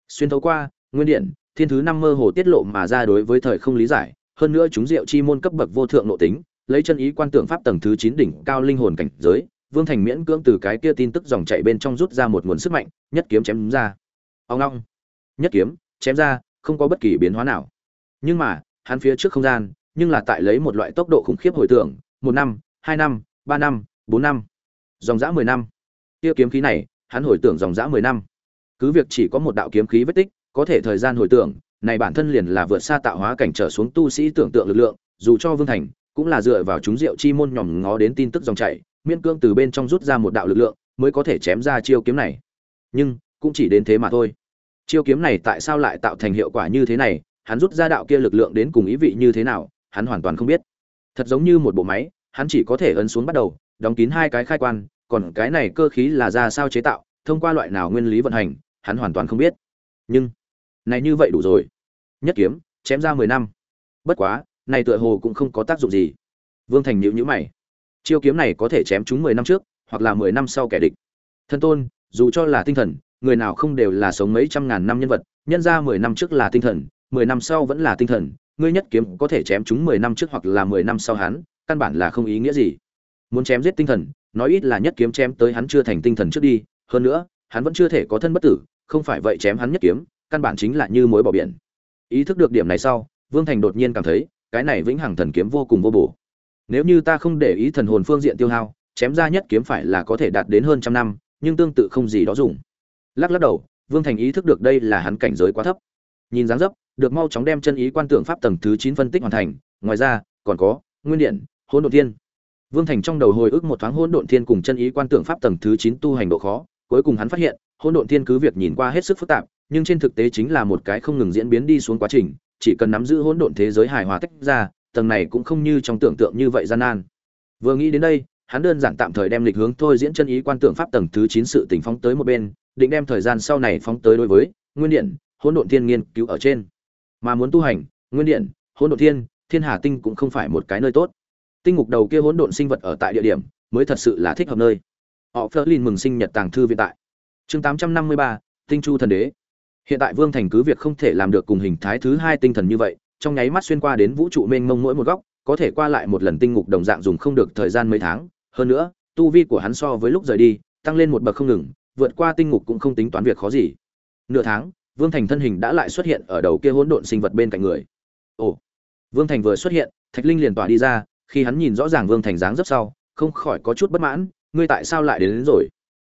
xuyên thấu qua nguyên điện thiên thứ năm mơ hồ tiết lộ mà ra đối với thời không lý giải hơn nữa chúng diệu chi môn cấp bậc vô thượng nội tính lấy chân ý quan tượng pháp tầng thứ chín đỉnh cao linh hồn cảnh giới Vương Thành miễn cưỡng từ cái kia tin tức dòng chảy bên trong rút ra một nguồn sức mạnh, nhất kiếm chém ra. Ông long, Nhất kiếm, chém ra, không có bất kỳ biến hóa nào. Nhưng mà, hắn phía trước không gian, nhưng là tại lấy một loại tốc độ khủng khiếp hồi tưởng, một năm, hai năm, ba năm, bốn năm, dòng dã mười năm. Kia kiếm khí này, hắn hồi tưởng dòng dã mười năm. Cứ việc chỉ có một đạo kiếm khí vết tích, có thể thời gian hồi tưởng, này bản thân liền là vượt xa tạo hóa cảnh trở xuống tu sĩ tưởng tượng lực lượng, dù cho Vương Thành, cũng là dựa vào chúng rượu chi môn nhòm ngó đến tin tức dòng chảy, miễn cương từ bên trong rút ra một đạo lực lượng mới có thể chém ra chiêu kiếm này. Nhưng cũng chỉ đến thế mà thôi. Chiêu kiếm này tại sao lại tạo thành hiệu quả như thế này hắn rút ra đạo kia lực lượng đến cùng ý vị như thế nào hắn hoàn toàn không biết. Thật giống như một bộ máy hắn chỉ có thể ấn xuống bắt đầu đóng kín hai cái khai quan còn cái này cơ khí là ra sao chế tạo, thông qua loại nào nguyên lý vận hành, hắn hoàn toàn không biết. Nhưng, này như vậy đủ rồi. Nhất kiếm, chém ra mười năm. Bất quá, này tựa hồ cũng không có tác dụng gì. Vương thành nhịu nhữ mày. Chiêu kiếm này có thể chém chúng mười năm trước, hoặc là mười năm sau kẻ địch. Thân tôn, dù cho là tinh thần, người nào không đều là sống mấy trăm ngàn năm nhân vật, nhân ra mười năm trước là tinh thần, mười năm sau vẫn là tinh thần, ngươi nhất kiếm có thể chém chúng mười năm trước hoặc là mười năm sau hắn, căn bản là không ý nghĩa gì. Muốn chém giết tinh thần nói ít là nhất kiếm chém tới hắn chưa thành tinh thần trước đi, hơn nữa, hắn vẫn chưa thể có thân bất tử, không phải vậy chém hắn nhất kiếm, căn bản chính là như mối bỏ biển. Ý thức được điểm này sau, vương thành đột nhiên cảm thấy, cái này vĩnh hằng thần kiếm vô cùng vô bổ. Nếu như ta không để ý thần hồn phương diện tiêu hao, chém ra nhất kiếm phải là có thể đạt đến hơn trăm năm, nhưng tương tự không gì đó dùng. Lắc lắc đầu, vương thành ý thức được đây là hắn cảnh giới quá thấp. Nhìn dáng dấp, được mau chóng đem chân ý quan tưởng pháp tầng thứ chín phân tích hoàn thành. Ngoài ra, còn có nguyên điện, hỗn độn thiên vương thành trong đầu hồi ức một thoáng hỗn độn thiên cùng chân ý quan tưởng pháp tầng thứ chín tu hành độ khó, cuối cùng hắn phát hiện, hỗn độn thiên cứ việc nhìn qua hết sức phức tạp, nhưng trên thực tế chính là một cái không ngừng diễn biến đi xuống quá trình, chỉ cần nắm giữ hỗn độn thế giới hài hòa tách ra, tầng này cũng không như trong tưởng tượng như vậy gian nan. Vừa nghĩ đến đây, hắn đơn giản tạm thời đem lịch hướng thôi diễn chân ý quan tưởng pháp tầng thứ chín sự tình phóng tới một bên, định đem thời gian sau này phóng tới đối với nguyên điện, hỗn độn thiên nghiên cứu ở trên. Mà muốn tu hành, nguyên điện, hỗn độn thiên thiên hà tinh cũng không phải một cái nơi tốt tinh ngục đầu kia hỗn độn sinh vật ở tại địa điểm, mới thật sự là thích hợp nơi. Họ phơ lin mừng sinh nhật tàng thư viện tại. Chương tám trăm năm mươi ba, tinh chu thần đế. Hiện tại vương thành cứ việc không thể làm được cùng hình thái thứ hai tinh thần như vậy, trong nháy mắt xuyên qua đến vũ trụ mênh mông mỗi một góc, có thể qua lại một lần tinh ngục đồng dạng dùng không được thời gian mấy tháng. Hơn nữa, tu vi của hắn so với lúc rời đi, tăng lên một bậc không ngừng, vượt qua tinh ngục cũng không tính toán việc khó gì. Nửa tháng, vương thành thân hình đã lại xuất hiện ở đầu kia hỗn độn sinh vật bên cạnh người. Ồ! Vương thành vừa xuất hiện, thạch linh liền tỏa đi ra khi hắn nhìn rõ ràng vương thành dáng rất sau không khỏi có chút bất mãn ngươi tại sao lại đến, đến rồi?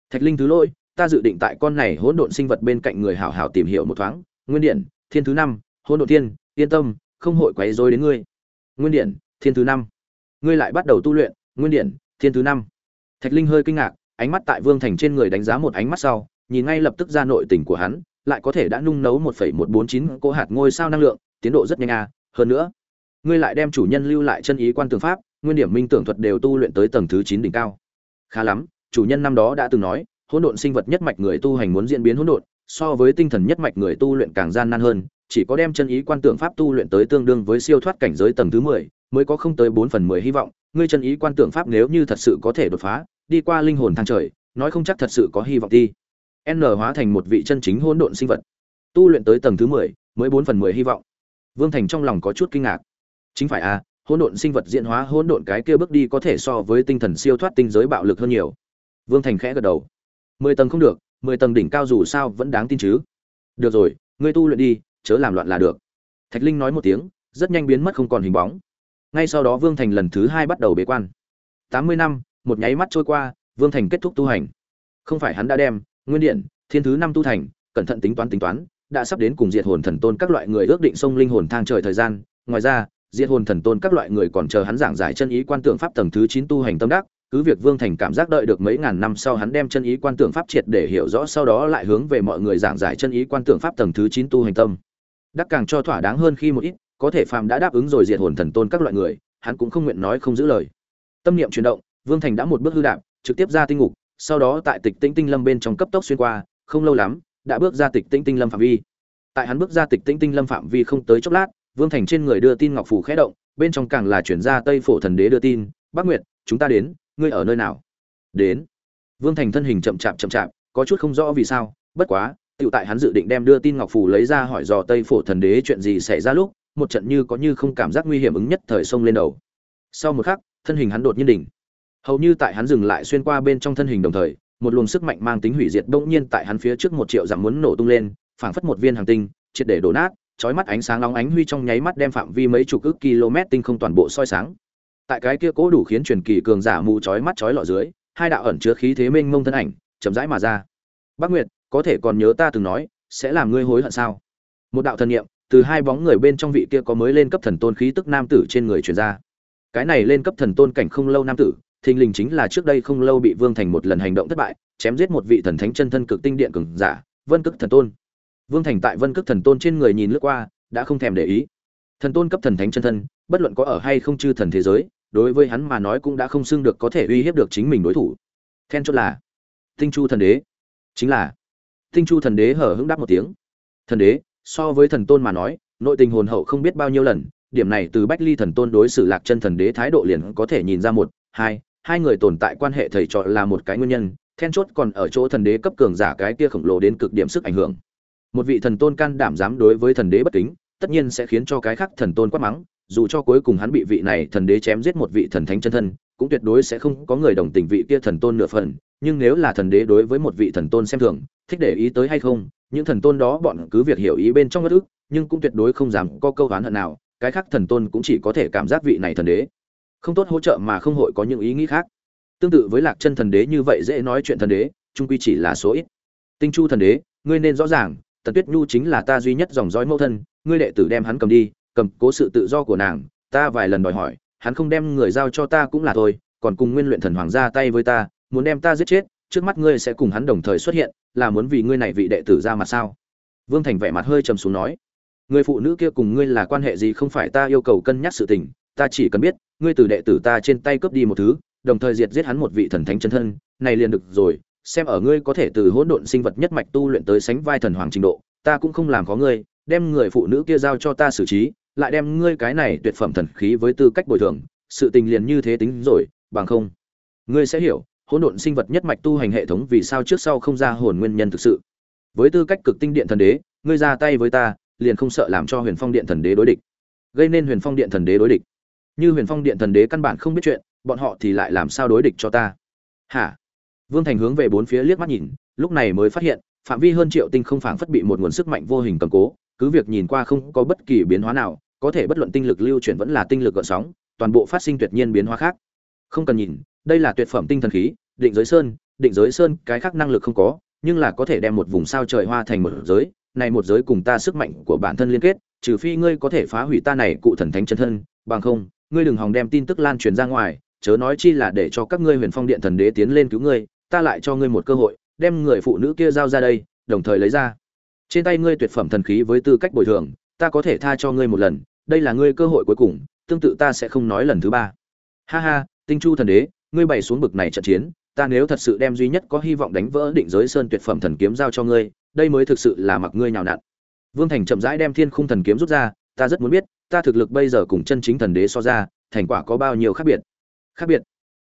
Thạch linh thứ lỗi ta dự định tại con này hỗn độn sinh vật bên cạnh người hảo hảo tìm hiểu một thoáng. Nguyên điện thiên thứ năm hỗn độn thiên yên tâm không hội quấy rối đến ngươi. Nguyên điện thiên thứ năm. Ngươi lại bắt đầu tu luyện nguyên điện thiên thứ năm. Thạch linh hơi kinh ngạc ánh mắt tại vương thành trên người đánh giá một ánh mắt sau nhìn ngay lập tức ra nội tình của hắn lại có thể đã nung nấu một phẩy một bốn chín cỗ hạt ngôi sao năng lượng tiến độ rất nhanh à. Hơn nữa ngươi lại đem chủ nhân lưu lại chân ý quan tường pháp, nguyên điểm minh tưởng thuật đều tu luyện tới tầng thứ chín đỉnh cao. Khá lắm, chủ nhân năm đó đã từng nói, hỗn độn sinh vật nhất mạch người tu hành muốn diễn biến hỗn độn, so với tinh thần nhất mạch người tu luyện càng gian nan hơn, chỉ có đem chân ý quan tưởng pháp tu luyện tới tương đương với siêu thoát cảnh giới tầng thứ mười, mới có không tới bốn phần mười hy vọng, ngươi chân ý quan tưởng pháp nếu như thật sự có thể đột phá, đi qua linh hồn thang trời, nói không chắc thật sự có hy vọng đi. N hóa thành một vị chân chính hỗn độn sinh vật, tu luyện tới tầng thứ mười, mới bốn phần mười hy vọng. Vương thành trong lòng có chút kinh ngạc chính phải à hỗn độn sinh vật diễn hóa hỗn độn cái kia bước đi có thể so với tinh thần siêu thoát tinh giới bạo lực hơn nhiều. Vương thành khẽ gật đầu. Mười tầng không được, mười tầng đỉnh cao dù sao vẫn đáng tin chứ. Được rồi, ngươi tu luyện đi, chớ làm loạn là được. Thạch linh nói một tiếng, rất nhanh biến mất không còn hình bóng. Ngay sau đó vương thành lần thứ hai bắt đầu bế quan. Tám mươi năm, một nháy mắt trôi qua, vương thành kết thúc tu hành. Không phải hắn đã đem, nguyên điện, thiên thứ năm tu thành, cẩn thận tính toán tính toán, đã sắp đến cùng diệt hồn thần tôn các loại người ước định sông linh hồn thang trời thời gian. Ngoài ra diệt hồn thần tôn các loại người còn chờ hắn giảng giải chân ý quan tượng pháp tầng thứ chín tu hành tâm đắc, cứ việc vương thành cảm giác đợi được mấy ngàn năm sau hắn đem chân ý quan tượng pháp triệt để hiểu rõ sau đó lại hướng về mọi người giảng giải chân ý quan tượng pháp tầng thứ chín tu hành tâm. Đắc càng cho thỏa đáng hơn khi một ít, có thể phàm đã đáp ứng rồi diệt hồn thần tôn các loại người, hắn cũng không nguyện nói không giữ lời. Tâm niệm chuyển động, vương thành đã một bước hư đạp, trực tiếp ra tinh ngục, sau đó tại tịch tĩnh tinh lâm bên trong cấp tốc xuyên qua, không lâu lắm, đã bước ra tịch tĩnh tinh lâm phạm vi. Tại hắn bước ra tịch tĩnh tinh lâm phạm vi không tới chốc lát vương thành trên người đưa tin ngọc phủ khẽ động, bên trong càng là chuyển ra tây phổ thần đế đưa tin bắc nguyệt, chúng ta đến, ngươi ở nơi nào? Đến. Vương thành thân hình chậm chạp chậm chạp, có chút không rõ vì sao, bất quá tự tại hắn dự định đem đưa tin ngọc phủ lấy ra hỏi dò tây phổ thần đế chuyện gì xảy ra lúc, một trận như có như không cảm giác nguy hiểm ứng nhất thời sông lên đầu. Sau một khắc, thân hình hắn đột nhiên đỉnh. Hầu như tại hắn dừng lại xuyên qua bên trong thân hình đồng thời, một luồng sức mạnh mang tính hủy diệt bỗng nhiên tại hắn phía trước một triệu dặm muốn nổ tung lên, phảng phất một viên hàng tinh, triệt để đổ nát chói mắt ánh sáng nóng ánh huy trong nháy mắt đem phạm vi mấy chục ức km tinh không toàn bộ soi sáng. Tại cái kia cố đủ khiến truyền kỳ cường giả mù chói mắt chói lọ dưới, hai đạo ẩn chứa khí thế mênh mông thân ảnh chậm rãi mà ra. Bác nguyệt, có thể còn nhớ ta từng nói, sẽ làm ngươi hối hận sao? Một đạo thần niệm từ hai bóng người bên trong vị kia có mới lên cấp thần tôn khí tức nam tử trên người truyền ra. Cái này lên cấp thần tôn cảnh không lâu nam tử, thình lình chính là trước đây không lâu bị vương thành một lần hành động thất bại, chém giết một vị thần thánh chân thân cực tinh điện cường giả, vân cức thần tôn vương thành tại vân Cực thần tôn trên người nhìn lướt qua, đã không thèm để ý. Thần tôn cấp thần thánh chân thân, bất luận có ở hay không chư thần thế giới, đối với hắn mà nói cũng đã không xưng được có thể uy hiếp được chính mình đối thủ. Then chốt là, tinh chu thần đế. Chính là, tinh chu thần đế hở hững đáp một tiếng. Thần đế, so với thần tôn mà nói, nội tình hồn hậu không biết bao nhiêu lần, điểm này từ bách ly thần tôn đối xử lạc chân thần đế thái độ liền có thể nhìn ra một, hai hai người tồn tại quan hệ thầy trò là một cái nguyên nhân, then chốt còn ở chỗ thần đế cấp cường giả cái kia khổng lồ đến cực điểm sức ảnh hưởng một vị thần tôn can đảm dám đối với thần đế bất kính, tất nhiên sẽ khiến cho cái khác thần tôn quát mắng, dù cho cuối cùng hắn bị vị này thần đế chém giết một vị thần thánh chân thân, cũng tuyệt đối sẽ không có người đồng tình vị kia thần tôn nửa phần. Nhưng nếu là thần đế đối với một vị thần tôn xem thường, thích để ý tới hay không, những thần tôn đó bọn cứ việc hiểu ý bên trong bất ức, nhưng cũng tuyệt đối không dám có câu oán hận nào, cái khác thần tôn cũng chỉ có thể cảm giác vị này thần đế. Không tốt hỗ trợ mà không hội có những ý nghĩ khác. Tương tự với lạc chân thần đế như vậy dễ nói chuyện thần đế, trung quy chỉ là số ít. Tinh chu thần đế, ngươi nên rõ ràng tần tuyết nhu chính là ta duy nhất dòng dõi mẫu thân, ngươi đệ tử đem hắn cầm đi, cầm cố sự tự do của nàng, ta vài lần đòi hỏi, hắn không đem người giao cho ta cũng là thôi, còn cùng nguyên luyện thần hoàng ra tay với ta, muốn đem ta giết chết, trước mắt ngươi sẽ cùng hắn đồng thời xuất hiện, là muốn vì ngươi này vị đệ tử ra mặt sao? Vương thành vẻ mặt hơi trầm xuống nói, người phụ nữ kia cùng ngươi là quan hệ gì không phải ta yêu cầu cân nhắc sự tình, ta chỉ cần biết, ngươi từ đệ tử ta trên tay cướp đi một thứ, đồng thời diệt giết hắn một vị thần thánh chân thân, này liền được rồi xem ở ngươi có thể từ hỗn độn sinh vật nhất mạch tu luyện tới sánh vai thần hoàng trình độ, ta cũng không làm khó ngươi, đem người phụ nữ kia giao cho ta xử trí, lại đem ngươi cái này tuyệt phẩm thần khí với tư cách bồi thường, sự tình liền như thế tính rồi, bằng không. Ngươi sẽ hiểu, hỗn độn sinh vật nhất mạch tu hành hệ thống vì sao trước sau không ra hồn nguyên nhân thực sự. Với tư cách cực tinh điện thần đế, ngươi ra tay với ta, liền không sợ làm cho huyền phong điện thần đế đối địch. Gây nên huyền phong điện thần đế đối địch. Như huyền phong điện thần đế căn bản không biết chuyện, bọn họ thì lại làm sao đối địch cho ta? Hả? Vương thành hướng về bốn phía liếc mắt nhìn, lúc này mới phát hiện, phạm vi hơn triệu tinh không phảng phất bị một nguồn sức mạnh vô hình cầm cố, cứ việc nhìn qua không có bất kỳ biến hóa nào, có thể bất luận tinh lực lưu chuyển vẫn là tinh lực gợn sóng, toàn bộ phát sinh tuyệt nhiên biến hóa khác. Không cần nhìn, đây là tuyệt phẩm tinh thần khí, định giới sơn, định giới sơn, cái khác năng lực không có, nhưng là có thể đem một vùng sao trời hoa thành một giới, này một giới cùng ta sức mạnh của bản thân liên kết, trừ phi ngươi có thể phá hủy ta này cụ thần thánh chân thân, bằng không, ngươi đừng hòng đem tin tức lan truyền ra ngoài, chớ nói chi là để cho các ngươi huyền phong điện thần đế tiến lên cứu ngươi ta lại cho ngươi một cơ hội, đem người phụ nữ kia giao ra đây, đồng thời lấy ra. Trên tay ngươi tuyệt phẩm thần khí với tư cách bồi thường, ta có thể tha cho ngươi một lần, đây là ngươi cơ hội cuối cùng, tương tự ta sẽ không nói lần thứ ba. Ha ha, tinh chu thần đế, ngươi bày xuống bực này trận chiến, ta nếu thật sự đem duy nhất có hy vọng đánh vỡ định giới sơn tuyệt phẩm thần kiếm giao cho ngươi, đây mới thực sự là mặc ngươi nhào nặn. Vương thành chậm rãi đem thiên khung thần kiếm rút ra, ta rất muốn biết, ta thực lực bây giờ cùng chân chính thần đế so ra, thành quả có bao nhiêu khác biệt? Khác biệt.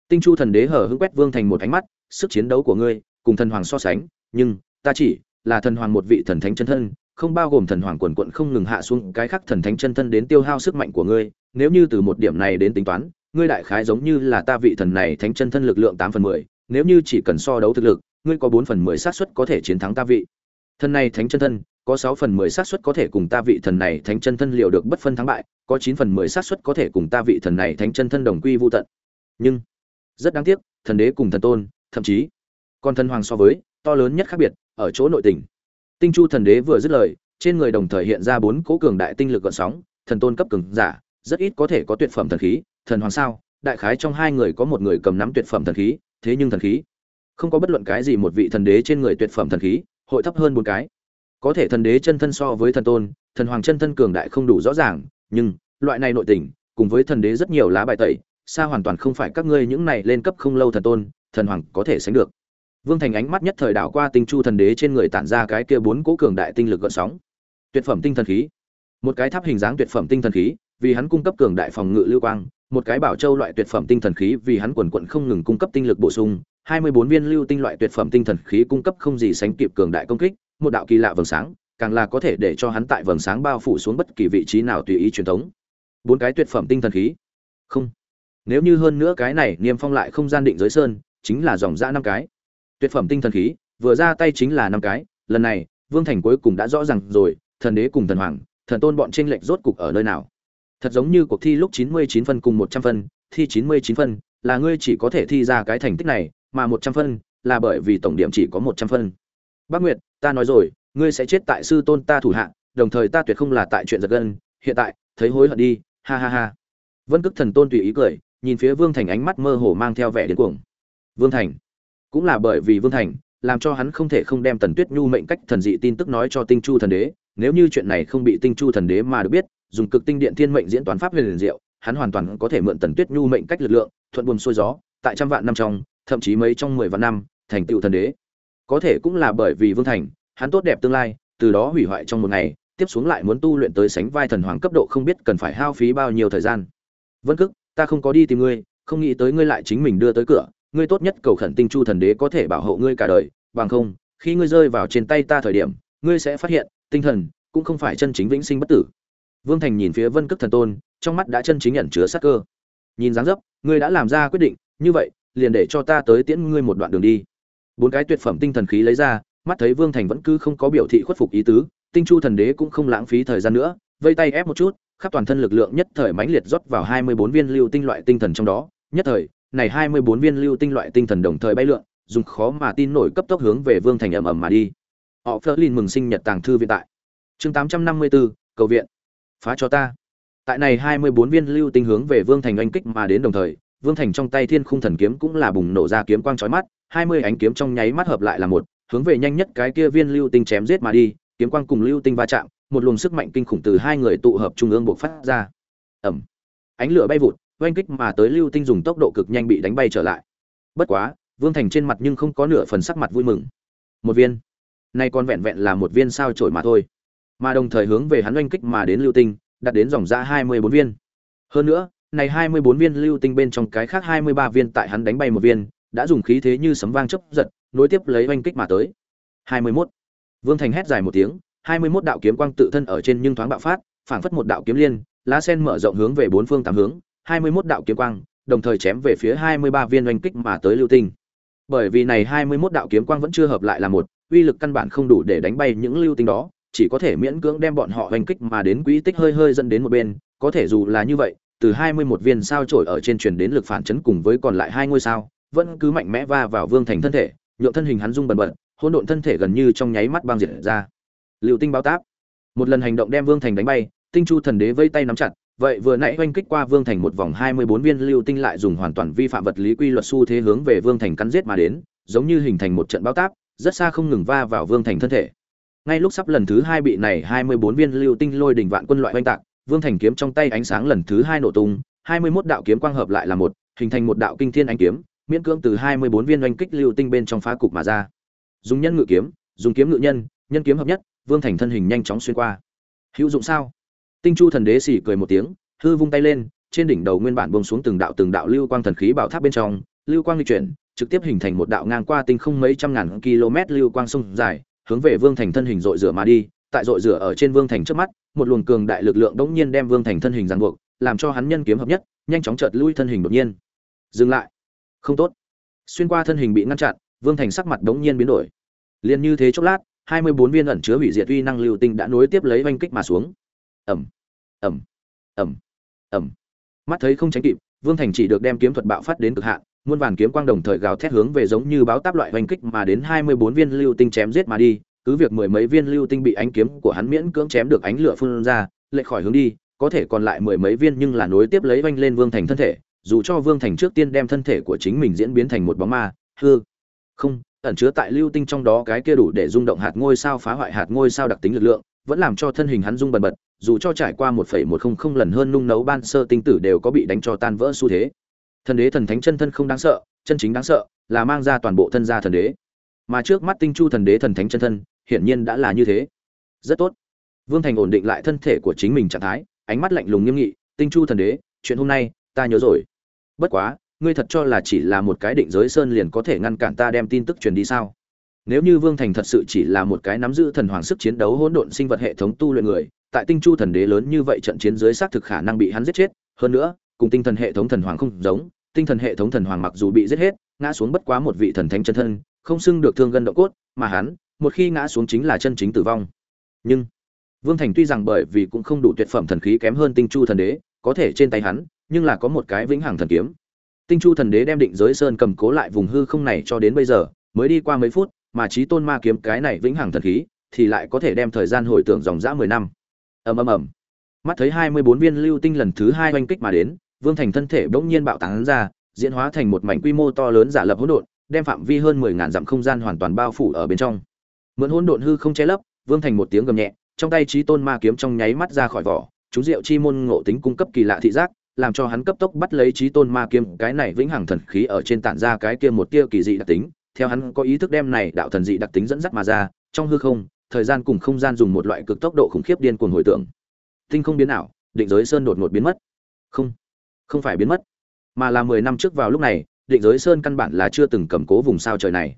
Tinh chu thần đế hở hững quét vương thành một ánh mắt sức chiến đấu của ngươi, cùng thần hoàng so sánh, nhưng ta chỉ là thần hoàng một vị thần thánh chân thân, không bao gồm thần hoàng quần quận không ngừng hạ xuống cái khác thần thánh chân thân đến tiêu hao sức mạnh của ngươi. Nếu như từ một điểm này đến tính toán, ngươi đại khái giống như là ta vị thần này thánh chân thân lực lượng tám phần mười, nếu như chỉ cần so đấu thực lực, ngươi có bốn phần mười xác suất có thể chiến thắng ta vị thần này thánh chân thân, có sáu phần mười xác suất có thể cùng ta vị thần này thánh chân thân liệu được bất phân thắng bại, có chín phần mười xác suất có thể cùng ta vị thần này thánh chân thân đồng quy vô tận. Nhưng rất đáng tiếc, thần đế cùng thần tôn thậm chí còn thần hoàng so với, to lớn nhất khác biệt, ở chỗ nội tình. Tinh chu thần đế vừa dứt lời, trên người đồng thời hiện ra bốn cố cường đại tinh lực gợn sóng, thần tôn cấp cường giả, rất ít có thể có tuyệt phẩm thần khí, thần hoàng sao, đại khái trong hai người có một người cầm nắm tuyệt phẩm thần khí, thế nhưng thần khí, không có bất luận cái gì một vị thần đế trên người tuyệt phẩm thần khí, hội thấp hơn một cái. Có thể thần đế chân thân so với thần tôn, thần hoàng chân thân cường đại không đủ rõ ràng, nhưng, loại này nội tình, cùng với thần đế rất nhiều lá bài tẩy, xa hoàn toàn không phải các ngươi những này lên cấp không lâu thần tôn thần hoàng có thể sánh được. Vương thành ánh mắt nhất thời đảo qua tinh chu thần đế trên người tản ra cái kia bốn cố cường đại tinh lực gợn sóng. Tuyệt phẩm tinh thần khí. Một cái tháp hình dáng tuyệt phẩm tinh thần khí, vì hắn cung cấp cường đại phòng ngự lưu quang, một cái bảo châu loại tuyệt phẩm tinh thần khí, vì hắn quần quận không ngừng cung cấp tinh lực bổ sung, hai mươi bốn viên lưu tinh loại tuyệt phẩm tinh thần khí cung cấp không gì sánh kịp cường đại công kích, một đạo kỳ lạ vầng sáng, càng là có thể để cho hắn tại vầng sáng bao phủ xuống bất kỳ vị trí nào tùy ý truyền thống. Bốn cái tuyệt phẩm tinh thần khí. Không. Nếu như hơn nữa cái này niêm phong lại không gian định giới sơn chính là dòng ra năm cái. Tuyệt phẩm tinh thần khí, vừa ra tay chính là năm cái. Lần này, vương thành cuối cùng đã rõ ràng rồi, thần đế cùng thần hoàng, thần tôn bọn tranh lệch rốt cục ở nơi nào. Thật giống như cuộc thi lúc chín mươi chín phân cùng một trăm phân, thi chín mươi chín phân, là ngươi chỉ có thể thi ra cái thành tích này, mà một trăm phân là bởi vì tổng điểm chỉ có một trăm phân. Bác nguyệt, ta nói rồi, ngươi sẽ chết tại sư tôn ta thủ hạ, đồng thời ta tuyệt không là tại chuyện giật gân. Hiện tại, thấy hối hận đi. Ha ha ha. Vân cức thần tôn tùy ý cười, nhìn phía vương thành ánh mắt mơ hồ mang theo vẻ điên cuồng vương thành. Cũng là bởi vì vương thành làm cho hắn không thể không đem tần tuyết nhu mệnh cách thần dị tin tức nói cho tinh chu thần đế nếu như chuyện này không bị tinh chu thần đế mà được biết dùng cực tinh điện thiên mệnh diễn toán pháp huyền liền diệu hắn hoàn toàn có thể mượn tần tuyết nhu mệnh cách lực lượng thuận buồm xuôi gió tại trăm vạn năm trong thậm chí mấy trong mười vạn năm thành tựu thần đế. Có thể cũng là bởi vì vương thành hắn tốt đẹp tương lai từ đó hủy hoại trong một ngày tiếp xuống lại muốn tu luyện tới sánh vai thần hoàng cấp độ không biết cần phải hao phí bao nhiêu thời gian. Vân Cực, ta không có đi tìm ngươi không nghĩ tới ngươi lại chính mình đưa tới cửa ngươi tốt nhất cầu khẩn tinh chu thần đế có thể bảo hộ ngươi cả đời, bằng không, khi ngươi rơi vào trên tay ta thời điểm, ngươi sẽ phát hiện, tinh thần cũng không phải chân chính vĩnh sinh bất tử. Vương thành nhìn phía vân cước thần tôn, trong mắt đã chân chính nhận chứa sắc cơ. Nhìn dáng dấp, ngươi đã làm ra quyết định, như vậy, liền để cho ta tới tiễn ngươi một đoạn đường đi. Bốn cái tuyệt phẩm tinh thần khí lấy ra, mắt thấy vương thành vẫn cứ không có biểu thị khuất phục ý tứ, tinh chu thần đế cũng không lãng phí thời gian nữa, vây tay ép một chút, khắp toàn thân lực lượng nhất thời mãnh liệt rót vào hai mươi bốn viên lưu tinh loại tinh thần trong đó, nhất thời này hai mươi bốn viên lưu tinh loại tinh thần đồng thời bay lượn, dùng khó mà tin nổi cấp tốc hướng về vương thành ầm ầm mà đi. Họ Flerlin mừng sinh nhật tàng thư viện tại. Chương tám trăm năm mươi bốn cầu viện. Phá cho ta. Tại này hai mươi bốn viên lưu tinh hướng về vương thành oanh kích mà đến đồng thời, vương thành trong tay thiên khung thần kiếm cũng là bùng nổ ra kiếm quang chói mắt, hai mươi ánh kiếm trong nháy mắt hợp lại là một, hướng về nhanh nhất cái kia viên lưu tinh chém giết mà đi, kiếm quang cùng lưu tinh va chạm, một luồng sức mạnh kinh khủng từ hai người tụ hợp trung ương buộc phát ra. Ầm. Ánh lửa bay vụt oanh kích mà tới lưu tinh dùng tốc độ cực nhanh bị đánh bay trở lại. Bất quá, vương thành trên mặt nhưng không có nửa phần sắc mặt vui mừng. Một viên. Nay còn vẹn vẹn là một viên sao trổi mà thôi. Mà đồng thời hướng về hắn oanh kích mà đến lưu tinh đặt đến dòng ra hai mươi bốn viên. Hơn nữa, này hai mươi bốn viên lưu tinh bên trong cái khác hai mươi ba viên tại hắn đánh bay một viên, đã dùng khí thế như sấm vang chớp giật, nối tiếp lấy oanh kích mà tới. hai mươi mốt. Vương thành hét dài một tiếng, hai mươi mốt đạo kiếm quang tự thân ở trên nhưng thoáng bạo phát, phảng phất một đạo kiếm liên, lá sen mở rộng hướng về bốn phương tám hướng hai mươi 21 đạo kiếm quang đồng thời chém về phía hai mươi ba viên oanh kích mà tới lưu tinh bởi vì này hai mươi 21 đạo kiếm quang vẫn chưa hợp lại là một uy lực căn bản không đủ để đánh bay những lưu tinh đó chỉ có thể miễn cưỡng đem bọn họ oanh kích mà đến quỹ tích hơi hơi dẫn đến một bên, có thể dù là như vậy, từ 21 viên sao chổi ở trên truyền đến lực phản chấn cùng với còn lại hai ngôi sao, vẫn cứ mạnh mẽ va vào Vương Thành thân thể, nhượng thân hình hắn rung bần bật, hỗn độn thân thể gần như trong nháy mắt băng diệt ra. Lưu tinh báo táp. Một lần hành động đem Vương Thành đánh bay, Tinh Chu thần đế vây tay nắm chặt, vậy vừa nãy oanh kích qua Vương Thành một vòng 24 viên lưu tinh lại dùng hoàn toàn vi phạm vật lý quy luật xu thế hướng về Vương Thành cắn giết mà đến, giống như hình thành một trận bao táp, rất xa không ngừng va vào Vương Thành thân thể. Ngay lúc sắp lần thứ hai bị này hai mươi bốn viên lưu tinh lôi đỉnh vạn quân loại oanh tạc vương thành kiếm trong tay ánh sáng lần thứ hai nổ tung hai mươi 21 đạo kiếm quang hợp lại là một hình thành một đạo kinh thiên ánh kiếm miễn cưỡng từ hai mươi bốn viên oanh kích lưu tinh bên trong phá cục mà ra. Dùng nhân ngự kiếm dùng kiếm ngự nhân nhân kiếm hợp nhất vương thành thân hình nhanh chóng xuyên qua. Hữu dụng sao? Tinh chu thần đế xỉ cười một tiếng hư vung tay lên trên đỉnh đầu nguyên bản bông xuống từng đạo từng đạo lưu quang thần khí bảo tháp bên trong lưu quang di chuyển trực tiếp hình thành một đạo ngang qua tinh không mấy trăm ngàn km lưu quang sông dài hướng về Vương Thành thân hình dội rửa mà đi, tại dội rửa ở trên Vương Thành trước mắt, một luồng cường đại lực lượng đống nhiên đem Vương Thành thân hình giằng buộc, làm cho hắn nhân kiếm hợp nhất, nhanh chóng chợt lui thân hình đột nhiên. Dừng lại. Không tốt. Xuyên qua thân hình bị ngăn chặn, Vương Thành sắc mặt đống nhiên biến đổi. Liên như thế chốc lát, 24 viên ẩn chứa hủy diệt uy năng lưu tinh đã nối tiếp lấy vành kích mà xuống. Ầm, ẩm, ẩm, ẩm. Mắt thấy không tránh kịp, Vương Thành chỉ được đem kiếm thuật bạo phát đến cực hạn, muôn vàn kiếm quang đồng thời gào thét hướng về giống như báo táp loại hoành kích mà đến 24 viên lưu tinh chém giết mà đi, cứ việc mười mấy viên lưu tinh bị ánh kiếm của hắn miễn cưỡng chém được ánh lửa phun ra, lệ khỏi hướng đi, có thể còn lại mười mấy viên nhưng là nối tiếp lấy vanh lên Vương Thành thân thể, dù cho Vương Thành trước tiên đem thân thể của chính mình diễn biến thành một bóng ma, hư không, ẩn chứa tại lưu tinh trong đó cái kia đủ để rung động hạt ngôi sao phá hoại hạt ngôi sao đặc tính lực lượng, vẫn làm cho thân hình hắn rung bần bật, dù cho trải qua 1.100 lần hơn nung nấu ban sơ tinh tử đều có bị đánh cho tan vỡ xu thế. Thần đế thần thánh chân thân không đáng sợ, chân chính đáng sợ, là mang ra toàn bộ thân gia thần đế. Mà trước mắt tinh chu thần đế thần thánh chân thân, hiển nhiên đã là như thế. Rất tốt. Vương thành ổn định lại thân thể của chính mình trạng thái, ánh mắt lạnh lùng nghiêm nghị, tinh chu thần đế, chuyện hôm nay ta nhớ rồi. Bất quá, ngươi thật cho là chỉ là một cái định giới sơn liền có thể ngăn cản ta đem tin tức truyền đi sao? Nếu như vương thành thật sự chỉ là một cái nắm giữ thần hoàng sức chiến đấu hỗn độn sinh vật hệ thống tu luyện người tại tinh chu thần đế lớn như vậy trận chiến dưới xác thực khả năng bị hắn giết chết, hơn nữa, cùng tinh thần hệ thống thần hoàng không giống, tinh thần hệ thống thần hoàng mặc dù bị giết hết, ngã xuống bất quá một vị thần thánh chân thân, không xưng được thương gân độ cốt, mà hắn, một khi ngã xuống chính là chân chính tử vong. Nhưng, vương thành tuy rằng bởi vì cũng không đủ tuyệt phẩm thần khí kém hơn tinh chu thần đế, có thể trên tay hắn, nhưng là có một cái vĩnh hằng thần kiếm. Tinh chu thần đế đem định giới sơn cầm cố lại vùng hư không này cho đến bây giờ, mới đi qua mấy phút, mà trí tôn ma kiếm cái này vĩnh hằng thần khí, thì lại có thể đem thời gian hồi tưởng dòng dã mười năm ầm ầm ầm mắt thấy hai mươi bốn viên lưu tinh lần thứ hai oanh kích mà đến Vương Thành thân thể bỗng nhiên bạo tán ra, diễn hóa thành một mảnh quy mô to lớn giả lập hỗn độn, đem phạm vi hơn mười ngàn dặm không gian hoàn toàn bao phủ ở bên trong. Mượn hỗn độn hư không che lấp, Vương Thành một tiếng gầm nhẹ, trong tay chí tôn ma kiếm trong nháy mắt ra khỏi vỏ, chú diệu chi môn ngộ tính cung cấp kỳ lạ thị giác, làm cho hắn cấp tốc bắt lấy chí tôn ma kiếm, cái này vĩnh hằng thần khí ở trên tản ra cái kia một tia kỳ dị đặc tính, theo hắn có ý thức đem này đạo thần dị đặc tính dẫn dắt mà ra, trong hư không, thời gian cùng không gian dùng một loại cực tốc độ khủng khiếp điên cuồng hồi tưởng. Tinh không biến ảo, định giới sơn đột ngột biến mất. Không không phải biến mất mà là mười năm trước vào lúc này định giới sơn căn bản là chưa từng cầm cố vùng sao trời này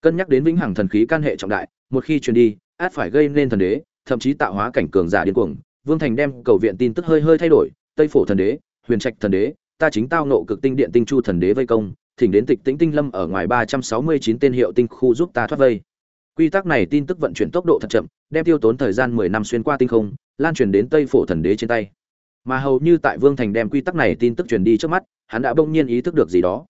cân nhắc đến vĩnh hằng thần khí can hệ trọng đại một khi truyền đi át phải gây nên thần đế thậm chí tạo hóa cảnh cường giả điên cuồng vương thành đem cầu viện tin tức hơi hơi thay đổi tây phổ thần đế huyền trạch thần đế ta chính tao nộ cực tinh điện tinh chu thần đế vây công thỉnh đến tịch tĩnh tinh lâm ở ngoài ba trăm sáu mươi chín tên hiệu tinh khu giúp ta thoát vây quy tắc này tin tức vận chuyển tốc độ thật chậm, đem tiêu tốn thời gian mười năm xuyên qua tinh không, lan truyền đến tây phổ thần đế trên tay. Mà hầu như tại vương thành đem quy tắc này tin tức truyền đi trước mắt, hắn đã bỗng nhiên ý thức được gì đó.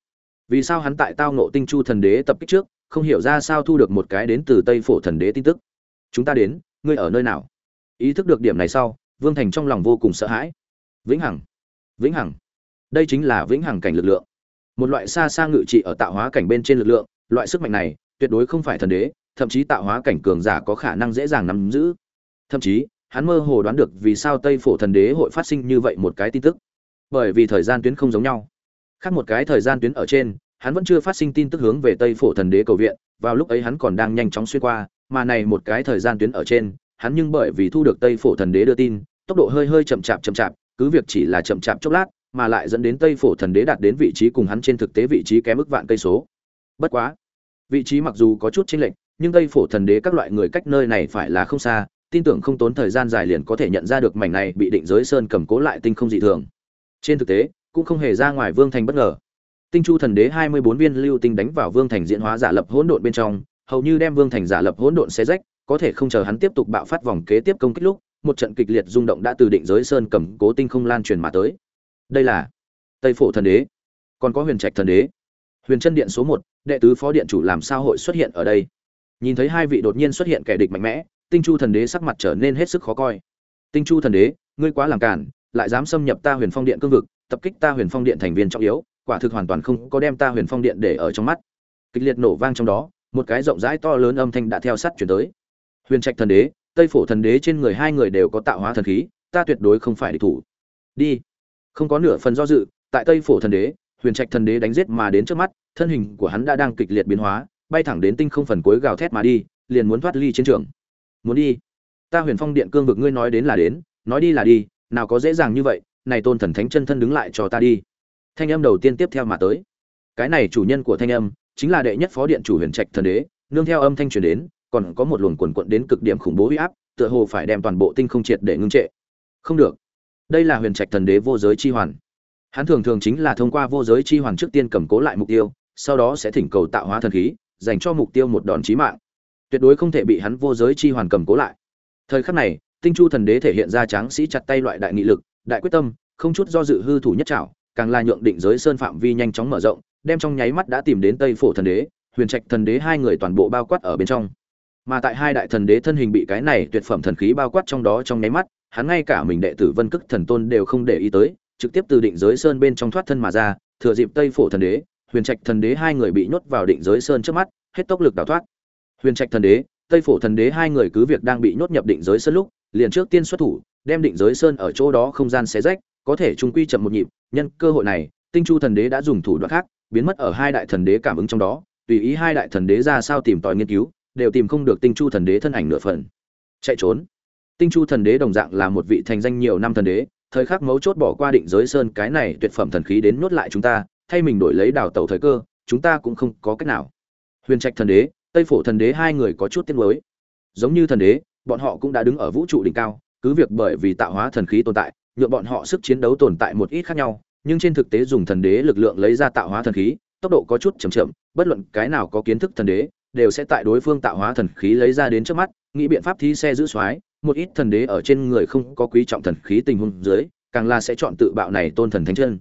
Vì sao hắn tại tao nộ tinh chu thần đế tập kích trước, không hiểu ra sao thu được một cái đến từ tây phổ thần đế tin tức? Chúng ta đến, ngươi ở nơi nào? Ý thức được điểm này sau, vương thành trong lòng vô cùng sợ hãi. Vĩnh hằng vĩnh hằng. Đây chính là vĩnh hằng cảnh lực lượng. Một loại xa xa ngự trị ở tạo hóa cảnh bên trên lực lượng, loại sức mạnh này, tuyệt đối không phải thần đế thậm chí tạo hóa cảnh cường giả có khả năng dễ dàng nắm giữ. Thậm chí, hắn mơ hồ đoán được vì sao tây phổ thần đế hội phát sinh như vậy một cái tin tức. Bởi vì thời gian tuyến không giống nhau. Khác một cái thời gian tuyến ở trên, hắn vẫn chưa phát sinh tin tức hướng về tây phổ thần đế cầu viện, vào lúc ấy hắn còn đang nhanh chóng xuyên qua, mà này một cái thời gian tuyến ở trên, hắn nhưng bởi vì thu được tây phổ thần đế đưa tin, tốc độ hơi hơi chậm chạp chậm chạp, cứ việc chỉ là chậm chạp chốc lát, mà lại dẫn đến tây phổ thần đế đạt đến vị trí cùng hắn trên thực tế vị trí kém ức vạn cây số. Bất quá, vị trí mặc dù có chút chênh lệch nhưng tây phổ thần đế các loại người cách nơi này phải là không xa, tin tưởng không tốn thời gian dài liền có thể nhận ra được mảnh này bị định giới sơn cầm cố lại tinh không dị thường. Trên thực tế, cũng không hề ra ngoài vương thành bất ngờ. Tinh chu thần đế hai mươi bốn viên lưu tinh đánh vào vương thành diễn hóa giả lập hỗn độn bên trong, hầu như đem vương thành giả lập hỗn độn xé rách, có thể không chờ hắn tiếp tục bạo phát vòng kế tiếp công kích lúc, một trận kịch liệt rung động đã từ định giới sơn cầm cố tinh không lan truyền mà tới. Đây là tây phổ thần đế. Còn có huyền trạch thần đế. Huyền chân điện số một, đệ tứ phó điện chủ làm sao hội xuất hiện ở đây? Nhìn thấy hai vị đột nhiên xuất hiện kẻ địch mạnh mẽ, tinh chu thần đế sắc mặt trở nên hết sức khó coi. Tinh chu thần đế, ngươi quá làm cản lại dám xâm nhập ta huyền phong điện cương vực, tập kích ta huyền phong điện thành viên trọng yếu, quả thực hoàn toàn không có đem ta huyền phong điện để ở trong mắt. Kịch liệt nổ vang trong đó, một cái rộng rãi to lớn âm thanh đã theo sát chuyển tới. Huyền trạch thần đế, tây phổ thần đế trên người hai người đều có tạo hóa thần khí, ta tuyệt đối không phải địch thủ. Đi. Không có nửa phần do dự, tại tây phổ thần đế, huyền trạch thần đế đánh giết mà đến trước mắt, thân hình của hắn đã đang kịch liệt biến hóa bay thẳng đến tinh không phần cuối gào thét mà đi, liền muốn thoát ly chiến trường. Muốn đi. Ta huyền phong điện cương vực ngươi nói đến là đến, nói đi là đi, nào có dễ dàng như vậy, này tôn thần thánh chân thân đứng lại cho ta đi. Thanh âm đầu tiên tiếp theo mà tới. Cái này chủ nhân của thanh âm, chính là đệ nhất phó điện chủ huyền trạch thần đế, nương theo âm thanh truyền đến, còn có một luồng quần quận đến cực điểm khủng bố uy áp, tựa hồ phải đem toàn bộ tinh không triệt để ngưng trệ. Không được. Đây là huyền trạch thần đế vô giới chi hoàn. Hắn thường thường chính là thông qua vô giới chi hoàn trước tiên cầm cố lại mục tiêu, sau đó sẽ thỉnh cầu tạo hóa thần khí dành cho mục tiêu một đòn chí mạng. Tuyệt đối không thể bị hắn vô giới chi hoàn cầm cố lại. Thời khắc này, tinh chu thần đế thể hiện ra tráng sĩ chặt tay loại đại nghị lực, đại quyết tâm, không chút do dự hư thủ nhất trảo, càng là nhượng định giới sơn phạm vi nhanh chóng mở rộng, đem trong nháy mắt đã tìm đến tây phổ thần đế, huyền trạch thần đế hai người toàn bộ bao quát ở bên trong. Mà tại hai đại thần đế thân hình bị cái này tuyệt phẩm thần khí bao quát trong đó trong nháy mắt, hắn ngay cả mình đệ tử vân cức thần tôn đều không để ý tới, trực tiếp từ định giới sơn bên trong thoát thân mà ra, thừa dịp tây phổ thần đế huyền trạch thần đế hai người bị nhốt vào định giới sơn trước mắt, hết tốc lực đào thoát. Huyền trạch thần đế, tây phổ thần đế hai người cứ việc đang bị nhốt nhập định giới sơn lúc, liền trước tiên xuất thủ, đem định giới sơn ở chỗ đó không gian xé rách, có thể trung quy chậm một nhịp. Nhân cơ hội này, tinh chu thần đế đã dùng thủ đoạn khác, biến mất ở hai đại thần đế cảm ứng trong đó, tùy ý hai đại thần đế ra sao tìm tòi nghiên cứu, đều tìm không được tinh chu thần đế thân ảnh nửa phần. Chạy trốn. Tinh chu thần đế đồng dạng là một vị thành danh nhiều năm thần đế, thời khắc mấu chốt bỏ qua định giới sơn, cái này tuyệt phẩm thần khí đến nuốt lại chúng ta thay mình đổi lấy đào tẩu thời cơ, chúng ta cũng không có cách nào. Huyền trạch thần đế, tây phổ thần đế hai người có chút tiếc nuối. Giống như thần đế, bọn họ cũng đã đứng ở vũ trụ đỉnh cao, cứ việc bởi vì tạo hóa thần khí tồn tại nhuộm bọn họ sức chiến đấu tồn tại một ít khác nhau, nhưng trên thực tế dùng thần đế lực lượng lấy ra tạo hóa thần khí, tốc độ có chút chậm chậm, bất luận cái nào có kiến thức thần đế, đều sẽ tại đối phương tạo hóa thần khí lấy ra đến trước mắt, nghĩ biện pháp thi xe giữ soái, một ít thần đế ở trên người không có quý trọng thần khí tình huống dưới, càng là sẽ chọn tự bạo này tôn thần thánh chân.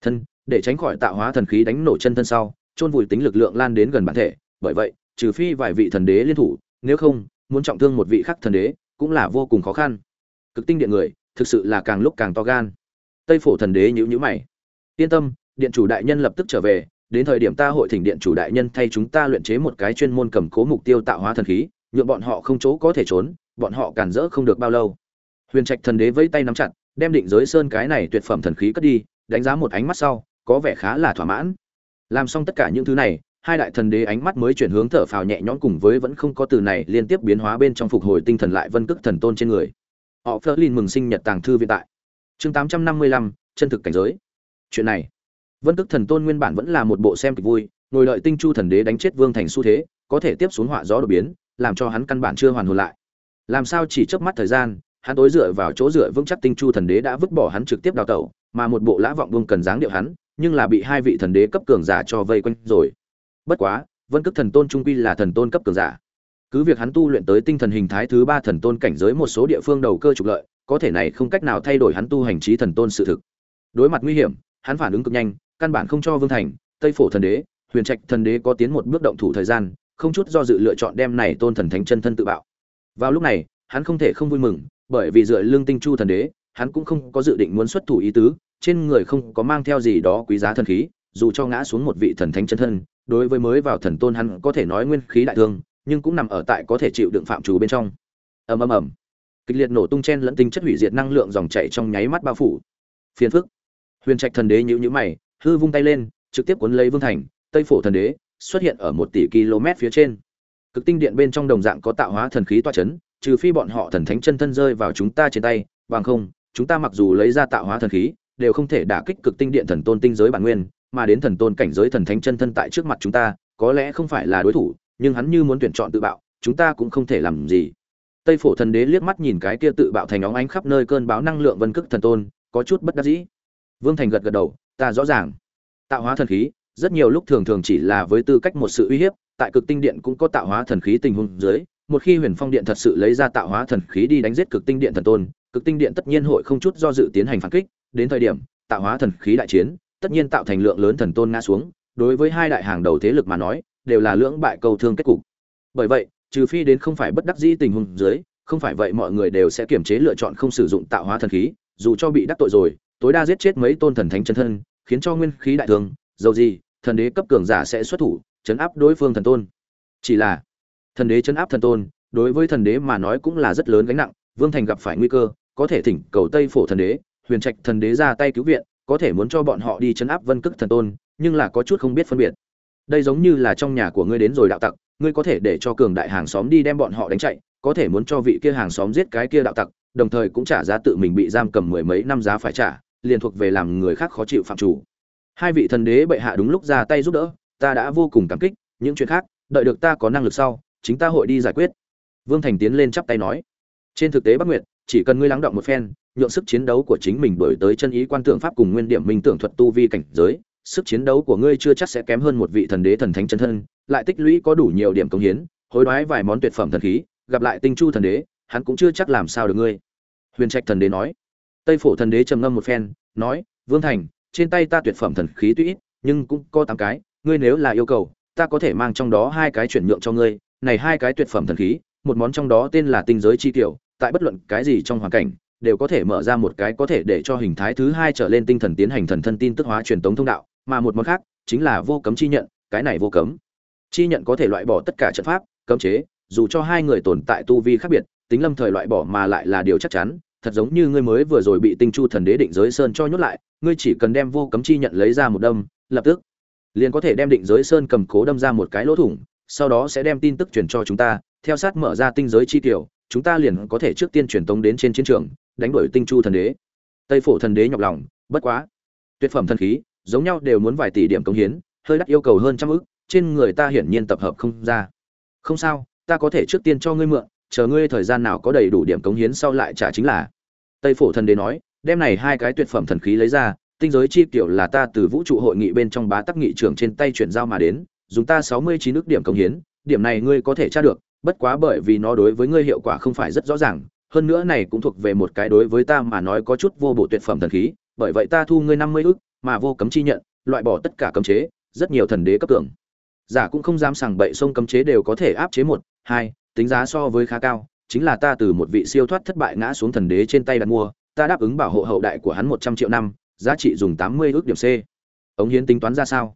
Thân để tránh khỏi tạo hóa thần khí đánh nổ chân thân sau, chôn vùi tính lực lượng lan đến gần bản thể. Bởi vậy, trừ phi vài vị thần đế liên thủ, nếu không, muốn trọng thương một vị khác thần đế cũng là vô cùng khó khăn. Cực tinh điện người, thực sự là càng lúc càng to gan. Tây phổ thần đế nhữ nhữ mày. Yên tâm, điện chủ đại nhân lập tức trở về, đến thời điểm ta hội thỉnh điện chủ đại nhân thay chúng ta luyện chế một cái chuyên môn cầm cố mục tiêu tạo hóa thần khí nhuộm bọn họ không chỗ có thể trốn, bọn họ cản rỡ không được bao lâu. Huyền trạch thần đế vẫy tay nắm chặt, đem định giới sơn cái này tuyệt phẩm thần khí cất đi, đánh giá một ánh mắt sau có vẻ khá là thỏa mãn. Làm xong tất cả những thứ này, hai đại thần đế ánh mắt mới chuyển hướng thở phào nhẹ nhõm cùng với vẫn không có từ này liên tiếp biến hóa bên trong phục hồi tinh thần lại vân cức thần tôn trên người. Họ phớt lên mừng sinh nhật tàng thư viện tại. Chương tám trăm năm mươi lăm, chân thực cảnh giới. Chuyện này, vân cức thần tôn nguyên bản vẫn là một bộ xem kịch vui, ngồi đợi tinh chu thần đế đánh chết vương thành xu thế, có thể tiếp xuống họa gió đột biến, làm cho hắn căn bản chưa hoàn hồn lại. Làm sao chỉ chớp mắt thời gian, hắn tối dựa vào chỗ dựa vững chắc tinh chu thần đế đã vứt bỏ hắn trực tiếp đào tẩu, mà một bộ lã vọng buông cần dáng điệu hắn nhưng là bị hai vị thần đế cấp cường giả cho vây quanh rồi. Bất quá, vân cước thần tôn trung quy là thần tôn cấp cường giả. Cứ việc hắn tu luyện tới tinh thần hình thái thứ ba thần tôn cảnh giới một số địa phương đầu cơ trục lợi, có thể này không cách nào thay đổi hắn tu hành trí thần tôn sự thực. Đối mặt nguy hiểm, hắn phản ứng cực nhanh, căn bản không cho vương thành, tây phổ thần đế, huyền trạch thần đế có tiến một bước động thủ thời gian, không chút do dự lựa chọn đem này tôn thần thánh chân thân tự bạo. Vào lúc này, hắn không thể không vui mừng, bởi vì dựa lương tinh chu thần đế, hắn cũng không có dự định muốn xuất thủ ý tứ trên người không có mang theo gì đó quý giá thần khí, dù cho ngã xuống một vị thần thánh chân thân, đối với mới vào thần tôn hắn có thể nói nguyên khí đại thương, nhưng cũng nằm ở tại có thể chịu đựng phạm chủ bên trong. Ầm ầm ầm. Kịch liệt nổ tung chen lẫn tinh chất hủy diệt năng lượng dòng chảy trong nháy mắt bao phủ. Phiền phức. Huyền trạch thần đế nhíu nhíu mày, hư vung tay lên, trực tiếp cuốn lấy vương thành, tây phổ thần đế, xuất hiện ở một tỷ km phía trên. Cực tinh điện bên trong đồng dạng có tạo hóa thần khí toa chấn, trừ phi bọn họ thần thánh chân thân rơi vào chúng ta trên tay, bằng không, chúng ta mặc dù lấy ra tạo hóa thần khí đều không thể đả kích cực tinh điện thần tôn tinh giới bản nguyên, mà đến thần tôn cảnh giới thần thánh chân thân tại trước mặt chúng ta, có lẽ không phải là đối thủ, nhưng hắn như muốn tuyển chọn tự bạo, chúng ta cũng không thể làm gì. Tây phổ thần đế liếc mắt nhìn cái kia tự bạo thành óng ánh khắp nơi cơn bão năng lượng vân cức thần tôn, có chút bất đắc dĩ. Vương thành gật gật đầu, ta rõ ràng. Tạo hóa thần khí, rất nhiều lúc thường thường chỉ là với tư cách một sự uy hiếp, tại cực tinh điện cũng có tạo hóa thần khí tình huống dưới, một khi huyền phong điện thật sự lấy ra tạo hóa thần khí đi đánh giết cực tinh điện thần tôn, cực tinh điện tất nhiên hội không chút do dự tiến hành phản kích đến thời điểm, tạo hóa thần khí đại chiến, tất nhiên tạo thành lượng lớn thần tôn ngã xuống, đối với hai đại hàng đầu thế lực mà nói, đều là lưỡng bại câu thương kết cục. Bởi vậy, trừ phi đến không phải bất đắc dĩ tình huống dưới, không phải vậy mọi người đều sẽ kiềm chế lựa chọn không sử dụng tạo hóa thần khí, dù cho bị đắc tội rồi, tối đa giết chết mấy tôn thần thánh chân thân, khiến cho nguyên khí đại thương, dầu gì, thần đế cấp cường giả sẽ xuất thủ, chấn áp đối phương thần tôn. Chỉ là, thần đế chấn áp thần tôn, đối với thần đế mà nói cũng là rất lớn gánh nặng, vương thành gặp phải nguy cơ, có thể thỉnh cầu tây phổ thần đế huyền trạch thần đế ra tay cứu viện, có thể muốn cho bọn họ đi chấn áp vân cức thần tôn, nhưng là có chút không biết phân biệt. Đây giống như là trong nhà của ngươi đến rồi đạo tặc, ngươi có thể để cho cường đại hàng xóm đi đem bọn họ đánh chạy, có thể muốn cho vị kia hàng xóm giết cái kia đạo tặc, đồng thời cũng trả giá tự mình bị giam cầm mười mấy năm giá phải trả, liền thuộc về làm người khác khó chịu phạm chủ. Hai vị thần đế bệ hạ đúng lúc ra tay giúp đỡ, ta đã vô cùng cảm kích, những chuyện khác, đợi được ta có năng lực sau, chính ta hội đi giải quyết. Vương thành tiến lên chắp tay nói. Trên thực tế bắc nguyệt, chỉ cần ngươi lắng động một phen nhượng sức chiến đấu của chính mình đổi tới chân ý quan tượng pháp cùng nguyên điểm minh tưởng thuật tu vi cảnh giới, sức chiến đấu của ngươi chưa chắc sẽ kém hơn một vị thần đế thần thánh chân thân, lại tích lũy có đủ nhiều điểm công hiến, hối đoái vài món tuyệt phẩm thần khí, gặp lại tinh chu thần đế, hắn cũng chưa chắc làm sao được ngươi. Huyền trạch thần đế nói. Tây phổ thần đế trầm ngâm một phen, nói, vương thành, trên tay ta tuyệt phẩm thần khí tuy ít, nhưng cũng có tám cái, ngươi nếu là yêu cầu, ta có thể mang trong đó hai cái chuyển nhượng cho ngươi, này hai cái tuyệt phẩm thần khí, một món trong đó tên là tinh giới chi tiểu, tại bất luận cái gì trong hoàn cảnh đều có thể mở ra một cái có thể để cho hình thái thứ hai trở lên tinh thần tiến hành thần thân tin tức hóa truyền tống thông đạo, mà một món khác chính là vô cấm chi nhận, cái này vô cấm. Chi nhận có thể loại bỏ tất cả trận pháp, cấm chế, dù cho hai người tồn tại tu vi khác biệt, tính lâm thời loại bỏ mà lại là điều chắc chắn, thật giống như ngươi mới vừa rồi bị tinh chu thần đế định giới sơn cho nhốt lại, ngươi chỉ cần đem vô cấm chi nhận lấy ra một đâm, lập tức liền có thể đem định giới sơn cầm cố đâm ra một cái lỗ thủng, sau đó sẽ đem tin tức truyền cho chúng ta, theo sát mở ra tinh giới chi tiểu, chúng ta liền có thể trước tiên truyền tống đến trên chiến trường đánh đuổi tinh chu thần đế. Tây phổ thần đế nhọc lòng, bất quá. Tuyệt phẩm thần khí, giống nhau đều muốn vài tỷ điểm công hiến, hơi đắt yêu cầu hơn trăm ức, trên người ta hiển nhiên tập hợp không ra. Không sao, ta có thể trước tiên cho ngươi mượn, chờ ngươi thời gian nào có đầy đủ điểm cống hiến sau lại trả chính là. Tây phổ thần đế nói, đem này hai cái tuyệt phẩm thần khí lấy ra, tinh giới chi tiểu là ta từ vũ trụ hội nghị bên trong bá tắc nghị trưởng trên tay chuyển giao mà đến, dùng ta sáu mươi chín ước điểm cống hiến, điểm này ngươi có thể tra được, bất quá bởi vì nó đối với ngươi hiệu quả không phải rất rõ ràng hơn nữa này cũng thuộc về một cái đối với ta mà nói có chút vô bổ tuyệt phẩm thần khí, bởi vậy ta thu ngươi năm mươi ức, mà vô cấm chi nhận, loại bỏ tất cả cấm chế, rất nhiều thần đế cấp tưởng giả cũng không dám sằng bậy sông cấm chế đều có thể áp chế một, hai, tính giá so với khá cao, chính là ta từ một vị siêu thoát thất bại ngã xuống thần đế trên tay đặt mua, ta đáp ứng bảo hộ hậu đại của hắn một trăm triệu năm, giá trị dùng tám mươi ước điểm c. Ống hiến tính toán ra sao?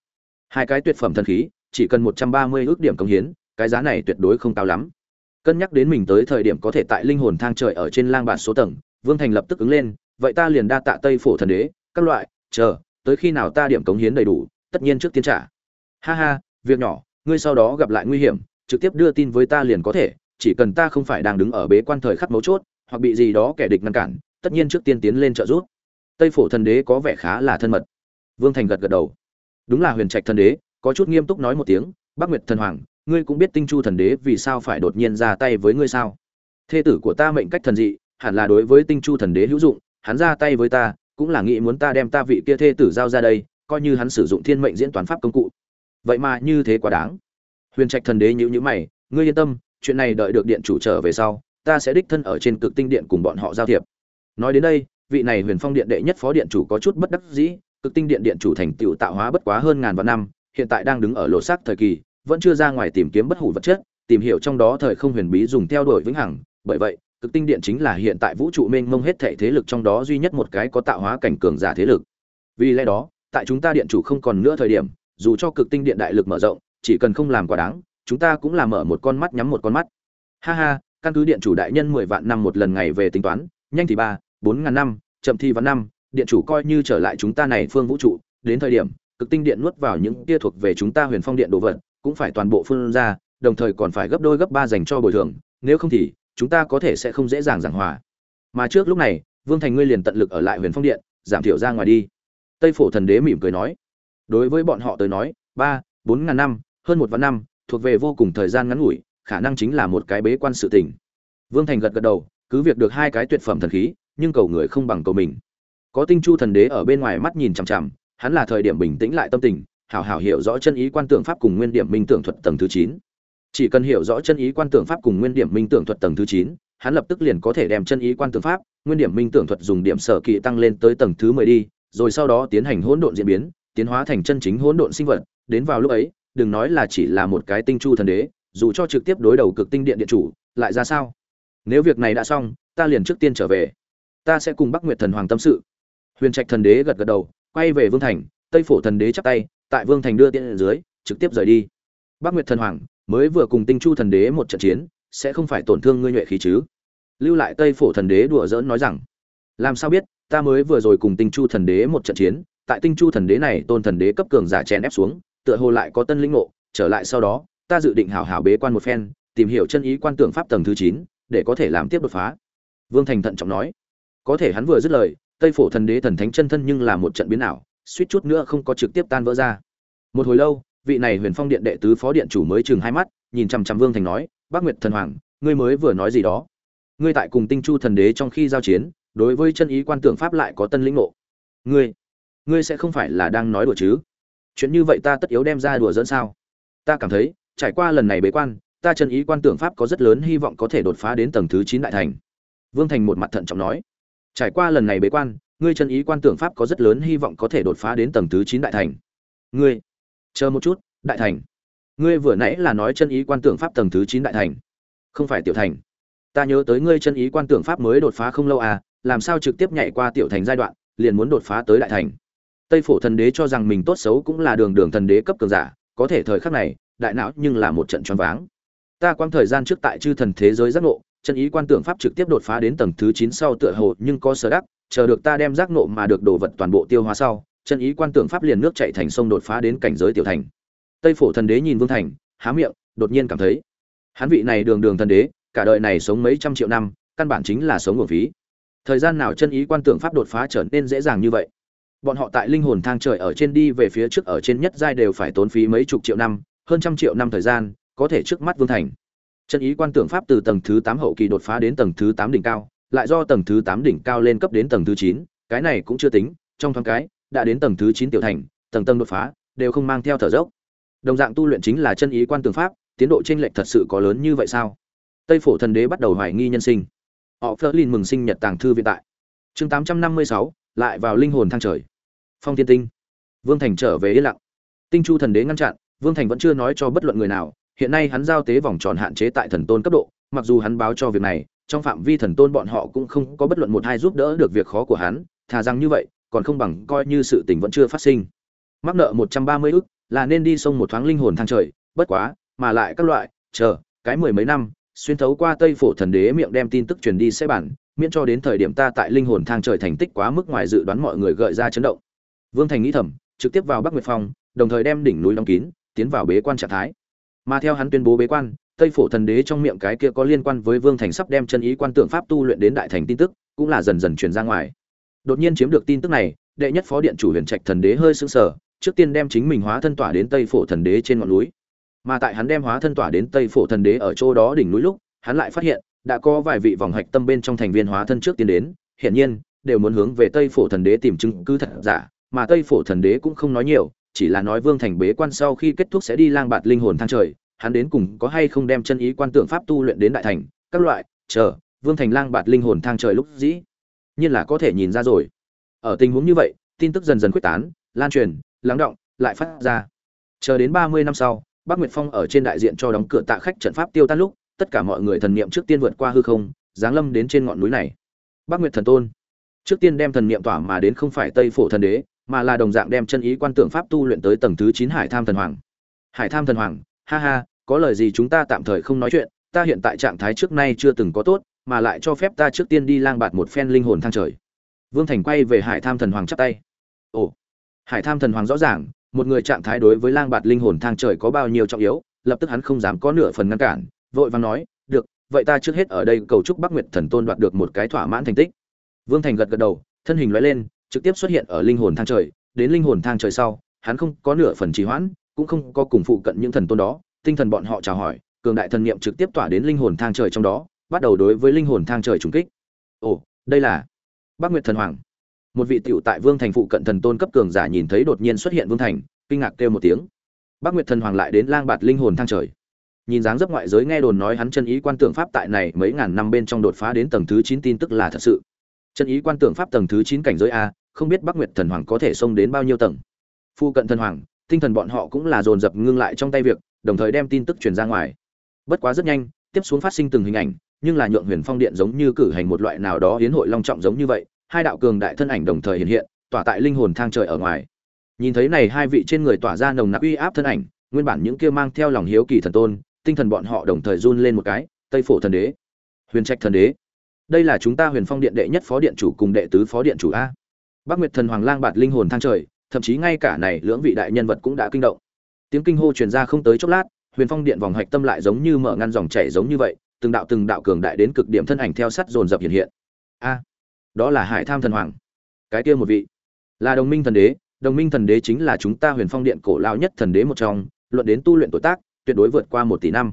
Hai cái tuyệt phẩm thần khí, chỉ cần một trăm ba mươi ước điểm công hiến, cái giá này tuyệt đối không cao lắm cân nhắc đến mình tới thời điểm có thể tại linh hồn thang trời ở trên lang bản số tầng, vương thành lập tức ứng lên, vậy ta liền đa tạ tây phổ thần đế, các loại, chờ, tới khi nào ta điểm cống hiến đầy đủ, tất nhiên trước tiên trả. Ha ha, việc nhỏ, ngươi sau đó gặp lại nguy hiểm, trực tiếp đưa tin với ta liền có thể, chỉ cần ta không phải đang đứng ở bế quan thời khắc mấu chốt, hoặc bị gì đó kẻ địch ngăn cản, tất nhiên trước tiên tiến lên trợ giúp. Tây phổ thần đế có vẻ khá là thân mật. Vương thành gật gật đầu. Đúng là huyền trạch thần đế, có chút nghiêm túc nói một tiếng, bắc nguyệt thần hoàng ngươi cũng biết tinh chu thần đế vì sao phải đột nhiên ra tay với ngươi sao? Thê tử của ta mệnh cách thần dị, hẳn là đối với tinh chu thần đế hữu dụng, hắn ra tay với ta, cũng là nghĩ muốn ta đem ta vị kia thê tử giao ra đây, coi như hắn sử dụng thiên mệnh diễn toán pháp công cụ. Vậy mà như thế quá đáng. Huyền trạch thần đế nhữ nhữ mày, ngươi yên tâm, chuyện này đợi được điện chủ trở về sau, ta sẽ đích thân ở trên cực tinh điện cùng bọn họ giao thiệp. Nói đến đây, vị này huyền phong điện đệ nhất phó điện chủ có chút bất đắc dĩ, cực tinh điện điện chủ thành tựu tạo hóa bất quá hơn ngàn vạn năm, hiện tại đang đứng ở lộ xác thời kỳ vẫn chưa ra ngoài tìm kiếm bất hủ vật chất, tìm hiểu trong đó thời không huyền bí dùng theo đuổi vĩnh hằng. Bởi vậy, cực tinh điện chính là hiện tại vũ trụ mênh mông hết thảy thế lực trong đó duy nhất một cái có tạo hóa cảnh cường giả thế lực. Vì lẽ đó, tại chúng ta điện chủ không còn nữa thời điểm, dù cho cực tinh điện đại lực mở rộng, chỉ cần không làm quá đáng, chúng ta cũng là mở một con mắt nhắm một con mắt. Ha ha, căn cứ điện chủ đại nhân mười vạn năm một lần ngày về tính toán, nhanh thì ba, bốn ngàn năm, chậm thì vạn năm, điện chủ coi như trở lại chúng ta này phương vũ trụ, đến thời điểm, cực tinh điện nuốt vào những kia thuộc về chúng ta huyền phong điện đồ vật cũng phải toàn bộ phương ra, đồng thời còn phải gấp đôi gấp ba dành cho bồi thường, nếu không thì, chúng ta có thể sẽ không dễ dàng giảng hòa. Mà trước lúc này, vương thành ngươi liền tận lực ở lại huyền phong điện, giảm thiểu ra ngoài đi. Tây phổ thần đế mỉm cười nói. Đối với bọn họ tới nói, ba, bốn ngàn năm, hơn một vạn năm, thuộc về vô cùng thời gian ngắn ngủi, khả năng chính là một cái bế quan sự tình. Vương thành gật gật đầu, cứ việc được hai cái tuyệt phẩm thần khí, nhưng cầu người không bằng cầu mình. Có tinh chu thần đế ở bên ngoài mắt nhìn chằm chằm, hắn là thời điểm bình tĩnh lại tâm tình hảo hảo hiểu rõ chân ý quan tưởng pháp cùng nguyên điểm minh tưởng thuật tầng thứ chín. Chỉ cần hiểu rõ chân ý quan tưởng pháp cùng nguyên điểm minh tưởng thuật tầng thứ chín, hắn lập tức liền có thể đem chân ý quan tưởng pháp, nguyên điểm minh tưởng thuật dùng điểm sở kỵ tăng lên tới tầng thứ mười đi, rồi sau đó tiến hành hỗn độn diễn biến, tiến hóa thành chân chính hỗn độn sinh vật. Đến vào lúc ấy, đừng nói là chỉ là một cái tinh chu thần đế, dù cho trực tiếp đối đầu cực tinh điện điện chủ, lại ra sao? Nếu việc này đã xong, ta liền trước tiên trở về. Ta sẽ cùng bắc nguyệt thần hoàng tâm sự. Huyền trạch thần đế gật gật đầu, quay về vương thành, tây phổ thần đế chắp tay tại vương thành đưa tiễn dưới, trực tiếp rời đi. Bắc nguyệt thần hoàng mới vừa cùng tinh chu thần đế một trận chiến, sẽ không phải tổn thương ngươi nhuệ khí chứ? Lưu lại tây phổ thần đế đùa giỡn nói rằng, làm sao biết, ta mới vừa rồi cùng tinh chu thần đế một trận chiến, tại tinh chu thần đế này tôn thần đế cấp cường giả chèn ép xuống, tựa hồ lại có tân linh ngộ, trở lại sau đó, ta dự định hảo hảo bế quan một phen, tìm hiểu chân ý quan tưởng pháp tầng thứ chín, để có thể làm tiếp đột phá. Vương thành thận trọng nói. Có thể hắn vừa dứt lời, tây phổ thần đế thần thánh chân thân nhưng là một trận biến ảo suýt chút nữa không có trực tiếp tan vỡ ra. Một hồi lâu, vị này huyền phong điện đệ tứ phó điện chủ mới chừng hai mắt, nhìn chằm chằm vương thành nói, bác nguyệt thần hoàng, ngươi mới vừa nói gì đó? Ngươi tại cùng tinh chu thần đế trong khi giao chiến, đối với chân ý quan tưởng pháp lại có tân lĩnh ngộ. Ngươi ngươi sẽ không phải là đang nói đùa chứ? Chuyện như vậy ta tất yếu đem ra đùa dẫn sao? Ta cảm thấy, trải qua lần này bế quan, ta chân ý quan tưởng pháp có rất lớn hy vọng có thể đột phá đến tầng thứ chín đại thành. Vương thành một mặt thận trọng nói. Trải qua lần này bế quan ngươi chân ý quan tưởng pháp có rất lớn hy vọng có thể đột phá đến tầng thứ chín đại thành. Ngươi, chờ một chút, đại thành. Ngươi vừa nãy là nói chân ý quan tưởng pháp tầng thứ chín đại thành. Không phải tiểu thành. Ta nhớ tới ngươi chân ý quan tưởng pháp mới đột phá không lâu à làm sao trực tiếp nhảy qua tiểu thành giai đoạn, liền muốn đột phá tới đại thành. Tây phổ thần đế cho rằng mình tốt xấu cũng là đường đường thần đế cấp cường giả, có thể thời khắc này, đại não nhưng là một trận choáng váng. Ta quang thời gian trước tại chư thần thế giới giác ngộ, chân ý quan tưởng pháp trực tiếp đột phá đến tầng thứ chín sau tựa hồ nhưng có sở đắc chờ được ta đem giác nộ mà được đồ vật toàn bộ tiêu hóa sau, chân ý quan tưởng pháp liền nước chạy thành sông đột phá đến cảnh giới tiểu thành. Tây phổ thần đế nhìn vương thành, há miệng, đột nhiên cảm thấy, hắn vị này đường đường thần đế, cả đời này sống mấy trăm triệu năm, căn bản chính là sống nguồn phí. Thời gian nào chân ý quan tưởng pháp đột phá trở nên dễ dàng như vậy? Bọn họ tại linh hồn thang trời ở trên đi về phía trước ở trên nhất giai đều phải tốn phí mấy chục triệu năm, hơn trăm triệu năm thời gian, có thể trước mắt vương thành. Chân ý quan tưởng pháp từ tầng thứ tám hậu kỳ đột phá đến tầng thứ tám đỉnh cao lại do tầng thứ tám đỉnh cao lên cấp đến tầng thứ chín, cái này cũng chưa tính, trong thoáng cái, đã đến tầng thứ chín tiểu thành, tầng tầng đột phá, đều không mang theo thở dốc. Đồng dạng tu luyện chính là chân ý quan tường pháp, tiến độ chênh lệch thật sự có lớn như vậy sao? Tây phổ thần đế bắt đầu hoài nghi nhân sinh. Họ Flerlin mừng sinh nhật tàng thư viện tại. Chương tám trăm năm mươi sáu, lại vào linh hồn thang trời. Phong thiên tinh. Vương thành trở về yên lặng. Tinh chu thần đế ngăn chặn, vương thành vẫn chưa nói cho bất luận người nào, hiện nay hắn giao tế vòng tròn hạn chế tại thần tôn cấp độ, mặc dù hắn báo cho việc này trong phạm vi thần tôn bọn họ cũng không có bất luận một hai giúp đỡ được việc khó của hắn, thà rằng như vậy, còn không bằng coi như sự tình vẫn chưa phát sinh. Mắc nợ một trăm ba mươi ức, là nên đi sông một thoáng linh hồn thang trời, bất quá, mà lại các loại, chờ, cái mười mấy năm, xuyên thấu qua tây phổ thần đế miệng đem tin tức truyền đi sẽ bản, miễn cho đến thời điểm ta tại linh hồn thang trời thành tích quá mức ngoài dự đoán mọi người gợi ra chấn động. Vương thành nghĩ thầm, trực tiếp vào bắc nguyệt phong, đồng thời đem đỉnh núi đóng kín, tiến vào bế quan trạng thái. Mà theo hắn tuyên bố bế quan tây phổ thần đế trong miệng cái kia có liên quan với vương thành sắp đem chân ý quan tượng pháp tu luyện đến đại thành tin tức, cũng là dần dần truyền ra ngoài. Đột nhiên chiếm được tin tức này, đệ nhất phó điện chủ huyền trạch thần đế hơi sững sờ, trước tiên đem chính mình hóa thân tỏa đến tây phổ thần đế trên ngọn núi. Mà tại hắn đem hóa thân tỏa đến tây phổ thần đế ở chỗ đó đỉnh núi lúc, hắn lại phát hiện, đã có vài vị vòng hạch tâm bên trong thành viên hóa thân trước tiến đến. Hiển nhiên, đều muốn hướng về tây phổ thần đế tìm chứng cứ thật giả, mà tây phổ thần đế cũng không nói nhiều, chỉ là nói vương thành bế quan sau khi kết thúc sẽ đi lang bạt linh hồn thang trời hắn đến cùng có hay không đem chân ý quan tượng pháp tu luyện đến đại thành các loại chờ vương thành lang bạt linh hồn thang trời lúc dĩ nhiên là có thể nhìn ra rồi ở tình huống như vậy tin tức dần dần quyết tán lan truyền lắng động lại phát ra chờ đến ba mươi năm sau Bắc Nguyệt Phong ở trên đại diện cho đóng cửa tạ khách trận pháp tiêu tan lúc, tất cả mọi người thần niệm trước tiên vượt qua hư không, giáng lâm đến trên ngọn núi này. Bắc Nguyệt Thần Tôn trước tiên đem thần niệm tỏa mà đến không phải Tây Phổ Thần Đế, mà là đồng dạng đem chân ý quan tượng pháp tu luyện tới tầng thứ 9 Hải Tham Thần Hoàng. Hải Tham Thần Hoàng, ha ha, có lời gì chúng ta tạm thời không nói chuyện, ta hiện tại trạng thái trước nay chưa từng có tốt, mà lại cho phép ta trước tiên đi lang bạt một phen linh hồn thang trời. Vương Thành quay về Hải Tham Thần Hoàng chắp tay. Ồ, Hải Tham Thần Hoàng rõ ràng, một người trạng thái đối với lang bạt linh hồn thang trời có bao nhiêu trọng yếu, lập tức hắn không dám có nửa phần ngăn cản, vội vàng nói, "Được, vậy ta trước hết ở đây cầu chúc Bắc Nguyệt Thần Tôn đoạt được một cái thỏa mãn thành tích." Vương Thành gật gật đầu, thân hình lóe lên, trực tiếp xuất hiện ở linh hồn thang trời, đến linh hồn thang trời sau, hắn không có nửa phần trì hoãn, cũng không có cùng phụ cận những thần tôn đó, tinh thần bọn họ chào hỏi, cường đại thần niệm trực tiếp tỏa đến linh hồn thang trời trong đó, bắt đầu đối với linh hồn thang trời trùng kích. Ồ, đây là Bắc Nguyệt Thần Hoàng. Một vị tiểu tại Vương Thành phụ cận thần tôn cấp cường giả nhìn thấy đột nhiên xuất hiện Vương Thành, kinh ngạc kêu một tiếng. Bắc Nguyệt Thần Hoàng lại đến lang bạt linh hồn thang trời. Nhìn dáng dấp ngoại giới nghe đồn nói hắn chân ý quan tưởng pháp tại này mấy ngàn năm bên trong đột phá đến tầng thứ chín tin tức là thật sự. Chân ý quan tưởng pháp tầng thứ chín cảnh giới a, không biết Bắc Nguyệt Thần Hoàng có thể xông đến bao nhiêu tầng. Phu cận thần hoàng, tinh thần bọn họ cũng là dồn dập ngưng lại trong tay việc, đồng thời đem tin tức truyền ra ngoài. Bất quá rất nhanh, tiếp xuống phát sinh từng hình ảnh, nhưng là nhượng Huyền Phong Điện giống như cử hành một loại nào đó hiến hội long trọng giống như vậy, hai đạo cường đại thân ảnh đồng thời hiện hiện, tỏa tại linh hồn thang trời ở ngoài. Nhìn thấy này hai vị trên người tỏa ra nồng nặc uy áp thân ảnh, nguyên bản những kia mang theo lòng hiếu kỳ thần tôn, tinh thần bọn họ đồng thời run lên một cái, Tây Phổ thần đế, Huyền Trạch thần đế. Đây là chúng ta Huyền Phong Điện đệ nhất phó điện chủ cùng đệ tứ phó điện chủ a. Bắc Nguyệt Thần Hoàng Lang bạt linh hồn thang trời, thậm chí ngay cả này lưỡng vị đại nhân vật cũng đã kinh động. Tiếng kinh hô truyền ra không tới chốc lát, Huyền Phong Điện vòng hạch tâm lại giống như mở ngăn dòng chảy giống như vậy, từng đạo từng đạo cường đại đến cực điểm thân ảnh theo sát dồn dập hiện hiện. A, đó là Hải Tham Thần Hoàng. Cái kia một vị, là Đồng Minh Thần Đế, Đồng Minh Thần Đế chính là chúng ta Huyền Phong Điện cổ lão nhất thần đế một trong, luận đến tu luyện tuổi tác, tuyệt đối vượt qua một tỷ năm.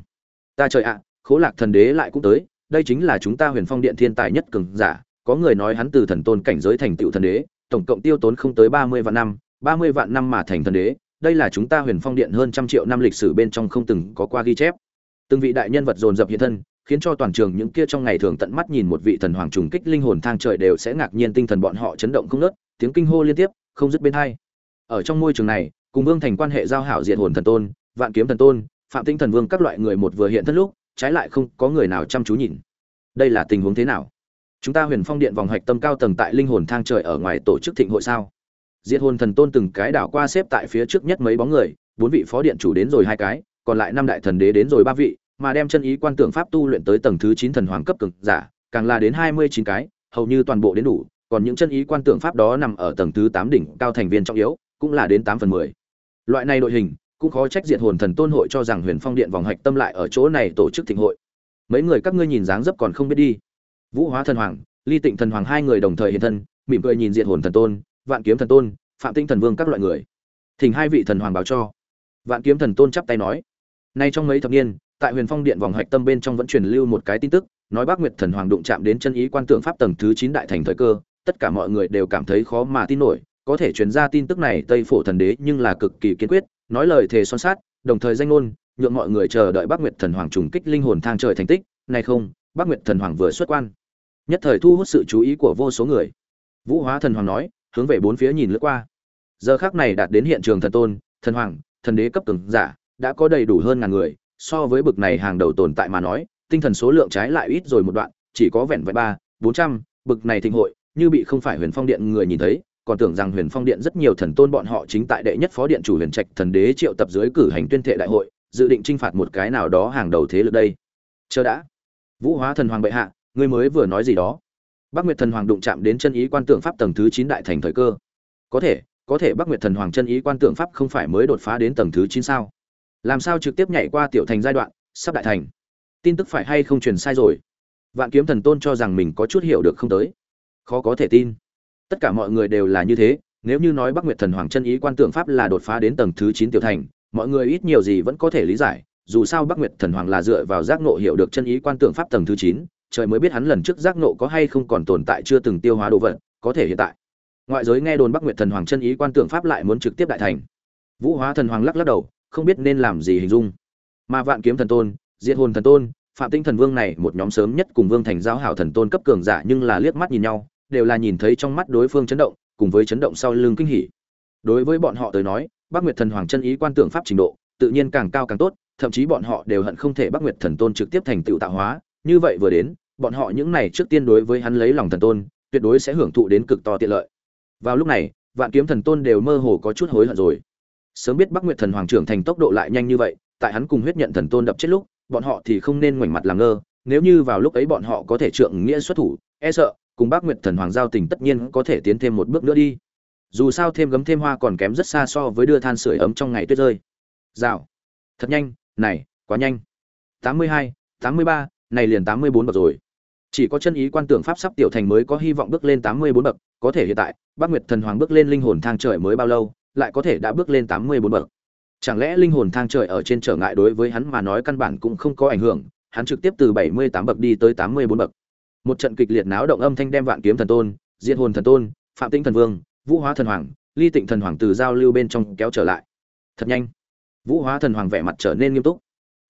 Ta trời ạ, Khố Lạc Thần Đế lại cũng tới, đây chính là chúng ta Huyền Phong Điện thiên tài nhất cường giả, có người nói hắn từ thần tôn cảnh giới thành tựu thần đế, tổng cộng tiêu tốn không tới ba mươi vạn năm, ba mươi vạn năm mà thành thần đế, đây là chúng ta Huyền Phong Điện hơn trăm triệu năm lịch sử bên trong không từng có qua ghi chép. Từng vị đại nhân vật dồn dập hiện thân, khiến cho toàn trường những kia trong ngày thường tận mắt nhìn một vị thần hoàng trùng kích linh hồn thang trời đều sẽ ngạc nhiên tinh thần bọn họ chấn động không ngớt, tiếng kinh hô liên tiếp, không dứt bên hai. Ở trong môi trường này, cùng Vương Thành quan hệ giao hảo diện hồn thần tôn, Vạn Kiếm thần tôn, Phạm Tinh thần vương các loại người một vừa hiện thân lúc, trái lại không có người nào chăm chú nhìn. Đây là tình huống thế nào? chúng ta huyền phong điện vòng hạch tâm cao tầng tại linh hồn thang trời ở ngoài tổ chức thịnh hội sao diệt hồn thần tôn từng cái đảo qua xếp tại phía trước nhất mấy bóng người, bốn vị phó điện chủ đến rồi hai cái, còn lại năm đại thần đế đến rồi ba vị, mà đem chân ý quan tưởng pháp tu luyện tới tầng thứ chín thần hoàng cấp cực giả, càng là đến hai mươi chín cái, hầu như toàn bộ đến đủ, còn những chân ý quan tưởng pháp đó nằm ở tầng thứ tám đỉnh cao thành viên trọng yếu, cũng là đến tám phần mười. Loại này đội hình, cũng khó trách diệt hồn thần tôn hội cho rằng huyền phong điện vòng hạch tâm lại ở chỗ này tổ chức thịnh hội. Mấy người các ngươi nhìn dáng dấp còn không biết đi. Vũ hóa thần hoàng, ly tịnh thần hoàng hai người đồng thời hiện thân, mỉm cười nhìn Diệt hồn thần tôn vạn kiếm thần tôn, phạm tinh thần vương các loại người. Thỉnh hai vị thần hoàng báo cho. Vạn kiếm thần tôn chắp tay nói. Nay trong mấy thập niên, tại huyền phong điện vòng hạch tâm bên trong vẫn truyền lưu một cái tin tức, nói bác nguyệt thần hoàng đụng chạm đến chân ý quan tượng pháp tầng thứ chín đại thành thời cơ, tất cả mọi người đều cảm thấy khó mà tin nổi, có thể truyền ra tin tức này tây phổ thần đế nhưng là cực kỳ kiên quyết, nói lời thề son sát đồng thời danh ngôn, nhượng mọi người chờ đợi bác nguyệt thần hoàng trùng kích linh hồn thang trời thành tích nay không, bác nguyệt thần hoàng vừa xuất quan. Nhất thời thu hút sự chú ý của vô số người. Vũ hóa thần hoàng nói hướng về bốn phía nhìn lướt qua. Giờ khác này đạt đến hiện trường thần tôn, thần hoàng, thần đế cấp cường giả, đã có đầy đủ hơn ngàn người. So với bực này hàng đầu tồn tại mà nói, tinh thần số lượng trái lại ít rồi một đoạn, chỉ có vẹn vẹn ba, bốn trăm. Bực này thịnh hội, như bị không phải huyền phong điện người nhìn thấy, còn tưởng rằng huyền phong điện rất nhiều thần tôn bọn họ chính tại đệ nhất phó điện chủ huyền trạch thần đế triệu tập dưới cử hành tuyên thệ đại hội, dự định t r i n h phạt một cái nào đó hàng đầu thế lực đây. Chờ đã. Vũ hóa thần hoàng bệ hạ, ngươi mới vừa nói gì đó bắc nguyệt thần hoàng đụng chạm đến chân ý quan tượng pháp tầng thứ chín đại thành thời cơ. Có thể có thể bắc nguyệt thần hoàng chân ý quan tượng pháp không phải mới đột phá đến tầng thứ chín sao? Làm sao trực tiếp nhảy qua tiểu thành giai đoạn sắp đại thành? Tin tức phải hay không truyền sai rồi? Vạn kiếm thần tôn cho rằng mình có chút hiểu được không tới. Khó có thể tin. Tất cả mọi người đều là như thế nếu như nói bắc nguyệt thần hoàng chân ý quan tượng pháp là đột phá đến tầng thứ chín tiểu thành mọi người ít nhiều gì vẫn có thể lý giải dù sao Bắc Nguyệt Thần Hoàng là dựa vào giác ngộ hiểu được chân ý quan tượng pháp tầng thứ 9, trời mới biết hắn lần trước giác nộ có hay không còn tồn tại chưa từng tiêu hóa đồ vật, có thể hiện tại. Ngoại giới nghe đồn Bắc Nguyệt Thần Hoàng chân ý quan tưởng pháp lại muốn trực tiếp đại thành. Vũ Hóa Thần Hoàng lắc lắc đầu, không biết nên làm gì hình dung. Mà Vạn Kiếm Thần Tôn, Diệt Hồn Thần Tôn, Phạm Tinh Thần Vương này một nhóm sớm nhất cùng Vương Thành giáo hảo thần tôn cấp cường giả nhưng là liếc mắt nhìn nhau, đều là nhìn thấy trong mắt đối phương chấn động, cùng với chấn động sau lưng kinh hỉ. Đối với bọn họ tới nói, Bắc Nguyệt Thần Hoàng chân ý quan tưởng pháp trình độ, tự nhiên càng cao càng tốt, thậm chí bọn họ đều hận không thể Bắc Nguyệt Thần Tôn trực tiếp thành tựu tạo hóa, như vậy vừa đến, bọn họ những này trước tiên đối với hắn lấy lòng thần tôn, tuyệt đối sẽ hưởng thụ đến cực to tiện lợi. Vào lúc này, Vạn Kiếm Thần Tôn đều mơ hồ có chút hối hận rồi. Sớm biết Bắc Nguyệt Thần Hoàng trưởng thành tốc độ lại nhanh như vậy, tại hắn cùng huyết nhận thần tôn đập chết lúc, bọn họ thì không nên ngoảnh mặt làm ngơ, nếu như vào lúc ấy bọn họ có thể trượng nghĩa xuất thủ, e sợ cùng Bắc Nguyệt Thần Hoàng giao tình tất nhiên có thể tiến thêm một bước nữa đi. Dù sao thêm gấm thêm hoa còn kém rất xa so với đưa than sưởi ấm trong ngày tuyết rơi. Rào. Thật nhanh, này, quá nhanh. 82, 83, này liền 84 bậc rồi. Chỉ có chân ý quan tưởng pháp sắp tiểu thành mới có hy vọng bước lên 84 bậc, có thể hiện tại, bác Nguyệt Thần Hoàng bước lên linh hồn thang trời mới bao lâu, lại có thể đã bước lên 84 bậc. Chẳng lẽ linh hồn thang trời ở trên trở ngại đối với hắn mà nói căn bản cũng không có ảnh hưởng, hắn trực tiếp từ 78 bậc đi tới 84 bậc. Một trận kịch liệt náo động âm thanh đem Vạn Kiếm Thần Tôn, Diệt Hồn Thần Tôn, Phạm Tĩnh Thần Vương, Vũ Hóa Thần Hoàng, Ly Tịnh Thần Hoàng từ giao lưu bên trong kéo trở lại. Thật nhanh. Vũ Hóa Thần Hoàng vẻ mặt trở nên nghiêm túc.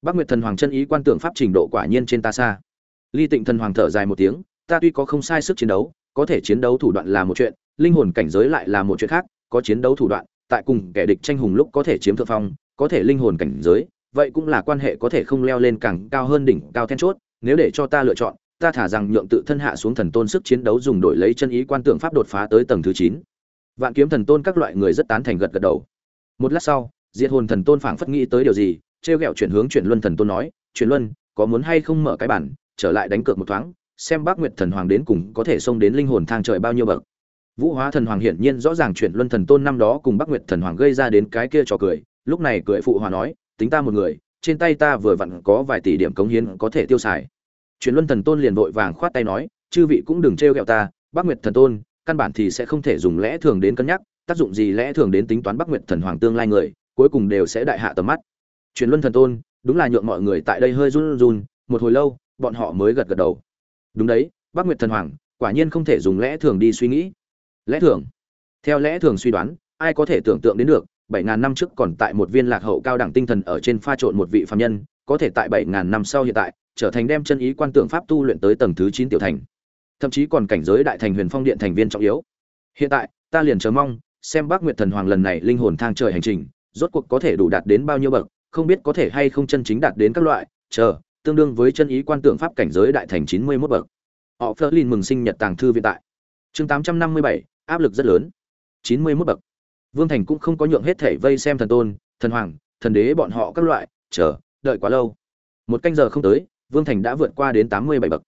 Bác Nguyệt Thần Hoàng chân ý quan tưởng pháp trình độ quả nhiên trên ta xa. Ly Tịnh Thần Hoàng thở dài một tiếng, ta tuy có không sai sức chiến đấu, có thể chiến đấu thủ đoạn là một chuyện, linh hồn cảnh giới lại là một chuyện khác, có chiến đấu thủ đoạn, tại cùng kẻ địch tranh hùng lúc có thể chiếm thượng phong, có thể linh hồn cảnh giới, vậy cũng là quan hệ có thể không leo lên càng cao hơn đỉnh cao then chốt, nếu để cho ta lựa chọn, ta thả rằng nhượng tự thân hạ xuống thần tôn sức chiến đấu dùng đổi lấy chân ý quan tượng pháp đột phá tới tầng thứ 9. Vạn kiếm thần tôn các loại người rất tán thành gật gật đầu. Một lát sau, Diệt hồn thần tôn phảng phất nghĩ tới điều gì, treo gẹo chuyển hướng chuyển luân thần tôn nói, "Chuyển luân, có muốn hay không mở cái bản, trở lại đánh cược một thoáng, xem Bác Nguyệt thần hoàng đến cùng có thể xông đến linh hồn thang trời bao nhiêu bậc." Vũ Hóa thần hoàng hiển nhiên rõ ràng chuyển luân thần tôn năm đó cùng Bác Nguyệt thần hoàng gây ra đến cái kia trò cười, lúc này cười phụ hòa nói, "Tính ta một người, trên tay ta vừa vặn có vài tỷ điểm cống hiến có thể tiêu xài." Chuyển luân thần tôn liền vội vàng khoát tay nói, "Chư vị cũng đừng trêu ghẹo ta, Bác Nguyệt thần tôn, căn bản thì sẽ không thể dùng lẽ thường đến cân nhắc, tác dụng gì lẽ thường đến tính toán Bắc Nguyệt thần hoàng tương lai người, cuối cùng đều sẽ đại hạ tầm mắt. Truyền luân thần tôn, đúng là nhượng mọi người tại đây hơi run run, một hồi lâu, bọn họ mới gật gật đầu. Đúng đấy, Bắc Nguyệt thần hoàng, quả nhiên không thể dùng lẽ thường đi suy nghĩ. Lẽ thường? Theo lẽ thường suy đoán, ai có thể tưởng tượng đến được, 7000 năm trước còn tại một viên lạc hậu cao đẳng tinh thần ở trên pha trộn một vị phàm nhân, có thể tại 7000 năm sau hiện tại, trở thành đem chân ý quan tượng pháp tu luyện tới tầng thứ 9 tiểu thành. Thậm chí còn cảnh giới đại thành huyền phong điện thành viên trọng yếu. Hiện tại, ta liền chờ mong, xem Bác Nguyệt Thần Hoàng lần này linh hồn thang trời hành trình, rốt cuộc có thể đủ đạt đến bao nhiêu bậc, không biết có thể hay không chân chính đạt đến các loại, chờ, tương đương với chân ý quan tượng pháp cảnh giới đại thành 91 bậc. Họ Flerlin mừng sinh nhật tàng thư viện tại. Chương 857, áp lực rất lớn. 91 bậc. Vương Thành cũng không có nhượng hết thể vây xem thần tôn, thần hoàng, thần đế bọn họ các loại, chờ, đợi quá lâu. Một canh giờ không tới, Vương Thành đã vượt qua đến 87 bậc.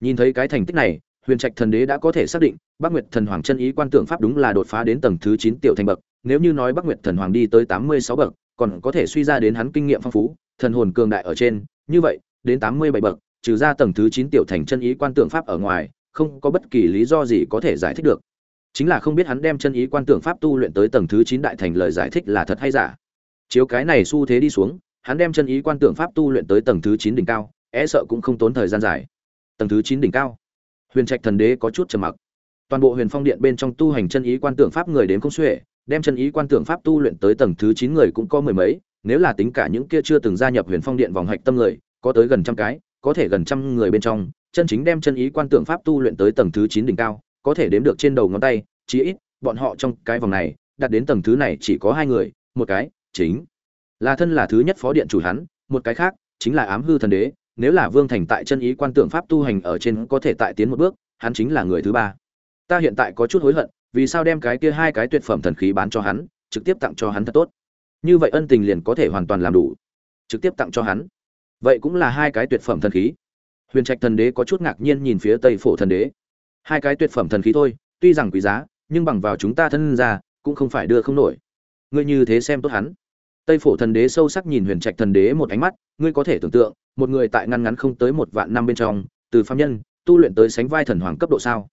Nhìn thấy cái thành tích này, Huyền Trạch Thần Đế đã có thể xác định, Bắc Nguyệt Thần Hoàng chân ý quan tưởng pháp đúng là đột phá đến tầng thứ 9 tiểu thành bậc, nếu như nói Bắc Nguyệt Thần Hoàng đi tới 86 bậc, còn có thể suy ra đến hắn kinh nghiệm phong phú, thần hồn cường đại ở trên, như vậy, đến 87 bậc, trừ ra tầng thứ 9 tiểu thành chân ý quan tưởng pháp ở ngoài, không có bất kỳ lý do gì có thể giải thích được. Chính là không biết hắn đem chân ý quan tưởng pháp tu luyện tới tầng thứ 9 đại thành lời giải thích là thật hay giả. Chiếu cái này xu thế đi xuống, hắn đem chân ý quan tưởng pháp tu luyện tới tầng thứ 9 đỉnh cao, e sợ cũng không tốn thời gian dài. Tầng thứ 9 đỉnh cao huyền trạch thần đế có chút trầm mặc toàn bộ huyền phong điện bên trong tu hành chân ý quan tưởng pháp người đến không xuể đem chân ý quan tưởng pháp tu luyện tới tầng thứ chín người cũng có mười mấy nếu là tính cả những kia chưa từng gia nhập huyền phong điện vòng hạch tâm người có tới gần trăm cái có thể gần trăm người bên trong chân chính đem chân ý quan tượng pháp tu luyện tới tầng thứ chín đỉnh cao có thể đếm được trên đầu ngón tay chí ít bọn họ trong cái vòng này đạt đến tầng thứ này chỉ có hai người một cái chính là thân là thứ nhất phó điện chủ hắn một cái khác chính là ám hư thần đế nếu là Vương Thành tại chân ý quan tượng pháp tu hành ở trên có thể tại tiến một bước, hắn chính là người thứ ba. Ta hiện tại có chút hối hận, vì sao đem cái kia hai cái tuyệt phẩm thần khí bán cho hắn, trực tiếp tặng cho hắn thật tốt. Như vậy ân tình liền có thể hoàn toàn làm đủ. Trực tiếp tặng cho hắn. Vậy cũng là hai cái tuyệt phẩm thần khí. Huyền Trạch thần đế có chút ngạc nhiên nhìn phía Tây Phổ thần đế. Hai cái tuyệt phẩm thần khí thôi, tuy rằng quý giá, nhưng bằng vào chúng ta thân ra, cũng không phải đưa không nổi. Ngươi như thế xem tốt hắn. Tây Phổ thần đế sâu sắc nhìn Huyền Trạch thần đế một ánh mắt, ngươi có thể tưởng tượng, một người tại ngăn ngắn không tới một vạn năm bên trong từ phạm nhân tu luyện tới sánh vai thần hoàng cấp độ sao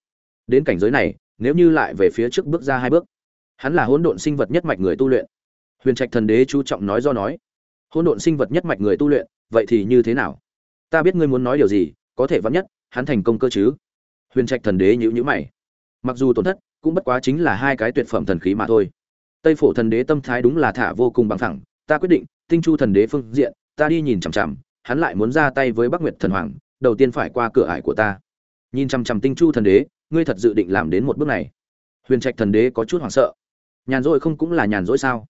đến cảnh giới này nếu như lại về phía trước bước ra hai bước hắn là hỗn độn sinh vật nhất mạch người tu luyện huyền trạch thần đế chú trọng nói do nói hỗn độn sinh vật nhất mạch người tu luyện vậy thì như thế nào? Ta biết ngươi muốn nói điều gì, có thể vắn nhất, hắn thành công cơ chứ? Huyền trạch thần đế nhữ nhữ mày. Mặc dù tổn thất, cũng bất quá chính là hai cái tuyệt phẩm thần khí mà thôi. Tây phổ thần đế tâm thái đúng là thả vô cùng bằng thẳng ta quyết định, tinh chu thần đế phương diện, ta đi nhìn chằm chằm, hắn lại muốn ra tay với bắc nguyệt thần hoàng, đầu tiên phải qua cửa ải của ta. Nhìn chằm chằm tinh chu thần đế, ngươi thật dự định làm đến một bước này. Huyền trạch thần đế có chút hoảng sợ. Nhàn rỗi không cũng là nhàn rỗi sao?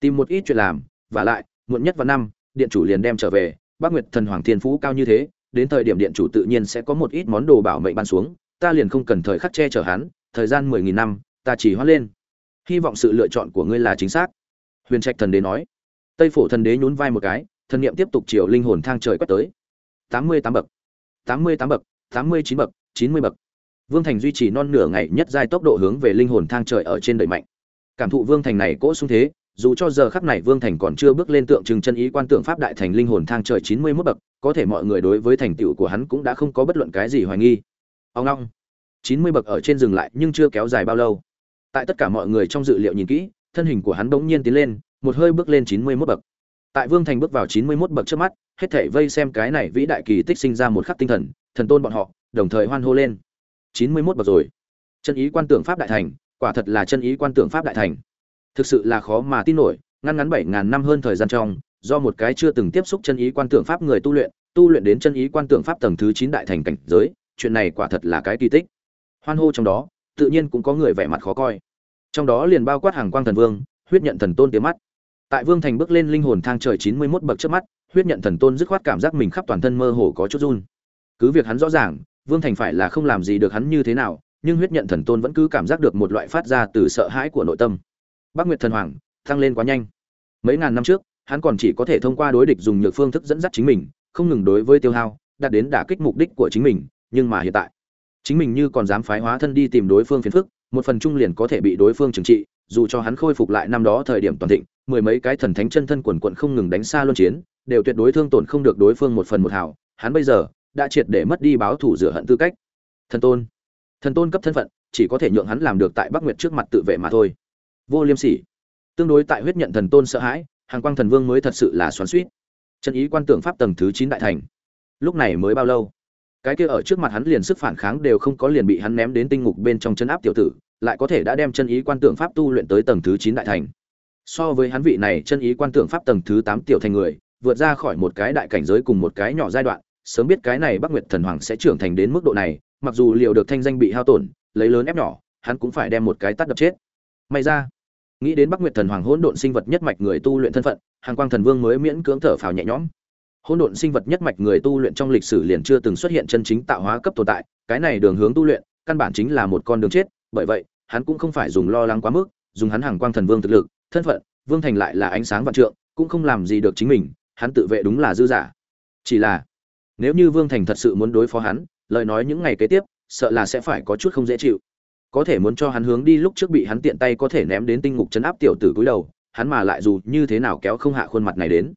Tìm một ít chuyện làm và lại, muộn nhất vào năm, điện chủ liền đem trở về bắc nguyệt thần hoàng thiên phú cao như thế, đến thời điểm điện chủ tự nhiên sẽ có một ít món đồ bảo mệnh ban xuống, ta liền không cần thời khắc che chở hắn, thời gian mười nghìn năm, ta chỉ hóa lên. Hy vọng sự lựa chọn của ngươi là chính xác. Huyền trạch thần đế nói. Tây phổ thần đế nhún vai một cái, thần niệm tiếp tục chiều linh hồn thang trời quét tới. Tám mươi tám bậc, tám mươi tám bậc, tám mươi chín bậc, chín mươi bậc. Vương thành duy trì non nửa ngày nhất giai tốc độ hướng về linh hồn thang trời ở trên đẩy mạnh. Cảm thụ vương thành này cỗ xung thế dù cho giờ khắc này vương thành còn chưa bước lên tượng trưng chân ý quan tượng pháp đại thành linh hồn thang trời chín mươi 91 bậc, có thể mọi người đối với thành tựu của hắn cũng đã không có bất luận cái gì hoài nghi. Ông ngoong. chín mươi bậc ở trên dừng lại nhưng chưa kéo dài bao lâu. Tại tất cả mọi người trong dự liệu nhìn kỹ, thân hình của hắn bỗng nhiên tiến lên, một hơi bước lên chín mươi 91 bậc. Tại vương thành bước vào chín mươi 91 bậc trước mắt, hết thảy vây xem cái này vĩ đại kỳ tích sinh ra một khắc tinh thần thần tôn bọn họ, đồng thời hoan hô lên. chín mươi 91 bậc rồi. Chân ý quan tượng pháp đại thành, quả thật là chân ý quan tượng pháp đại thành thực sự là khó mà tin nổi, ngăn ngắn bảy ngàn năm hơn thời gian trong, do một cái chưa từng tiếp xúc chân ý quan tượng pháp người tu luyện tu luyện đến chân ý quan tượng pháp tầng thứ chín đại thành cảnh giới, chuyện này quả thật là cái kỳ tích. Hoan hô trong đó, tự nhiên cũng có người vẻ mặt khó coi. Trong đó liền bao quát hàng quang thần vương, huyết nhận thần tôn tiếng mắt. Tại vương thành bước lên linh hồn thang trời chín mươi mốt bậc trước mắt, huyết nhận thần tôn dứt khoát cảm giác mình khắp toàn thân mơ hồ có chút run. Cứ việc hắn rõ ràng, vương thành phải là không làm gì được hắn như thế nào, nhưng huyết nhận thần tôn vẫn cứ cảm giác được một loại phát ra từ sợ hãi của nội tâm bắc nguyệt thần hoàng tăng lên quá nhanh. Mấy ngàn năm trước hắn còn chỉ có thể thông qua đối địch dùng nhược phương thức dẫn dắt chính mình không ngừng đối với tiêu hao đạt đến đả kích mục đích của chính mình nhưng mà hiện tại chính mình như còn dám phái hóa thân đi tìm đối phương phiền phức một phần trung liền có thể bị đối phương trừng trị dù cho hắn khôi phục lại năm đó thời điểm toàn thịnh mười mấy cái thần thánh chân thân quần quận không ngừng đánh xa luân chiến đều tuyệt đối thương tổn không được đối phương một phần một hào, hắn bây giờ đã triệt để mất đi báo thủ rửa hận tư cách. Thần tôn. Thần tôn cấp thân phận chỉ có thể nhượng hắn làm được tại bắc nguyệt trước mặt tự vệ mà thôi vô liêm sỉ. Tương đối tại huyết nhận thần tôn sợ hãi hàng quang thần vương mới thật sự là xoắn suýt chân ý quan tưởng pháp tầng thứ chín đại thành. Lúc này mới bao lâu? Cái kia ở trước mặt hắn liền sức phản kháng đều không có liền bị hắn ném đến tinh ngục bên trong chân áp tiểu tử, lại có thể đã đem chân ý quan tưởng pháp tu luyện tới tầng thứ chín đại thành. So với hắn vị này chân ý quan tưởng pháp tầng thứ tám tiểu thành người, vượt ra khỏi một cái đại cảnh giới cùng một cái nhỏ giai đoạn, sớm biết cái này bắc nguyệt thần hoàng sẽ trưởng thành đến mức độ này, mặc dù liệu được thanh danh bị hao tổn, lấy lớn ép nhỏ, hắn cũng phải đem một cái tắt đập chết. May ra nghĩ đến bắc nguyệt thần hoàng hỗn độn sinh vật nhất mạch người tu luyện thân phận, hàng quang thần vương mới miễn cưỡng thở phào nhẹ nhõm. Hỗn độn sinh vật nhất mạch người tu luyện trong lịch sử liền chưa từng xuất hiện chân chính tạo hóa cấp tồn tại, cái này đường hướng tu luyện, căn bản chính là một con đường chết, bởi vậy, hắn cũng không phải dùng lo lắng quá mức, dùng hắn hàng quang thần vương thực lực, thân phận, vương thành lại là ánh sáng vạn trượng, cũng không làm gì được chính mình, hắn tự vệ đúng là dư giả. Chỉ là, nếu như vương thành thật sự muốn đối phó hắn, lời nói những ngày kế tiếp, sợ là sẽ phải có chút không dễ chịu có thể muốn cho hắn hướng đi lúc trước bị hắn tiện tay có thể ném đến tinh ngục chấn áp tiểu tử cúi đầu, hắn mà lại dù như thế nào kéo không hạ khuôn mặt này đến.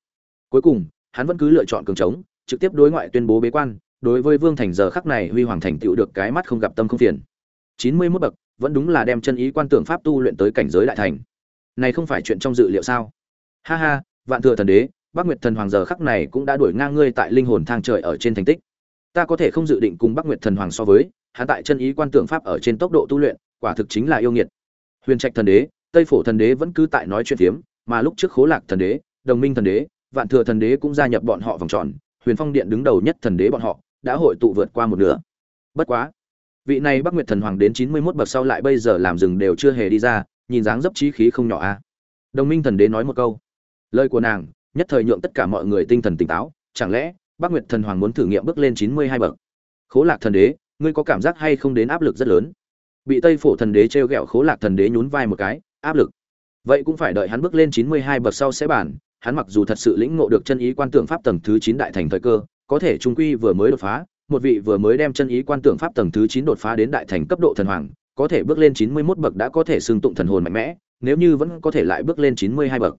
Cuối cùng, hắn vẫn cứ lựa chọn cường trống trực tiếp đối ngoại tuyên bố bế quan, đối với vương thành giờ khắc này huy hoàng thành tựu được cái mắt không gặp tâm không phiền. Chín mươi mốt bậc, vẫn đúng là đem chân ý quan tưởng pháp tu luyện tới cảnh giới đại thành. Này không phải chuyện trong dự liệu sao? Ha ha, vạn thừa thần đế, bắc nguyệt thần hoàng giờ khắc này cũng đã đuổi ngang ngươi tại linh hồn thang trời ở trên thành tích. Ta có thể không dự định cùng bắc nguyệt thần hoàng so với hắn tại chân ý quan tưởng pháp ở trên tốc độ tu luyện, quả thực chính là yêu nghiệt. Huyền trạch thần đế, tây phổ thần đế vẫn cứ tại nói chuyện phiếm, mà lúc trước khố lạc thần đế, đồng minh thần đế, vạn thừa thần đế cũng gia nhập bọn họ vòng tròn, huyền phong điện đứng đầu nhất thần đế bọn họ, đã hội tụ vượt qua một nửa. Bất quá, vị này bắc nguyệt thần hoàng đến chín mươi mốt bậc sau lại bây giờ làm rừng đều chưa hề đi ra, nhìn dáng dấp trí khí không nhỏ a. Đồng minh thần đế nói một câu, lời của nàng, nhất thời nhượng tất cả mọi người tinh thần tỉnh táo, chẳng lẽ bắc nguyệt thần hoàng muốn thử nghiệm bước lên chín mươi hai bậc? Khố lạc thần đế ngươi có cảm giác hay không đến áp lực rất lớn? Bị tây phổ thần đế t r e o g ẹ o khố lạc thần đế nhún vai một cái, áp lực. Vậy cũng phải đợi hắn bước lên chín mươi hai bậc sau sẽ bản hắn mặc dù thật sự lĩnh ngộ được chân ý quan tưởng pháp tầng thứ chín đại thành thời cơ, có thể trung quy vừa mới đột phá, một vị vừa mới đem chân ý quan tưởng pháp tầng thứ chín đột phá đến đại thành cấp độ thần hoàng, có thể bước lên chín mươi mốt bậc đã có thể xưng tụng thần hồn mạnh mẽ, nếu như vẫn có thể lại bước lên chín mươi hai bậc.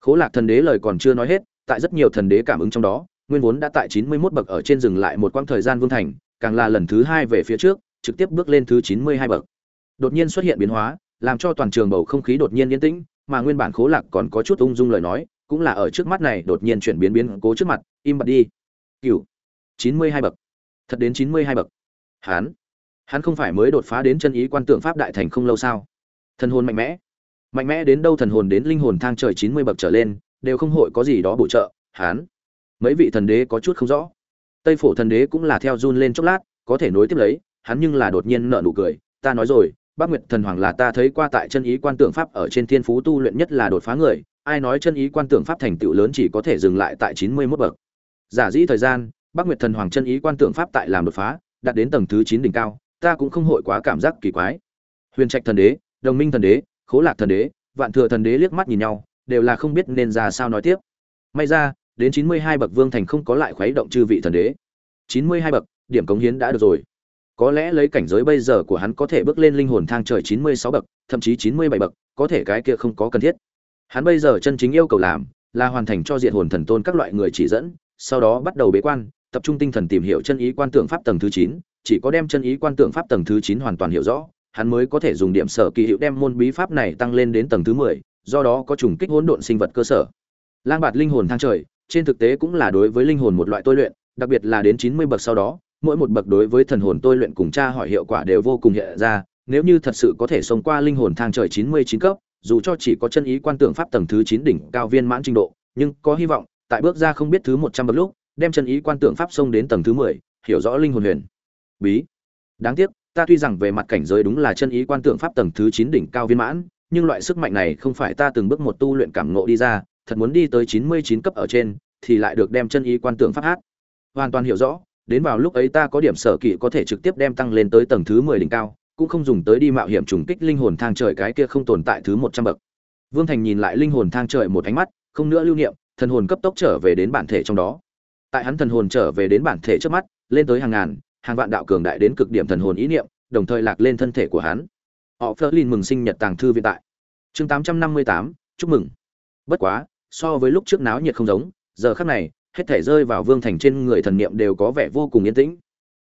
Khố lạc thần đế lời còn chưa nói hết, tại rất nhiều thần đế cảm ứng trong đó, nguyên vốn đã tại chín mươi mốt bậc ở trên rừng lại một quãng thời gian vương thành càng là lần thứ hai về phía trước, trực tiếp bước lên thứ chín mươi hai bậc. Đột nhiên xuất hiện biến hóa, làm cho toàn trường bầu không khí đột nhiên yên tĩnh, mà nguyên bản khố lạc còn có chút ung dung lời nói, cũng là ở trước mắt này đột nhiên chuyển biến biến cố trước mặt, im bặt đi. Cựu chín mươi hai bậc. Thật đến chín mươi hai bậc. Hắn hắn không phải mới đột phá đến chân ý quan tượng pháp đại thành không lâu sao? Thần hồn mạnh mẽ. Mạnh mẽ đến đâu thần hồn đến linh hồn thang trời chín mươi bậc trở lên, đều không hội có gì đó bổ trợ. Hắn mấy vị thần đế có chút không rõ tây phổ thần đế cũng là theo run lên chốc lát, có thể nối tiếp lấy, hắn nhưng là đột nhiên nợ nụ cười, ta nói rồi bác nguyệt thần hoàng là ta thấy qua tại chân ý quan tượng pháp ở trên thiên phú tu luyện nhất là đột phá người, ai nói chân ý quan tượng pháp thành tựu lớn chỉ có thể dừng lại tại chín mươi mốt bậc. Giả dĩ thời gian bác nguyệt thần hoàng chân ý quan tượng pháp tại làm đột phá, đạt đến tầng thứ chín đỉnh cao, ta cũng không hội quá cảm giác kỳ quái. Huyền trạch thần đế, đồng minh thần đế, khố lạc thần đế, vạn thừa thần đế liếc mắt nhìn nhau, đều là không biết nên ra sao nói tiếp. May ra đến chín mươi hai bậc vương thành không có lại khuấy động chư vị thần đế. chín mươi hai bậc, điểm cống hiến đã được rồi. Có lẽ lấy cảnh giới bây giờ của hắn có thể bước lên linh hồn thang trời chín mươi sáu bậc, thậm chí chín mươi bảy bậc, có thể cái kia không có cần thiết. Hắn bây giờ chân chính yêu cầu làm là hoàn thành cho diện hồn thần tôn các loại người chỉ dẫn, sau đó bắt đầu bế quan, tập trung tinh thần tìm hiểu chân ý quan tượng pháp tầng thứ chín, chỉ có đem chân ý quan tượng pháp tầng thứ chín hoàn toàn hiểu rõ, hắn mới có thể dùng điểm sở kỳ hiệu đem môn bí pháp này tăng lên đến tầng thứ mười, do đó có trùng kích hỗn độn sinh vật cơ sở. Lang bạt linh hồn thang trời trên thực tế cũng là đối với linh hồn một loại tôi luyện, đặc biệt là đến chín mươi bậc sau đó, mỗi một bậc đối với thần hồn tôi luyện cùng tra hỏi hiệu quả đều vô cùng hiện ra. Nếu như thật sự có thể sống qua linh hồn thang trời chín mươi chín cấp, dù cho chỉ có chân ý quan tượng pháp tầng thứ chín đỉnh cao viên mãn trình độ, nhưng có hy vọng, tại bước ra không biết thứ một trăm bậc lúc, đem chân ý quan tượng pháp xông đến tầng thứ mười, hiểu rõ linh hồn huyền. Bí. Đáng tiếc, ta tuy rằng về mặt cảnh giới đúng là chân ý quan tượng pháp tầng thứ chín đỉnh cao viên mãn, nhưng loại sức mạnh này không phải ta từng bước một tu luyện cảm ngộ đi ra thật muốn đi tới chín mươi chín cấp ở trên, thì lại được đem chân ý quan tưởng pháp hát. Hoàn toàn hiểu rõ, đến vào lúc ấy ta có điểm sở kỵ có thể trực tiếp đem tăng lên tới tầng thứ mười đỉnh cao, cũng không dùng tới đi mạo hiểm trùng kích linh hồn thang trời cái kia không tồn tại thứ một trăm bậc. Vương thành nhìn lại linh hồn thang trời một ánh mắt, không nữa lưu niệm, thần hồn cấp tốc trở về đến bản thể trong đó. Tại hắn thần hồn trở về đến bản thể trước mắt, lên tới hàng ngàn, hàng vạn đạo cường đại đến cực điểm thần hồn ý niệm, đồng thời lạc lên thân thể của hắn. Họ phớt lên mừng sinh nhật tàng thư viện tại. Chương tám trăm năm mươi tám, chúc mừng. Bất quá so với lúc trước náo nhiệt không giống, giờ khắc này, hết thể rơi vào vương thành trên người thần niệm đều có vẻ vô cùng yên tĩnh.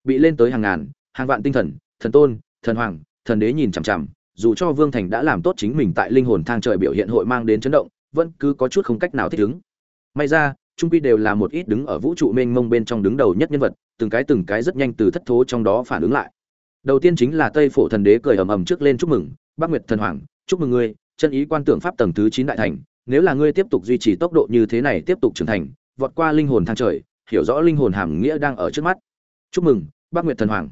Bị lên tới hàng ngàn, hàng vạn tinh thần thần tôn, thần hoàng, thần đế nhìn chằm chằm, dù cho vương thành đã làm tốt chính mình tại linh hồn thang trời biểu hiện hội mang đến chấn động, vẫn cứ có chút không cách nào thích ứng. May ra, trung quy đều là một ít đứng ở vũ trụ mênh mông bên trong đứng đầu nhất nhân vật, từng cái từng cái rất nhanh từ thất thố trong đó phản ứng lại. Đầu tiên chính là tây phổ thần đế cười ầm ầm trước lên chúc mừng, bắc nguyệt thần hoàng, chúc mừng ngươi, chân ý quan tưởng pháp tầng thứ chín đại thành nếu là ngươi tiếp tục duy trì tốc độ như thế này tiếp tục trưởng thành, vọt qua linh hồn thang trời, hiểu rõ linh hồn hàm nghĩa đang ở trước mắt. Chúc mừng bắc nguyệt thần hoàng.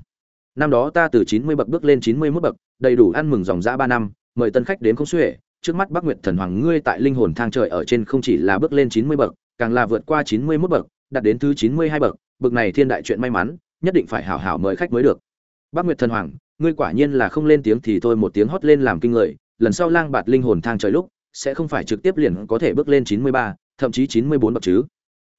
Năm đó ta từ chín mươi bậc bước lên chín mươi 91 bậc, đầy đủ ăn mừng dòng dã ba năm, mời tân khách đến không xuể. Trước mắt bắc nguyệt thần hoàng ngươi tại linh hồn thang trời ở trên không chỉ là bước lên chín mươi bậc, càng là vượt qua chín mươi 91 bậc, đạt đến thứ chín mươi hai bậc. Bậc này thiên đại chuyện may mắn, nhất định phải hảo hảo mời khách mới được. Bắc nguyệt thần hoàng, ngươi quả nhiên là không lên tiếng thì thôi, một tiếng hót lên làm kinh người. Lần sau lang bạt linh hồn thang trời lúc sẽ không phải trực tiếp liền có thể bước lên chín mươi ba, thậm chí chín mươi bốn bậc chứ.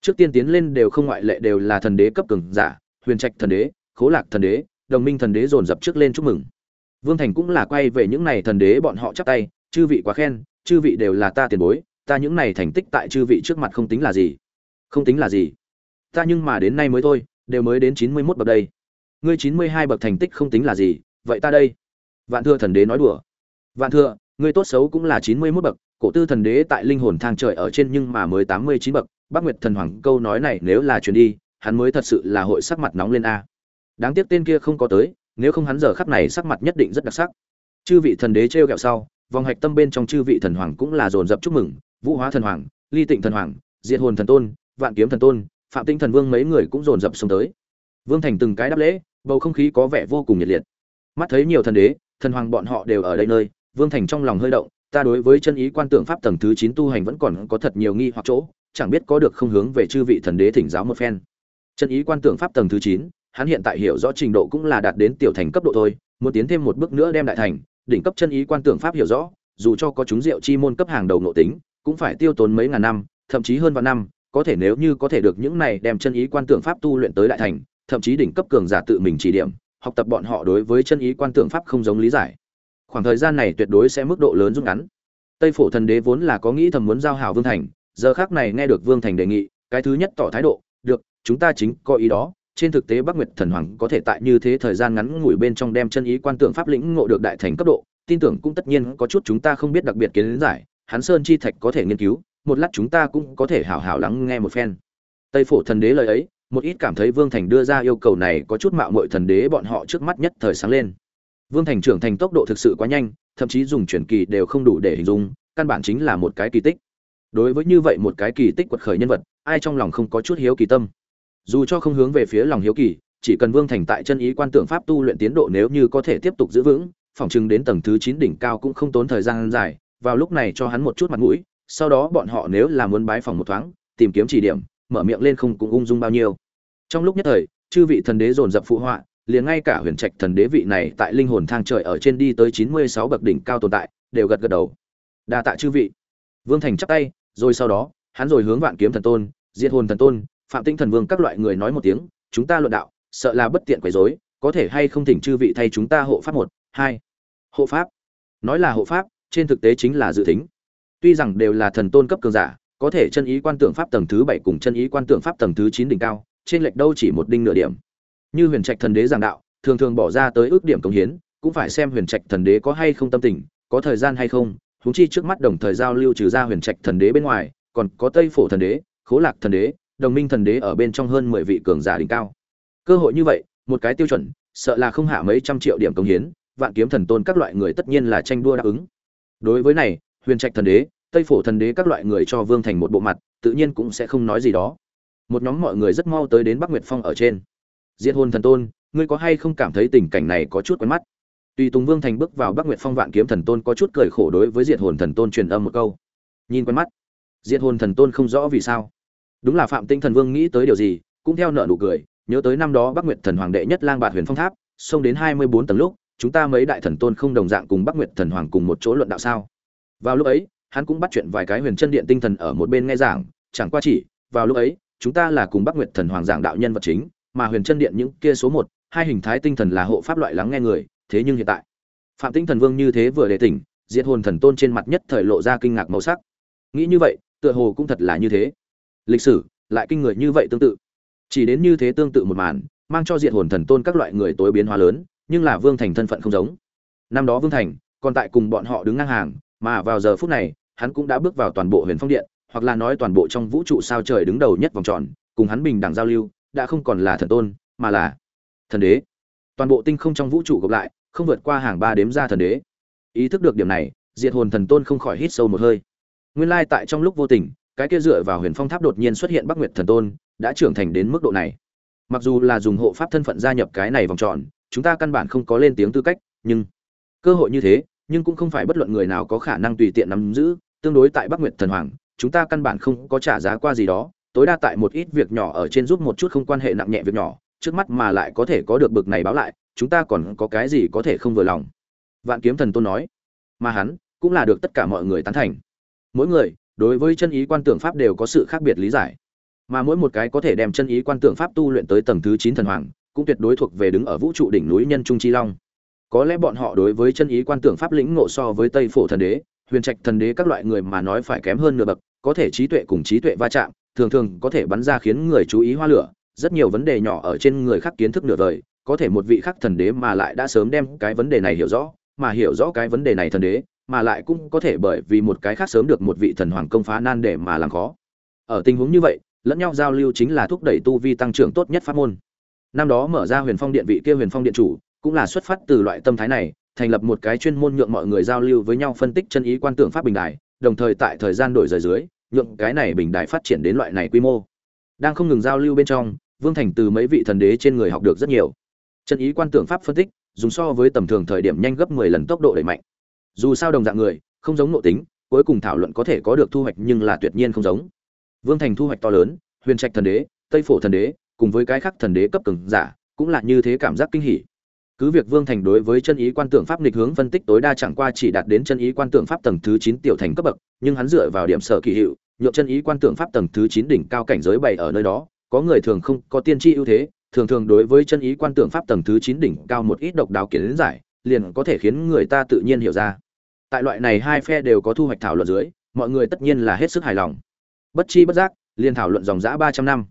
Trước tiên tiến lên đều không ngoại lệ đều là thần đế cấp cường giả, huyền trạch thần đế, khố lạc thần đế, đồng minh thần đế dồn dập trước lên chúc mừng. Vương thành cũng là quay về những này thần đế bọn họ chắp tay, chư vị quá khen, chư vị đều là ta tiền bối, ta những này thành tích tại chư vị trước mặt không tính là gì. Không tính là gì? Ta nhưng mà đến nay mới thôi, đều mới đến chín mươi mốt bậc đây. Ngươi chín mươi hai bậc thành tích không tính là gì, vậy ta đây. Vạn thưa thần đế nói đùa. Vạn thưa, ngươi tốt xấu cũng là chín mươi mốt bậc cổ tư thần đế tại linh hồn thang trời ở trên nhưng mà mới tám mươi chín bậc. Bác nguyệt thần hoàng câu nói này nếu là chuyền đi, hắn mới thật sự là hội sắc mặt nóng lên a. Đáng tiếc tên kia không có tới, nếu không hắn giờ khắp này sắc mặt nhất định rất đặc sắc. Chư vị thần đế trêu kẹo sau, vòng hạch tâm bên trong chư vị thần hoàng cũng là dồn dập chúc mừng. Vũ hóa thần hoàng, ly tịnh thần hoàng, diệt hồn thần tôn, vạn kiếm thần tôn, phạm tinh thần vương mấy người cũng dồn dập xông tới. Vương thành từng cái đáp lễ, bầu không khí có vẻ vô cùng nhiệt liệt. Mắt thấy nhiều thần đế, thần hoàng bọn họ đều ở đây nơi, vương thành trong lòng hơi động ta đối với chân ý quan tượng pháp tầng thứ chín tu hành vẫn còn có thật nhiều nghi hoặc chỗ, chẳng biết có được không hướng về chư vị thần đế thỉnh giáo một phen. Chân ý quan tượng pháp tầng thứ chín, hắn hiện tại hiểu rõ trình độ cũng là đạt đến tiểu thành cấp độ thôi, muốn tiến thêm một bước nữa đem đại thành, đỉnh cấp chân ý quan tượng pháp hiểu rõ, dù cho có chúng rượu chi môn cấp hàng đầu nội tính, cũng phải tiêu tốn mấy ngàn năm, thậm chí hơn vạn năm, có thể nếu như có thể được những này đem chân ý quan tượng pháp tu luyện tới đại thành, thậm chí đỉnh cấp cường giả tự mình chỉ điểm, học tập bọn họ đối với chân ý quan tượng pháp không giống lý giải khoảng thời gian này tuyệt đối sẽ mức độ lớn rút ngắn. Tây phổ thần đế vốn là có nghĩ thầm muốn giao hảo vương thành, giờ khác này nghe được vương thành đề nghị, cái thứ nhất tỏ thái độ, được, chúng ta chính có ý đó, trên thực tế bắc nguyệt thần hoàng có thể tại như thế thời gian ngắn ngủi bên trong đem chân ý quan tượng pháp lĩnh ngộ được đại thành cấp độ, tin tưởng cũng tất nhiên có chút chúng ta không biết đặc biệt kiến giải hắn sơn chi thạch có thể nghiên cứu, một lát chúng ta cũng có thể hảo hảo lắng nghe một phen. Tây phổ thần đế lời ấy, một ít cảm thấy vương thành đưa ra yêu cầu này có chút mạo muội thần đế bọn họ trước mắt nhất thời sáng lên vương thành trưởng thành tốc độ thực sự quá nhanh, thậm chí dùng chuyển kỳ đều không đủ để hình dung, căn bản chính là một cái kỳ tích. Đối với như vậy một cái kỳ tích quật khởi nhân vật, ai trong lòng không có chút hiếu kỳ tâm? Dù cho không hướng về phía lòng hiếu kỳ, chỉ cần vương thành tại chân ý quan tượng pháp tu luyện tiến độ nếu như có thể tiếp tục giữ vững phỏng chừng đến tầng thứ chín đỉnh cao cũng không tốn thời gian dài, vào lúc này cho hắn một chút mặt mũi, sau đó bọn họ nếu là muốn bái phòng một thoáng, tìm kiếm chỉ điểm, mở miệng lên không cũng ung dung bao nhiêu. Trong lúc nhất thời, chư vị thần đế dồn dập phụ họa liền ngay cả huyền trạch thần đế vị này tại linh hồn thang trời ở trên đi tới chín mươi sáu bậc đỉnh cao tồn tại, đều gật gật đầu. Đa tạ chư vị. Vương thành chắp tay, rồi sau đó, hắn rồi hướng vạn kiếm thần tôn, diệt hồn thần tôn, phạm tinh thần vương các loại người nói một tiếng, chúng ta luận đạo, sợ là bất tiện quấy rối, có thể hay không thỉnh chư vị thay chúng ta hộ pháp một, hai, hộ pháp? Nói là hộ pháp, trên thực tế chính là dự tính. Tuy rằng đều là thần tôn cấp cường giả, có thể chân ý quan tượng pháp tầng thứ bảy cùng chân ý quan tượng pháp tầng thứ chín đỉnh cao, trên lệch đâu chỉ một đinh nửa điểm như huyền trạch thần đế giảng đạo, thường thường bỏ ra tới ước điểm công hiến, cũng phải xem huyền trạch thần đế có hay không tâm tình, có thời gian hay không húng chi trước mắt đồng thời giao lưu trừ ra huyền trạch thần đế bên ngoài, còn có tây phổ thần đế, khố lạc thần đế, đồng minh thần đế ở bên trong hơn mười vị cường giả đỉnh cao. Cơ hội như vậy, một cái tiêu chuẩn, sợ là không hạ mấy trăm triệu điểm công hiến, vạn kiếm thần tôn các loại người tất nhiên là tranh đua đáp ứng. Đối với này, huyền trạch thần đế, tây phổ thần đế các loại người cho vương thành một bộ mặt, tự nhiên cũng sẽ không nói gì đó. Một nhóm mọi người rất mau tới đến bắc nguyệt phong ở trên diệt hồn thần tôn, ngươi có hay không cảm thấy tình cảnh này có chút quen mắt? Tùy tùng vương thành bước vào bắc nguyệt phong vạn kiếm thần tôn có chút cười khổ đối với diệt hồn thần tôn truyền âm một câu. Nhìn quen mắt. Diệt hồn thần tôn không rõ vì sao. Đúng là phạm tinh thần vương nghĩ tới điều gì, cũng theo nợ nụ cười, nhớ tới năm đó bắc nguyệt thần hoàng đệ nhất lang bạt huyền phong tháp, xông đến hai mươi bốn tầng lúc, chúng ta mấy đại thần tôn không đồng dạng cùng bắc nguyệt thần hoàng cùng một chỗ luận đạo sao? Vào lúc ấy, hắn cũng bắt chuyện vài cái huyền chân điện tinh thần ở một bên nghe giảng, chẳng qua chỉ, vào lúc ấy, chúng ta là cùng bắc nguyệt thần hoàng giảng đạo nhân vật chính mà huyền chân điện những kia số một, hai hình thái tinh thần là hộ pháp loại lắng nghe người, thế nhưng hiện tại, phạm tinh thần vương như thế vừa để tỉnh, diệt hồn thần tôn trên mặt nhất thời lộ ra kinh ngạc màu sắc. Nghĩ như vậy, tựa hồ cũng thật là như thế. Lịch sử, lại kinh người như vậy tương tự. Chỉ đến như thế tương tự một màn, mang cho diệt hồn thần tôn các loại người tối biến hóa lớn, nhưng là vương thành thân phận không giống. Năm đó vương thành, còn tại cùng bọn họ đứng ngang hàng, mà vào giờ phút này, hắn cũng đã bước vào toàn bộ huyền phong điện, hoặc là nói toàn bộ trong vũ trụ sao trời đứng đầu nhất vòng tròn, cùng hắn bình đẳng giao lưu đã không còn là thần tôn, mà là thần đế. Toàn bộ tinh không trong vũ trụ gộp lại, không vượt qua hàng ba đếm ra thần đế. Ý thức được điểm này, diệt hồn thần tôn không khỏi hít sâu một hơi. Nguyên lai tại trong lúc vô tình, cái kia dựa vào huyền phong tháp đột nhiên xuất hiện bắc nguyệt thần tôn, đã trưởng thành đến mức độ này. Mặc dù là dùng hộ pháp thân phận gia nhập cái này vòng tròn, chúng ta căn bản không có lên tiếng tư cách, nhưng cơ hội như thế, nhưng cũng không phải bất luận người nào có khả năng tùy tiện nắm giữ. Tương đối tại bắc nguyệt thần hoàng, chúng ta căn bản không có trả giá qua gì đó tối đa tại một ít việc nhỏ ở trên giúp một chút không quan hệ nặng nhẹ việc nhỏ, trước mắt mà lại có thể có được bực này báo lại, chúng ta còn có cái gì có thể không vừa lòng? Vạn kiếm thần tôn nói. Mà hắn cũng là được tất cả mọi người tán thành. Mỗi người, đối với chân ý quan tưởng pháp đều có sự khác biệt lý giải. Mà mỗi một cái có thể đem chân ý quan tưởng pháp tu luyện tới tầng thứ chín thần hoàng, cũng tuyệt đối thuộc về đứng ở vũ trụ đỉnh núi nhân trung chi long. Có lẽ bọn họ đối với chân ý quan tưởng pháp lĩnh ngộ so với tây phổ thần đế, huyền trạch thần đế các loại người mà nói phải kém hơn nửa bậc, có thể trí tuệ cùng trí tuệ va chạm thường thường có thể bắn ra khiến người chú ý hoa lửa, rất nhiều vấn đề nhỏ ở trên người khác kiến thức nửa vời, có thể một vị khác thần đế mà lại đã sớm đem cái vấn đề này hiểu rõ, mà hiểu rõ cái vấn đề này thần đế, mà lại cũng có thể bởi vì một cái khác sớm được một vị thần hoàng công phá nan để mà làm khó. Ở tình huống như vậy, lẫn nhau giao lưu chính là thúc đẩy tu vi tăng trưởng tốt nhất pháp môn. Năm đó mở ra huyền phong điện vị kia huyền phong điện chủ, cũng là xuất phát từ loại tâm thái này, thành lập một cái chuyên môn nhượng mọi người giao lưu với nhau phân tích chân ý quan tưởng pháp bình đại đồng thời tại thời gian đổi rời dưới nhượng cái này bình đại phát triển đến loại này quy mô. Đang không ngừng giao lưu bên trong, vương thành từ mấy vị thần đế trên người học được rất nhiều. Chân ý quan tưởng pháp phân tích, dùng so với tầm thường thời điểm nhanh gấp mười lần tốc độ đẩy mạnh. Dù sao đồng dạng người, không giống nội tính, cuối cùng thảo luận có thể có được thu hoạch nhưng là tuyệt nhiên không giống. Vương thành thu hoạch to lớn, huyền trạch thần đế, tây phổ thần đế, cùng với cái khác thần đế cấp cường giả, cũng là như thế cảm giác kinh hỉ. Cứ việc vương thành đối với chân ý quan tưởng pháp nghịch hướng phân tích tối đa chẳng qua chỉ đạt đến chân ý quan tưởng pháp tầng thứ chín tiểu thành cấp bậc nhưng hắn dựa vào điểm sở kỳ hiệu, nhượng chân ý quan tưởng pháp tầng thứ chín đỉnh cao cảnh giới bày ở nơi đó, có người thường không có tiên tri ưu thế, thường thường đối với chân ý quan tưởng pháp tầng thứ chín đỉnh cao một ít độc đáo kiến giải, liền có thể khiến người ta tự nhiên hiểu ra. Tại loại này hai phe đều có thu hoạch thảo luận dưới, mọi người tất nhiên là hết sức hài lòng. Bất chi bất giác, liền thảo luận dòng dã ba trăm năm.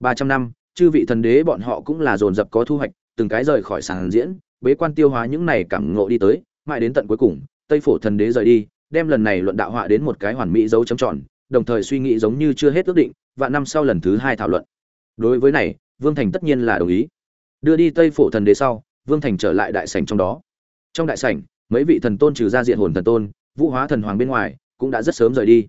Ba trăm năm, chư vị thần đế bọn họ cũng là dồn dập có thu hoạch, từng cái rời khỏi sàn diễn, bế quan tiêu hóa những này cảm ngộ đi tới, mãi đến tận cuối cùng, tây phổ thần đế rời đi đem lần này luận đạo họa đến một cái hoàn mỹ dấu chấm tròn, đồng thời suy nghĩ giống như chưa hết ước định, và năm sau lần thứ hai thảo luận. Đối với này, vương thành tất nhiên là đồng ý. Đưa đi tây phổ thần đế sau, vương thành trở lại đại sảnh trong đó. Trong đại sảnh, mấy vị thần tôn trừ ra diện hồn thần tôn, vũ hóa thần hoàng bên ngoài, cũng đã rất sớm rời đi.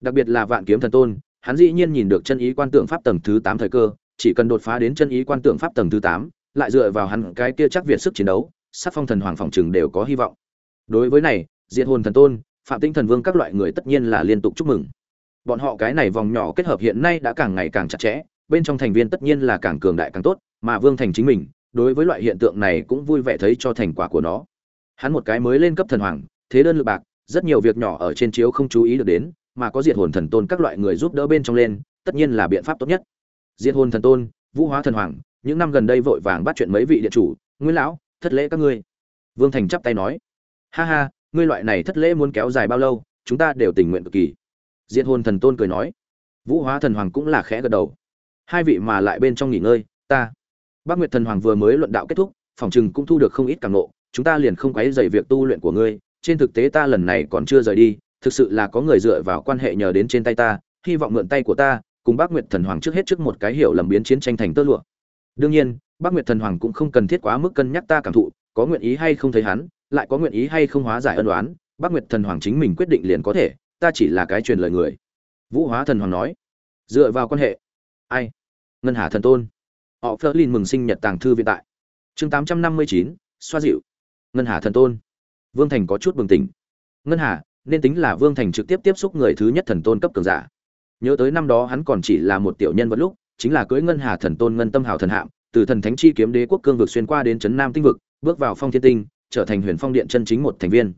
Đặc biệt là vạn kiếm thần tôn, hắn dĩ nhiên nhìn được chân ý quan tượng pháp tầng thứ tám thời cơ, chỉ cần đột phá đến chân ý quan tượng pháp tầng thứ tám, lại dựa vào hắn cái kia chắc việt sức chiến đấu sát phong thần hoàng phòng trừng đều có hy vọng. Đối với này Diệt hồn thần tôn phạm tinh thần vương các loại người tất nhiên là liên tục chúc mừng. Bọn họ cái này vòng nhỏ kết hợp hiện nay đã càng ngày càng chặt chẽ, bên trong thành viên tất nhiên là càng cường đại càng tốt, mà vương thành chính mình, đối với loại hiện tượng này cũng vui vẻ thấy cho thành quả của nó. Hắn một cái mới lên cấp thần hoàng, thế đơn lựa bạc, rất nhiều việc nhỏ ở trên chiếu không chú ý được đến, mà có diệt hồn thần tôn các loại người giúp đỡ bên trong lên, tất nhiên là biện pháp tốt nhất. Diệt hồn thần tôn, vũ hóa thần hoàng, những năm gần đây vội vàng bắt chuyện mấy vị địa chủ, nguyên lão, thất lễ các ngươi. Vương thành chắp tay nói, ha ha ngươi loại này thất lễ muốn kéo dài bao lâu, chúng ta đều tình nguyện cực kỳ. Diệt hồn thần tôn cười nói. Vũ hóa thần hoàng cũng là khẽ gật đầu. Hai vị mà lại bên trong nghỉ ngơi, ta. Bác nguyệt thần hoàng vừa mới luận đạo kết thúc, phòng chừng cũng thu được không ít càng nộ chúng ta liền không quấy dày việc tu luyện của ngươi, trên thực tế ta lần này còn chưa rời đi, thực sự là có người dựa vào quan hệ nhờ đến trên tay ta, hy vọng mượn tay của ta, cùng bác nguyệt thần hoàng trước hết trước một cái hiểu lầm biến chiến tranh thành tơ lụa. Đương nhiên, bác nguyệt thần hoàng cũng không cần thiết quá mức cân nhắc ta cảm thụ, có nguyện ý hay không thấy hắn lại có nguyện ý hay không hóa giải ân đoán bác nguyệt thần hoàng chính mình quyết định liền có thể, ta chỉ là cái truyền lời người. Vũ hóa thần hoàng nói, dựa vào quan hệ. Ai? Ngân hà thần tôn. Họ phơ lin mừng sinh nhật tàng thư viện tại. Chương tám trăm năm mươi chín, xoa dịu. Ngân hà thần tôn. Vương thành có chút bừng tỉnh. Ngân hà, nên tính là vương thành trực tiếp tiếp xúc người thứ nhất thần tôn cấp cường giả. Nhớ tới năm đó hắn còn chỉ là một tiểu nhân vật lúc, chính là cưới ngân hà thần tôn ngân tâm hào thần hạm, từ thần thánh chi kiếm đế quốc cương vực xuyên qua đến trấn nam tinh vực, bước vào phong thiên tinh trở thành huyền phong điện chân chính một thành viên.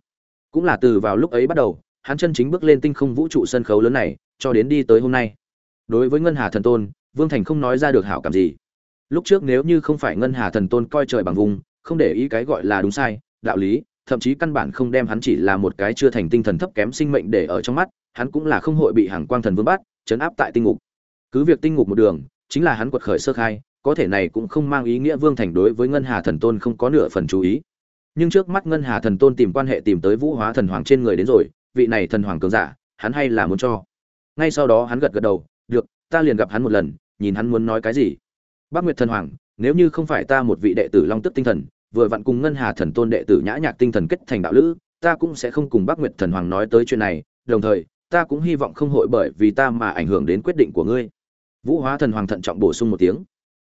Cũng là từ vào lúc ấy bắt đầu, hắn chân chính bước lên tinh không vũ trụ sân khấu lớn này, cho đến đi tới hôm nay. Đối với ngân hà thần tôn, vương thành không nói ra được hảo cảm gì. Lúc trước nếu như không phải ngân hà thần tôn coi trời bằng vùng, không để ý cái gọi là đúng sai, đạo lý, thậm chí căn bản không đem hắn chỉ là một cái chưa thành tinh thần thấp kém sinh mệnh để ở trong mắt, hắn cũng là không hội bị hàng quang thần vương bắt, chấn áp tại tinh ngục. Cứ việc tinh ngục một đường, chính là hắn quật khởi sơ khai, có thể này cũng không mang ý nghĩa vương thành đối với ngân hà thần tôn không có nửa phần chú ý nhưng trước mắt ngân hà thần tôn tìm quan hệ tìm tới vũ hóa thần hoàng trên người đến rồi, vị này thần hoàng cường giả, hắn hay là muốn cho. Ngay sau đó hắn gật gật đầu, được, ta liền gặp hắn một lần, nhìn hắn muốn nói cái gì. Bác nguyệt thần hoàng, nếu như không phải ta một vị đệ tử long tức tinh thần, vừa vặn cùng ngân hà thần tôn đệ tử nhã nhạc tinh thần kết thành đạo lữ, ta cũng sẽ không cùng bác nguyệt thần hoàng nói tới chuyện này, đồng thời, ta cũng hy vọng không hội bởi vì ta mà ảnh hưởng đến quyết định của ngươi. Vũ hóa thần hoàng thận trọng bổ sung một tiếng.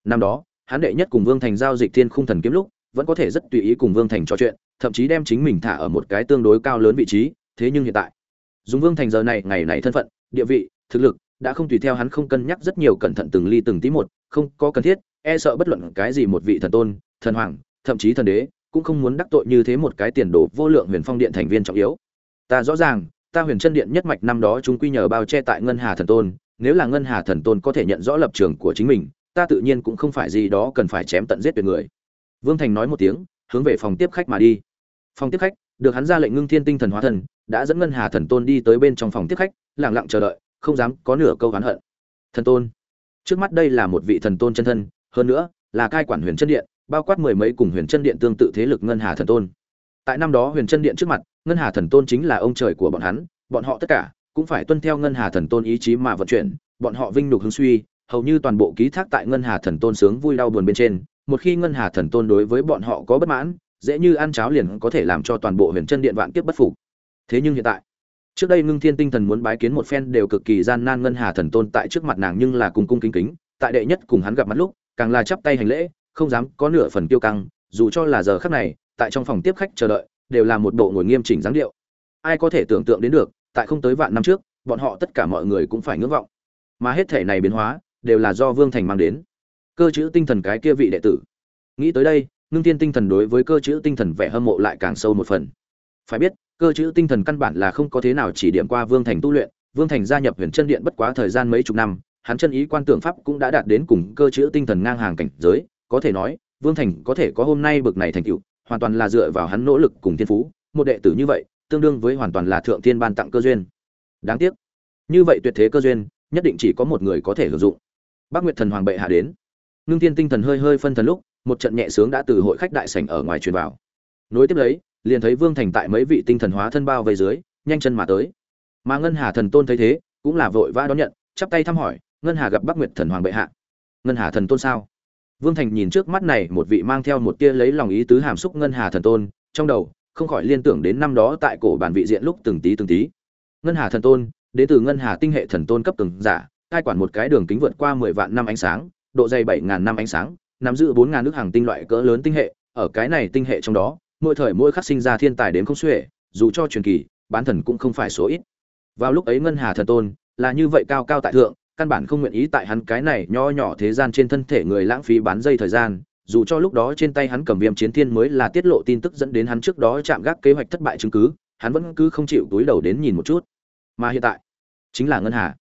Năm đó, hắn đệ nhất cùng vương thành giao dịch thiên khung thần kiếm lúc vẫn có thể rất tùy ý cùng vương thành trò chuyện, thậm chí đem chính mình thả ở một cái tương đối cao lớn vị trí, thế nhưng hiện tại, dùng vương thành giờ này, ngày này thân phận, địa vị, thực lực, đã không tùy theo hắn không cân nhắc rất nhiều cẩn thận từng ly từng tí một, không có cần thiết e sợ bất luận cái gì một vị thần tôn, thần hoàng, thậm chí thần đế, cũng không muốn đắc tội như thế một cái tiền đồ vô lượng huyền phong điện thành viên trọng yếu. Ta rõ ràng, ta huyền chân điện nhất mạch năm đó chúng quy nhờ bao che tại ngân hà thần tôn, nếu là ngân hà thần tôn có thể nhận rõ lập trường của chính mình, ta tự nhiên cũng không phải gì đó cần phải chém tận giết tuyệt người vương thành nói một tiếng, hướng về phòng tiếp khách mà đi. Phòng tiếp khách, được hắn ra lệnh ngưng thiên tinh thần hóa thần, đã dẫn ngân hà thần tôn đi tới bên trong phòng tiếp khách, lặng lặng chờ đợi, không dám có nửa câu oán hận. Thần tôn, trước mắt đây là một vị thần tôn chân thân, hơn nữa, là cai quản huyền chân điện, bao quát mười mấy cùng huyền chân điện tương tự thế lực ngân hà thần tôn. Tại năm đó huyền chân điện trước mặt, ngân hà thần tôn chính là ông trời của bọn hắn, bọn họ tất cả cũng phải tuân theo ngân hà thần tôn ý chí mà vận chuyển, bọn họ vinh nhục hướng suy, hầu như toàn bộ ký thác tại ngân hà thần tôn sướng vui đau buồn bên trên một khi ngân hà thần tôn đối với bọn họ có bất mãn, dễ như ăn cháo liền có thể làm cho toàn bộ huyền chân điện vạn kiếp bất phục. Thế nhưng hiện tại, trước đây ngưng thiên tinh thần muốn bái kiến một phen đều cực kỳ gian nan ngân hà thần tôn tại trước mặt nàng nhưng là cung cung kính kính, tại đệ nhất cùng hắn gặp mặt lúc, càng là chắp tay hành lễ, không dám có nửa phần tiêu căng, dù cho là giờ khắc này, tại trong phòng tiếp khách chờ đợi, đều là một bộ ngồi nghiêm chỉnh dáng điệu. Ai có thể tưởng tượng đến được, tại không tới vạn năm trước, bọn họ tất cả mọi người cũng phải ngưỡng vọng. Mà hết thể này biến hóa, đều là do vương thành mang đến cơ chữ tinh thần cái kia vị đệ tử. Nghĩ tới đây, ngưng thiên tinh thần đối với cơ chữ tinh thần vẻ hâm mộ lại càng sâu một phần. Phải biết, cơ chữ tinh thần căn bản là không có thế nào chỉ điểm qua vương thành tu luyện, vương thành gia nhập huyền chân điện bất quá thời gian mấy chục năm, hắn chân ý quan tưởng pháp cũng đã đạt đến cùng cơ chữ tinh thần ngang hàng cảnh giới, có thể nói, vương thành có thể có hôm nay bực này thành tựu, hoàn toàn là dựa vào hắn nỗ lực cùng thiên phú, một đệ tử như vậy, tương đương với hoàn toàn là thượng thiên ban tặng cơ duyên. Đáng tiếc, như vậy tuyệt thế cơ duyên, nhất định chỉ có một người có thể hưởng dụng. Bác nguyệt thần hoàng bệ hạ đến ngưng thiên tinh thần hơi hơi phân thần lúc, một trận nhẹ sướng đã từ hội khách đại sảnh ở ngoài truyền vào. Nối tiếp lấy, liền thấy vương thành tại mấy vị tinh thần hóa thân bao vây dưới, nhanh chân mà tới. Mà ngân hà thần tôn thấy thế, cũng là vội vã đón nhận, chắp tay thăm hỏi, ngân hà gặp bắc nguyệt thần hoàng bệ hạ. Ngân hà thần tôn sao? Vương thành nhìn trước mắt này, một vị mang theo một tia lấy lòng ý tứ hàm xúc ngân hà thần tôn, trong đầu, không khỏi liên tưởng đến năm đó tại cổ bản vị diện lúc từng tí từng tí. Ngân hà thần tôn, đến từ ngân hà tinh hệ thần tôn cấp từng giả, cai quản một cái đường kính vượt qua mười vạn năm ánh sáng độ dày bảy ngàn năm ánh sáng, nắm giữ bốn ngàn nước hàng tinh loại cỡ lớn tinh hệ, ở cái này tinh hệ trong đó, mỗi thời mỗi khắc sinh ra thiên tài đến không xuể, dù cho truyền kỳ, bán thần cũng không phải số ít. Vào lúc ấy ngân hà thần tôn, là như vậy cao cao tại thượng, căn bản không nguyện ý tại hắn cái này nho nhỏ thế gian trên thân thể người lãng phí bán dây thời gian, dù cho lúc đó trên tay hắn cầm viêm chiến thiên mới là tiết lộ tin tức dẫn đến hắn trước đó chạm gác kế hoạch thất bại chứng cứ, hắn vẫn cứ không chịu túi đầu đến nhìn một chút. Mà hiện tại, chính là ngân hà.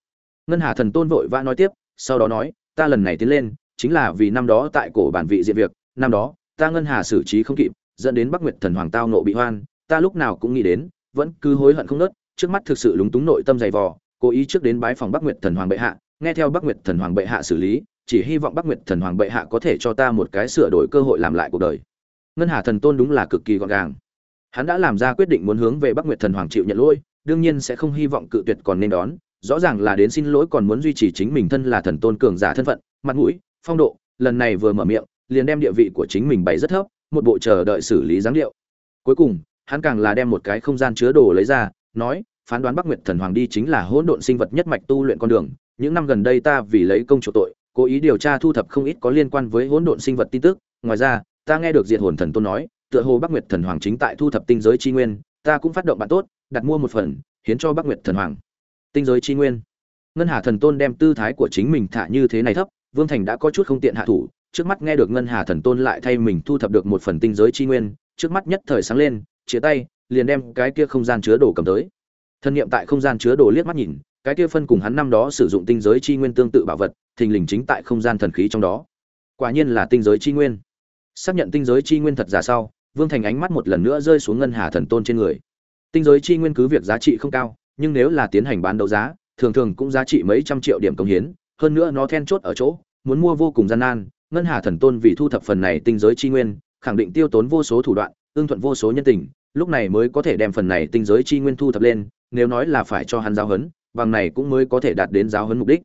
Ngân hà thần tôn vội vã nói tiếp, sau đó nói ta lần này tiến lên, chính là vì năm đó tại cổ bản vị diện việc, năm đó, ta ngân hà xử trí không kịp, dẫn đến bắc nguyệt thần hoàng tao nộ bị hoan, ta lúc nào cũng nghĩ đến, vẫn cứ hối hận không nớt, trước mắt thực sự lúng túng nội tâm dày vò, cố ý trước đến bái phòng bắc nguyệt thần hoàng bệ hạ, nghe theo bắc nguyệt thần hoàng bệ hạ xử lý, chỉ hy vọng bắc nguyệt thần hoàng bệ hạ có thể cho ta một cái sửa đổi cơ hội làm lại cuộc đời. Ngân hà thần tôn đúng là cực kỳ gọn gàng. Hắn đã làm ra quyết định muốn hướng về bắc nguyệt thần hoàng chịu nhận lỗi, đương nhiên sẽ không hy vọng cự tuyệt còn nên đón rõ ràng là đến xin lỗi còn muốn duy trì chính mình thân là thần tôn cường giả thân phận, mặt mũi, phong độ, lần này vừa mở miệng, liền đem địa vị của chính mình bày rất thấp, một bộ chờ đợi xử lý dáng điệu. Cuối cùng, hắn càng là đem một cái không gian chứa đồ lấy ra, nói, phán đoán bắc nguyệt thần hoàng đi chính là hỗn độn sinh vật nhất mạch tu luyện con đường, những năm gần đây ta vì lấy công chủ tội, cố ý điều tra thu thập không ít có liên quan với hỗn độn sinh vật tin tức, ngoài ra, ta nghe được diệt hồn thần tôn nói, tựa hồ bắc nguyệt thần hoàng chính tại thu thập tinh giới chi nguyên, ta cũng phát động bạn tốt, đặt mua một phần, hiến cho bắc nguyệt thần hoàng tinh giới chi nguyên. Ngân hà thần tôn đem tư thái của chính mình thả như thế này thấp, vương thành đã có chút không tiện hạ thủ, trước mắt nghe được ngân hà thần tôn lại thay mình thu thập được một phần tinh giới chi nguyên, trước mắt nhất thời sáng lên, chia tay, liền đem cái kia không gian chứa đồ cầm tới. Thân nhiệm tại không gian chứa đồ liếc mắt nhìn, cái kia phân cùng hắn năm đó sử dụng tinh giới chi nguyên tương tự bảo vật, thình lình chính tại không gian thần khí trong đó. Quả nhiên là tinh giới chi nguyên. Xác nhận tinh giới chi nguyên thật giả sau, vương thành ánh mắt một lần nữa rơi xuống ngân hà thần tôn trên người. Tinh giới chi nguyên cứ việc giá trị không cao nhưng nếu là tiến hành bán đấu giá, thường thường cũng giá trị mấy trăm triệu điểm công hiến, hơn nữa nó then chốt ở chỗ, muốn mua vô cùng gian nan, ngân hà thần tôn vì thu thập phần này tinh giới chi nguyên, khẳng định tiêu tốn vô số thủ đoạn ương thuận vô số nhân tình, lúc này mới có thể đem phần này tinh giới chi nguyên thu thập lên, nếu nói là phải cho hắn giáo huấn, bằng này cũng mới có thể đạt đến giáo huấn mục đích.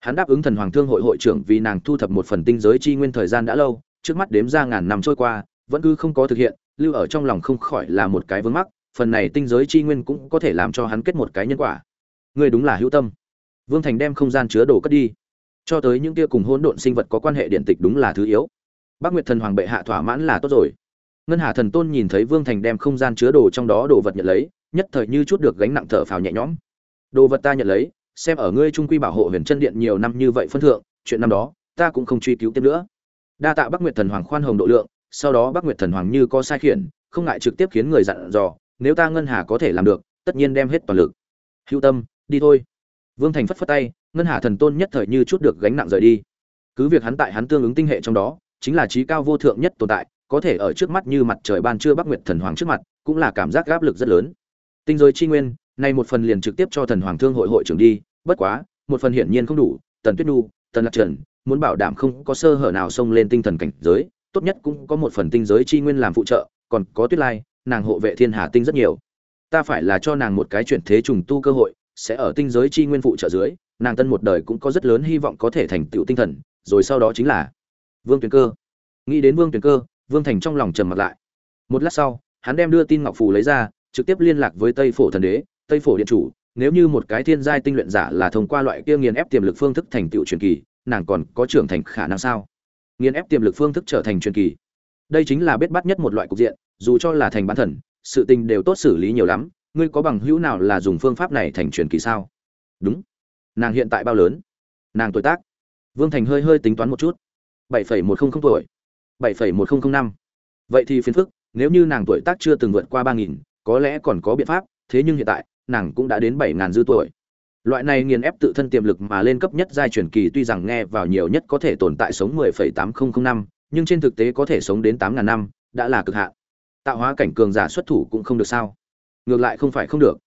Hắn đáp ứng thần hoàng thương hội hội trưởng vì nàng thu thập một phần tinh giới chi nguyên thời gian đã lâu, trước mắt đếm ra ngàn năm trôi qua, vẫn cứ không có thực hiện, lưu ở trong lòng không khỏi là một cái vướng mắc phần này tinh giới chi nguyên cũng có thể làm cho hắn kết một cái nhân quả. Ngươi đúng là hữu tâm. Vương thành đem không gian chứa đồ cất đi. Cho tới những kia cùng hỗn độn sinh vật có quan hệ điện tịch đúng là thứ yếu. Bác nguyệt thần hoàng bệ hạ thỏa mãn là tốt rồi. Ngân hà thần tôn nhìn thấy vương thành đem không gian chứa đồ trong đó đồ vật nhận lấy, nhất thời như chút được gánh nặng thở phào nhẹ nhõm. Đồ vật ta nhận lấy, xem ở ngươi trung quy bảo hộ huyền chân điện nhiều năm như vậy phân thượng, chuyện năm đó, ta cũng không truy cứu tiếp nữa. Đa tạ bắc nguyệt thần hoàng khoan hồng độ lượng, sau đó bắc nguyệt thần hoàng như có sai khiển, không ngại trực tiếp khiến người dặn dò nếu ta ngân hà có thể làm được, tất nhiên đem hết toàn lực. Hữu tâm, đi thôi. Vương thành phất phất tay, ngân hà thần tôn nhất thời như chút được gánh nặng rời đi. Cứ việc hắn tại hắn tương ứng tinh hệ trong đó, chính là trí cao vô thượng nhất tồn tại, có thể ở trước mắt như mặt trời ban trưa bắc nguyệt thần hoàng trước mặt, cũng là cảm giác áp lực rất lớn. Tinh giới chi nguyên, nay một phần liền trực tiếp cho thần hoàng thương hội hội trưởng đi, bất quá, một phần hiển nhiên không đủ, tần tuyết nhu, tần lạc trần, muốn bảo đảm không có sơ hở nào xông lên tinh thần cảnh giới, tốt nhất cũng có một phần tinh giới chi nguyên làm phụ trợ, còn có tuyết lai nàng hộ vệ thiên hà tinh rất nhiều. Ta phải là cho nàng một cái chuyển thế trùng tu cơ hội, sẽ ở tinh giới chi nguyên phụ trợ dưới, nàng tân một đời cũng có rất lớn hy vọng có thể thành tựu tinh thần, rồi sau đó chính là vương tuyền cơ. Nghĩ đến vương tuyền cơ, vương thành trong lòng trầm mặt lại. Một lát sau, hắn đem đưa tin ngọc phù lấy ra, trực tiếp liên lạc với tây phổ thần đế, tây phổ điện chủ, nếu như một cái thiên giai tinh luyện giả là thông qua loại kia nghiền ép tiềm lực phương thức thành tựu truyền kỳ, nàng còn có trưởng thành khả năng sao? Nghiền ép tiềm lực phương thức trở thành truyền kỳ. Đây chính là bết bắt nhất một loại cục diện dù cho là thành bán thần, sự tình đều tốt xử lý nhiều lắm, ngươi có bằng hữu nào là dùng phương pháp này thành truyền kỳ sao? Đúng. Nàng hiện tại bao lớn? Nàng tuổi tác? Vương thành hơi hơi tính toán một chút. bảy phẩy một không không tuổi. bảy phẩy một không không năm. Vậy thì phiền phức, nếu như nàng tuổi tác chưa từng vượt qua ba nghìn, có lẽ còn có biện pháp, thế nhưng hiện tại, nàng cũng đã đến bảy ngàn dư tuổi. Loại này nghiền ép tự thân tiềm lực mà lên cấp nhất giai truyền kỳ tuy rằng nghe vào nhiều nhất có thể tồn tại sống mười phẩy tám không không năm, nhưng trên thực tế có thể sống đến tám ngàn năm, đã là cực hạn tạo hóa cảnh cường giả xuất thủ cũng không được sao? Ngược lại không phải không được.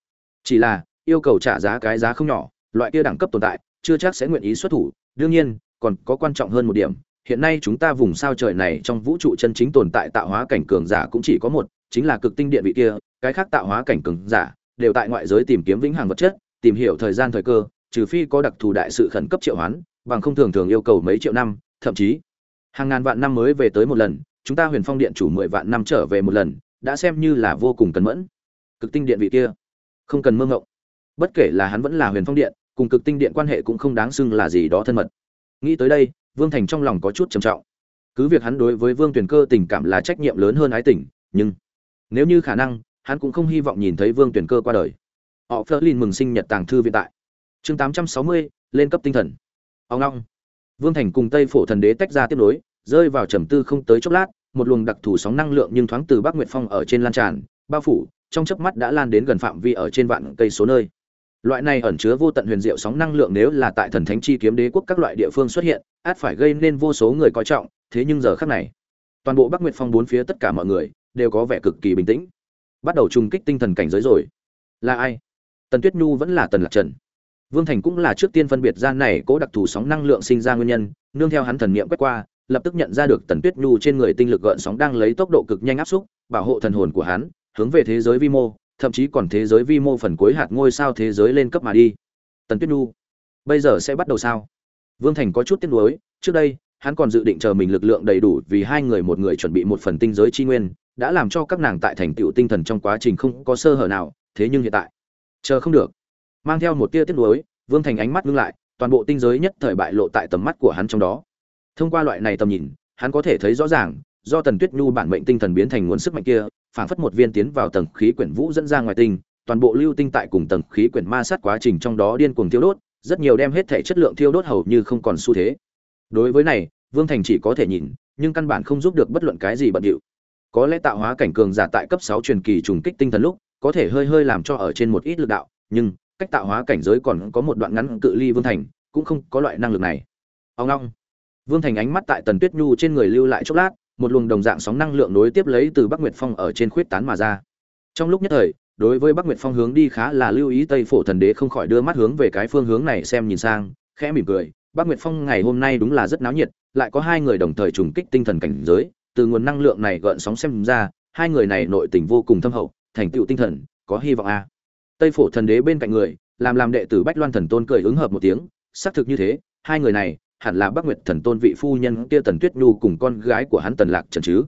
Chỉ là, yêu cầu trả giá cái giá không nhỏ, loại kia đẳng cấp tồn tại, chưa chắc sẽ nguyện ý xuất thủ. Đương nhiên, còn có quan trọng hơn một điểm, hiện nay chúng ta vùng sao trời này trong vũ trụ chân chính tồn tại tạo hóa cảnh cường giả cũng chỉ có một, chính là cực tinh điện vị kia, cái khác tạo hóa cảnh cường giả đều tại ngoại giới tìm kiếm vĩnh hằng vật chất, tìm hiểu thời gian thời cơ, trừ phi có đặc thù đại sự khẩn cấp triệu hoán, bằng không thường thường yêu cầu mấy triệu năm, thậm chí hàng ngàn vạn năm mới về tới một lần chúng ta huyền phong điện chủ mười vạn năm trở về một lần, đã xem như là vô cùng cẩn mẫn. Cực tinh điện vị kia, không cần mơ ngộng. Bất kể là hắn vẫn là huyền phong điện, cùng cực tinh điện quan hệ cũng không đáng xưng là gì đó thân mật. Nghĩ tới đây, vương thành trong lòng có chút trầm trọng. Cứ việc hắn đối với vương tuyền cơ tình cảm là trách nhiệm lớn hơn ái tình, nhưng nếu như khả năng, hắn cũng không hy vọng nhìn thấy vương tuyền cơ qua đời. Họ phớt lên mừng sinh nhật tàng thư viện tại. Chương tám trăm sáu mươi, lên cấp tinh thần. Ông long. Vương thành cùng tây phổ thần đế tách ra tiếp nối rơi vào trầm tư không tới chốc lát, một luồng đặc thù sóng năng lượng nhưng thoáng từ bắc nguyệt phong ở trên lan tràn, bao phủ, trong chớp mắt đã lan đến gần phạm vi ở trên vạn cây số nơi. Loại này ẩn chứa vô tận huyền diệu sóng năng lượng nếu là tại thần thánh chi kiếm đế quốc các loại địa phương xuất hiện, át phải gây nên vô số người coi trọng, thế nhưng giờ khắc này, toàn bộ bắc nguyệt phong bốn phía tất cả mọi người đều có vẻ cực kỳ bình tĩnh. Bắt đầu trùng kích tinh thần cảnh giới rồi. Là ai? Tần tuyết nhu vẫn là tần lạc trần. Vương thành cũng là trước tiên phân biệt gian này cố đặc thù sóng năng lượng sinh ra nguyên nhân, nương theo hắn thần niệm quét qua lập tức nhận ra được tần tuyết nhu trên người tinh lực gợn sóng đang lấy tốc độ cực nhanh áp xúc, bảo hộ thần hồn của hắn, hướng về thế giới vi mô, thậm chí còn thế giới vi mô phần cuối hạt ngôi sao thế giới lên cấp mà đi. Tần tuyết nhu, bây giờ sẽ bắt đầu sao? Vương thành có chút tiếc nuối, trước đây, hắn còn dự định chờ mình lực lượng đầy đủ vì hai người một người chuẩn bị một phần tinh giới chi nguyên, đã làm cho các nàng tại thành tựu tinh thần trong quá trình không có sơ hở nào, thế nhưng hiện tại, chờ không được. Mang theo một tia tiếc nuối, vương thành ánh mắt ngưng lại, toàn bộ tinh giới nhất thời bại lộ tại tầm mắt của hắn trong đó thông qua loại này tầm nhìn, hắn có thể thấy rõ ràng, do tần tuyết nhu bản mệnh tinh thần biến thành nguồn sức mạnh kia, phảng phất một viên tiến vào tầng khí quyển vũ dẫn ra ngoài tinh, toàn bộ lưu tinh tại cùng tầng khí quyển ma sát quá trình trong đó điên cuồng thiêu đốt, rất nhiều đem hết thể chất lượng thiêu đốt hầu như không còn xu thế. Đối với này, vương thành chỉ có thể nhìn, nhưng căn bản không giúp được bất luận cái gì bận điệu. Có lẽ tạo hóa cảnh cường giả tại cấp sáu truyền kỳ trùng kích tinh thần lúc, có thể hơi hơi làm cho ở trên một ít lực đạo, nhưng cách tạo hóa cảnh giới còn có một đoạn ngắn cự ly vương thành, cũng không có loại năng lực này. Ông long vương thành ánh mắt tại tần tuyết nhu trên người lưu lại chốc lát, một luồng đồng dạng sóng năng lượng nối tiếp lấy từ bắc nguyệt phong ở trên khuyết tán mà ra. Trong lúc nhất thời, đối với bắc nguyệt phong hướng đi khá là lưu ý tây phổ thần đế không khỏi đưa mắt hướng về cái phương hướng này xem nhìn sang, khẽ mỉm cười, bắc nguyệt phong ngày hôm nay đúng là rất náo nhiệt, lại có hai người đồng thời trùng kích tinh thần cảnh giới, từ nguồn năng lượng này gợn sóng xem ra, hai người này nội tình vô cùng thâm hậu, thành tựu tinh thần, có hy vọng a. Tây phổ thần đế bên cạnh người, làm làm đệ tử bách loan thần tôn cười ứng hợp một tiếng, xác thực như thế, hai người này hẳn là Bắc Nguyệt Thần Tôn vị phu nhân kia Tần Tuyết Nhu cùng con gái của hắn Tần Lạc Trần chứ.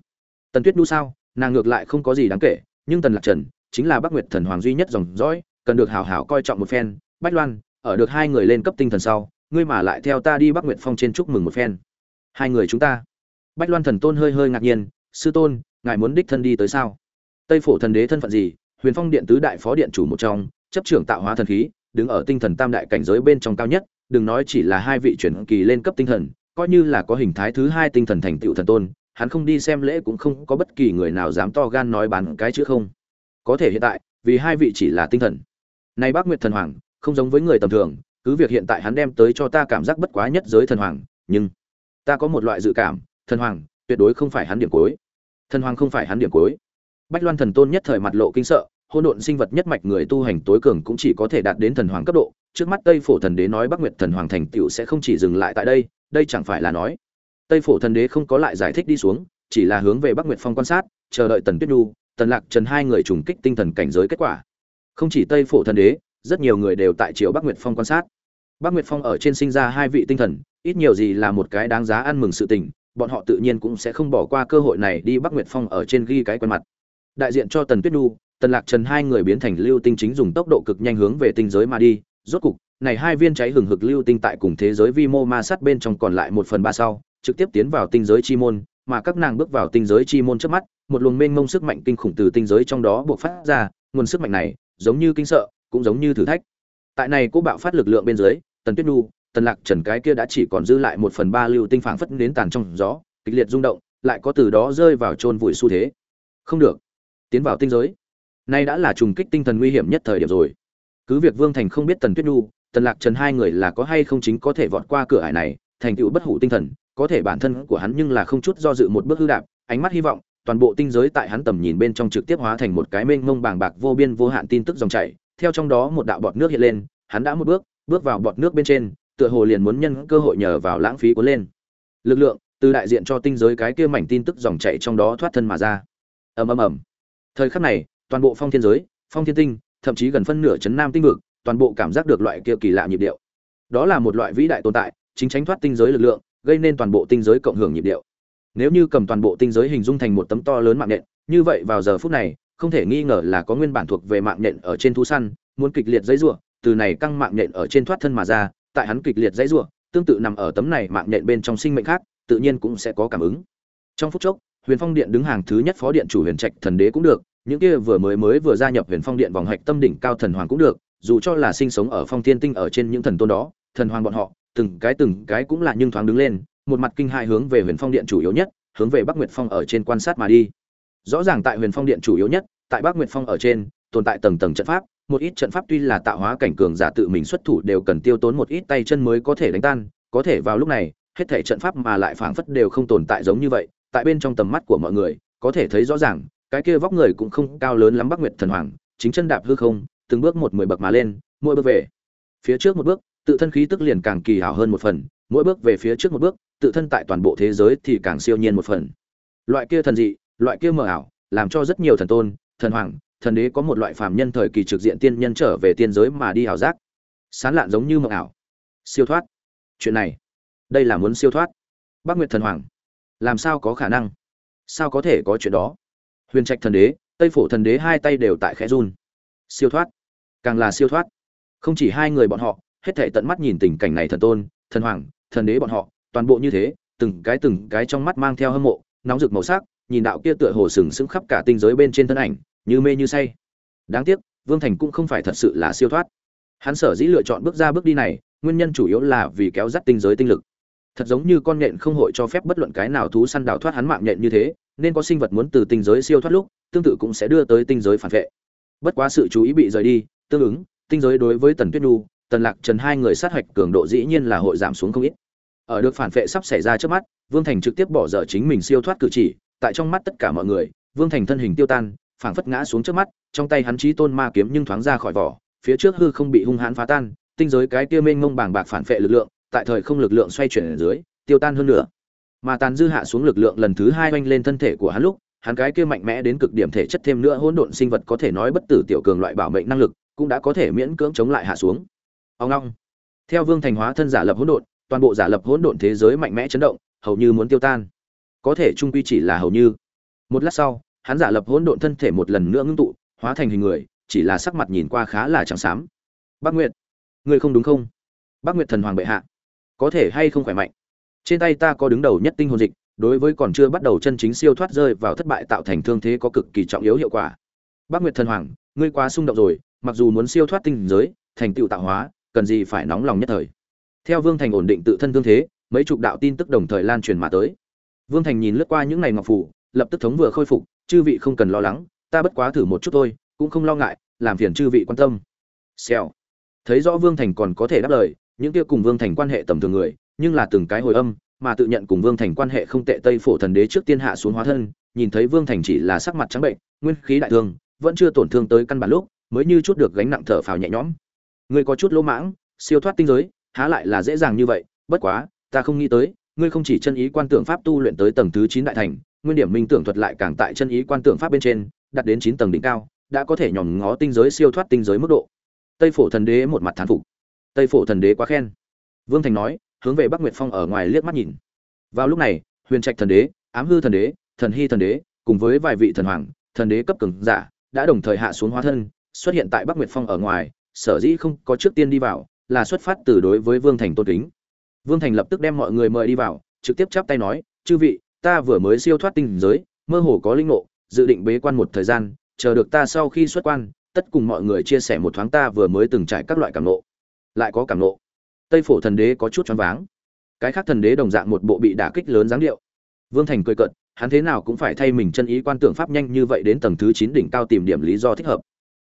Tần Tuyết Nhu sao? Nàng ngược lại không có gì đáng kể, nhưng Tần Lạc Trần chính là Bắc Nguyệt Thần hoàng duy nhất dòng dõi, cần được hảo hảo coi trọng một phen. Bách Loan, ở được hai người lên cấp tinh thần sau, ngươi mà lại theo ta đi Bắc Nguyệt Phong trên chúc mừng một phen. Hai người chúng ta. Bách Loan Thần Tôn hơi hơi ngạc nhiên, sư tôn, ngài muốn đích thân đi tới sao? Tây Phổ Thần Đế thân phận gì? Huyền Phong Điện tứ đại phó điện chủ một trong, chấp trưởng tạo hóa thần khí, đứng ở tinh thần tam đại cảnh giới bên trong cao nhất, đừng nói chỉ là hai vị chuyển kỳ lên cấp tinh thần, coi như là có hình thái thứ hai tinh thần thành tựu thần tôn, hắn không đi xem lễ cũng không có bất kỳ người nào dám to gan nói bán cái chữ không. Có thể hiện tại, vì hai vị chỉ là tinh thần. Này Bác Nguyệt thần hoàng, không giống với người tầm thường, cứ việc hiện tại hắn đem tới cho ta cảm giác bất quá nhất giới thần hoàng, nhưng ta có một loại dự cảm, thần hoàng tuyệt đối không phải hắn điểm cuối. Thần hoàng không phải hắn điểm cuối. Bách Loan thần tôn nhất thời mặt lộ kinh sợ, hỗn độn sinh vật nhất mạch người tu hành tối cường cũng chỉ có thể đạt đến thần hoàng cấp độ, trước mắt Tây Phổ thần đế nói Bắc Nguyệt thần hoàng thành tựu sẽ không chỉ dừng lại tại đây, đây chẳng phải là nói. Tây Phổ thần đế không có lại giải thích đi xuống, chỉ là hướng về Bắc Nguyệt phong quan sát, chờ đợi Tần Tuyết Nhu, Tần Lạc Trần hai người trùng kích tinh thần cảnh giới kết quả. Không chỉ Tây Phổ thần đế, rất nhiều người đều tại triều Bắc Nguyệt phong quan sát. Bắc Nguyệt phong ở trên sinh ra hai vị tinh thần, ít nhiều gì là một cái đáng giá ăn mừng sự tình, bọn họ tự nhiên cũng sẽ không bỏ qua cơ hội này đi Bắc Nguyệt phong ở trên ghi cái quen mặt. Đại diện cho Tần Tuyết Nhu, Tần Lạc Trần hai người biến thành lưu tinh chính dùng tốc độ cực nhanh hướng về tinh giới mà đi, rốt cục, này hai viên cháy hừng hực lưu tinh tại cùng thế giới vi mô ma sát bên trong còn lại một phần ba sau, trực tiếp tiến vào tinh giới chi môn, mà các nàng bước vào tinh giới chi môn trước mắt, một luồng mênh mông sức mạnh kinh khủng từ tinh giới trong đó bộc phát ra, nguồn sức mạnh này, giống như kinh sợ, cũng giống như thử thách. Tại này cô bạo phát lực lượng bên dưới, Tần Tuyết Nhu, Tần Lạc Trần cái kia đã chỉ còn dư lại một phần ba lưu tinh phảng phất đến tàn trong gió, kịch liệt rung động, lại có từ đó rơi vào chôn vùi xu thế. Không được, tiến vào tinh giới. Nay đã là trùng kích tinh thần nguy hiểm nhất thời điểm rồi. Cứ việc Vương Thành không biết Tần Tuyết Nhu, Tần Lạc Trần hai người là có hay không chính có thể vọt qua cửa ải này, thành tựu bất hủ tinh thần, có thể bản thân của hắn nhưng là không chút do dự một bước hư đạp, ánh mắt hy vọng, toàn bộ tinh giới tại hắn tầm nhìn bên trong trực tiếp hóa thành một cái mênh mông bàng bạc vô biên vô hạn tin tức dòng chảy, theo trong đó một đạo bọt nước hiện lên, hắn đã một bước, bước vào bọt nước bên trên, tựa hồ liền muốn nhân cơ hội nhờ vào lãng phí cuốn lên. Lực lượng từ đại diện cho tinh giới cái kia mảnh tin tức dòng chảy trong đó thoát thân mà ra. Ầm ầm ầm. Thời khắc này, toàn bộ phong thiên giới, phong thiên tinh, thậm chí gần phân nửa chấn nam tinh vực, toàn bộ cảm giác được loại kia kỳ lạ nhịp điệu, đó là một loại vĩ đại tồn tại chính tránh thoát tinh giới lực lượng gây nên toàn bộ tinh giới cộng hưởng nhịp điệu. Nếu như cầm toàn bộ tinh giới hình dung thành một tấm to lớn mạng nhện như vậy vào giờ phút này không thể nghi ngờ là có nguyên bản thuộc về mạng nhện ở trên thú săn muốn kịch liệt dãy rủa từ này căng mạng nhện ở trên thoát thân mà ra tại hắn kịch liệt dãy rủa tương tự nằm ở tấm này mạng nhện bên trong sinh mệnh khác tự nhiên cũng sẽ có cảm ứng. Trong phút chốc huyền phong điện đứng hàng thứ nhất phó điện chủ huyền trạch thần đế cũng được những kia vừa mới mới vừa gia nhập huyền phong điện vòng hạch tâm đỉnh cao thần hoàng cũng được, dù cho là sinh sống ở phong thiên tinh ở trên những thần tôn đó, thần hoàng bọn họ, từng cái từng cái cũng là nhưng thoáng đứng lên, một mặt kinh hai hướng về huyền phong điện chủ yếu nhất, hướng về bắc nguyệt phong ở trên quan sát mà đi. Rõ ràng tại huyền phong điện chủ yếu nhất, tại bắc nguyệt phong ở trên, tồn tại tầng tầng trận pháp, một ít trận pháp tuy là tạo hóa cảnh cường giả tự mình xuất thủ đều cần tiêu tốn một ít tay chân mới có thể đánh tan, có thể vào lúc này, hết thể trận pháp mà lại phảng phất đều không tồn tại giống như vậy, tại bên trong tầm mắt của mọi người, có thể thấy rõ ràng cái kia vóc người cũng không cao lớn lắm bắc nguyệt thần hoàng, chính chân đạp hư không, từng bước một mười bậc mà lên, mỗi bước về. Phía trước một bước, tự thân khí tức liền càng kỳ hảo hơn một phần, mỗi bước về phía trước một bước, tự thân tại toàn bộ thế giới thì càng siêu nhiên một phần. Loại kia thần dị, loại kia mờ ảo, làm cho rất nhiều thần tôn, thần hoàng, thần đế có một loại phàm nhân thời kỳ trực diện tiên nhân trở về tiên giới mà đi ảo giác. Sán lạn giống như mộng ảo. Siêu thoát. Chuyện này, đây là muốn siêu thoát. Bác nguyệt thần hoàng, làm sao có khả năng? Sao có thể có chuyện đó? Huyền trạch thần đế, tây phổ thần đế hai tay đều tại khẽ run. Siêu thoát. Càng là siêu thoát. Không chỉ hai người bọn họ, hết thể tận mắt nhìn tình cảnh này thần tôn, thần hoàng, thần đế bọn họ, toàn bộ như thế, từng cái từng cái trong mắt mang theo hâm mộ, nóng rực màu sắc, nhìn đạo kia tựa hồ sừng sững khắp cả tinh giới bên trên thân ảnh, như mê như say. Đáng tiếc, vương thành cũng không phải thật sự là siêu thoát. Hắn sở dĩ lựa chọn bước ra bước đi này, nguyên nhân chủ yếu là vì kéo dắt tinh giới tinh lực thật giống như con nhện không hội cho phép bất luận cái nào thú săn đào thoát hắn mạng nhện như thế, nên có sinh vật muốn từ tinh giới siêu thoát lúc, tương tự cũng sẽ đưa tới tinh giới phản vệ. Bất quá sự chú ý bị rời đi, tương ứng, tinh giới đối với tần tuyết nhu, tần lạc trần hai người sát hạch cường độ dĩ nhiên là hội giảm xuống không ít. Ở được phản vệ sắp xảy ra trước mắt, vương thành trực tiếp bỏ dở chính mình siêu thoát cử chỉ, tại trong mắt tất cả mọi người, vương thành thân hình tiêu tan, phảng phất ngã xuống trước mắt, trong tay hắn chí tôn ma kiếm nhưng thoáng ra khỏi vỏ, phía trước hư không bị hung hãn phá tan, tinh giới cái kia mênh mông bàng bạc phản vệ lực lượng tại thời không lực lượng xoay chuyển ở dưới, tiêu tan hơn nữa. Mà tàn dư hạ xuống lực lượng lần thứ hai oanh lên thân thể của hắn lúc, hắn cái kia mạnh mẽ đến cực điểm thể chất thêm nữa hỗn độn sinh vật có thể nói bất tử tiểu cường loại bảo mệnh năng lực, cũng đã có thể miễn cưỡng chống lại hạ xuống. Ông long. Theo vương thành hóa thân giả lập hỗn độn, toàn bộ giả lập hỗn độn thế giới mạnh mẽ chấn động, hầu như muốn tiêu tan. Có thể trung quy chỉ là hầu như. Một lát sau, hắn giả lập hỗn độn thân thể một lần nữa ngưng tụ, hóa thành hình người, chỉ là sắc mặt nhìn qua khá là trắng xám. Bác nguyệt. Ngươi không đúng không? Bác nguyệt thần hoàng bệ hạ có thể hay không khỏe mạnh. Trên tay ta có đứng đầu nhất tinh hồn dịch, đối với còn chưa bắt đầu chân chính siêu thoát rơi vào thất bại tạo thành thương thế có cực kỳ trọng yếu hiệu quả. Bác nguyệt thần hoàng, ngươi quá xung động rồi, mặc dù muốn siêu thoát tinh giới, thành tựu tạo hóa, cần gì phải nóng lòng nhất thời. Theo vương thành ổn định tự thân thương thế, mấy chục đạo tin tức đồng thời lan truyền mà tới. Vương thành nhìn lướt qua những ngày ngọc phủ, lập tức thống vừa khôi phục, chư vị không cần lo lắng, ta bất quá thử một chút thôi, cũng không lo ngại, làm phiền chư vị quan tâm. Xèo. Thấy rõ vương thành còn có thể đáp lời những kia cùng vương thành quan hệ tầm thường người, nhưng là từng cái hồi âm, mà tự nhận cùng vương thành quan hệ không tệ tây phổ thần đế trước tiên hạ xuống hóa thân, nhìn thấy vương thành chỉ là sắc mặt trắng bệnh, nguyên khí đại thương, vẫn chưa tổn thương tới căn bản lúc, mới như chút được gánh nặng thở phào nhẹ nhõm. Ngươi có chút lỗ mãng, siêu thoát tinh giới, há lại là dễ dàng như vậy, bất quá, ta không nghĩ tới, ngươi không chỉ chân ý quan tưởng pháp tu luyện tới tầng thứ chín đại thành, nguyên điểm minh tưởng thuật lại càng tại chân ý quan tưởng pháp bên trên, đạt đến chín tầng đỉnh cao, đã có thể nhòm ngó tinh giới siêu thoát tinh giới mức độ. Tây phổ thần đế một mặt thán phục tây phổ thần đế quá khen. Vương thành nói, hướng về bắc nguyệt phong ở ngoài liếc mắt nhìn. Vào lúc này, huyền trạch thần đế, ám hư thần đế, thần hy thần đế, cùng với vài vị thần hoàng, thần đế cấp cường giả, đã đồng thời hạ xuống hóa thân, xuất hiện tại bắc nguyệt phong ở ngoài, sở dĩ không có trước tiên đi vào, là xuất phát từ đối với vương thành tôn kính. Vương thành lập tức đem mọi người mời đi vào, trực tiếp chắp tay nói, chư vị, ta vừa mới siêu thoát tinh giới, mơ hồ có linh ngộ, dự định bế quan một thời gian, chờ được ta sau khi xuất quan, tất cùng mọi người chia sẻ một thoáng ta vừa mới từng trải các loại cảm ngộ lại có cảm nộ. Tây phổ thần đế có chút choáng váng. Cái khác thần đế đồng dạng một bộ bị đả kích lớn dáng điệu. Vương thành cười cận hắn thế nào cũng phải thay mình chân ý quan tưởng pháp nhanh như vậy đến tầng thứ chín đỉnh cao tìm điểm lý do thích hợp.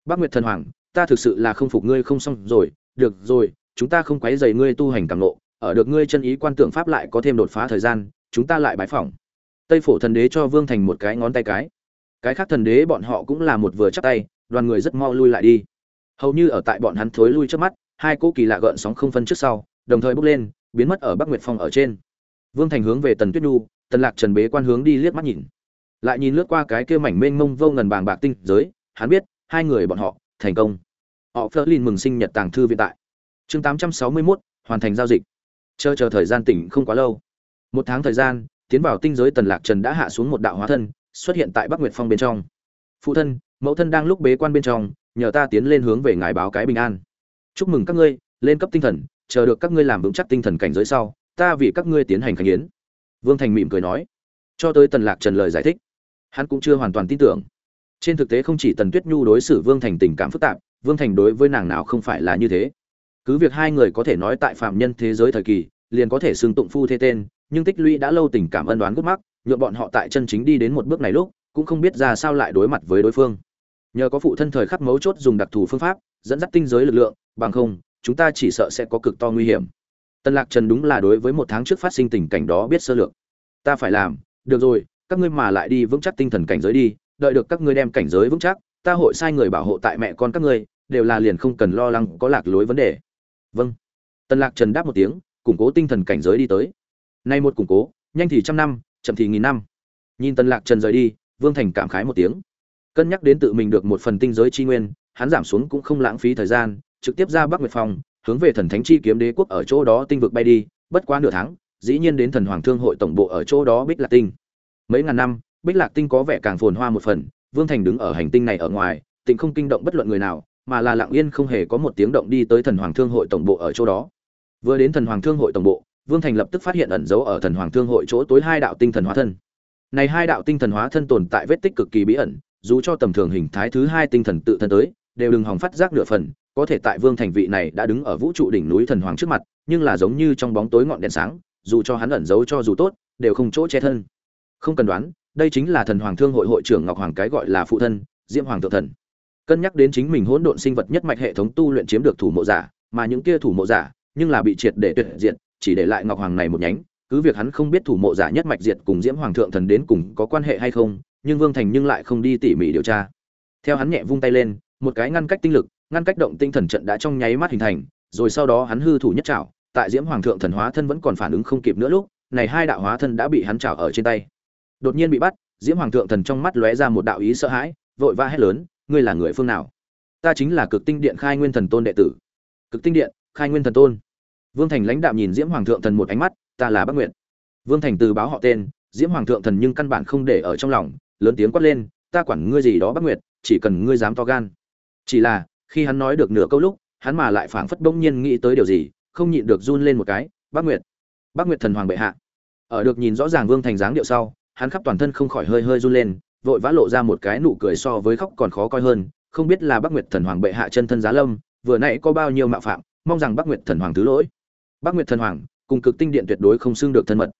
Bác nguyệt thần hoàng, ta thực sự là không phục ngươi không xong rồi. Được rồi, chúng ta không quấy dày ngươi tu hành cảm ngộ ở được ngươi chân ý quan tưởng pháp lại có thêm đột phá thời gian, chúng ta lại bái phỏng. Tây phổ thần đế cho vương thành một cái ngón tay cái. Cái khác thần đế bọn họ cũng là một vừa chắc tay, đoàn người rất mau lui lại đi. Hầu như ở tại bọn hắn thối lui trước mắt hai cỗ kỳ lạ gợn sóng không phân trước sau đồng thời bốc lên biến mất ở bắc nguyệt phong ở trên. Vương thành hướng về tần tuyết nhu tần lạc trần bế quan hướng đi liếc mắt nhìn. Lại nhìn lướt qua cái kia mảnh mênh mông vô ngần bàng bạc tinh giới hắn biết hai người bọn họ thành công. Họ phớt lên mừng sinh nhật tàng thư viện tại. Chương 861, hoàn thành giao dịch. Chờ chờ thời gian tỉnh không quá lâu. Một tháng thời gian tiến vào tinh giới tần lạc trần đã hạ xuống một đạo hóa thân xuất hiện tại bắc nguyệt phong bên trong. Phụ thân mẫu thân đang lúc bế quan bên trong nhờ ta tiến lên hướng về ngài báo cái bình an chúc mừng các ngươi, lên cấp tinh thần, chờ được các ngươi làm vững chắc tinh thần cảnh giới sau, ta vì các ngươi tiến hành khánh yến. Vương thành mỉm cười nói. Cho tới tần lạc trần lời giải thích, hắn cũng chưa hoàn toàn tin tưởng. Trên thực tế không chỉ tần tuyết nhu đối xử vương thành tình cảm phức tạp, vương thành đối với nàng nào không phải là như thế. Cứ việc hai người có thể nói tại phạm nhân thế giới thời kỳ, liền có thể xưng tụng phu thế tên, nhưng tích lũy đã lâu tình cảm ân đoán gút mắc nhuộm bọn họ tại chân chính đi đến một bước này lúc, cũng không biết ra sao lại đối mặt với đối phương. Nhờ có phụ thân thời khắc mấu chốt dùng đặc thù phương pháp, dẫn dắt tinh giới lực lượng bằng không, chúng ta chỉ sợ sẽ có cực to nguy hiểm. Tân lạc trần đúng là đối với một tháng trước phát sinh tình cảnh đó biết sơ lược. Ta phải làm, được rồi, các ngươi mà lại đi vững chắc tinh thần cảnh giới đi, đợi được các ngươi đem cảnh giới vững chắc, ta hội sai người bảo hộ tại mẹ con các ngươi, đều là liền không cần lo lắng có lạc lối vấn đề. Vâng. Tân lạc trần đáp một tiếng, củng cố tinh thần cảnh giới đi tới. Nay một củng cố, nhanh thì trăm năm, chậm thì nghìn năm. Nhìn tân lạc trần rời đi, vương thành cảm khái một tiếng. Cân nhắc đến tự mình được một phần tinh giới chi nguyên, hắn giảm xuống cũng không lãng phí thời gian trực tiếp ra bắc nguyệt phong, hướng về thần thánh chi kiếm đế quốc ở chỗ đó tinh vực bay đi, bất quá nửa tháng, dĩ nhiên đến thần hoàng thương hội tổng bộ ở chỗ đó bích lạc tinh. Mấy ngàn năm, bích lạc tinh có vẻ càng phồn hoa một phần, vương thành đứng ở hành tinh này ở ngoài tình không kinh động bất luận người nào, mà là lặng yên không hề có một tiếng động đi tới thần hoàng thương hội tổng bộ ở chỗ đó. Vừa đến thần hoàng thương hội tổng bộ, vương thành lập tức phát hiện ẩn dấu ở thần hoàng thương hội chỗ tối hai đạo tinh thần hóa thân. Này hai đạo tinh thần hóa thân tồn tại vết tích cực kỳ bí ẩn, dù cho tầm thường hình thái thứ hai tinh thần tự thân tới, đều đừng hòng phát giác nửa phần có thể tại vương thành vị này đã đứng ở vũ trụ đỉnh núi thần hoàng trước mặt, nhưng là giống như trong bóng tối ngọn đèn sáng, dù cho hắn ẩn giấu cho dù tốt, đều không chỗ che thân. Không cần đoán, đây chính là thần hoàng thương hội hội trưởng ngọc hoàng cái gọi là phụ thân, diễm hoàng thượng thần. Cân nhắc đến chính mình hỗn độn sinh vật nhất mạch hệ thống tu luyện chiếm được thủ mộ giả, mà những kia thủ mộ giả, nhưng là bị triệt để tuyệt diệt, chỉ để lại ngọc hoàng này một nhánh, cứ việc hắn không biết thủ mộ giả nhất mạch diệt cùng diễm hoàng thượng thần đến cùng có quan hệ hay không, nhưng vương thành nhưng lại không đi tỉ mỉ điều tra. Theo hắn nhẹ vung tay lên, một cái ngăn cách tinh lực ngăn cách động tinh thần trận đã trong nháy mắt hình thành, rồi sau đó hắn hư thủ nhất trảo, tại diễm hoàng thượng thần hóa thân vẫn còn phản ứng không kịp nữa lúc, này hai đạo hóa thân đã bị hắn trảo ở trên tay. Đột nhiên bị bắt, diễm hoàng thượng thần trong mắt lóe ra một đạo ý sợ hãi, vội vã hét lớn, ngươi là người phương nào? Ta chính là cực tinh điện khai nguyên thần tôn đệ tử. Cực tinh điện khai nguyên thần tôn? Vương thành lãnh đạo nhìn diễm hoàng thượng thần một ánh mắt, ta là bắc Nguyệt. vương thành từ báo họ tên, diễm hoàng thượng thần nhưng căn bản không để ở trong lòng, lớn tiếng quát lên, ta quản ngươi gì đó bắc nguyệt, chỉ cần ngươi dám to gan. Chỉ là khi hắn nói được nửa câu lúc, hắn mà lại phảng phất bỗng nhiên nghĩ tới điều gì, không nhịn được run lên một cái bắc nguyệt bắc nguyệt thần hoàng bệ hạ. Ở được nhìn rõ ràng vương thành dáng điệu sau, hắn khắp toàn thân không khỏi hơi hơi run lên, vội vã lộ ra một cái nụ cười so với khóc còn khó coi hơn, không biết là bắc nguyệt thần hoàng bệ hạ chân thân giá lâm, vừa nãy có bao nhiêu mạo phạm, mong rằng bắc nguyệt thần hoàng thứ lỗi. Bắc nguyệt thần hoàng, cùng cực tinh điện tuyệt đối không xưng được thân mật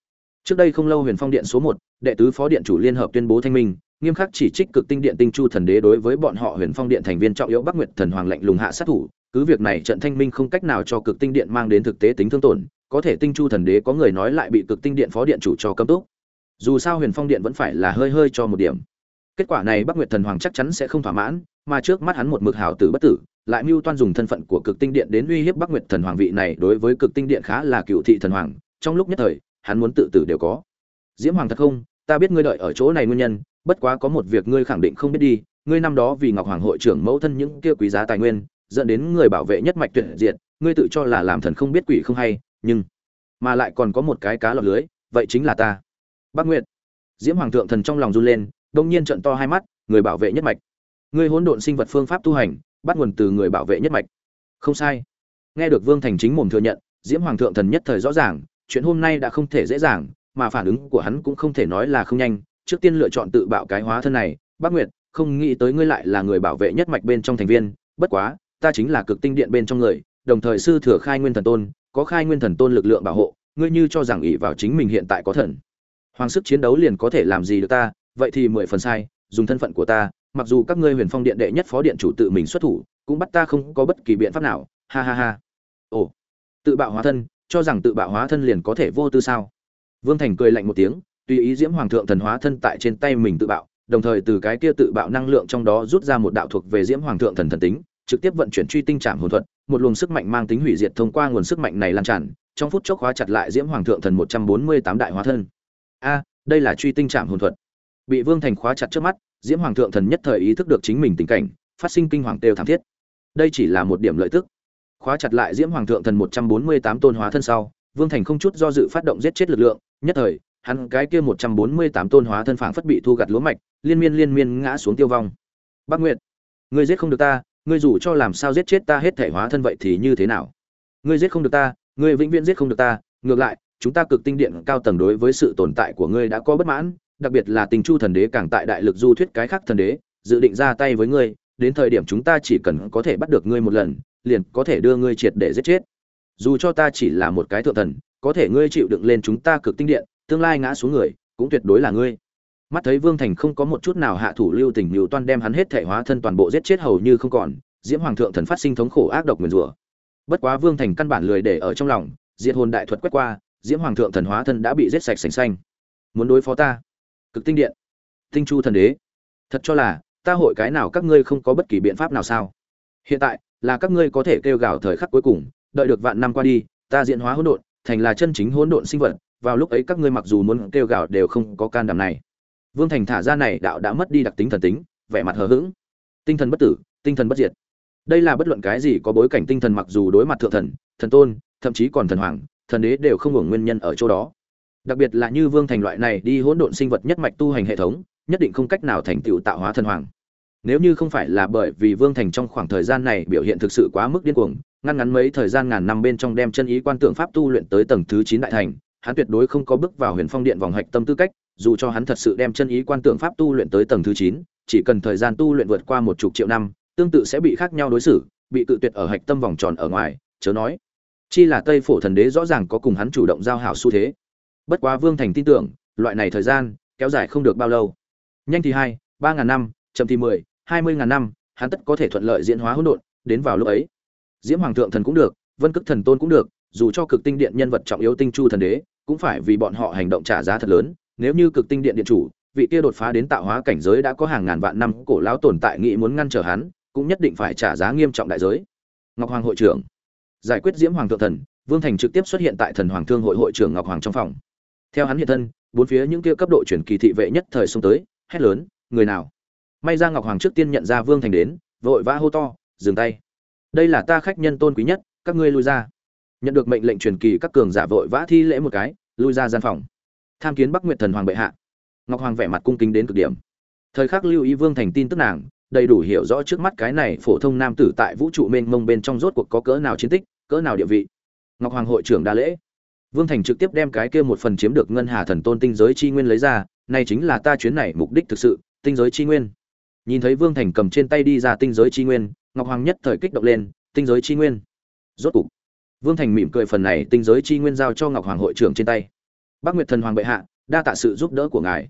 trước đây không lâu huyền phong điện số một, đệ tứ phó điện chủ liên hợp tuyên bố thanh minh, nghiêm khắc chỉ trích cực tinh điện tinh chu thần đế đối với bọn họ huyền phong điện thành viên trọng yếu bắc nguyệt thần hoàng lệnh lùng hạ sát thủ, cứ việc này trận thanh minh không cách nào cho cực tinh điện mang đến thực tế tính thương tổn, có thể tinh chu thần đế có người nói lại bị cực tinh điện phó điện chủ cho cấm túc. Dù sao huyền phong điện vẫn phải là hơi hơi cho một điểm. Kết quả này bắc nguyệt thần hoàng chắc chắn sẽ không thỏa mãn, mà trước mắt hắn một mực hào tử bất tử, lại mưu toan dùng thân phận của cực tinh điện đến uy hiếp bắc nguyệt thần hoàng vị này đối với cực tinh điện khá là cựu thị thần hoàng. Trong lúc nhất thời hắn muốn tự tử đều có. Diễm hoàng thật không? Ta biết ngươi đợi ở chỗ này nguyên nhân, bất quá có một việc ngươi khẳng định không biết đi. Ngươi năm đó vì ngọc hoàng hội trưởng mẫu thân những kia quý giá tài nguyên, dẫn đến người bảo vệ nhất mạch tuyệt diệt, ngươi tự cho là làm thần không biết quỷ không hay, nhưng mà lại còn có một cái cá lọt lưới, vậy chính là ta. Bác nguyệt. Diễm hoàng thượng thần trong lòng run lên, đông nhiên trận to hai mắt, người bảo vệ nhất mạch. Ngươi hỗn độn sinh vật phương pháp tu hành, bắt nguồn từ người bảo vệ nhất mạch. Không sai. Nghe được vương thành chính mồm thừa nhận, diễm hoàng thượng thần nhất thời rõ ràng chuyện hôm nay đã không thể dễ dàng, mà phản ứng của hắn cũng không thể nói là không nhanh. Trước tiên lựa chọn tự bạo cái hóa thân này, bác nguyệt, không nghĩ tới ngươi lại là người bảo vệ nhất mạch bên trong thành viên, bất quá, ta chính là cực tinh điện bên trong người, đồng thời sư thừa khai nguyên thần tôn, có khai nguyên thần tôn lực lượng bảo hộ, ngươi như cho rằng ỷ vào chính mình hiện tại có thần. Hoàng sức chiến đấu liền có thể làm gì được ta, vậy thì mười phần sai, dùng thân phận của ta, mặc dù các ngươi huyền phong điện đệ nhất phó điện chủ tự mình xuất thủ, cũng bắt ta không có bất kỳ biện pháp nào, ha ha ha. Ồ, tự bạo hóa thân cho rằng tự bạo hóa thân liền có thể vô tư sao? Vương thành cười lạnh một tiếng, tùy ý diễm hoàng thượng thần hóa thân tại trên tay mình tự bạo, đồng thời từ cái kia tự bạo năng lượng trong đó rút ra một đạo thuộc về diễm hoàng thượng thần thần tính, trực tiếp vận chuyển truy tinh trảm hồn thuật, một luồng sức mạnh mang tính hủy diệt thông qua nguồn sức mạnh này lan tràn, trong phút chốc hóa chặt lại diễm hoàng thượng thần một trăm bốn mươi tám đại hóa thân. A, đây là truy tinh trảm hồn thuật. Bị vương thành khóa chặt trước mắt, diễm hoàng thượng thần nhất thời ý thức được chính mình tình cảnh, phát sinh kinh hoàng têu thảm thiết. Đây chỉ là một điểm lợi tức khóa chặt lại diễm hoàng thượng thần một trăm bốn mươi tám tôn hóa thân sau, vương thành không chút do dự phát động giết chết lực lượng, nhất thời, hắn cái kia một trăm bốn mươi tám tôn hóa thân phảng phất bị thu gặt lúa mạch, liên miên liên miên ngã xuống tiêu vong. Bắc nguyệt, ngươi giết không được ta, ngươi rủ cho làm sao giết chết ta hết thể hóa thân vậy thì như thế nào? Ngươi giết không được ta, ngươi vĩnh viễn giết không được ta, ngược lại, chúng ta cực tinh điện cao tầng đối với sự tồn tại của ngươi đã có bất mãn, đặc biệt là tình chu thần đế càng tại đại lực du thuyết cái khác thần đế, dự định ra tay với ngươi, đến thời điểm chúng ta chỉ cần có thể bắt được ngươi một lần liền có thể đưa ngươi triệt để giết chết. Dù cho ta chỉ là một cái thượng thần, có thể ngươi chịu đựng lên chúng ta cực tinh điện, tương lai ngã xuống người, cũng tuyệt đối là ngươi. Mắt thấy vương thành không có một chút nào hạ thủ lưu tình mưu toan đem hắn hết thể hóa thân toàn bộ giết chết hầu như không còn, diễm hoàng thượng thần phát sinh thống khổ ác độc nguyền rủa. Bất quá vương thành căn bản lười để ở trong lòng, diệt hồn đại thuật quét qua, diễm hoàng thượng thần hóa thân đã bị giết sạch sành xanh. Muốn đối phó ta? Cực tinh điện. Tinh chu thần đế. Thật cho là, ta hội cái nào các ngươi không có bất kỳ biện pháp nào sao? Hiện tại là các ngươi có thể kêu gào thời khắc cuối cùng, đợi được vạn năm qua đi, ta diễn hóa hỗn độn, thành là chân chính hỗn độn sinh vật, vào lúc ấy các ngươi mặc dù muốn kêu gào đều không có can đảm này. Vương thành thả ra này đạo đã mất đi đặc tính thần tính, vẻ mặt hờ hững. Tinh thần bất tử, tinh thần bất diệt. Đây là bất luận cái gì có bối cảnh tinh thần mặc dù đối mặt thượng thần thần tôn, thậm chí còn thần hoàng, thần đế đều không hưởng nguyên nhân ở chỗ đó. Đặc biệt là như vương thành loại này đi hỗn độn sinh vật nhất mạch tu hành hệ thống, nhất định không cách nào thành tựu tạo hóa thần hoàng nếu như không phải là bởi vì vương thành trong khoảng thời gian này biểu hiện thực sự quá mức điên cuồng, ngăn ngắn mấy thời gian ngàn năm bên trong đem chân ý quan tượng pháp tu luyện tới tầng thứ chín đại thành, hắn tuyệt đối không có bước vào huyền phong điện vòng hạch tâm tư cách, dù cho hắn thật sự đem chân ý quan tượng pháp tu luyện tới tầng thứ chín, chỉ cần thời gian tu luyện vượt qua một chục triệu năm, tương tự sẽ bị khác nhau đối xử, bị tự tuyệt ở hạch tâm vòng tròn ở ngoài, chớ nói. Chi là tây phổ thần đế rõ ràng có cùng hắn chủ động giao hảo xu thế. Bất quá vương thành tin tưởng, loại này thời gian kéo dài không được bao lâu. Nhanh thì hai, ba ngàn năm, chậm thì mười hai mươi ngàn năm, hắn tất có thể thuận lợi diễn hóa hỗn độn, đến vào lúc ấy. Diễm hoàng thượng thần cũng được, vân cức thần tôn cũng được, dù cho cực tinh điện nhân vật trọng yếu tinh chu thần đế, cũng phải vì bọn họ hành động trả giá thật lớn. Nếu như cực tinh điện điện chủ, vị kia đột phá đến tạo hóa cảnh giới đã có hàng ngàn vạn năm cổ lão tồn tại nghĩ muốn ngăn trở hắn, cũng nhất định phải trả giá nghiêm trọng đại giới. Ngọc hoàng hội trưởng. Giải quyết diễm hoàng thượng thần, vương thành trực tiếp xuất hiện tại thần hoàng thương hội hội trưởng ngọc hoàng trong phòng. Theo hắn hiện thân, bốn phía những kia cấp độ chuyển kỳ thị vệ nhất thời xông tới, hét lớn, người nào? May ra ngọc hoàng trước tiên nhận ra vương thành đến, vội vã hô to, dừng tay. Đây là ta khách nhân tôn quý nhất, các ngươi lui ra. Nhận được mệnh lệnh truyền kỳ, các cường giả vội vã thi lễ một cái, lui ra gian phòng. Tham kiến bắc nguyệt thần hoàng bệ hạ. Ngọc hoàng vẻ mặt cung kính đến cực điểm. Thời khắc lưu ý vương thành tin tức nàng, đầy đủ hiểu rõ trước mắt cái này phổ thông nam tử tại vũ trụ mênh mông bên trong rốt cuộc có cỡ nào chiến tích, cỡ nào địa vị. Ngọc hoàng hội trưởng đa lễ. Vương thành trực tiếp đem cái kia một phần chiếm được ngân hà thần tôn tinh giới chi nguyên lấy ra, này chính là ta chuyến này mục đích thực sự, tinh giới chi nguyên nhìn thấy vương thành cầm trên tay đi ra tinh giới chi nguyên, ngọc hoàng nhất thời kích động lên, tinh giới chi nguyên. Rốt cục, vương thành mỉm cười phần này tinh giới chi nguyên giao cho ngọc hoàng hội trưởng trên tay. Bác nguyệt thần hoàng bệ hạ, đa tạ sự giúp đỡ của ngài.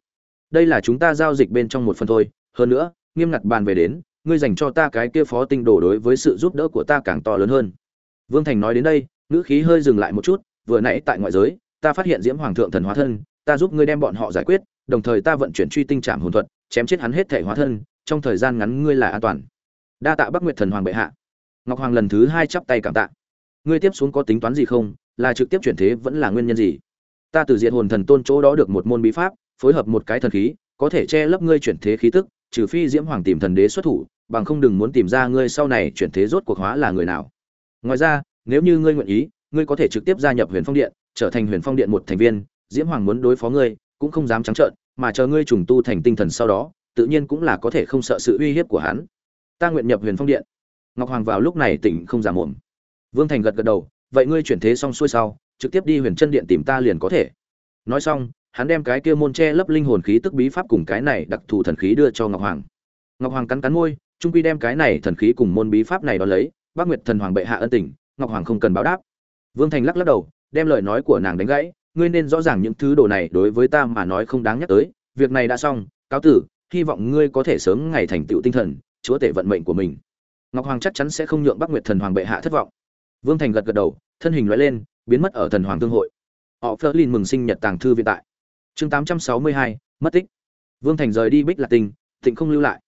Đây là chúng ta giao dịch bên trong một phần thôi, hơn nữa, nghiêm ngặt bàn về đến, ngươi dành cho ta cái kia phó tinh đồ đối với sự giúp đỡ của ta càng to lớn hơn. Vương thành nói đến đây, ngữ khí hơi dừng lại một chút, vừa nãy tại ngoại giới, ta phát hiện diễm hoàng thượng thần hóa thân, ta giúp ngươi đem bọn họ giải quyết, đồng thời ta vận chuyển truy tinh trảm hồn thuật, chém chết hắn hết thể hóa thân trong thời gian ngắn ngươi là an toàn. Đa tạ bắc nguyệt thần hoàng bệ hạ. Ngọc hoàng lần thứ hai chắp tay cảm tạ. Ngươi tiếp xuống có tính toán gì không? Là trực tiếp chuyển thế vẫn là nguyên nhân gì? Ta từ diện hồn thần tôn chỗ đó được một môn bí pháp, phối hợp một cái thần khí, có thể che lấp ngươi chuyển thế khí tức, trừ phi diễm hoàng tìm thần đế xuất thủ, bằng không đừng muốn tìm ra ngươi sau này chuyển thế rốt cuộc hóa là người nào. Ngoài ra, nếu như ngươi nguyện ý, ngươi có thể trực tiếp gia nhập huyền phong điện, trở thành huyền phong điện một thành viên, diễm hoàng muốn đối phó ngươi, cũng không dám trắng trợn, mà chờ ngươi trùng tu thành tinh thần sau đó tự nhiên cũng là có thể không sợ sự uy hiếp của hắn. Ta nguyện nhập huyền phong điện. Ngọc hoàng vào lúc này tỉnh không giả mồm. Vương thành gật gật đầu, vậy ngươi chuyển thế xong xuôi sau, trực tiếp đi huyền chân điện tìm ta liền có thể. Nói xong, hắn đem cái kia môn che lấp linh hồn khí tức bí pháp cùng cái này đặc thù thần khí đưa cho ngọc hoàng. Ngọc hoàng cắn cắn môi, trung quy đem cái này thần khí cùng môn bí pháp này đ ó lấy, bác nguyệt thần hoàng bệ hạ ân tình, ngọc hoàng không cần báo đáp. Vương thành lắc lắc đầu, đem lời nói của nàng đánh gãy, ngươi nên rõ ràng những thứ đồ này đối với ta mà nói không đáng nhắc tới, việc này đã xong, cáo tử hy vọng ngươi có thể sớm ngày thành tựu tinh thần, chúa tể vận mệnh của mình. Ngọc hoàng chắc chắn sẽ không nhượng bắc nguyệt thần hoàng bệ hạ thất vọng. Vương thành gật gật đầu, thân hình loại lên, biến mất ở thần hoàng thương hội. Họ phớt lên mừng sinh nhật tàng thư viện tại. Chương tám trăm sáu mươi hai, mất tích. Vương thành rời đi bích lạc tinh, thịnh không lưu lại.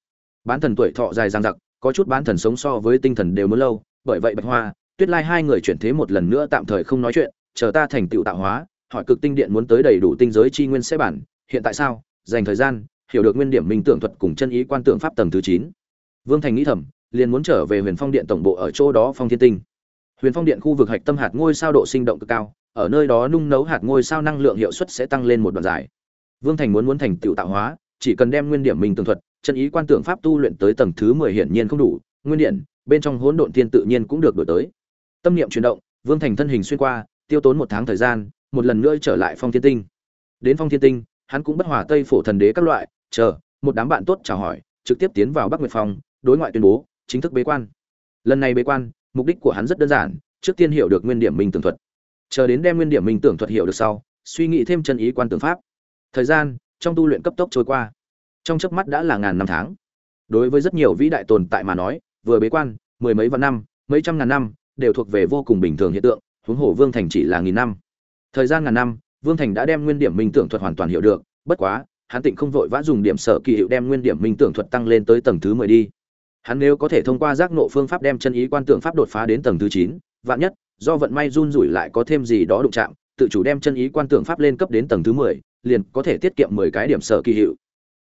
Bán thần tuổi thọ dài dằng dặc, có chút bán thần sống so với tinh thần đều muốn lâu, bởi vậy bạch hoa, tuyết lai hai người chuyển thế một lần nữa tạm thời không nói chuyện, chờ ta thành tựu tạo hóa, hỏi cực tinh điện muốn tới đầy đủ tinh giới chi nguyên sẽ bản, hiện tại sao, dành thời gian hiểu được nguyên điểm minh tưởng thuật cùng chân ý quan tượng pháp tầng thứ chín. Vương thành nghĩ thầm, liền muốn trở về huyền phong điện tổng bộ ở chỗ đó phong thiên tinh. Huyền phong điện khu vực hạch tâm hạt ngôi sao độ sinh động cực cao, ở nơi đó nung nấu hạt ngôi sao năng lượng hiệu suất sẽ tăng lên một đoạn dài. Vương thành muốn muốn thành tựu tạo hóa, chỉ cần đem nguyên điểm Minh tường thuật, chân ý quan tưởng pháp tu luyện tới tầng thứ mười hiển nhiên không đủ, nguyên điện, bên trong hỗn độn thiên tự nhiên cũng được đổi tới. Tâm niệm chuyển động, vương thành thân hình xuyên qua, tiêu tốn một tháng thời gian, một lần nữa trở lại phong thiên tinh. Đến phong thiên tinh, hắn cũng bất hòa tây phổ thần đế các loại chờ, một đám bạn tốt chào hỏi, trực tiếp tiến vào bắc nguyệt phong, đối ngoại tuyên bố, chính thức bế quan. Lần này bế quan, mục đích của hắn rất đơn giản, trước tiên hiểu được nguyên điểm minh tưởng thuật. Chờ đến đem nguyên điểm minh tưởng thuật hiểu được sau, suy nghĩ thêm chân ý quan tưởng pháp. Thời gian, trong tu luyện cấp tốc trôi qua. Trong chớp mắt đã là ngàn năm tháng. Đối với rất nhiều vĩ đại tồn tại mà nói, vừa bế quan, mười mấy vạn năm, mấy trăm ngàn năm, đều thuộc về vô cùng bình thường hiện tượng, huống hồ vương thành chỉ là nghìn năm. Thời gian ngàn năm, vương thành đã đem nguyên điểm minh tưởng thuật hoàn toàn hiểu được, bất quá hắn tịnh không vội vã dùng điểm sở kỳ hiệu đem nguyên điểm minh tưởng thuật tăng lên tới tầng thứ mười đi. Hắn nếu có thể thông qua giác nộ phương pháp đem chân ý quan tưởng pháp đột phá đến tầng thứ chín, vạn nhất, do vận may run rủi lại có thêm gì đó đụng chạm, tự chủ đem chân ý quan tưởng pháp lên cấp đến tầng thứ mười, liền có thể tiết kiệm mười cái điểm sở kỳ hiệu.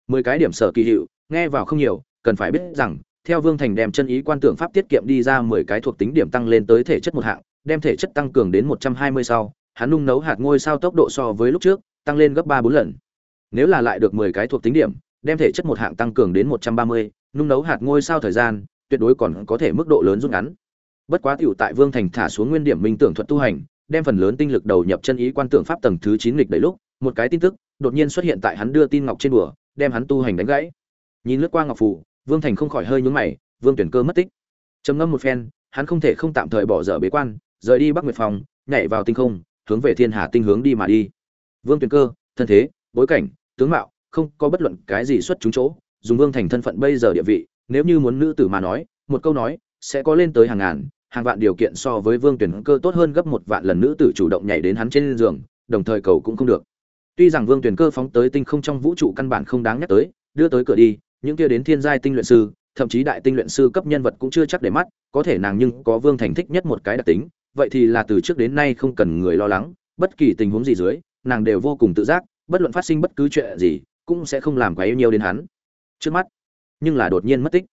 Mười cái điểm sở kỳ hiệu, nghe vào không nhiều, cần phải biết rằng, theo vương thành đem chân ý quan tưởng pháp tiết kiệm đi ra mười cái thuộc tính điểm tăng lên tới thể chất một hạng, đem thể chất tăng cường đến một trăm hai mươi sau, hắn nung nấu hạt ngôi sao tốc độ so với lúc trước, tăng lên gấp ba bốn lần nếu là lại được mười cái thuộc tính điểm, đem thể chất một hạng tăng cường đến một trăm ba mươi, nung nấu hạt ngôi sao thời gian, tuyệt đối còn có thể mức độ lớn rút ngắn. Bất quá tiểu tại vương thành thả xuống nguyên điểm minh tưởng thuật tu hành, đem phần lớn tinh lực đầu nhập chân ý quan tưởng pháp tầng thứ chín lịch đầy lúc, một cái tin tức đột nhiên xuất hiện tại hắn đưa tin ngọc trên đùa, đem hắn tu hành đánh gãy. Nhìn lướt qua ngọc phủ vương thành không khỏi hơi nhướng mày, vương tuyển cơ mất tích. Trầm ngâm một phen, hắn không thể không tạm thời bỏ dở bế quan, rời đi bắc nguyệt phòng, nhảy vào tinh không, hướng về thiên hà tinh hướng đi mà đi. Vương tuyển cơ, thân thế, bối cảnh tướng mạo, không có bất luận cái gì xuất chúng chỗ, dùng vương thành thân phận bây giờ địa vị, nếu như muốn nữ tử mà nói, một câu nói, sẽ có lên tới hàng ngàn, hàng vạn điều kiện so với vương tuyển cơ tốt hơn gấp một vạn lần nữ tử chủ động nhảy đến hắn trên giường, đồng thời cầu cũng không được. Tuy rằng vương tuyển cơ phóng tới tinh không trong vũ trụ căn bản không đáng nhắc tới, đưa tới cửa đi, những kia đến thiên giai tinh luyện sư, thậm chí đại tinh luyện sư cấp nhân vật cũng chưa chắc để mắt, có thể nàng nhưng có vương thành thích nhất một cái đặc tính, vậy thì là từ trước đến nay không cần người lo lắng, bất kỳ tình huống gì dưới, nàng đều vô cùng tự giác bất luận phát sinh bất cứ chuyện gì, cũng sẽ không làm quá yêu nhiều đến hắn. Trước mắt, nhưng là đột nhiên mất tích.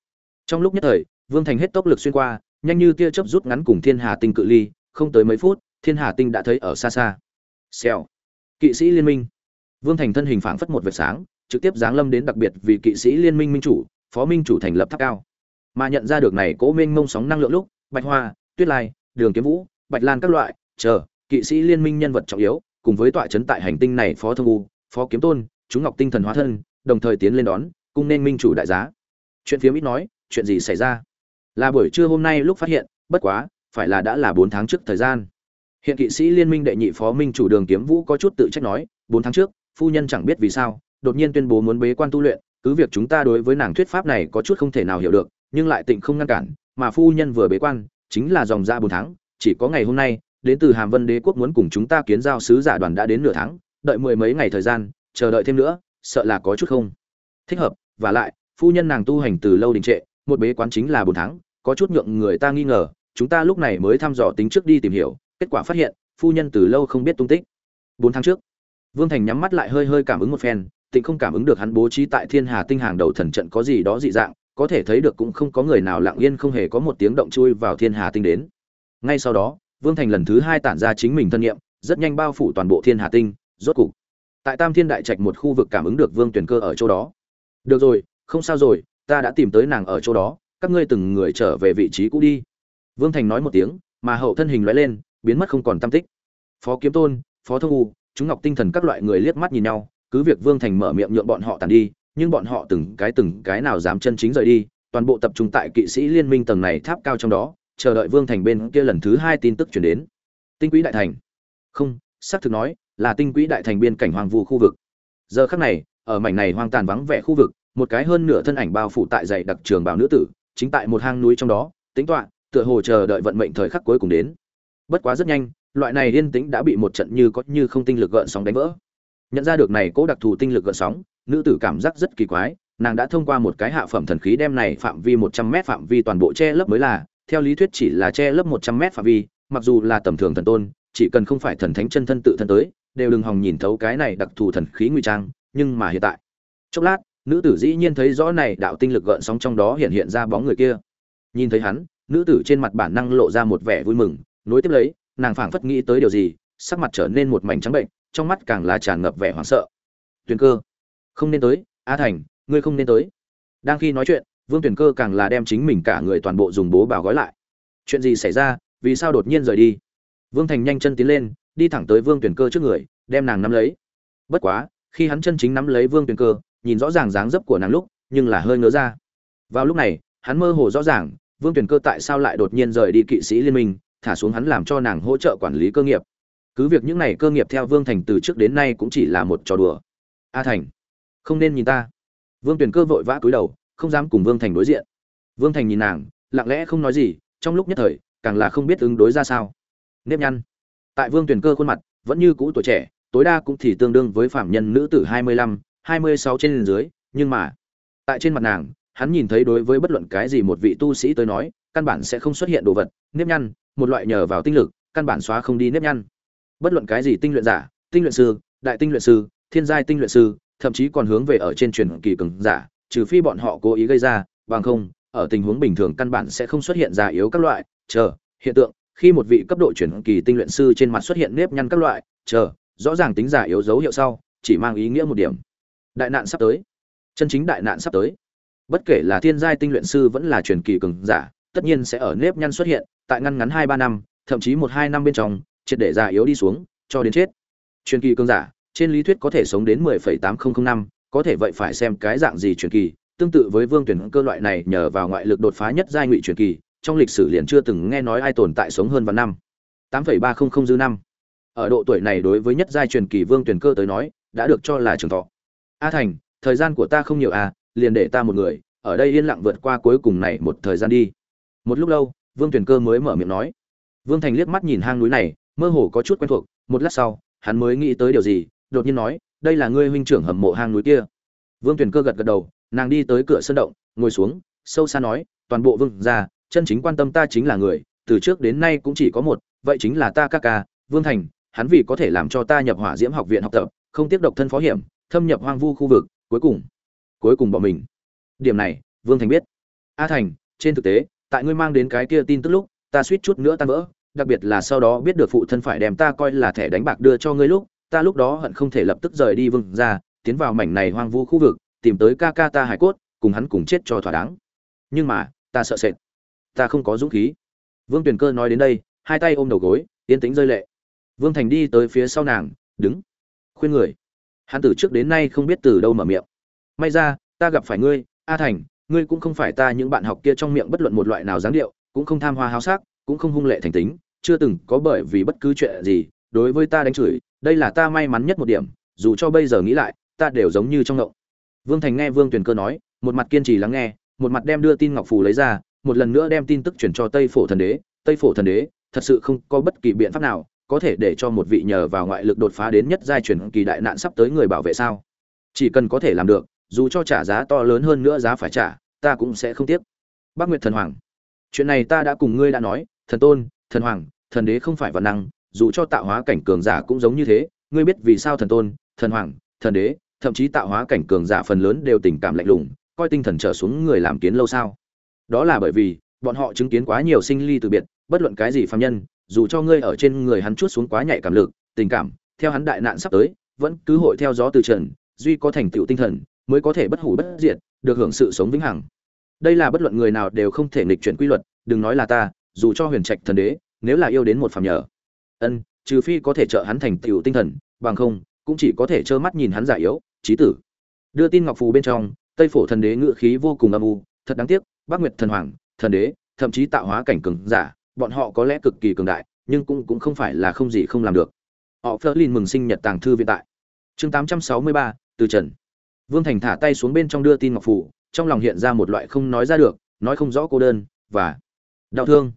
Trong lúc nhất thời, vương thành hết tốc lực xuyên qua, nhanh như tia chớp rút ngắn cùng thiên hà tinh cự ly, không tới mấy phút, thiên hà tinh đã thấy ở xa xa. Xèo. Kỵ sĩ liên minh. Vương thành thân hình phảng phất một vệt sáng, trực tiếp giáng lâm đến đặc biệt vì kỵ sĩ liên minh minh chủ, phó minh chủ thành lập tháp cao. Mà nhận ra được này cố minh mông sóng năng lượng lúc, bạch hoa, tuyết lai, đường kiếm vũ, bạch lan các loại, chờ, kỵ sĩ liên minh nhân vật trọng yếu cùng với tọa chấn tại hành tinh này phó thông u, phó kiếm tôn, chúng ngọc tinh thần hóa thân, đồng thời tiến lên đón, cung nên minh chủ đại giá. Chuyện phiếm ít nói, chuyện gì xảy ra? Là buổi trưa hôm nay lúc phát hiện, bất quá, phải là đã là bốn tháng trước thời gian. Hiện kỵ sĩ liên minh đệ nhị phó minh chủ đường kiếm vũ có chút tự trách nói, bốn tháng trước, phu nhân chẳng biết vì sao, đột nhiên tuyên bố muốn bế quan tu luyện, cứ việc chúng ta đối với nàng thuyết pháp này có chút không thể nào hiểu được, nhưng lại tịnh không ngăn cản, mà phu nhân vừa bế quan, chính là dòng ra bốn tháng, chỉ có ngày hôm nay đến từ hàm vân đế quốc muốn cùng chúng ta kiến giao sứ giả đoàn đã đến nửa tháng, đợi mười mấy ngày thời gian, chờ đợi thêm nữa, sợ là có chút không thích hợp. Và lại, phu nhân nàng tu hành từ lâu đình trệ, một bế quán chính là bốn tháng, có chút nhượng người ta nghi ngờ, chúng ta lúc này mới thăm dò tính trước đi tìm hiểu, kết quả phát hiện, phu nhân từ lâu không biết tung tích. Bốn tháng trước, vương thành nhắm mắt lại hơi hơi cảm ứng một phen, tịnh không cảm ứng được hắn bố trí tại thiên hà tinh hàng đầu thần trận có gì đó dị dạng, có thể thấy được cũng không có người nào lặng yên không hề có một tiếng động chui vào thiên hà tinh đến. Ngay sau đó vương thành lần thứ hai tản ra chính mình thân nhiệm, rất nhanh bao phủ toàn bộ thiên hà tinh, rốt cục. Tại tam thiên đại trạch một khu vực cảm ứng được vương tuyển cơ ở chỗ đó. Được rồi, không sao rồi, ta đã tìm tới nàng ở chỗ đó, các ngươi từng người trở về vị trí cũ đi. Vương thành nói một tiếng, mà hậu thân hình lóe lên, biến mất không còn tam tích. Phó kiếm tôn, phó thông u, chúng ngọc tinh thần các loại người liếc mắt nhìn nhau, cứ việc vương thành mở miệng nhượng bọn họ tàn đi, nhưng bọn họ từng cái từng cái nào dám chân chính rời đi, toàn bộ tập trung tại kỵ sĩ liên minh tầng này tháp cao trong đó chờ đợi vương thành bên kia lần thứ hai tin tức chuyển đến. Tinh quỹ đại thành. Không, xác thực nói, là tinh quỹ đại thành biên cảnh hoàng vu khu vực. Giờ khắc này, ở mảnh này hoang tàn vắng vẻ khu vực, một cái hơn nửa thân ảnh bao phủ tại dãy đặc trường bảo nữ tử, chính tại một hang núi trong đó tính toán tựa hồ chờ đợi vận mệnh thời khắc cuối cùng đến. Bất quá rất nhanh, loại này yên tĩnh đã bị một trận như có như không tinh lực gợn sóng đánh vỡ. Nhận ra được này cố đặc thù tinh lực gợn sóng, nữ tử cảm giác rất kỳ quái, nàng đã thông qua một cái hạ phẩm thần khí đem này phạm vi một trăm mét phạm vi toàn bộ che lấp mới là theo lý thuyết chỉ là che lấp một trăm mét phạm vi, mặc dù là tầm thường thần tôn, chỉ cần không phải thần thánh chân thân tự thân tới, đều đừng hòng nhìn thấu cái này đặc thù thần khí nguy trang, nhưng mà hiện tại, chốc lát, nữ tử dĩ nhiên thấy rõ này đạo tinh lực gợn sóng trong đó hiện hiện ra bóng người kia. Nhìn thấy hắn, nữ tử trên mặt bản năng lộ ra một vẻ vui mừng, nối tiếp lấy, nàng phảng phất nghĩ tới điều gì, sắc mặt trở nên một mảnh trắng bệnh, trong mắt càng là tràn ngập vẻ hoảng sợ. Tuyền cơ, không nên tới, a thành, ngươi không nên tới. Đang khi nói chuyện vương tuyền cơ càng là đem chính mình cả người toàn bộ dùng bố bào gói lại. Chuyện gì xảy ra? Vì sao đột nhiên rời đi? Vương thành nhanh chân tiến lên, đi thẳng tới vương tuyền cơ trước người, đem nàng nắm lấy. Bất quá, khi hắn chân chính nắm lấy vương tuyền cơ, nhìn rõ ràng dáng dấp của nàng lúc, nhưng là hơi ngớ ra. Vào lúc này, hắn mơ hồ rõ ràng, vương tuyền cơ tại sao lại đột nhiên rời đi kỵ sĩ liên minh, thả xuống hắn làm cho nàng hỗ trợ quản lý cơ nghiệp. Cứ việc những này cơ nghiệp theo vương thành từ trước đến nay cũng chỉ là một trò đùa. A thành, không nên nhìn ta. Vương tuyền cơ vội vã cúi đầu không dám cùng vương thành đối diện. Vương thành nhìn nàng, lặng lẽ không nói gì, trong lúc nhất thời, càng là không biết ứng đối ra sao. Nếp nhăn. Tại vương tuyển cơ khuôn mặt, vẫn như cũ tuổi trẻ, tối đa cũng thì tương đương với phạm nhân nữ tử hai mươi lăm, hai mươi sáu trên dưới, nhưng mà, tại trên mặt nàng, hắn nhìn thấy đối với bất luận cái gì một vị tu sĩ tới nói, căn bản sẽ không xuất hiện đồ vật, nếp nhăn, một loại nhờ vào tinh lực, căn bản xóa không đi nếp nhăn. Bất luận cái gì tinh luyện giả, tinh luyện sư, đại tinh luyện sư, thiên giai tinh luyện sư, thậm chí còn hướng về ở trên truyền kỳ cường giả trừ phi bọn họ cố ý gây ra bằng không ở tình huống bình thường căn bản sẽ không xuất hiện già yếu các loại chờ hiện tượng khi một vị cấp độ chuyển kỳ tinh luyện sư trên mặt xuất hiện nếp nhăn các loại chờ rõ ràng tính giả yếu dấu hiệu sau chỉ mang ý nghĩa một điểm. Đại nạn sắp tới. Chân chính đại nạn sắp tới. Bất kể là thiên giai tinh luyện sư vẫn là truyền kỳ cường giả tất nhiên sẽ ở nếp nhăn xuất hiện tại ngăn ngắn hai ba năm thậm chí một hai năm bên trong triệt để già yếu đi xuống cho đến chết. Truyền kỳ cường giả trên lý thuyết có thể sống đến 10.8005, có thể vậy phải xem cái dạng gì truyền kỳ tương tự với vương tuyển cơ loại này nhờ vào ngoại lực đột phá nhất giai ngụy truyền kỳ trong lịch sử liền chưa từng nghe nói ai tồn tại sống hơn vạn năm. 8,300 dư năm. Ở độ tuổi này đối với nhất giai truyền kỳ vương tuyển cơ tới nói đã được cho là trường thọ. A thành thời gian của ta không nhiều à liền để ta một người ở đây yên lặng vượt qua cuối cùng này một thời gian đi. Một lúc lâu vương tuyển cơ mới mở miệng nói. Vương thành liếc mắt nhìn hang núi này mơ hồ có chút quen thuộc một lát sau hắn mới nghĩ tới điều gì đột nhiên nói đây là ngươi huynh trưởng hầm mộ hang núi kia. Vương Tuyền cơ gật gật đầu, nàng đi tới cửa sân động, ngồi xuống, sâu xa nói, toàn bộ vương gia, chân chính quan tâm ta chính là người, từ trước đến nay cũng chỉ có một, vậy chính là ta ca ca, vương thành, hắn vì có thể làm cho ta nhập hỏa diễm học viện học tập, không tiếp độc thân phó hiểm, thâm nhập hoang vu khu vực, cuối cùng cuối cùng bọn mình. Điểm này, vương thành biết. A thành, trên thực tế, tại ngươi mang đến cái kia tin tức lúc, ta suýt chút nữa tan vỡ, đặc biệt là sau đó biết được phụ thân phải đem ta coi là thẻ đánh bạc đưa cho ngươi lúc ta lúc đó hận không thể lập tức rời đi vương ra tiến vào mảnh này hoang vu khu vực, tìm tới ca ca ta hải cốt, cùng hắn cùng chết cho thỏa đáng. Nhưng mà, ta sợ sệt. Ta không có dũng khí. Vương tuyền cơ nói đến đây, hai tay ôm đầu gối, yên tĩnh rơi lệ. Vương thành đi tới phía sau nàng, đứng. Khuyên người. Hắn từ trước đến nay không biết từ đâu mở miệng. May ra, ta gặp phải ngươi, a thành, ngươi cũng không phải ta những bạn học kia trong miệng bất luận một loại nào dáng điệu, cũng không tham hoa háo sắc, cũng không hung lệ thành tính, chưa từng có bởi vì bất cứ chuyện gì, đối với ta đánh chửi đây là ta may mắn nhất một điểm, dù cho bây giờ nghĩ lại, ta đều giống như trong ngộng. Vương thành nghe vương tuyền cơ nói, một mặt kiên trì lắng nghe, một mặt đem đưa tin ngọc phù lấy ra, một lần nữa đem tin tức chuyển cho tây phổ thần đế. Tây phổ thần đế, thật sự không có bất kỳ biện pháp nào, có thể để cho một vị nhờ vào ngoại lực đột phá đến nhất giai chuyển kỳ đại nạn sắp tới người bảo vệ sao? Chỉ cần có thể làm được, dù cho trả giá to lớn hơn nữa giá phải trả, ta cũng sẽ không tiếc. Bác nguyệt thần hoàng, chuyện này ta đã cùng ngươi đã nói, thần tôn, thần hoàng, thần đế không phải văn năng dù cho tạo hóa cảnh cường giả cũng giống như thế, ngươi biết vì sao thần tôn, thần hoàng, thần đế, thậm chí tạo hóa cảnh cường giả phần lớn đều tình cảm lạnh lùng, coi tinh thần trở xuống người làm kiến lâu sao? Đó là bởi vì, bọn họ chứng kiến quá nhiều sinh ly từ biệt, bất luận cái gì phàm nhân, dù cho ngươi ở trên người hắn chút xuống quá nhạy cảm lực, tình cảm, theo hắn đại nạn sắp tới, vẫn cứ hội theo gió từ trần, duy có thành tựu tinh thần, mới có thể bất hủ bất diệt, được hưởng sự sống vĩnh hằng. Đây là bất luận người nào đều không thể nghịch chuyển quy luật, đừng nói là ta, dù cho huyền trạch thần đế, nếu là yêu đến một phàm nhờ ân trừ phi có thể trợ hắn thành tựu tinh thần bằng không cũng chỉ có thể trơ mắt nhìn hắn giả yếu trí tử. Đưa tin ngọc phù bên trong tây phổ thần đế ngự khí vô cùng âm u thật đáng tiếc bắc nguyệt thần hoàng thần đế thậm chí tạo hóa cảnh cường giả bọn họ có lẽ cực kỳ cường đại nhưng cũng cũng không phải là không gì không làm được. Họ phớt lên mừng sinh nhật tàng thư viện tại. Chương 863, từ trần. Vương thành thả tay xuống bên trong đưa tin ngọc phù trong lòng hiện ra một loại không nói ra được nói không rõ cô đơn và đau thương.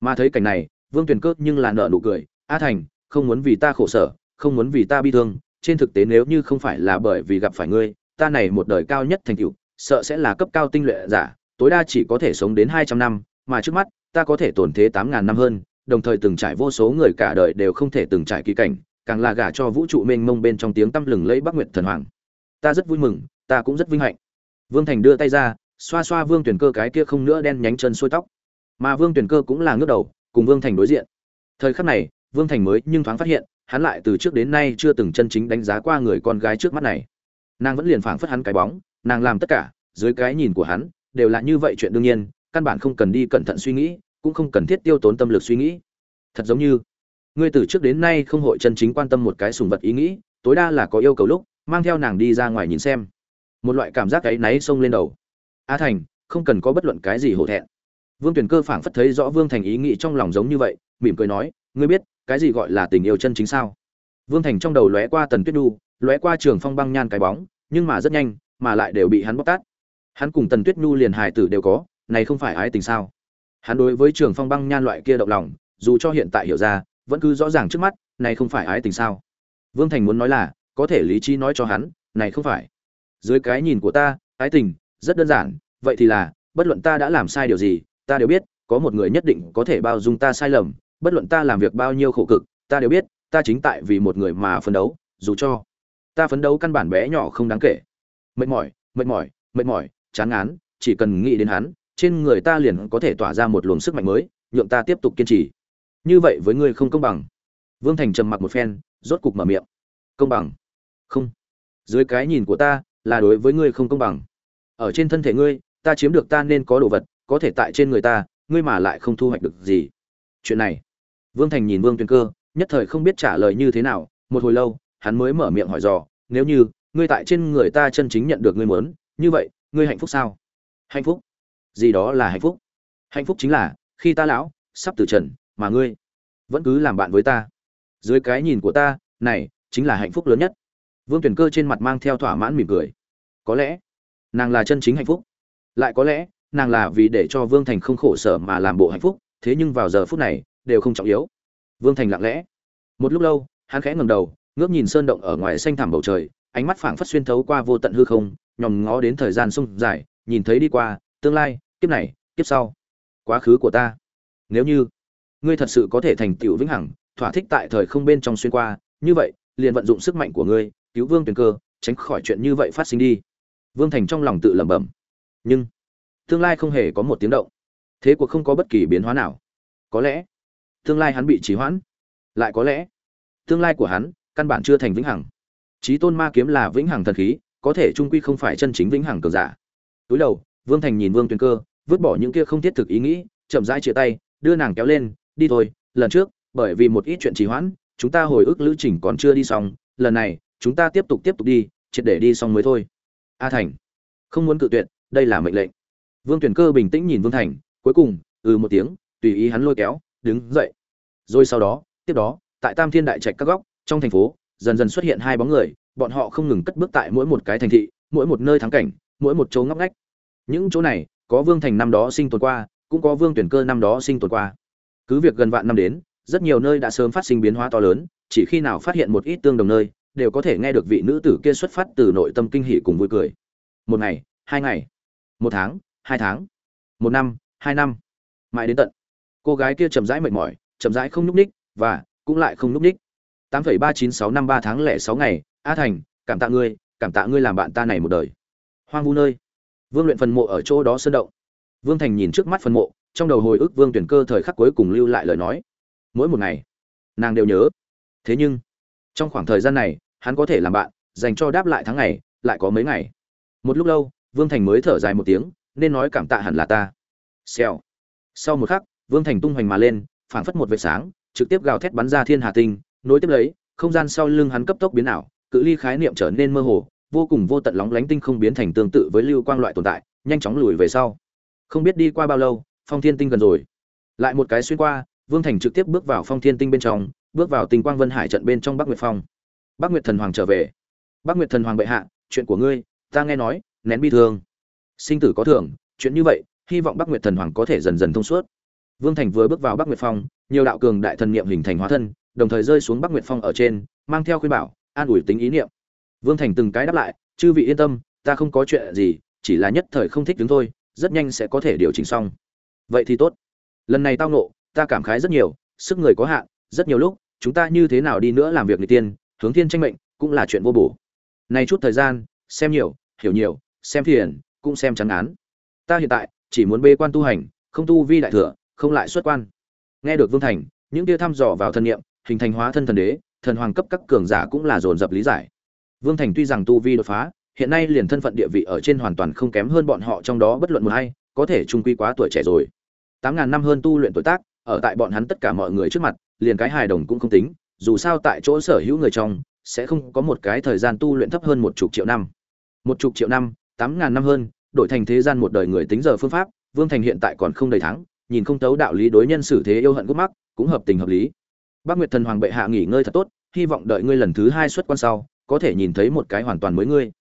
Mà thấy cảnh này vương tuyền cớt nhưng là nợ nụ cười a thành, không muốn vì ta khổ sở, không muốn vì ta bi thương, trên thực tế nếu như không phải là bởi vì gặp phải ngươi, ta này một đời cao nhất thành tựu, sợ sẽ là cấp cao tinh luyện giả, tối đa chỉ có thể sống đến hai trăm năm, mà trước mắt, ta có thể tổn thế tám ngàn năm hơn, đồng thời từng trải vô số người cả đời đều không thể từng trải kỳ cảnh, càng là gả cho vũ trụ mênh mông bên trong tiếng tăm lừng lấy bắc nguyệt thần hoàng. Ta rất vui mừng, ta cũng rất vinh hạnh. Vương thành đưa tay ra, xoa xoa vương tuyển cơ cái kia không nữa đen nhánh chân xuôi tóc. Mà vương tuyển cơ cũng là ngước đầu, cùng vương thành đối diện. Thời khắc này vương thành mới nhưng thoáng phát hiện, hắn lại từ trước đến nay chưa từng chân chính đánh giá qua người con gái trước mắt này. Nàng vẫn liền phảng phất hắn cái bóng, nàng làm tất cả, dưới cái nhìn của hắn, đều là như vậy chuyện đương nhiên, căn bản không cần đi cẩn thận suy nghĩ, cũng không cần thiết tiêu tốn tâm lực suy nghĩ. Thật giống như, ngươi từ trước đến nay không hội chân chính quan tâm một cái sùng vật ý nghĩ, tối đa là có yêu cầu lúc, mang theo nàng đi ra ngoài nhìn xem. Một loại cảm giác áy náy xông lên đầu. A thành, không cần có bất luận cái gì hổ thẹn. Vương tuyển cơ phảng phất thấy rõ vương thành ý nghĩ trong lòng giống như vậy, mỉm cười nói, ngươi biết cái gì gọi là tình yêu chân chính sao? Vương thành trong đầu lóe qua tần tuyết nhu lóe qua trường phong băng nhan cái bóng, nhưng mà rất nhanh, mà lại đều bị hắn bóc tát. Hắn cùng tần tuyết nhu liền hài tử đều có, này không phải ái tình sao? Hắn đối với trường phong băng nhan loại kia động lòng, dù cho hiện tại hiểu ra, vẫn cứ rõ ràng trước mắt, này không phải ái tình sao? Vương thành muốn nói là, có thể lý trí nói cho hắn, này không phải. Dưới cái nhìn của ta, ái tình, rất đơn giản, vậy thì là, bất luận ta đã làm sai điều gì, ta đều biết, có một người nhất định có thể bao dung ta sai lầm bất luận ta làm việc bao nhiêu khổ cực, ta đều biết, ta chính tại vì một người mà phấn đấu, dù cho ta phấn đấu căn bản bé nhỏ không đáng kể. Mệt mỏi mệt mỏi mệt mỏi, chán ngán, chỉ cần nghĩ đến hắn, trên người ta liền có thể tỏa ra một luồng sức mạnh mới, nhượng ta tiếp tục kiên trì. Như vậy với ngươi không công bằng. Vương thành trầm mặc một phen, rốt cục mở miệng. Công bằng? Không. Dưới cái nhìn của ta, là đối với ngươi không công bằng. Ở trên thân thể ngươi, ta chiếm được ta nên có đồ vật, có thể tại trên người ta, ngươi mà lại không thu hoạch được gì. Chuyện này vương thành nhìn vương tuyền cơ, nhất thời không biết trả lời như thế nào, một hồi lâu, hắn mới mở miệng hỏi dò, nếu như ngươi tại trên người ta chân chính nhận được ngươi muốn, như vậy, ngươi hạnh phúc sao? Hạnh phúc? Gì đó là hạnh phúc? Hạnh phúc chính là, khi ta lão, sắp từ trần, mà ngươi vẫn cứ làm bạn với ta. Dưới cái nhìn của ta, này, chính là hạnh phúc lớn nhất. Vương Tuyền cơ trên mặt mang theo thỏa mãn mỉm cười. Có lẽ nàng là chân chính hạnh phúc. Lại có lẽ, nàng là vì để cho vương thành không khổ sở mà làm bộ hạnh phúc, thế nhưng vào giờ phút này đều không trọng yếu. Vương thành lặng lẽ. Một lúc lâu, hắn khẽ ngầm đầu, ngước nhìn sơn động ở ngoài xanh thẳm bầu trời, ánh mắt phảng phất xuyên thấu qua vô tận hư không, nhòm ngó đến thời gian sông dài, nhìn thấy đi qua, tương lai, kiếp này, kiếp sau. Quá khứ của ta. Nếu như ngươi thật sự có thể thành tựu vĩnh hằng, thỏa thích tại thời không bên trong xuyên qua, như vậy, liền vận dụng sức mạnh của ngươi, cứu vương tuyền cơ, tránh khỏi chuyện như vậy phát sinh đi. Vương thành trong lòng tự lẩm bẩm. Nhưng, tương lai không hề có một tiếng động. Thế cuộc không có bất kỳ biến hóa nào. Có lẽ tương lai hắn bị trì hoãn. Lại có lẽ, tương lai của hắn căn bản chưa thành vĩnh hằng. Trí tôn ma kiếm là vĩnh hằng thần khí, có thể trung quy không phải chân chính vĩnh hằng cường giả. Túi đầu, vương thành nhìn vương tuyền cơ, vứt bỏ những kia không thiết thực ý nghĩ, chậm rãi chia tay, đưa nàng kéo lên, đi thôi, lần trước, bởi vì một ít chuyện trì hoãn, chúng ta hồi ức lữ trình còn chưa đi xong, lần này, chúng ta tiếp tục tiếp tục đi, triệt để đi xong mới thôi. A thành, không muốn cự tuyệt, đây là mệnh lệnh. Vương tuyển cơ bình tĩnh nhìn vương thành, cuối cùng ừ một tiếng, tùy ý hắn lôi kéo đứng dậy. Rồi sau đó, tiếp đó, tại tam thiên đại trạch các góc, trong thành phố, dần dần xuất hiện hai bóng người, bọn họ không ngừng cất bước tại mỗi một cái thành thị, mỗi một nơi thắng cảnh, mỗi một chỗ ngóc ngách. Những chỗ này, có vương thành năm đó sinh tồn qua, cũng có vương tuyển cơ năm đó sinh tồn qua. Cứ việc gần vạn năm đến, rất nhiều nơi đã sớm phát sinh biến hóa to lớn, chỉ khi nào phát hiện một ít tương đồng nơi, đều có thể nghe được vị nữ tử kia xuất phát từ nội tâm kinh hỉ cùng vui cười. Một ngày, hai ngày, một tháng, hai tháng, một năm, hai năm, mãi đến tận cô gái kia chậm rãi mệt mỏi, chậm rãi không nhúc ních và cũng lại không nhúc ních tám phẩy ba chín sáu năm ba tháng lẻ sáu ngày, a thành, cảm tạ ngươi, cảm tạ ngươi làm bạn ta này một đời. Hoang vu nơi. Vương luyện phần mộ ở chỗ đó sơn động. Vương thành nhìn trước mắt phần mộ, trong đầu hồi ức vương tuyển cơ thời khắc cuối cùng lưu lại lời nói. Mỗi một ngày, nàng đều nhớ. Thế nhưng, trong khoảng thời gian này, hắn có thể làm bạn, dành cho đáp lại tháng ngày, lại có mấy ngày. Một lúc lâu, vương thành mới thở dài một tiếng, nên nói cảm tạ hẳn là ta. Xèo. Sau một khắc vương thành tung hoành mà lên, phảng phất một vệt sáng, trực tiếp gào thét bắn ra thiên hà tinh, nối tiếp lấy, không gian sau lưng hắn cấp tốc biến ảo, cự ly khái niệm trở nên mơ hồ, vô cùng vô tận lóng lánh tinh không biến thành tương tự với lưu quang loại tồn tại, nhanh chóng lùi về sau. Không biết đi qua bao lâu, phong thiên tinh gần rồi. Lại một cái xuyên qua, vương thành trực tiếp bước vào phong thiên tinh bên trong, bước vào tinh quang vân hải trận bên trong bắc nguyệt phong. Bắc nguyệt thần hoàng trở về. Bắc nguyệt thần hoàng bệ hạ, chuyện của ngươi, ta nghe nói, nén bi thương. Sinh tử có thưởng chuyện như vậy, hy vọng bắc nguyệt thần hoàng có thể dần dần thông suốt vương thành vừa bước vào bắc nguyệt phong, nhiều đạo cường đại thần niệm hình thành hóa thân, đồng thời rơi xuống bắc nguyệt phong ở trên, mang theo khuyên bảo, an ủi tính ý niệm. Vương thành từng cái đáp lại, chư vị yên tâm, ta không có chuyện gì, chỉ là nhất thời không thích đứng thôi, rất nhanh sẽ có thể điều chỉnh xong. Vậy thì tốt. Lần này tao nộ ta cảm khái rất nhiều, sức người có hạn, rất nhiều lúc, chúng ta như thế nào đi nữa làm việc người tiên, hướng thiên tranh mệnh, cũng là chuyện vô bổ. Này chút thời gian, xem nhiều, hiểu nhiều, xem thiền, cũng xem chán án ta hiện tại, chỉ muốn bê quan tu hành, không tu vi đại thừa không lại xuất quan. Nghe được vương thành, những kia thăm dò vào thân niệm, hình thành hóa thân thần đế, thần hoàng cấp các cường giả cũng là dồn dập lý giải. Vương thành tuy rằng tu vi đột phá, hiện nay liền thân phận địa vị ở trên hoàn toàn không kém hơn bọn họ trong đó bất luận một hay có thể trung quy quá tuổi trẻ rồi. Tám ngàn năm hơn tu luyện tuổi tác, ở tại bọn hắn tất cả mọi người trước mặt, liền cái hài đồng cũng không tính, dù sao tại chỗ sở hữu người trong, sẽ không có một cái thời gian tu luyện thấp hơn một chục triệu năm. Một chục triệu năm, tám ngàn năm hơn, đổi thành thế gian một đời người tính giờ phương pháp, vương thành hiện tại còn không đầy tháng nhìn không tấu đạo lý đối nhân xử thế yêu hận gút mắc, cũng hợp tình hợp lý. Bác nguyệt thần hoàng bệ hạ nghỉ ngơi thật tốt, hy vọng đợi ngươi lần thứ hai xuất quan sau, có thể nhìn thấy một cái hoàn toàn mới ngươi.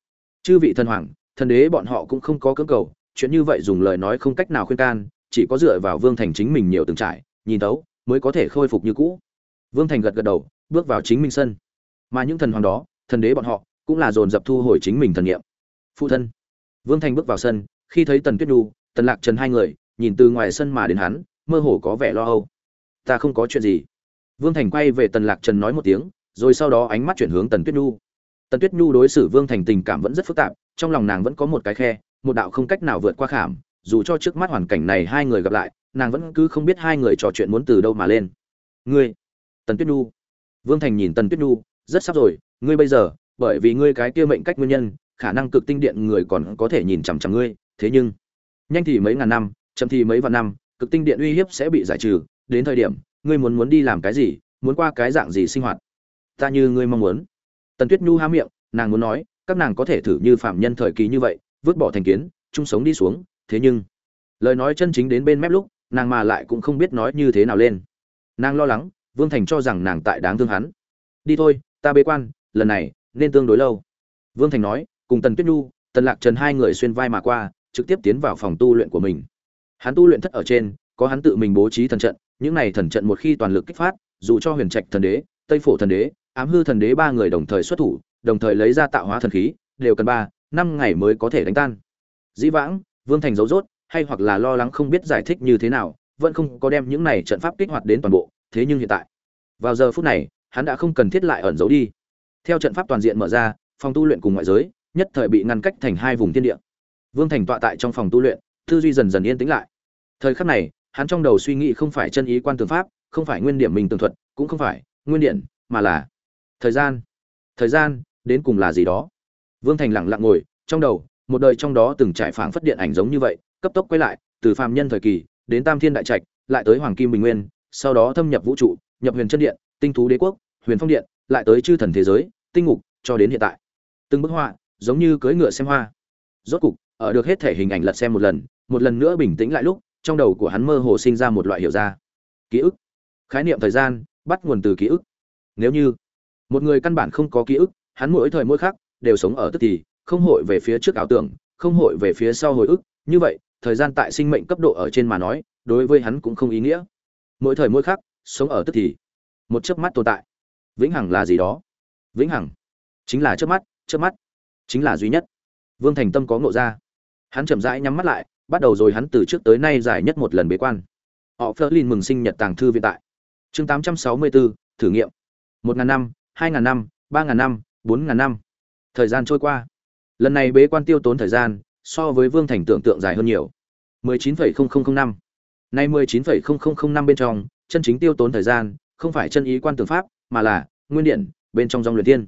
Chư vị thần hoàng, thần đế bọn họ cũng không có cưỡng cầu, chuyện như vậy dùng lời nói không cách nào khuyên can, chỉ có dựa vào vương thành chính mình nhiều từng trải, nhìn tấu mới có thể khôi phục như cũ. Vương thành gật gật đầu, bước vào chính minh sân. Mà những thần hoàng đó, thần đế bọn họ, cũng là dồn dập thu hồi chính mình thần nghiệm phụ thân. Vương thành bước vào sân, khi thấy tần tuyết nhu, tần lạc trần hai người nhìn từ ngoài sân mà đến hắn, mơ hồ có vẻ lo âu. Ta không có chuyện gì. Vương thành quay về tần lạc trần nói một tiếng, rồi sau đó ánh mắt chuyển hướng tần tuyết nhu. Tần tuyết nhu đối xử vương thành tình cảm vẫn rất phức tạp, trong lòng nàng vẫn có một cái khe, một đạo không cách nào vượt qua khảm, dù cho trước mắt hoàn cảnh này hai người gặp lại, nàng vẫn cứ không biết hai người trò chuyện muốn từ đâu mà lên. Ngươi, tần tuyết nhu. Vương thành nhìn tần tuyết nhu, rất sắp rồi, ngươi bây giờ, bởi vì ngươi cái kia mệnh cách nguyên nhân, khả năng cực tinh điện người còn có thể nhìn chằm chằm ngươi, thế nhưng, nhanh thì mấy ngàn năm chậm thì mấy vạn năm, cực tinh điện uy hiếp sẽ bị giải trừ. Đến thời điểm, ngươi muốn muốn đi làm cái gì, muốn qua cái dạng gì sinh hoạt? Ta như ngươi mong muốn. Tần tuyết nhu há miệng, nàng muốn nói, các nàng có thể thử như phạm nhân thời kỳ như vậy, vứt bỏ thành kiến, chung sống đi xuống, thế nhưng, lời nói chân chính đến bên mép lúc, nàng mà lại cũng không biết nói như thế nào lên. Nàng lo lắng, vương thành cho rằng nàng tại đáng thương hắn. Đi thôi, ta bế quan, lần này, nên tương đối lâu. Vương thành nói, cùng tần tuyết nhu, tần lạc trần hai người xuyên vai mà qua, trực tiếp tiến vào phòng tu luyện của mình hắn tu luyện thất ở trên, có hắn tự mình bố trí thần trận, những này thần trận một khi toàn lực kích phát, dù cho huyền trạch thần đế, tây phổ thần đế, ám hư thần đế ba người đồng thời xuất thủ, đồng thời lấy ra tạo hóa thần khí, đều cần ba, năm ngày mới có thể đánh tan. Dĩ vãng, vương thành dấu rốt, hay hoặc là lo lắng không biết giải thích như thế nào, vẫn không có đem những này trận pháp kích hoạt đến toàn bộ, thế nhưng hiện tại, vào giờ phút này, hắn đã không cần thiết lại ẩn giấu đi. Theo trận pháp toàn diện mở ra, phòng tu luyện cùng ngoại giới, nhất thời bị ngăn cách thành hai vùng thiên địa. Vương thành tọa tại trong phòng tu luyện tư duy dần dần yên tĩnh lại. Thời khắc này, hắn trong đầu suy nghĩ không phải chân ý quan tường pháp, không phải nguyên điểm mình tường thuật, cũng không phải nguyên điện, mà là thời gian. Thời gian, đến cùng là gì đó? Vương thành lặng lặng ngồi, trong đầu, một đời trong đó từng trải phảng phất điện ảnh giống như vậy, cấp tốc quay lại, từ phàm nhân thời kỳ, đến tam thiên đại trạch, lại tới hoàng kim bình nguyên, sau đó thâm nhập vũ trụ, nhập huyền chân điện, tinh thú đế quốc, huyền phong điện, lại tới chư thần thế giới, tinh ngục, cho đến hiện tại. Từng bức họa, giống như cưỡi ngựa xem hoa. Rốt cục, ở được hết thể hình ảnh lật xem một lần một lần nữa bình tĩnh lại lúc, trong đầu của hắn mơ hồ sinh ra một loại hiểu ra. Ký ức. Khái niệm thời gian, bắt nguồn từ ký ức. Nếu như một người căn bản không có ký ức, hắn mỗi thời mỗi khác đều sống ở tức thì, không hội về phía trước ảo tưởng, không hội về phía sau hồi ức. Như vậy, thời gian tại sinh mệnh cấp độ ở trên mà nói, đối với hắn cũng không ý nghĩa. Mỗi thời mỗi khác sống ở tức thì, một chớp mắt tồn tại. Vĩnh hằng là gì đó? Vĩnh hằng chính là chớp mắt chớp mắt chính là duy nhất. Vương thành tâm có ngộ ra. Hắn chậm rãi nhắm mắt lại bắt đầu rồi hắn từ trước tới nay dài nhất một lần bế quan. Họ phơ lin mừng sinh nhật tàng thư viện tại. Chương tám trăm sáu mươi bốn thử nghiệm. Một ngàn năm, hai ngàn năm, ba ngàn năm, bốn ngàn năm. Thời gian trôi qua. Lần này bế quan tiêu tốn thời gian, so với vương thành tưởng tượng dài hơn nhiều. mười chín phẩy không không không năm. Nay mười chín phẩy không không không năm bên trong, chân chính tiêu tốn thời gian, không phải chân ý quan tưởng pháp, mà là nguyên điện, bên trong dòng luyện thiên.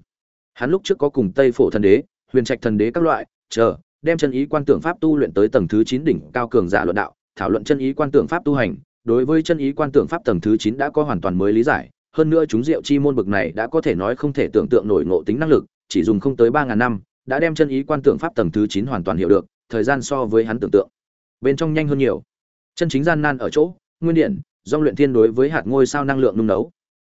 Hắn lúc trước có cùng tây phổ thần đế, huyền trạch thần đế các loại, chờ đem chân ý quan tưởng pháp tu luyện tới tầng thứ chín đỉnh cao cường giả luận đạo, thảo luận chân ý quan tưởng pháp tu hành, đối với chân ý quan tưởng pháp tầng thứ chín đã có hoàn toàn mới lý giải, hơn nữa chúng diệu chi môn bực này đã có thể nói không thể tưởng tượng nổi ngộ tính năng lực, chỉ dùng không tới ba ngàn năm, đã đem chân ý quan tưởng pháp tầng thứ chín hoàn toàn hiểu được, thời gian so với hắn tưởng tượng. Bên trong nhanh hơn nhiều. Chân chính gian nan ở chỗ, nguyên điện do luyện thiên đối với hạt ngôi sao năng lượng nung nấu.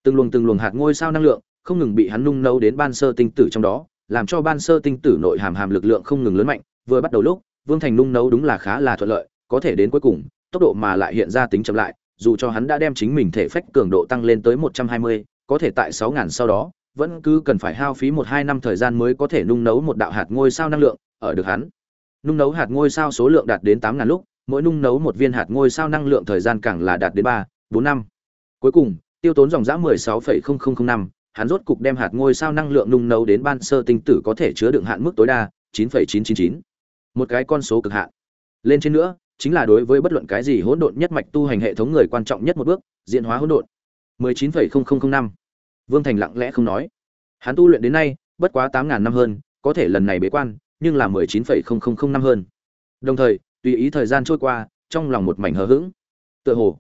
Từng luồng từng luồng hạt ngôi sao năng lượng, không ngừng bị hắn nung nấu đến ban sơ tinh tử trong đó, làm cho ban sơ tinh tử nội hàm hàm lực lượng không ngừng lớn mạnh vừa bắt đầu lúc vương thành nung nấu đúng là khá là thuận lợi có thể đến cuối cùng tốc độ mà lại hiện ra tính chậm lại dù cho hắn đã đem chính mình thể phách cường độ tăng lên tới một trăm hai mươi, có thể tại sáu ngàn sau đó vẫn cứ cần phải hao phí một hai năm thời gian mới có thể nung nấu một đạo hạt ngôi sao năng lượng ở được hắn nung nấu hạt ngôi sao số lượng đạt đến tám ngàn lúc mỗi nung nấu một viên hạt ngôi sao năng lượng thời gian càng là đạt đến ba bốn năm cuối cùng tiêu tốn dòng giã mười sáu phẩy không không không năm hắn rốt cục đem hạt ngôi sao năng lượng nung nấu đến ban sơ tinh tử có thể chứa đựng hạn mức tối đa 9,999 một cái con số cực hạn lên trên nữa chính là đối với bất luận cái gì hỗn độn nhất mạch tu hành hệ thống người quan trọng nhất một bước diễn hóa hỗn độn 19,0005. Vương Thành lặng lẽ không nói. Hắn tu luyện đến nay, bất quá 8000 năm hơn, có thể lần này bế quan, nhưng là 19,0005 năm hơn. Đồng thời, tùy ý thời gian trôi qua, trong lòng một mảnh hờ hững. Tựa hồ,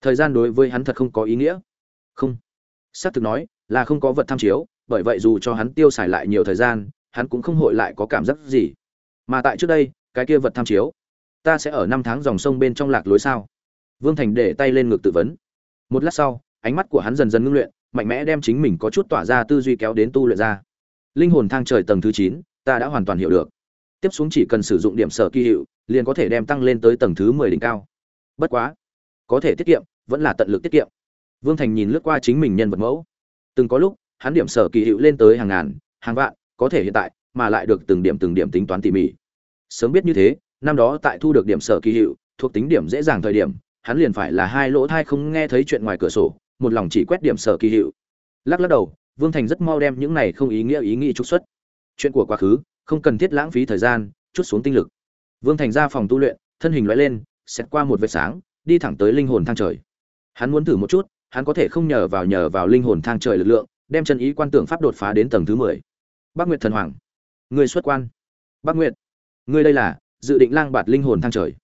thời gian đối với hắn thật không có ý nghĩa. Không. Sát thực nói, là không có vật tham chiếu, bởi vậy dù cho hắn tiêu xài lại nhiều thời gian, hắn cũng không hội lại có cảm giác gì. Mà tại trước đây, cái kia vật tham chiếu, ta sẽ ở năm tháng dòng sông bên trong lạc lối sao? Vương Thành để tay lên ngực tự vấn. Một lát sau, ánh mắt của hắn dần dần ngưng luyện, mạnh mẽ đem chính mình có chút tỏa ra tư duy kéo đến tu luyện ra. Linh hồn thang trời tầng thứ chín, ta đã hoàn toàn hiểu được. Tiếp xuống chỉ cần sử dụng điểm sở kỳ hiệu, liền có thể đem tăng lên tới tầng thứ mười đỉnh cao. Bất quá, có thể tiết kiệm, vẫn là tận lực tiết kiệm. Vương Thành nhìn lướt qua chính mình nhân vật mẫu. Từng có lúc, hắn điểm sở kỳ hiệu lên tới hàng ngàn, hàng vạn, có thể hiện tại, mà lại được từng điểm từng điểm tính toán tỉ mỉ. Sớm biết như thế, năm đó tại thu được điểm sở kỳ hiệu, thuộc tính điểm dễ dàng thời điểm, hắn liền phải là hai lỗ thai không nghe thấy chuyện ngoài cửa sổ, một lòng chỉ quét điểm sở kỳ hiệu. Lắc lắc đầu, Vương Thành rất mau đem những này không ý nghĩa ý nghĩ trục xuất. Chuyện của quá khứ, không cần thiết lãng phí thời gian, chút xuống tinh lực. Vương Thành ra phòng tu luyện, thân hình lóe lên, xét qua một vệt sáng, đi thẳng tới linh hồn thang trời. Hắn muốn thử một chút, hắn có thể không nhờ vào nhờ vào linh hồn thang trời lực lượng, đem chân ý quan tưởng pháp đột phá đến tầng thứ mười. Bác Nguyệt thần hoàng, Ngươi xuất quan. Bác Nguyệt, ngươi đây là dự định lang bạt linh hồn thang trời.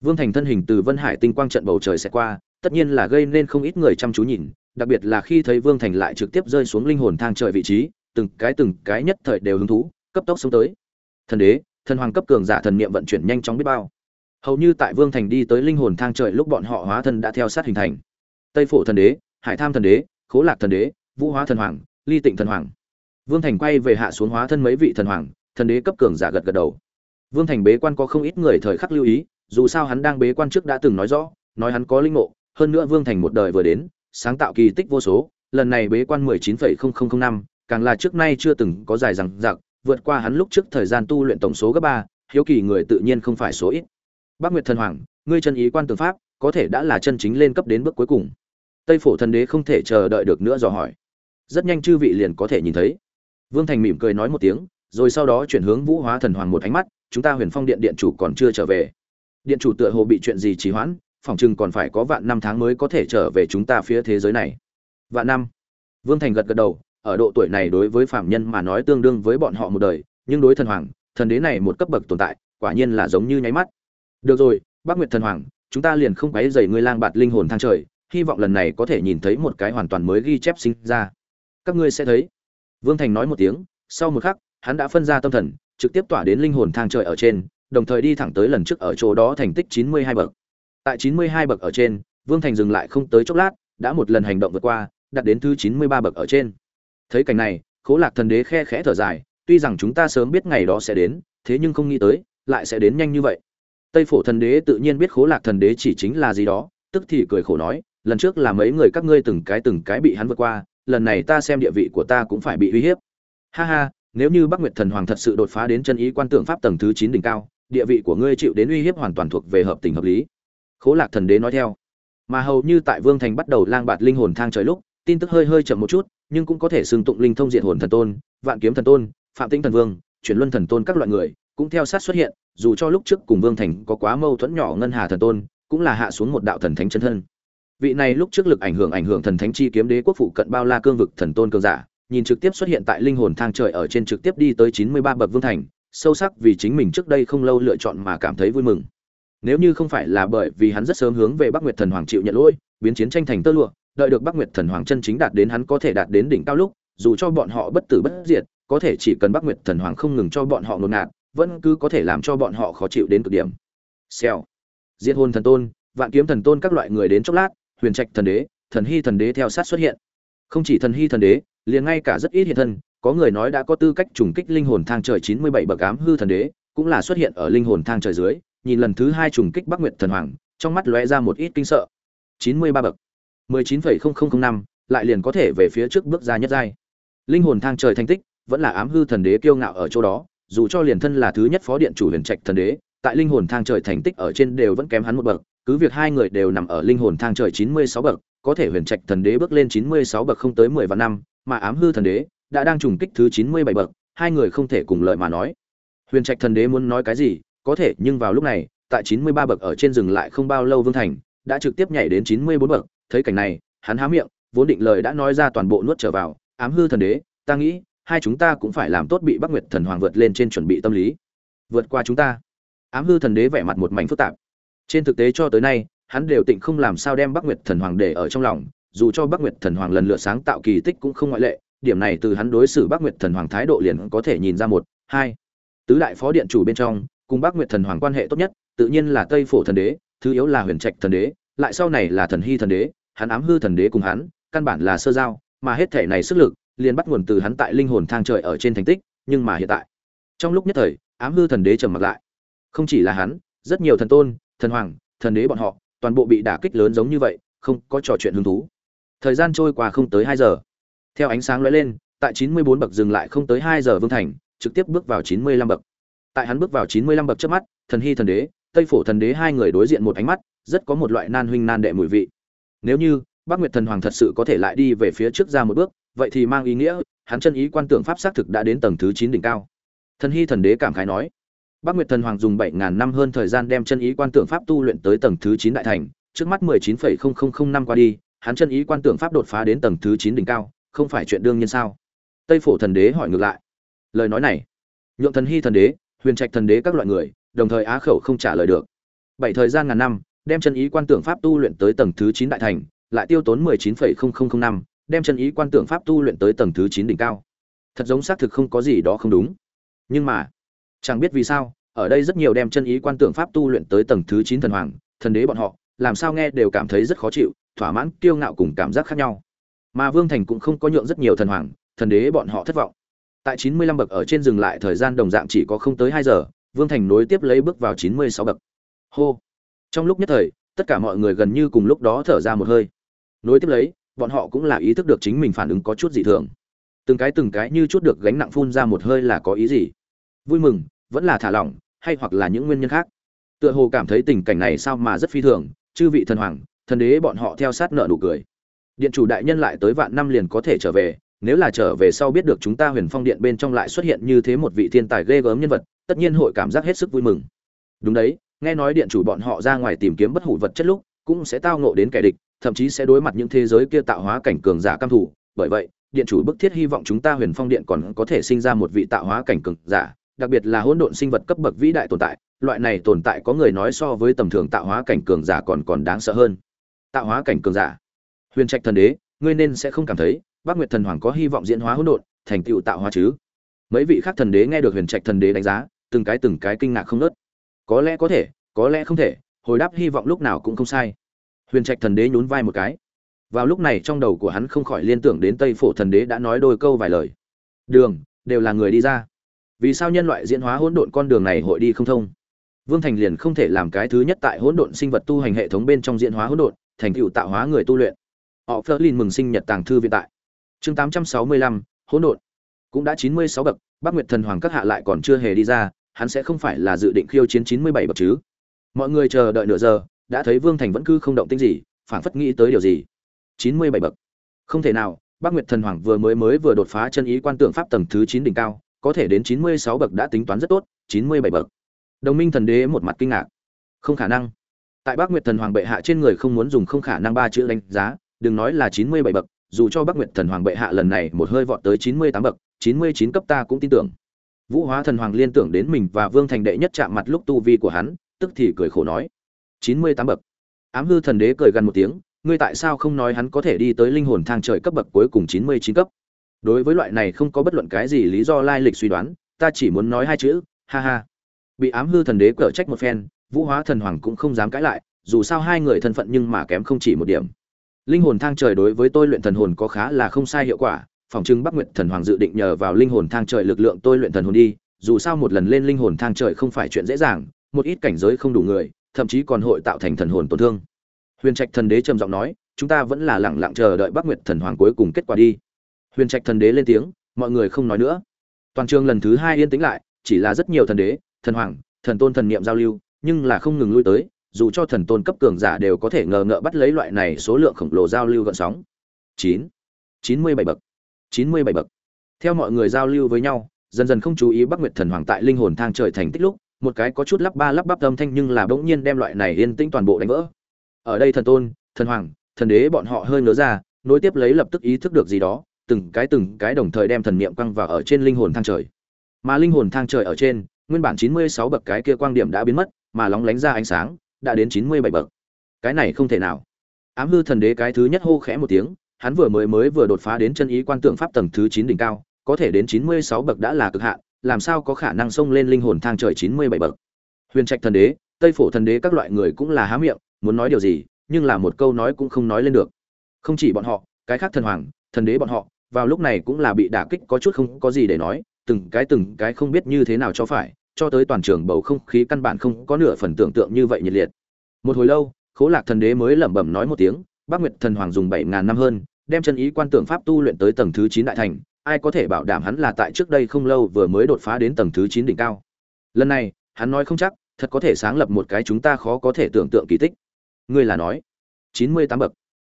Vương Thành thân hình từ Vân Hải tinh quang trận bầu trời sẽ qua, tất nhiên là gây nên không ít người chăm chú nhìn, đặc biệt là khi thấy Vương Thành lại trực tiếp rơi xuống linh hồn thang trời vị trí, từng cái từng cái nhất thời đều hứng thú, cấp tốc xuống tới. Thần đế, thần hoàng cấp cường giả thần niệm vận chuyển nhanh chóng biết bao. Hầu như tại Vương Thành đi tới linh hồn thang trời lúc bọn họ hóa thân đã theo sát hình thành. Tây Phổ thần đế, Hải Tham thần đế, Khố Lạc thần đế, Vũ Hóa thần hoàng, Ly Tịnh thần hoàng. Vương Thành quay về hạ xuống hóa thân mấy vị thần hoàng, thần đế cấp cường giả gật gật đầu. Vương Thành bế quan có không ít người thời khắc lưu ý, dù sao hắn đang bế quan trước đã từng nói rõ, nói hắn có linh ngộ, hơn nữa Vương Thành một đời vừa đến, sáng tạo kỳ tích vô số, lần này bế quan 19,0005, càng là trước nay chưa từng có dài rằng dặc, vượt qua hắn lúc trước thời gian tu luyện tổng số gấp 3, hiếu kỳ người tự nhiên không phải số ít. Bác Nguyệt thần hoàng, ngươi chân ý quan tường pháp, có thể đã là chân chính lên cấp đến bước cuối cùng. Tây Phổ thần đế không thể chờ đợi được nữa dò hỏi. Rất nhanh chư vị liền có thể nhìn thấy. Vương Thành mỉm cười nói một tiếng, rồi sau đó chuyển hướng Vũ Hóa thần hoàng một ánh mắt, chúng ta Huyền Phong điện điện chủ còn chưa trở về. Điện chủ tựa hồ bị chuyện gì trì hoãn, phòng chừng còn phải có vạn năm tháng mới có thể trở về chúng ta phía thế giới này. Vạn năm. Vương Thành gật gật đầu, ở độ tuổi này đối với phạm nhân mà nói tương đương với bọn họ một đời, nhưng đối thần hoàng, thần đế này một cấp bậc tồn tại, quả nhiên là giống như nháy mắt. Được rồi, Bác Nguyệt thần hoàng, chúng ta liền không quấy rầy ngươi lang bạt linh hồn thang trời, hy vọng lần này có thể nhìn thấy một cái hoàn toàn mới ghi chép sinh ra. Các ngươi sẽ thấy. Vương Thành nói một tiếng, sau một khắc, hắn đã phân ra tâm thần, trực tiếp tỏa đến linh hồn thang trời ở trên, đồng thời đi thẳng tới lần trước ở chỗ đó thành tích 92 bậc. Tại 92 bậc ở trên, Vương Thành dừng lại không tới chốc lát, đã một lần hành động vượt qua, đạt đến thứ 93 bậc ở trên. Thấy cảnh này, Khố Lạc Thần Đế khe khẽ thở dài, tuy rằng chúng ta sớm biết ngày đó sẽ đến, thế nhưng không nghĩ tới, lại sẽ đến nhanh như vậy. Tây Phổ Thần Đế tự nhiên biết Khố Lạc Thần Đế chỉ chính là gì đó, tức thì cười khổ nói, lần trước là mấy người các ngươi từng cái từng cái bị hắn vượt qua, lần này ta xem địa vị của ta cũng phải bị uy hiếp. Ha ha, nếu như Bắc Nguyệt Thần Hoàng thật sự đột phá đến chân ý quan tượng pháp tầng thứ 9 đỉnh cao, địa vị của ngươi chịu đến uy hiếp hoàn toàn thuộc về hợp tình hợp lý. Khố Lạc Thần Đế nói theo. Mà hầu như tại Vương Thành bắt đầu lang bạt linh hồn thang trời lúc, tin tức hơi hơi chậm một chút, nhưng cũng có thể xưng tụng linh thông diện hồn thần tôn, vạn kiếm thần tôn, phạm tĩnh thần vương, chuyển luân thần tôn các loại người, cũng theo sát xuất hiện, dù cho lúc trước cùng Vương Thành có quá mâu thuẫn nhỏ ngân hà thần tôn, cũng là hạ xuống một đạo thần thánh chân thân. Vị này lúc trước lực ảnh hưởng ảnh hưởng thần thánh chi kiếm đế quốc phụ cận bao la cương vực thần tôn cường giả, nhìn trực tiếp xuất hiện tại linh hồn thang trời ở trên trực tiếp đi tới 93 bậc vương thành, sâu sắc vì chính mình trước đây không lâu lựa chọn mà cảm thấy vui mừng. Nếu như không phải là bởi vì hắn rất sớm hướng về Bắc Nguyệt Thần Hoàng chịu nhận lỗi, biến chiến tranh thành tơ lụa, đợi được Bắc Nguyệt Thần Hoàng chân chính đạt đến hắn có thể đạt đến đỉnh cao lúc, dù cho bọn họ bất tử bất diệt, có thể chỉ cần Bắc Nguyệt Thần Hoàng không ngừng cho bọn họ nôn nạt, vẫn cứ có thể làm cho bọn họ khó chịu đến cực điểm. Xèo. Diệt hồn thần tôn, vạn kiếm thần tôn các loại người đến chốc lát, huyền trạch thần đế, thần hy thần đế theo sát xuất hiện. Không chỉ thần hy thần đế, liền ngay cả rất ít hiện thân, có người nói đã có tư cách trùng kích linh hồn thang trời 97 bậc ám hư thần đế, cũng là xuất hiện ở linh hồn thang trời dưới, nhìn lần thứ hai trùng kích Bắc Nguyệt thần hoàng, trong mắt lóe ra một ít kinh sợ. 93 bậc, 19,0005, lại liền có thể về phía trước bước ra nhất giai. Linh hồn thang trời thành tích, vẫn là ám hư thần đế kiêu ngạo ở chỗ đó, dù cho liền thân là thứ nhất phó điện chủ huyền trạch thần đế, tại linh hồn thang trời thành tích ở trên đều vẫn kém hắn một bậc, cứ việc hai người đều nằm ở linh hồn thang trời 96 bậc, có thể huyền trạch thần đế bước lên 96 bậc không tới 10 và năm, mà ám hư thần đế đã đang trùng kích thứ 97 bậc, hai người không thể cùng lợi mà nói. Huyền trạch thần đế muốn nói cái gì, có thể nhưng vào lúc này, tại 93 bậc ở trên rừng lại không bao lâu Vương Thành đã trực tiếp nhảy đến 94 bậc, thấy cảnh này, hắn há miệng, vốn định lời đã nói ra toàn bộ nuốt trở vào ám hư thần đế ta nghĩ hai chúng ta cũng phải làm tốt bị bắc nguyệt thần hoàng vượt lên trên chuẩn bị tâm lý. Vượt qua chúng ta. Ám hư thần đế vẻ mặt một mảnh phức tạp trên thực tế cho tới nay, hắn đều tịnh không làm sao đem bắc nguyệt thần hoàng để ở trong lòng, dù cho bắc nguyệt thần hoàng lần lượt sáng tạo kỳ tích cũng không ngoại lệ, điểm này từ hắn đối xử bắc nguyệt thần hoàng thái độ liền có thể nhìn ra một, hai. Tứ đại phó điện chủ bên trong, cùng bắc nguyệt thần hoàng quan hệ tốt nhất, tự nhiên là tây phổ thần đế, thứ yếu là huyền trạch thần đế, lại sau này là thần hy thần đế, hắn ám hư thần đế cùng hắn, căn bản là sơ giao, mà hết thể này sức lực, liền bắt nguồn từ hắn tại linh hồn thang trời ở trên thành tích, nhưng mà hiện tại, trong lúc nhất thời, ám hư thần đế trầm mặc lại. Không chỉ là hắn, rất nhiều thần tôn thần hoàng, thần đế bọn họ, toàn bộ bị đả kích lớn giống như vậy, không có trò chuyện hứng thú. Thời gian trôi qua không tới hai giờ. Theo ánh sáng lóe lên, tại chín mươi bốn bậc dừng lại không tới hai giờ vương thành, trực tiếp bước vào chín mươi lăm bậc. Tại hắn bước vào chín mươi lăm bậc trước mắt, thần hy thần đế, tây phổ thần đế hai người đối diện một ánh mắt, rất có một loại nan huynh nan đệ mùi vị. Nếu như bác nguyệt thần hoàng thật sự có thể lại đi về phía trước ra một bước, vậy thì mang ý nghĩa, hắn chân ý quan tưởng pháp xác thực đã đến tầng thứ chín đỉnh cao. Thần hy thần đế cảm khái nói bác nguyệt thần hoàng dùng bảy ngàn năm hơn thời gian đem chân ý quan tưởng pháp tu luyện tới tầng thứ chín đại thành, trước mắt mười chín phẩy không không không năm qua đi, hắn chân ý quan tưởng pháp đột phá đến tầng thứ chín đỉnh cao, không phải chuyện đương nhiên sao? Tây phổ thần đế hỏi ngược lại. Lời nói này, nhượng thần hy thần đế, huyền trạch thần đế các loại người, đồng thời á khẩu không trả lời được. Bảy thời gian ngàn năm, đem chân ý quan tưởng pháp tu luyện tới tầng thứ chín đại thành, lại tiêu tốn mười chín phẩy không không không năm, đem chân ý quan tưởng pháp tu luyện tới tầng thứ chín đỉnh cao. Thật giống xác thực không có gì đó không đúng. Nhưng mà chẳng biết vì sao, ở đây rất nhiều đem chân ý quan tưởng pháp tu luyện tới tầng thứ chín thần hoàng, thần đế bọn họ, làm sao nghe đều cảm thấy rất khó chịu, thỏa mãn, kiêu ngạo cùng cảm giác khác nhau. Mà vương thành cũng không có nhượng rất nhiều thần hoàng, thần đế bọn họ thất vọng. Tại chín mươi lăm bậc ở trên dừng lại thời gian đồng dạng chỉ có không tới hai giờ, vương thành nối tiếp lấy bước vào chín mươi sáu bậc. Hô! Trong lúc nhất thời, tất cả mọi người gần như cùng lúc đó thở ra một hơi. Nối tiếp lấy, bọn họ cũng là ý thức được chính mình phản ứng có chút dị thường. Từng cái từng cái như chút được gánh nặng phun ra một hơi là có ý gì? Vui mừng vẫn là thả lỏng, hay hoặc là những nguyên nhân khác. Tựa hồ cảm thấy tình cảnh này sao mà rất phi thường, chư vị thần hoàng, thần đế bọn họ theo sát nợ nụ cười. Điện chủ đại nhân lại tới vạn năm liền có thể trở về, nếu là trở về sau biết được chúng ta huyền phong điện bên trong lại xuất hiện như thế một vị thiên tài ghê gớm nhân vật, tất nhiên hội cảm giác hết sức vui mừng. Đúng đấy, nghe nói điện chủ bọn họ ra ngoài tìm kiếm bất hủ vật chất lúc, cũng sẽ tao ngộ đến kẻ địch, thậm chí sẽ đối mặt những thế giới kia tạo hóa cảnh cường giả cam thủ bởi vậy, điện chủ bức thiết hy vọng chúng ta huyền phong điện còn có thể sinh ra một vị tạo hóa cảnh cường giả đặc biệt là hỗn độn sinh vật cấp bậc vĩ đại tồn tại, loại này tồn tại có người nói so với tầm thường tạo hóa cảnh cường giả còn còn đáng sợ hơn. Tạo hóa cảnh cường giả. Huyền trạch thần đế, ngươi nên sẽ không cảm thấy bác nguyệt thần hoàng có hy vọng diễn hóa hỗn độn, thành tựu tạo hóa chứ? Mấy vị khác thần đế nghe được huyền trạch thần đế đánh giá, từng cái từng cái kinh ngạc không ngớt. có lẽ có thể, có lẽ không thể, hồi đáp hy vọng lúc nào cũng không sai. Huyền trạch thần đế nhún vai một cái. Vào lúc này trong đầu của hắn không khỏi liên tưởng đến tây phổ thần đế đã nói đôi câu vài lời. Đường, đều là người đi ra vì sao nhân loại diễn hóa hỗn độn con đường này hội đi không thông? Vương thành liền không thể làm cái thứ nhất tại hỗn độn sinh vật tu hành hệ thống bên trong diễn hóa hỗn độn, thành tựu tạo hóa người tu luyện. Họ phớt lên mừng sinh nhật tàng thư viện tại. Chương tám trăm sáu mươi lăm, hỗn độn. Cũng đã chín mươi sáu bậc, bắc nguyệt thần hoàng các hạ lại còn chưa hề đi ra, hắn sẽ không phải là dự định khiêu chiến chín mươi bảy bậc chứ. Mọi người chờ đợi nửa giờ, đã thấy vương thành vẫn cứ không động tĩnh gì, phảng phất nghĩ tới điều gì. chín mươi bảy bậc. Không thể nào, bắc nguyệt thần hoàng vừa mới mới vừa đột phá chân ý quan tượng pháp tầng thứ chín đỉnh cao có thể đến chín mươi sáu bậc đã tính toán rất tốt, chín mươi bảy bậc. Đồng minh thần đế một mặt kinh ngạc. Không khả năng. Tại bắc nguyệt thần hoàng bệ hạ trên người không muốn dùng không khả năng ba chữ đánh giá, đừng nói là chín mươi bảy bậc, dù cho bắc nguyệt thần hoàng bệ hạ lần này một hơi vọt tới chín mươi tám bậc, chín mươi chín cấp ta cũng tin tưởng. Vũ hóa thần hoàng liên tưởng đến mình và vương thành đệ nhất chạm mặt lúc tu vi của hắn, tức thì cười khổ nói, chín mươi tám bậc. Ám hư thần đế cười gần một tiếng, ngươi tại sao không nói hắn có thể đi tới linh hồn thang trời cấp bậc cuối cùng chín mươi chín cấp? Đối với loại này không có bất luận cái gì lý do lai lịch suy đoán, ta chỉ muốn nói hai chữ, ha ha. Bị ám hư thần đế cở trách một phen, vũ hóa thần hoàng cũng không dám cãi lại, dù sao hai người thân phận nhưng mà kém không chỉ một điểm. Linh hồn thang trời đối với tôi luyện thần hồn có khá là không sai hiệu quả, phòng trưng bắc nguyệt thần hoàng dự định nhờ vào linh hồn thang trời lực lượng tôi luyện thần hồn đi, dù sao một lần lên linh hồn thang trời không phải chuyện dễ dàng, một ít cảnh giới không đủ người, thậm chí còn hội tạo thành thần hồn tổn thương. Huyền trạch thần đế trầm giọng nói, chúng ta vẫn là lẳng lặng chờ đợi bắc nguyệt thần hoàng cuối cùng kết quả đi huyền trạch thần đế lên tiếng, mọi người không nói nữa. Toàn trường lần thứ hai yên tĩnh lại, chỉ là rất nhiều thần đế, thần hoàng, thần tôn thần niệm giao lưu, nhưng là không ngừng lui tới, dù cho thần tôn cấp cường giả đều có thể ngờ ngợ bắt lấy loại này số lượng khổng lồ giao lưu gợn sóng. Chín chín mươi bảy bậc, chín mươi bảy bậc. Theo mọi người giao lưu với nhau, dần dần không chú ý bắc nguyệt thần hoàng tại linh hồn thang trời thành tích lúc, một cái có chút lắp ba lắp bắp âm thanh nhưng là bỗng nhiên đem loại này yên tĩnh toàn bộ đánh vỡ. Ở đây thần tôn, thần hoàng, thần đế bọn họ hơi ngớ ra, nối tiếp lấy lập tức ý thức được gì đó từng cái từng cái đồng thời đem thần niệm quăng vào ở trên linh hồn thang trời. Mà linh hồn thang trời ở trên, nguyên bản chín mươi sáu bậc cái kia quang điểm đã biến mất, mà lóng lánh ra ánh sáng, đã đến chín mươi bảy bậc. Cái này không thể nào. Ám hư thần đế cái thứ nhất hô khẽ một tiếng, hắn vừa mới mới vừa đột phá đến chân ý quan tượng pháp tầng thứ chín đỉnh cao, có thể đến chín mươi sáu bậc đã là cực hạn, làm sao có khả năng xông lên linh hồn thang trời chín mươi bảy bậc? Huyền trạch thần đế, tây phổ thần đế các loại người cũng là há miệng, muốn nói điều gì, nhưng là một câu nói cũng không nói lên được. Không chỉ bọn họ, cái khác thần hoàng, thần đế bọn họ vào lúc này cũng là bị đả kích, có chút không có gì để nói, từng cái từng cái không biết như thế nào cho phải, cho tới toàn trường bầu không khí căn bản không có nửa phần tưởng tượng như vậy nhiệt liệt. Một hồi lâu, khố lạc thần đế mới lẩm bẩm nói một tiếng, bác nguyệt thần hoàng dùng bảy ngàn năm hơn, đem chân ý quan tưởng pháp tu luyện tới tầng thứ chín đại thành, ai có thể bảo đảm hắn là tại trước đây không lâu vừa mới đột phá đến tầng thứ chín đỉnh cao? Lần này, hắn nói không chắc, thật có thể sáng lập một cái chúng ta khó có thể tưởng tượng kỳ tích. Ngươi là nói, chín mươi tám bậc.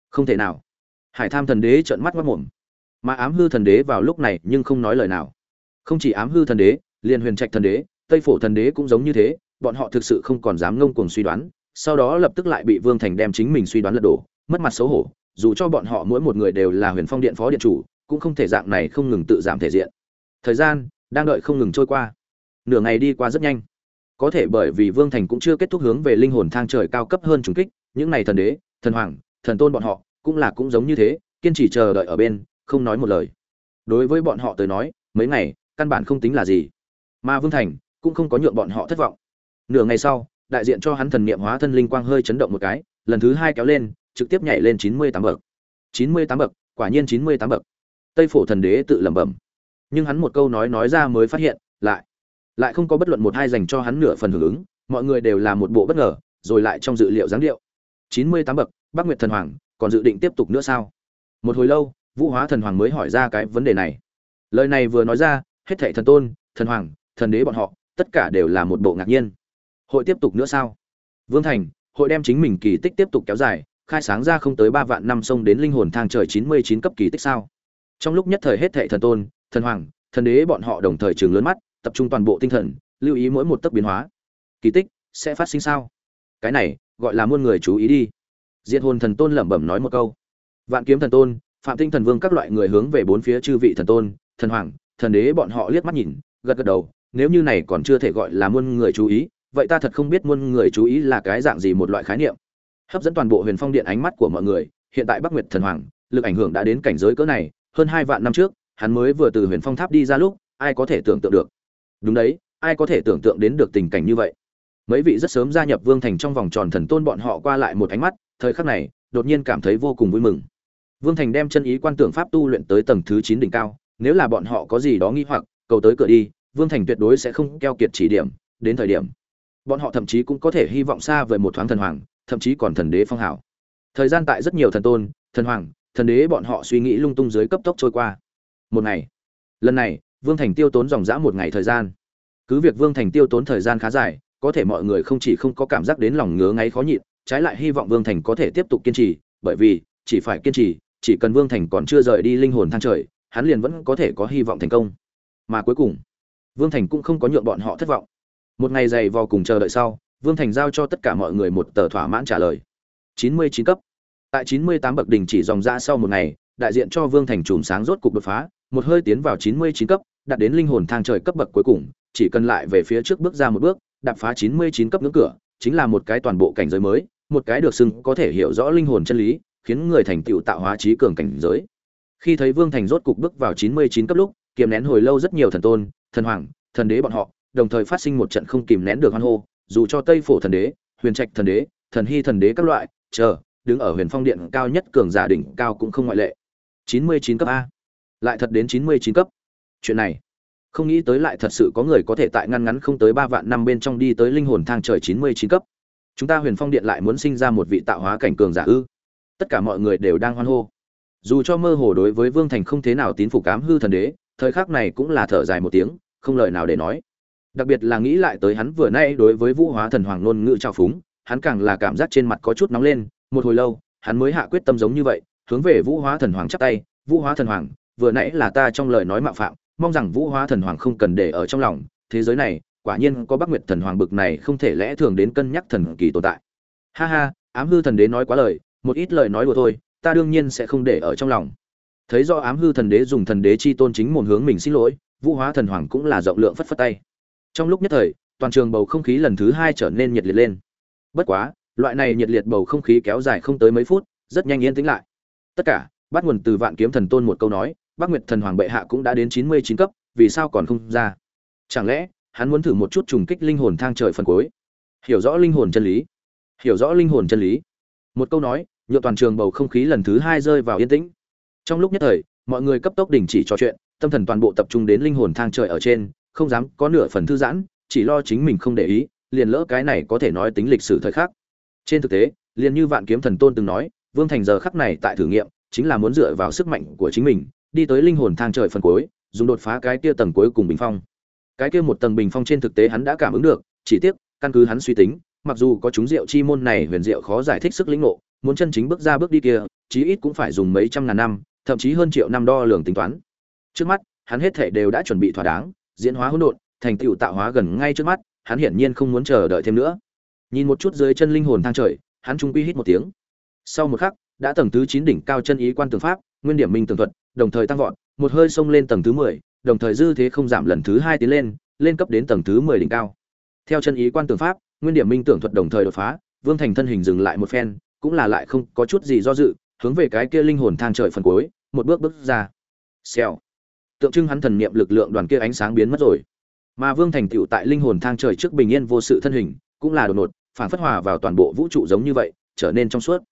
Không thể nào. Hải tham thần đế trợn mắt quát mồm mà ám hư thần đế vào lúc này nhưng không nói lời nào. Không chỉ ám hư thần đế, liền huyền trạch thần đế, tây phổ thần đế cũng giống như thế, bọn họ thực sự không còn dám ngông cuồng suy đoán, sau đó lập tức lại bị vương thành đem chính mình suy đoán lật đổ, mất mặt xấu hổ, dù cho bọn họ mỗi một người đều là huyền phong điện phó điện chủ, cũng không thể dạng này không ngừng tự giảm thể diện. Thời gian đang đợi không ngừng trôi qua. Nửa ngày đi qua rất nhanh. Có thể bởi vì vương thành cũng chưa kết thúc hướng về linh hồn thang trời cao cấp hơn trùng kích, những này thần đế, thần hoàng, thần tôn bọn họ cũng là cũng giống như thế, kiên trì chờ đợi ở bên không nói một lời. Đối với bọn họ tới nói, mấy ngày, căn bản không tính là gì. Mà vương thành cũng không có nhượng bọn họ thất vọng. Nửa ngày sau, đại diện cho hắn thần niệm hóa thân linh quang hơi chấn động một cái, lần thứ hai kéo lên, trực tiếp nhảy lên chín mươi tám bậc. chín mươi tám bậc, quả nhiên chín mươi tám bậc. Tây phổ thần đế tự lẩm bẩm. Nhưng hắn một câu nói nói ra mới phát hiện, lại lại không có bất luận một hai dành cho hắn nửa phần hưởng ứng, mọi người đều là một bộ bất ngờ, rồi lại trong dự liệu dáng điệu. chín mươi tám bậc, bắc nguyệt thần hoàng, còn dự định tiếp tục nữa sao? Một hồi lâu vũ hóa thần hoàng mới hỏi ra cái vấn đề này. Lời này vừa nói ra, hết thảy thần tôn, thần hoàng, thần đế bọn họ, tất cả đều là một bộ ngạc nhiên. Hội tiếp tục nữa sao? Vương thành, hội đem chính mình kỳ tích tiếp tục kéo dài, khai sáng ra không tới ba vạn năm sông đến linh hồn thang trời chín mươi chín cấp kỳ tích sao? Trong lúc nhất thời hết thệ thần tôn, thần hoàng, thần đế bọn họ đồng thời trường lớn mắt, tập trung toàn bộ tinh thần, lưu ý mỗi một tấc biến hóa. Kỳ tích sẽ phát sinh sao? Cái này gọi là muôn người chú ý đi. Diệt hồn thần tôn lẩm bẩm nói một câu. Vạn kiếm thần tôn phạm tinh thần vương các loại người hướng về bốn phía chư vị thần tôn, thần hoàng, thần đế bọn họ liếc mắt nhìn, gật gật đầu, nếu như này còn chưa thể gọi là muôn người chú ý, vậy ta thật không biết muôn người chú ý là cái dạng gì một loại khái niệm. Hấp dẫn toàn bộ huyền phong điện ánh mắt của mọi người, hiện tại bắc nguyệt thần hoàng, lực ảnh hưởng đã đến cảnh giới cỡ này, hơn hai vạn năm trước, hắn mới vừa từ huyền phong tháp đi ra lúc, ai có thể tưởng tượng được? Đúng đấy, ai có thể tưởng tượng đến được tình cảnh như vậy? Mấy vị rất sớm gia nhập vương thành trong vòng tròn thần tôn bọn họ qua lại một ánh mắt, thời khắc này, đột nhiên cảm thấy vô cùng vui mừng vương thành đem chân ý quan tưởng pháp tu luyện tới tầng thứ chín đỉnh cao, nếu là bọn họ có gì đó nghi hoặc, cầu tới cửa đi, vương thành tuyệt đối sẽ không keo kiệt chỉ điểm, đến thời điểm. Bọn họ thậm chí cũng có thể hy vọng xa về một thoáng thần hoàng, thậm chí còn thần đế phong hảo. Thời gian tại rất nhiều thần tôn, thần hoàng, thần đế bọn họ suy nghĩ lung tung dưới cấp tốc trôi qua. Một ngày. Lần này, vương thành tiêu tốn dòng dã một ngày thời gian. Cứ việc vương thành tiêu tốn thời gian khá dài, có thể mọi người không chỉ không có cảm giác đến lòng ngứa ngáy khó nhịn, trái lại hy vọng vương thành có thể tiếp tục kiên trì, bởi vì chỉ phải kiên trì chỉ cần vương thành còn chưa rời đi linh hồn thang trời, hắn liền vẫn có thể có hy vọng thành công. Mà cuối cùng, vương thành cũng không có nhượng bọn họ thất vọng. Một ngày dày vò cùng chờ đợi sau, vương thành giao cho tất cả mọi người một tờ thỏa mãn trả lời. Chín mươi chín cấp. Tại chín mươi tám bậc đỉnh chỉ dòng ra sau một ngày, đại diện cho vương thành chùm sáng rốt cục đột phá, một hơi tiến vào chín mươi chín cấp, đạt đến linh hồn thang trời cấp bậc cuối cùng, chỉ cần lại về phía trước bước ra một bước, đạp phá chín mươi chín cấp ngưỡng cửa, chính là một cái toàn bộ cảnh giới mới, một cái được xưng có thể hiểu rõ linh hồn chân lý khiến người thành tựu tạo hóa trí cường cảnh giới. Khi thấy vương thành rốt cục bước vào chín mươi chín cấp lúc, kiềm nén hồi lâu rất nhiều thần tôn, thần hoàng, thần đế bọn họ, đồng thời phát sinh một trận không kìm nén được hoan hô, dù cho tây phổ thần đế, huyền trạch thần đế, thần hy thần đế các loại, chờ, đứng ở huyền phong điện cao nhất cường giả đỉnh cao cũng không ngoại lệ. chín mươi chín cấp a. Lại thật đến chín mươi chín cấp. Chuyện này, không nghĩ tới lại thật sự có người có thể tại ngăn ngắn không tới ba vạn năm bên trong đi tới linh hồn thang trời chín mươi chín cấp. Chúng ta huyền phong điện lại muốn sinh ra một vị tạo hóa cảnh cường giả ư? Tất cả mọi người đều đang hoan hô. Dù cho mơ hồ đối với vương thành không thế nào tín phục cám hư thần đế, thời khắc này cũng là thở dài một tiếng, không lời nào để nói. Đặc biệt là nghĩ lại tới hắn vừa nay đối với vũ hóa thần hoàng ngôn ngữ trao phúng, hắn càng là cảm giác trên mặt có chút nóng lên, một hồi lâu, hắn mới hạ quyết tâm giống như vậy, hướng về vũ hóa thần hoàng chắp tay, vũ hóa thần hoàng, vừa nãy là ta trong lời nói mạo phạm, mong rằng vũ hóa thần hoàng không cần để ở trong lòng, thế giới này, quả nhiên có bắc nguyệt thần hoàng bực này không thể lẽ thường đến cân nhắc thần kỳ tồn tại. Ha ha, ám hư thần đế nói quá lời một ít lời nói đùa thôi, ta đương nhiên sẽ không để ở trong lòng. Thấy do ám hư thần đế dùng thần đế chi tôn chính mồn hướng mình xin lỗi, vũ hóa thần hoàng cũng là rộng lượng phất phất tay. Trong lúc nhất thời, toàn trường bầu không khí lần thứ hai trở nên nhiệt liệt lên. Bất quá, loại này nhiệt liệt bầu không khí kéo dài không tới mấy phút, rất nhanh yên tĩnh lại. Tất cả, bắt nguồn từ vạn kiếm thần tôn một câu nói bác nguyệt thần hoàng bệ hạ cũng đã đến chín mươi chín cấp, vì sao còn không ra? Chẳng lẽ, hắn muốn thử một chút trùng kích linh hồn thang trời phần cuối? Hiểu rõ linh hồn chân lý. Hiểu rõ linh hồn chân lý. Một câu nói nhựa toàn trường bầu không khí lần thứ hai rơi vào yên tĩnh. Trong lúc nhất thời, mọi người cấp tốc đình chỉ trò chuyện, tâm thần toàn bộ tập trung đến linh hồn thang trời ở trên, không dám có nửa phần thư giãn, chỉ lo chính mình không để ý, liền lỡ cái này có thể nói tính lịch sử thời khắc. Trên thực tế, liền như vạn kiếm thần tôn từng nói, vương thành giờ khắc này tại thử nghiệm, chính là muốn dựa vào sức mạnh của chính mình, đi tới linh hồn thang trời phần cuối, dùng đột phá cái kia tầng cuối cùng bình phong. Cái kia một tầng bình phong trên thực tế hắn đã cảm ứng được, chỉ tiếc, căn cứ hắn suy tính, mặc dù có chúng rượu chi môn này huyền diệu khó giải thích sức lĩnh ngộ muốn chân chính bước ra bước đi kia, chí ít cũng phải dùng mấy trăm ngàn năm, thậm chí hơn triệu năm đo lường tính toán. Trước mắt, hắn hết thể đều đã chuẩn bị thỏa đáng, diễn hóa hỗn độn, thành tựu tạo hóa gần ngay trước mắt, hắn hiển nhiên không muốn chờ đợi thêm nữa. Nhìn một chút dưới chân linh hồn thang trời, hắn trung quy hít một tiếng. Sau một khắc, đã tầng thứ chín đỉnh cao chân ý quan tường pháp, nguyên điểm minh tường thuật, đồng thời tăng vọt, một hơi xông lên tầng thứ mười, đồng thời dư thế không giảm lần thứ hai tiến lên lên cấp đến tầng thứ mười đỉnh cao. Theo chân ý quan tường pháp, nguyên điểm minh tưởng thuật đồng thời đột phá, vương thành thân hình dừng lại một phen cũng là lại không có chút gì do dự, hướng về cái kia linh hồn thang trời phần cuối, một bước bước ra. Xèo. Tượng trưng hắn thần niệm lực lượng đoàn kia ánh sáng biến mất rồi. Mà vương thành tựu tại linh hồn thang trời trước bình yên vô sự thân hình, cũng là đột ngột, phản phất hòa vào toàn bộ vũ trụ giống như vậy, trở nên trong suốt.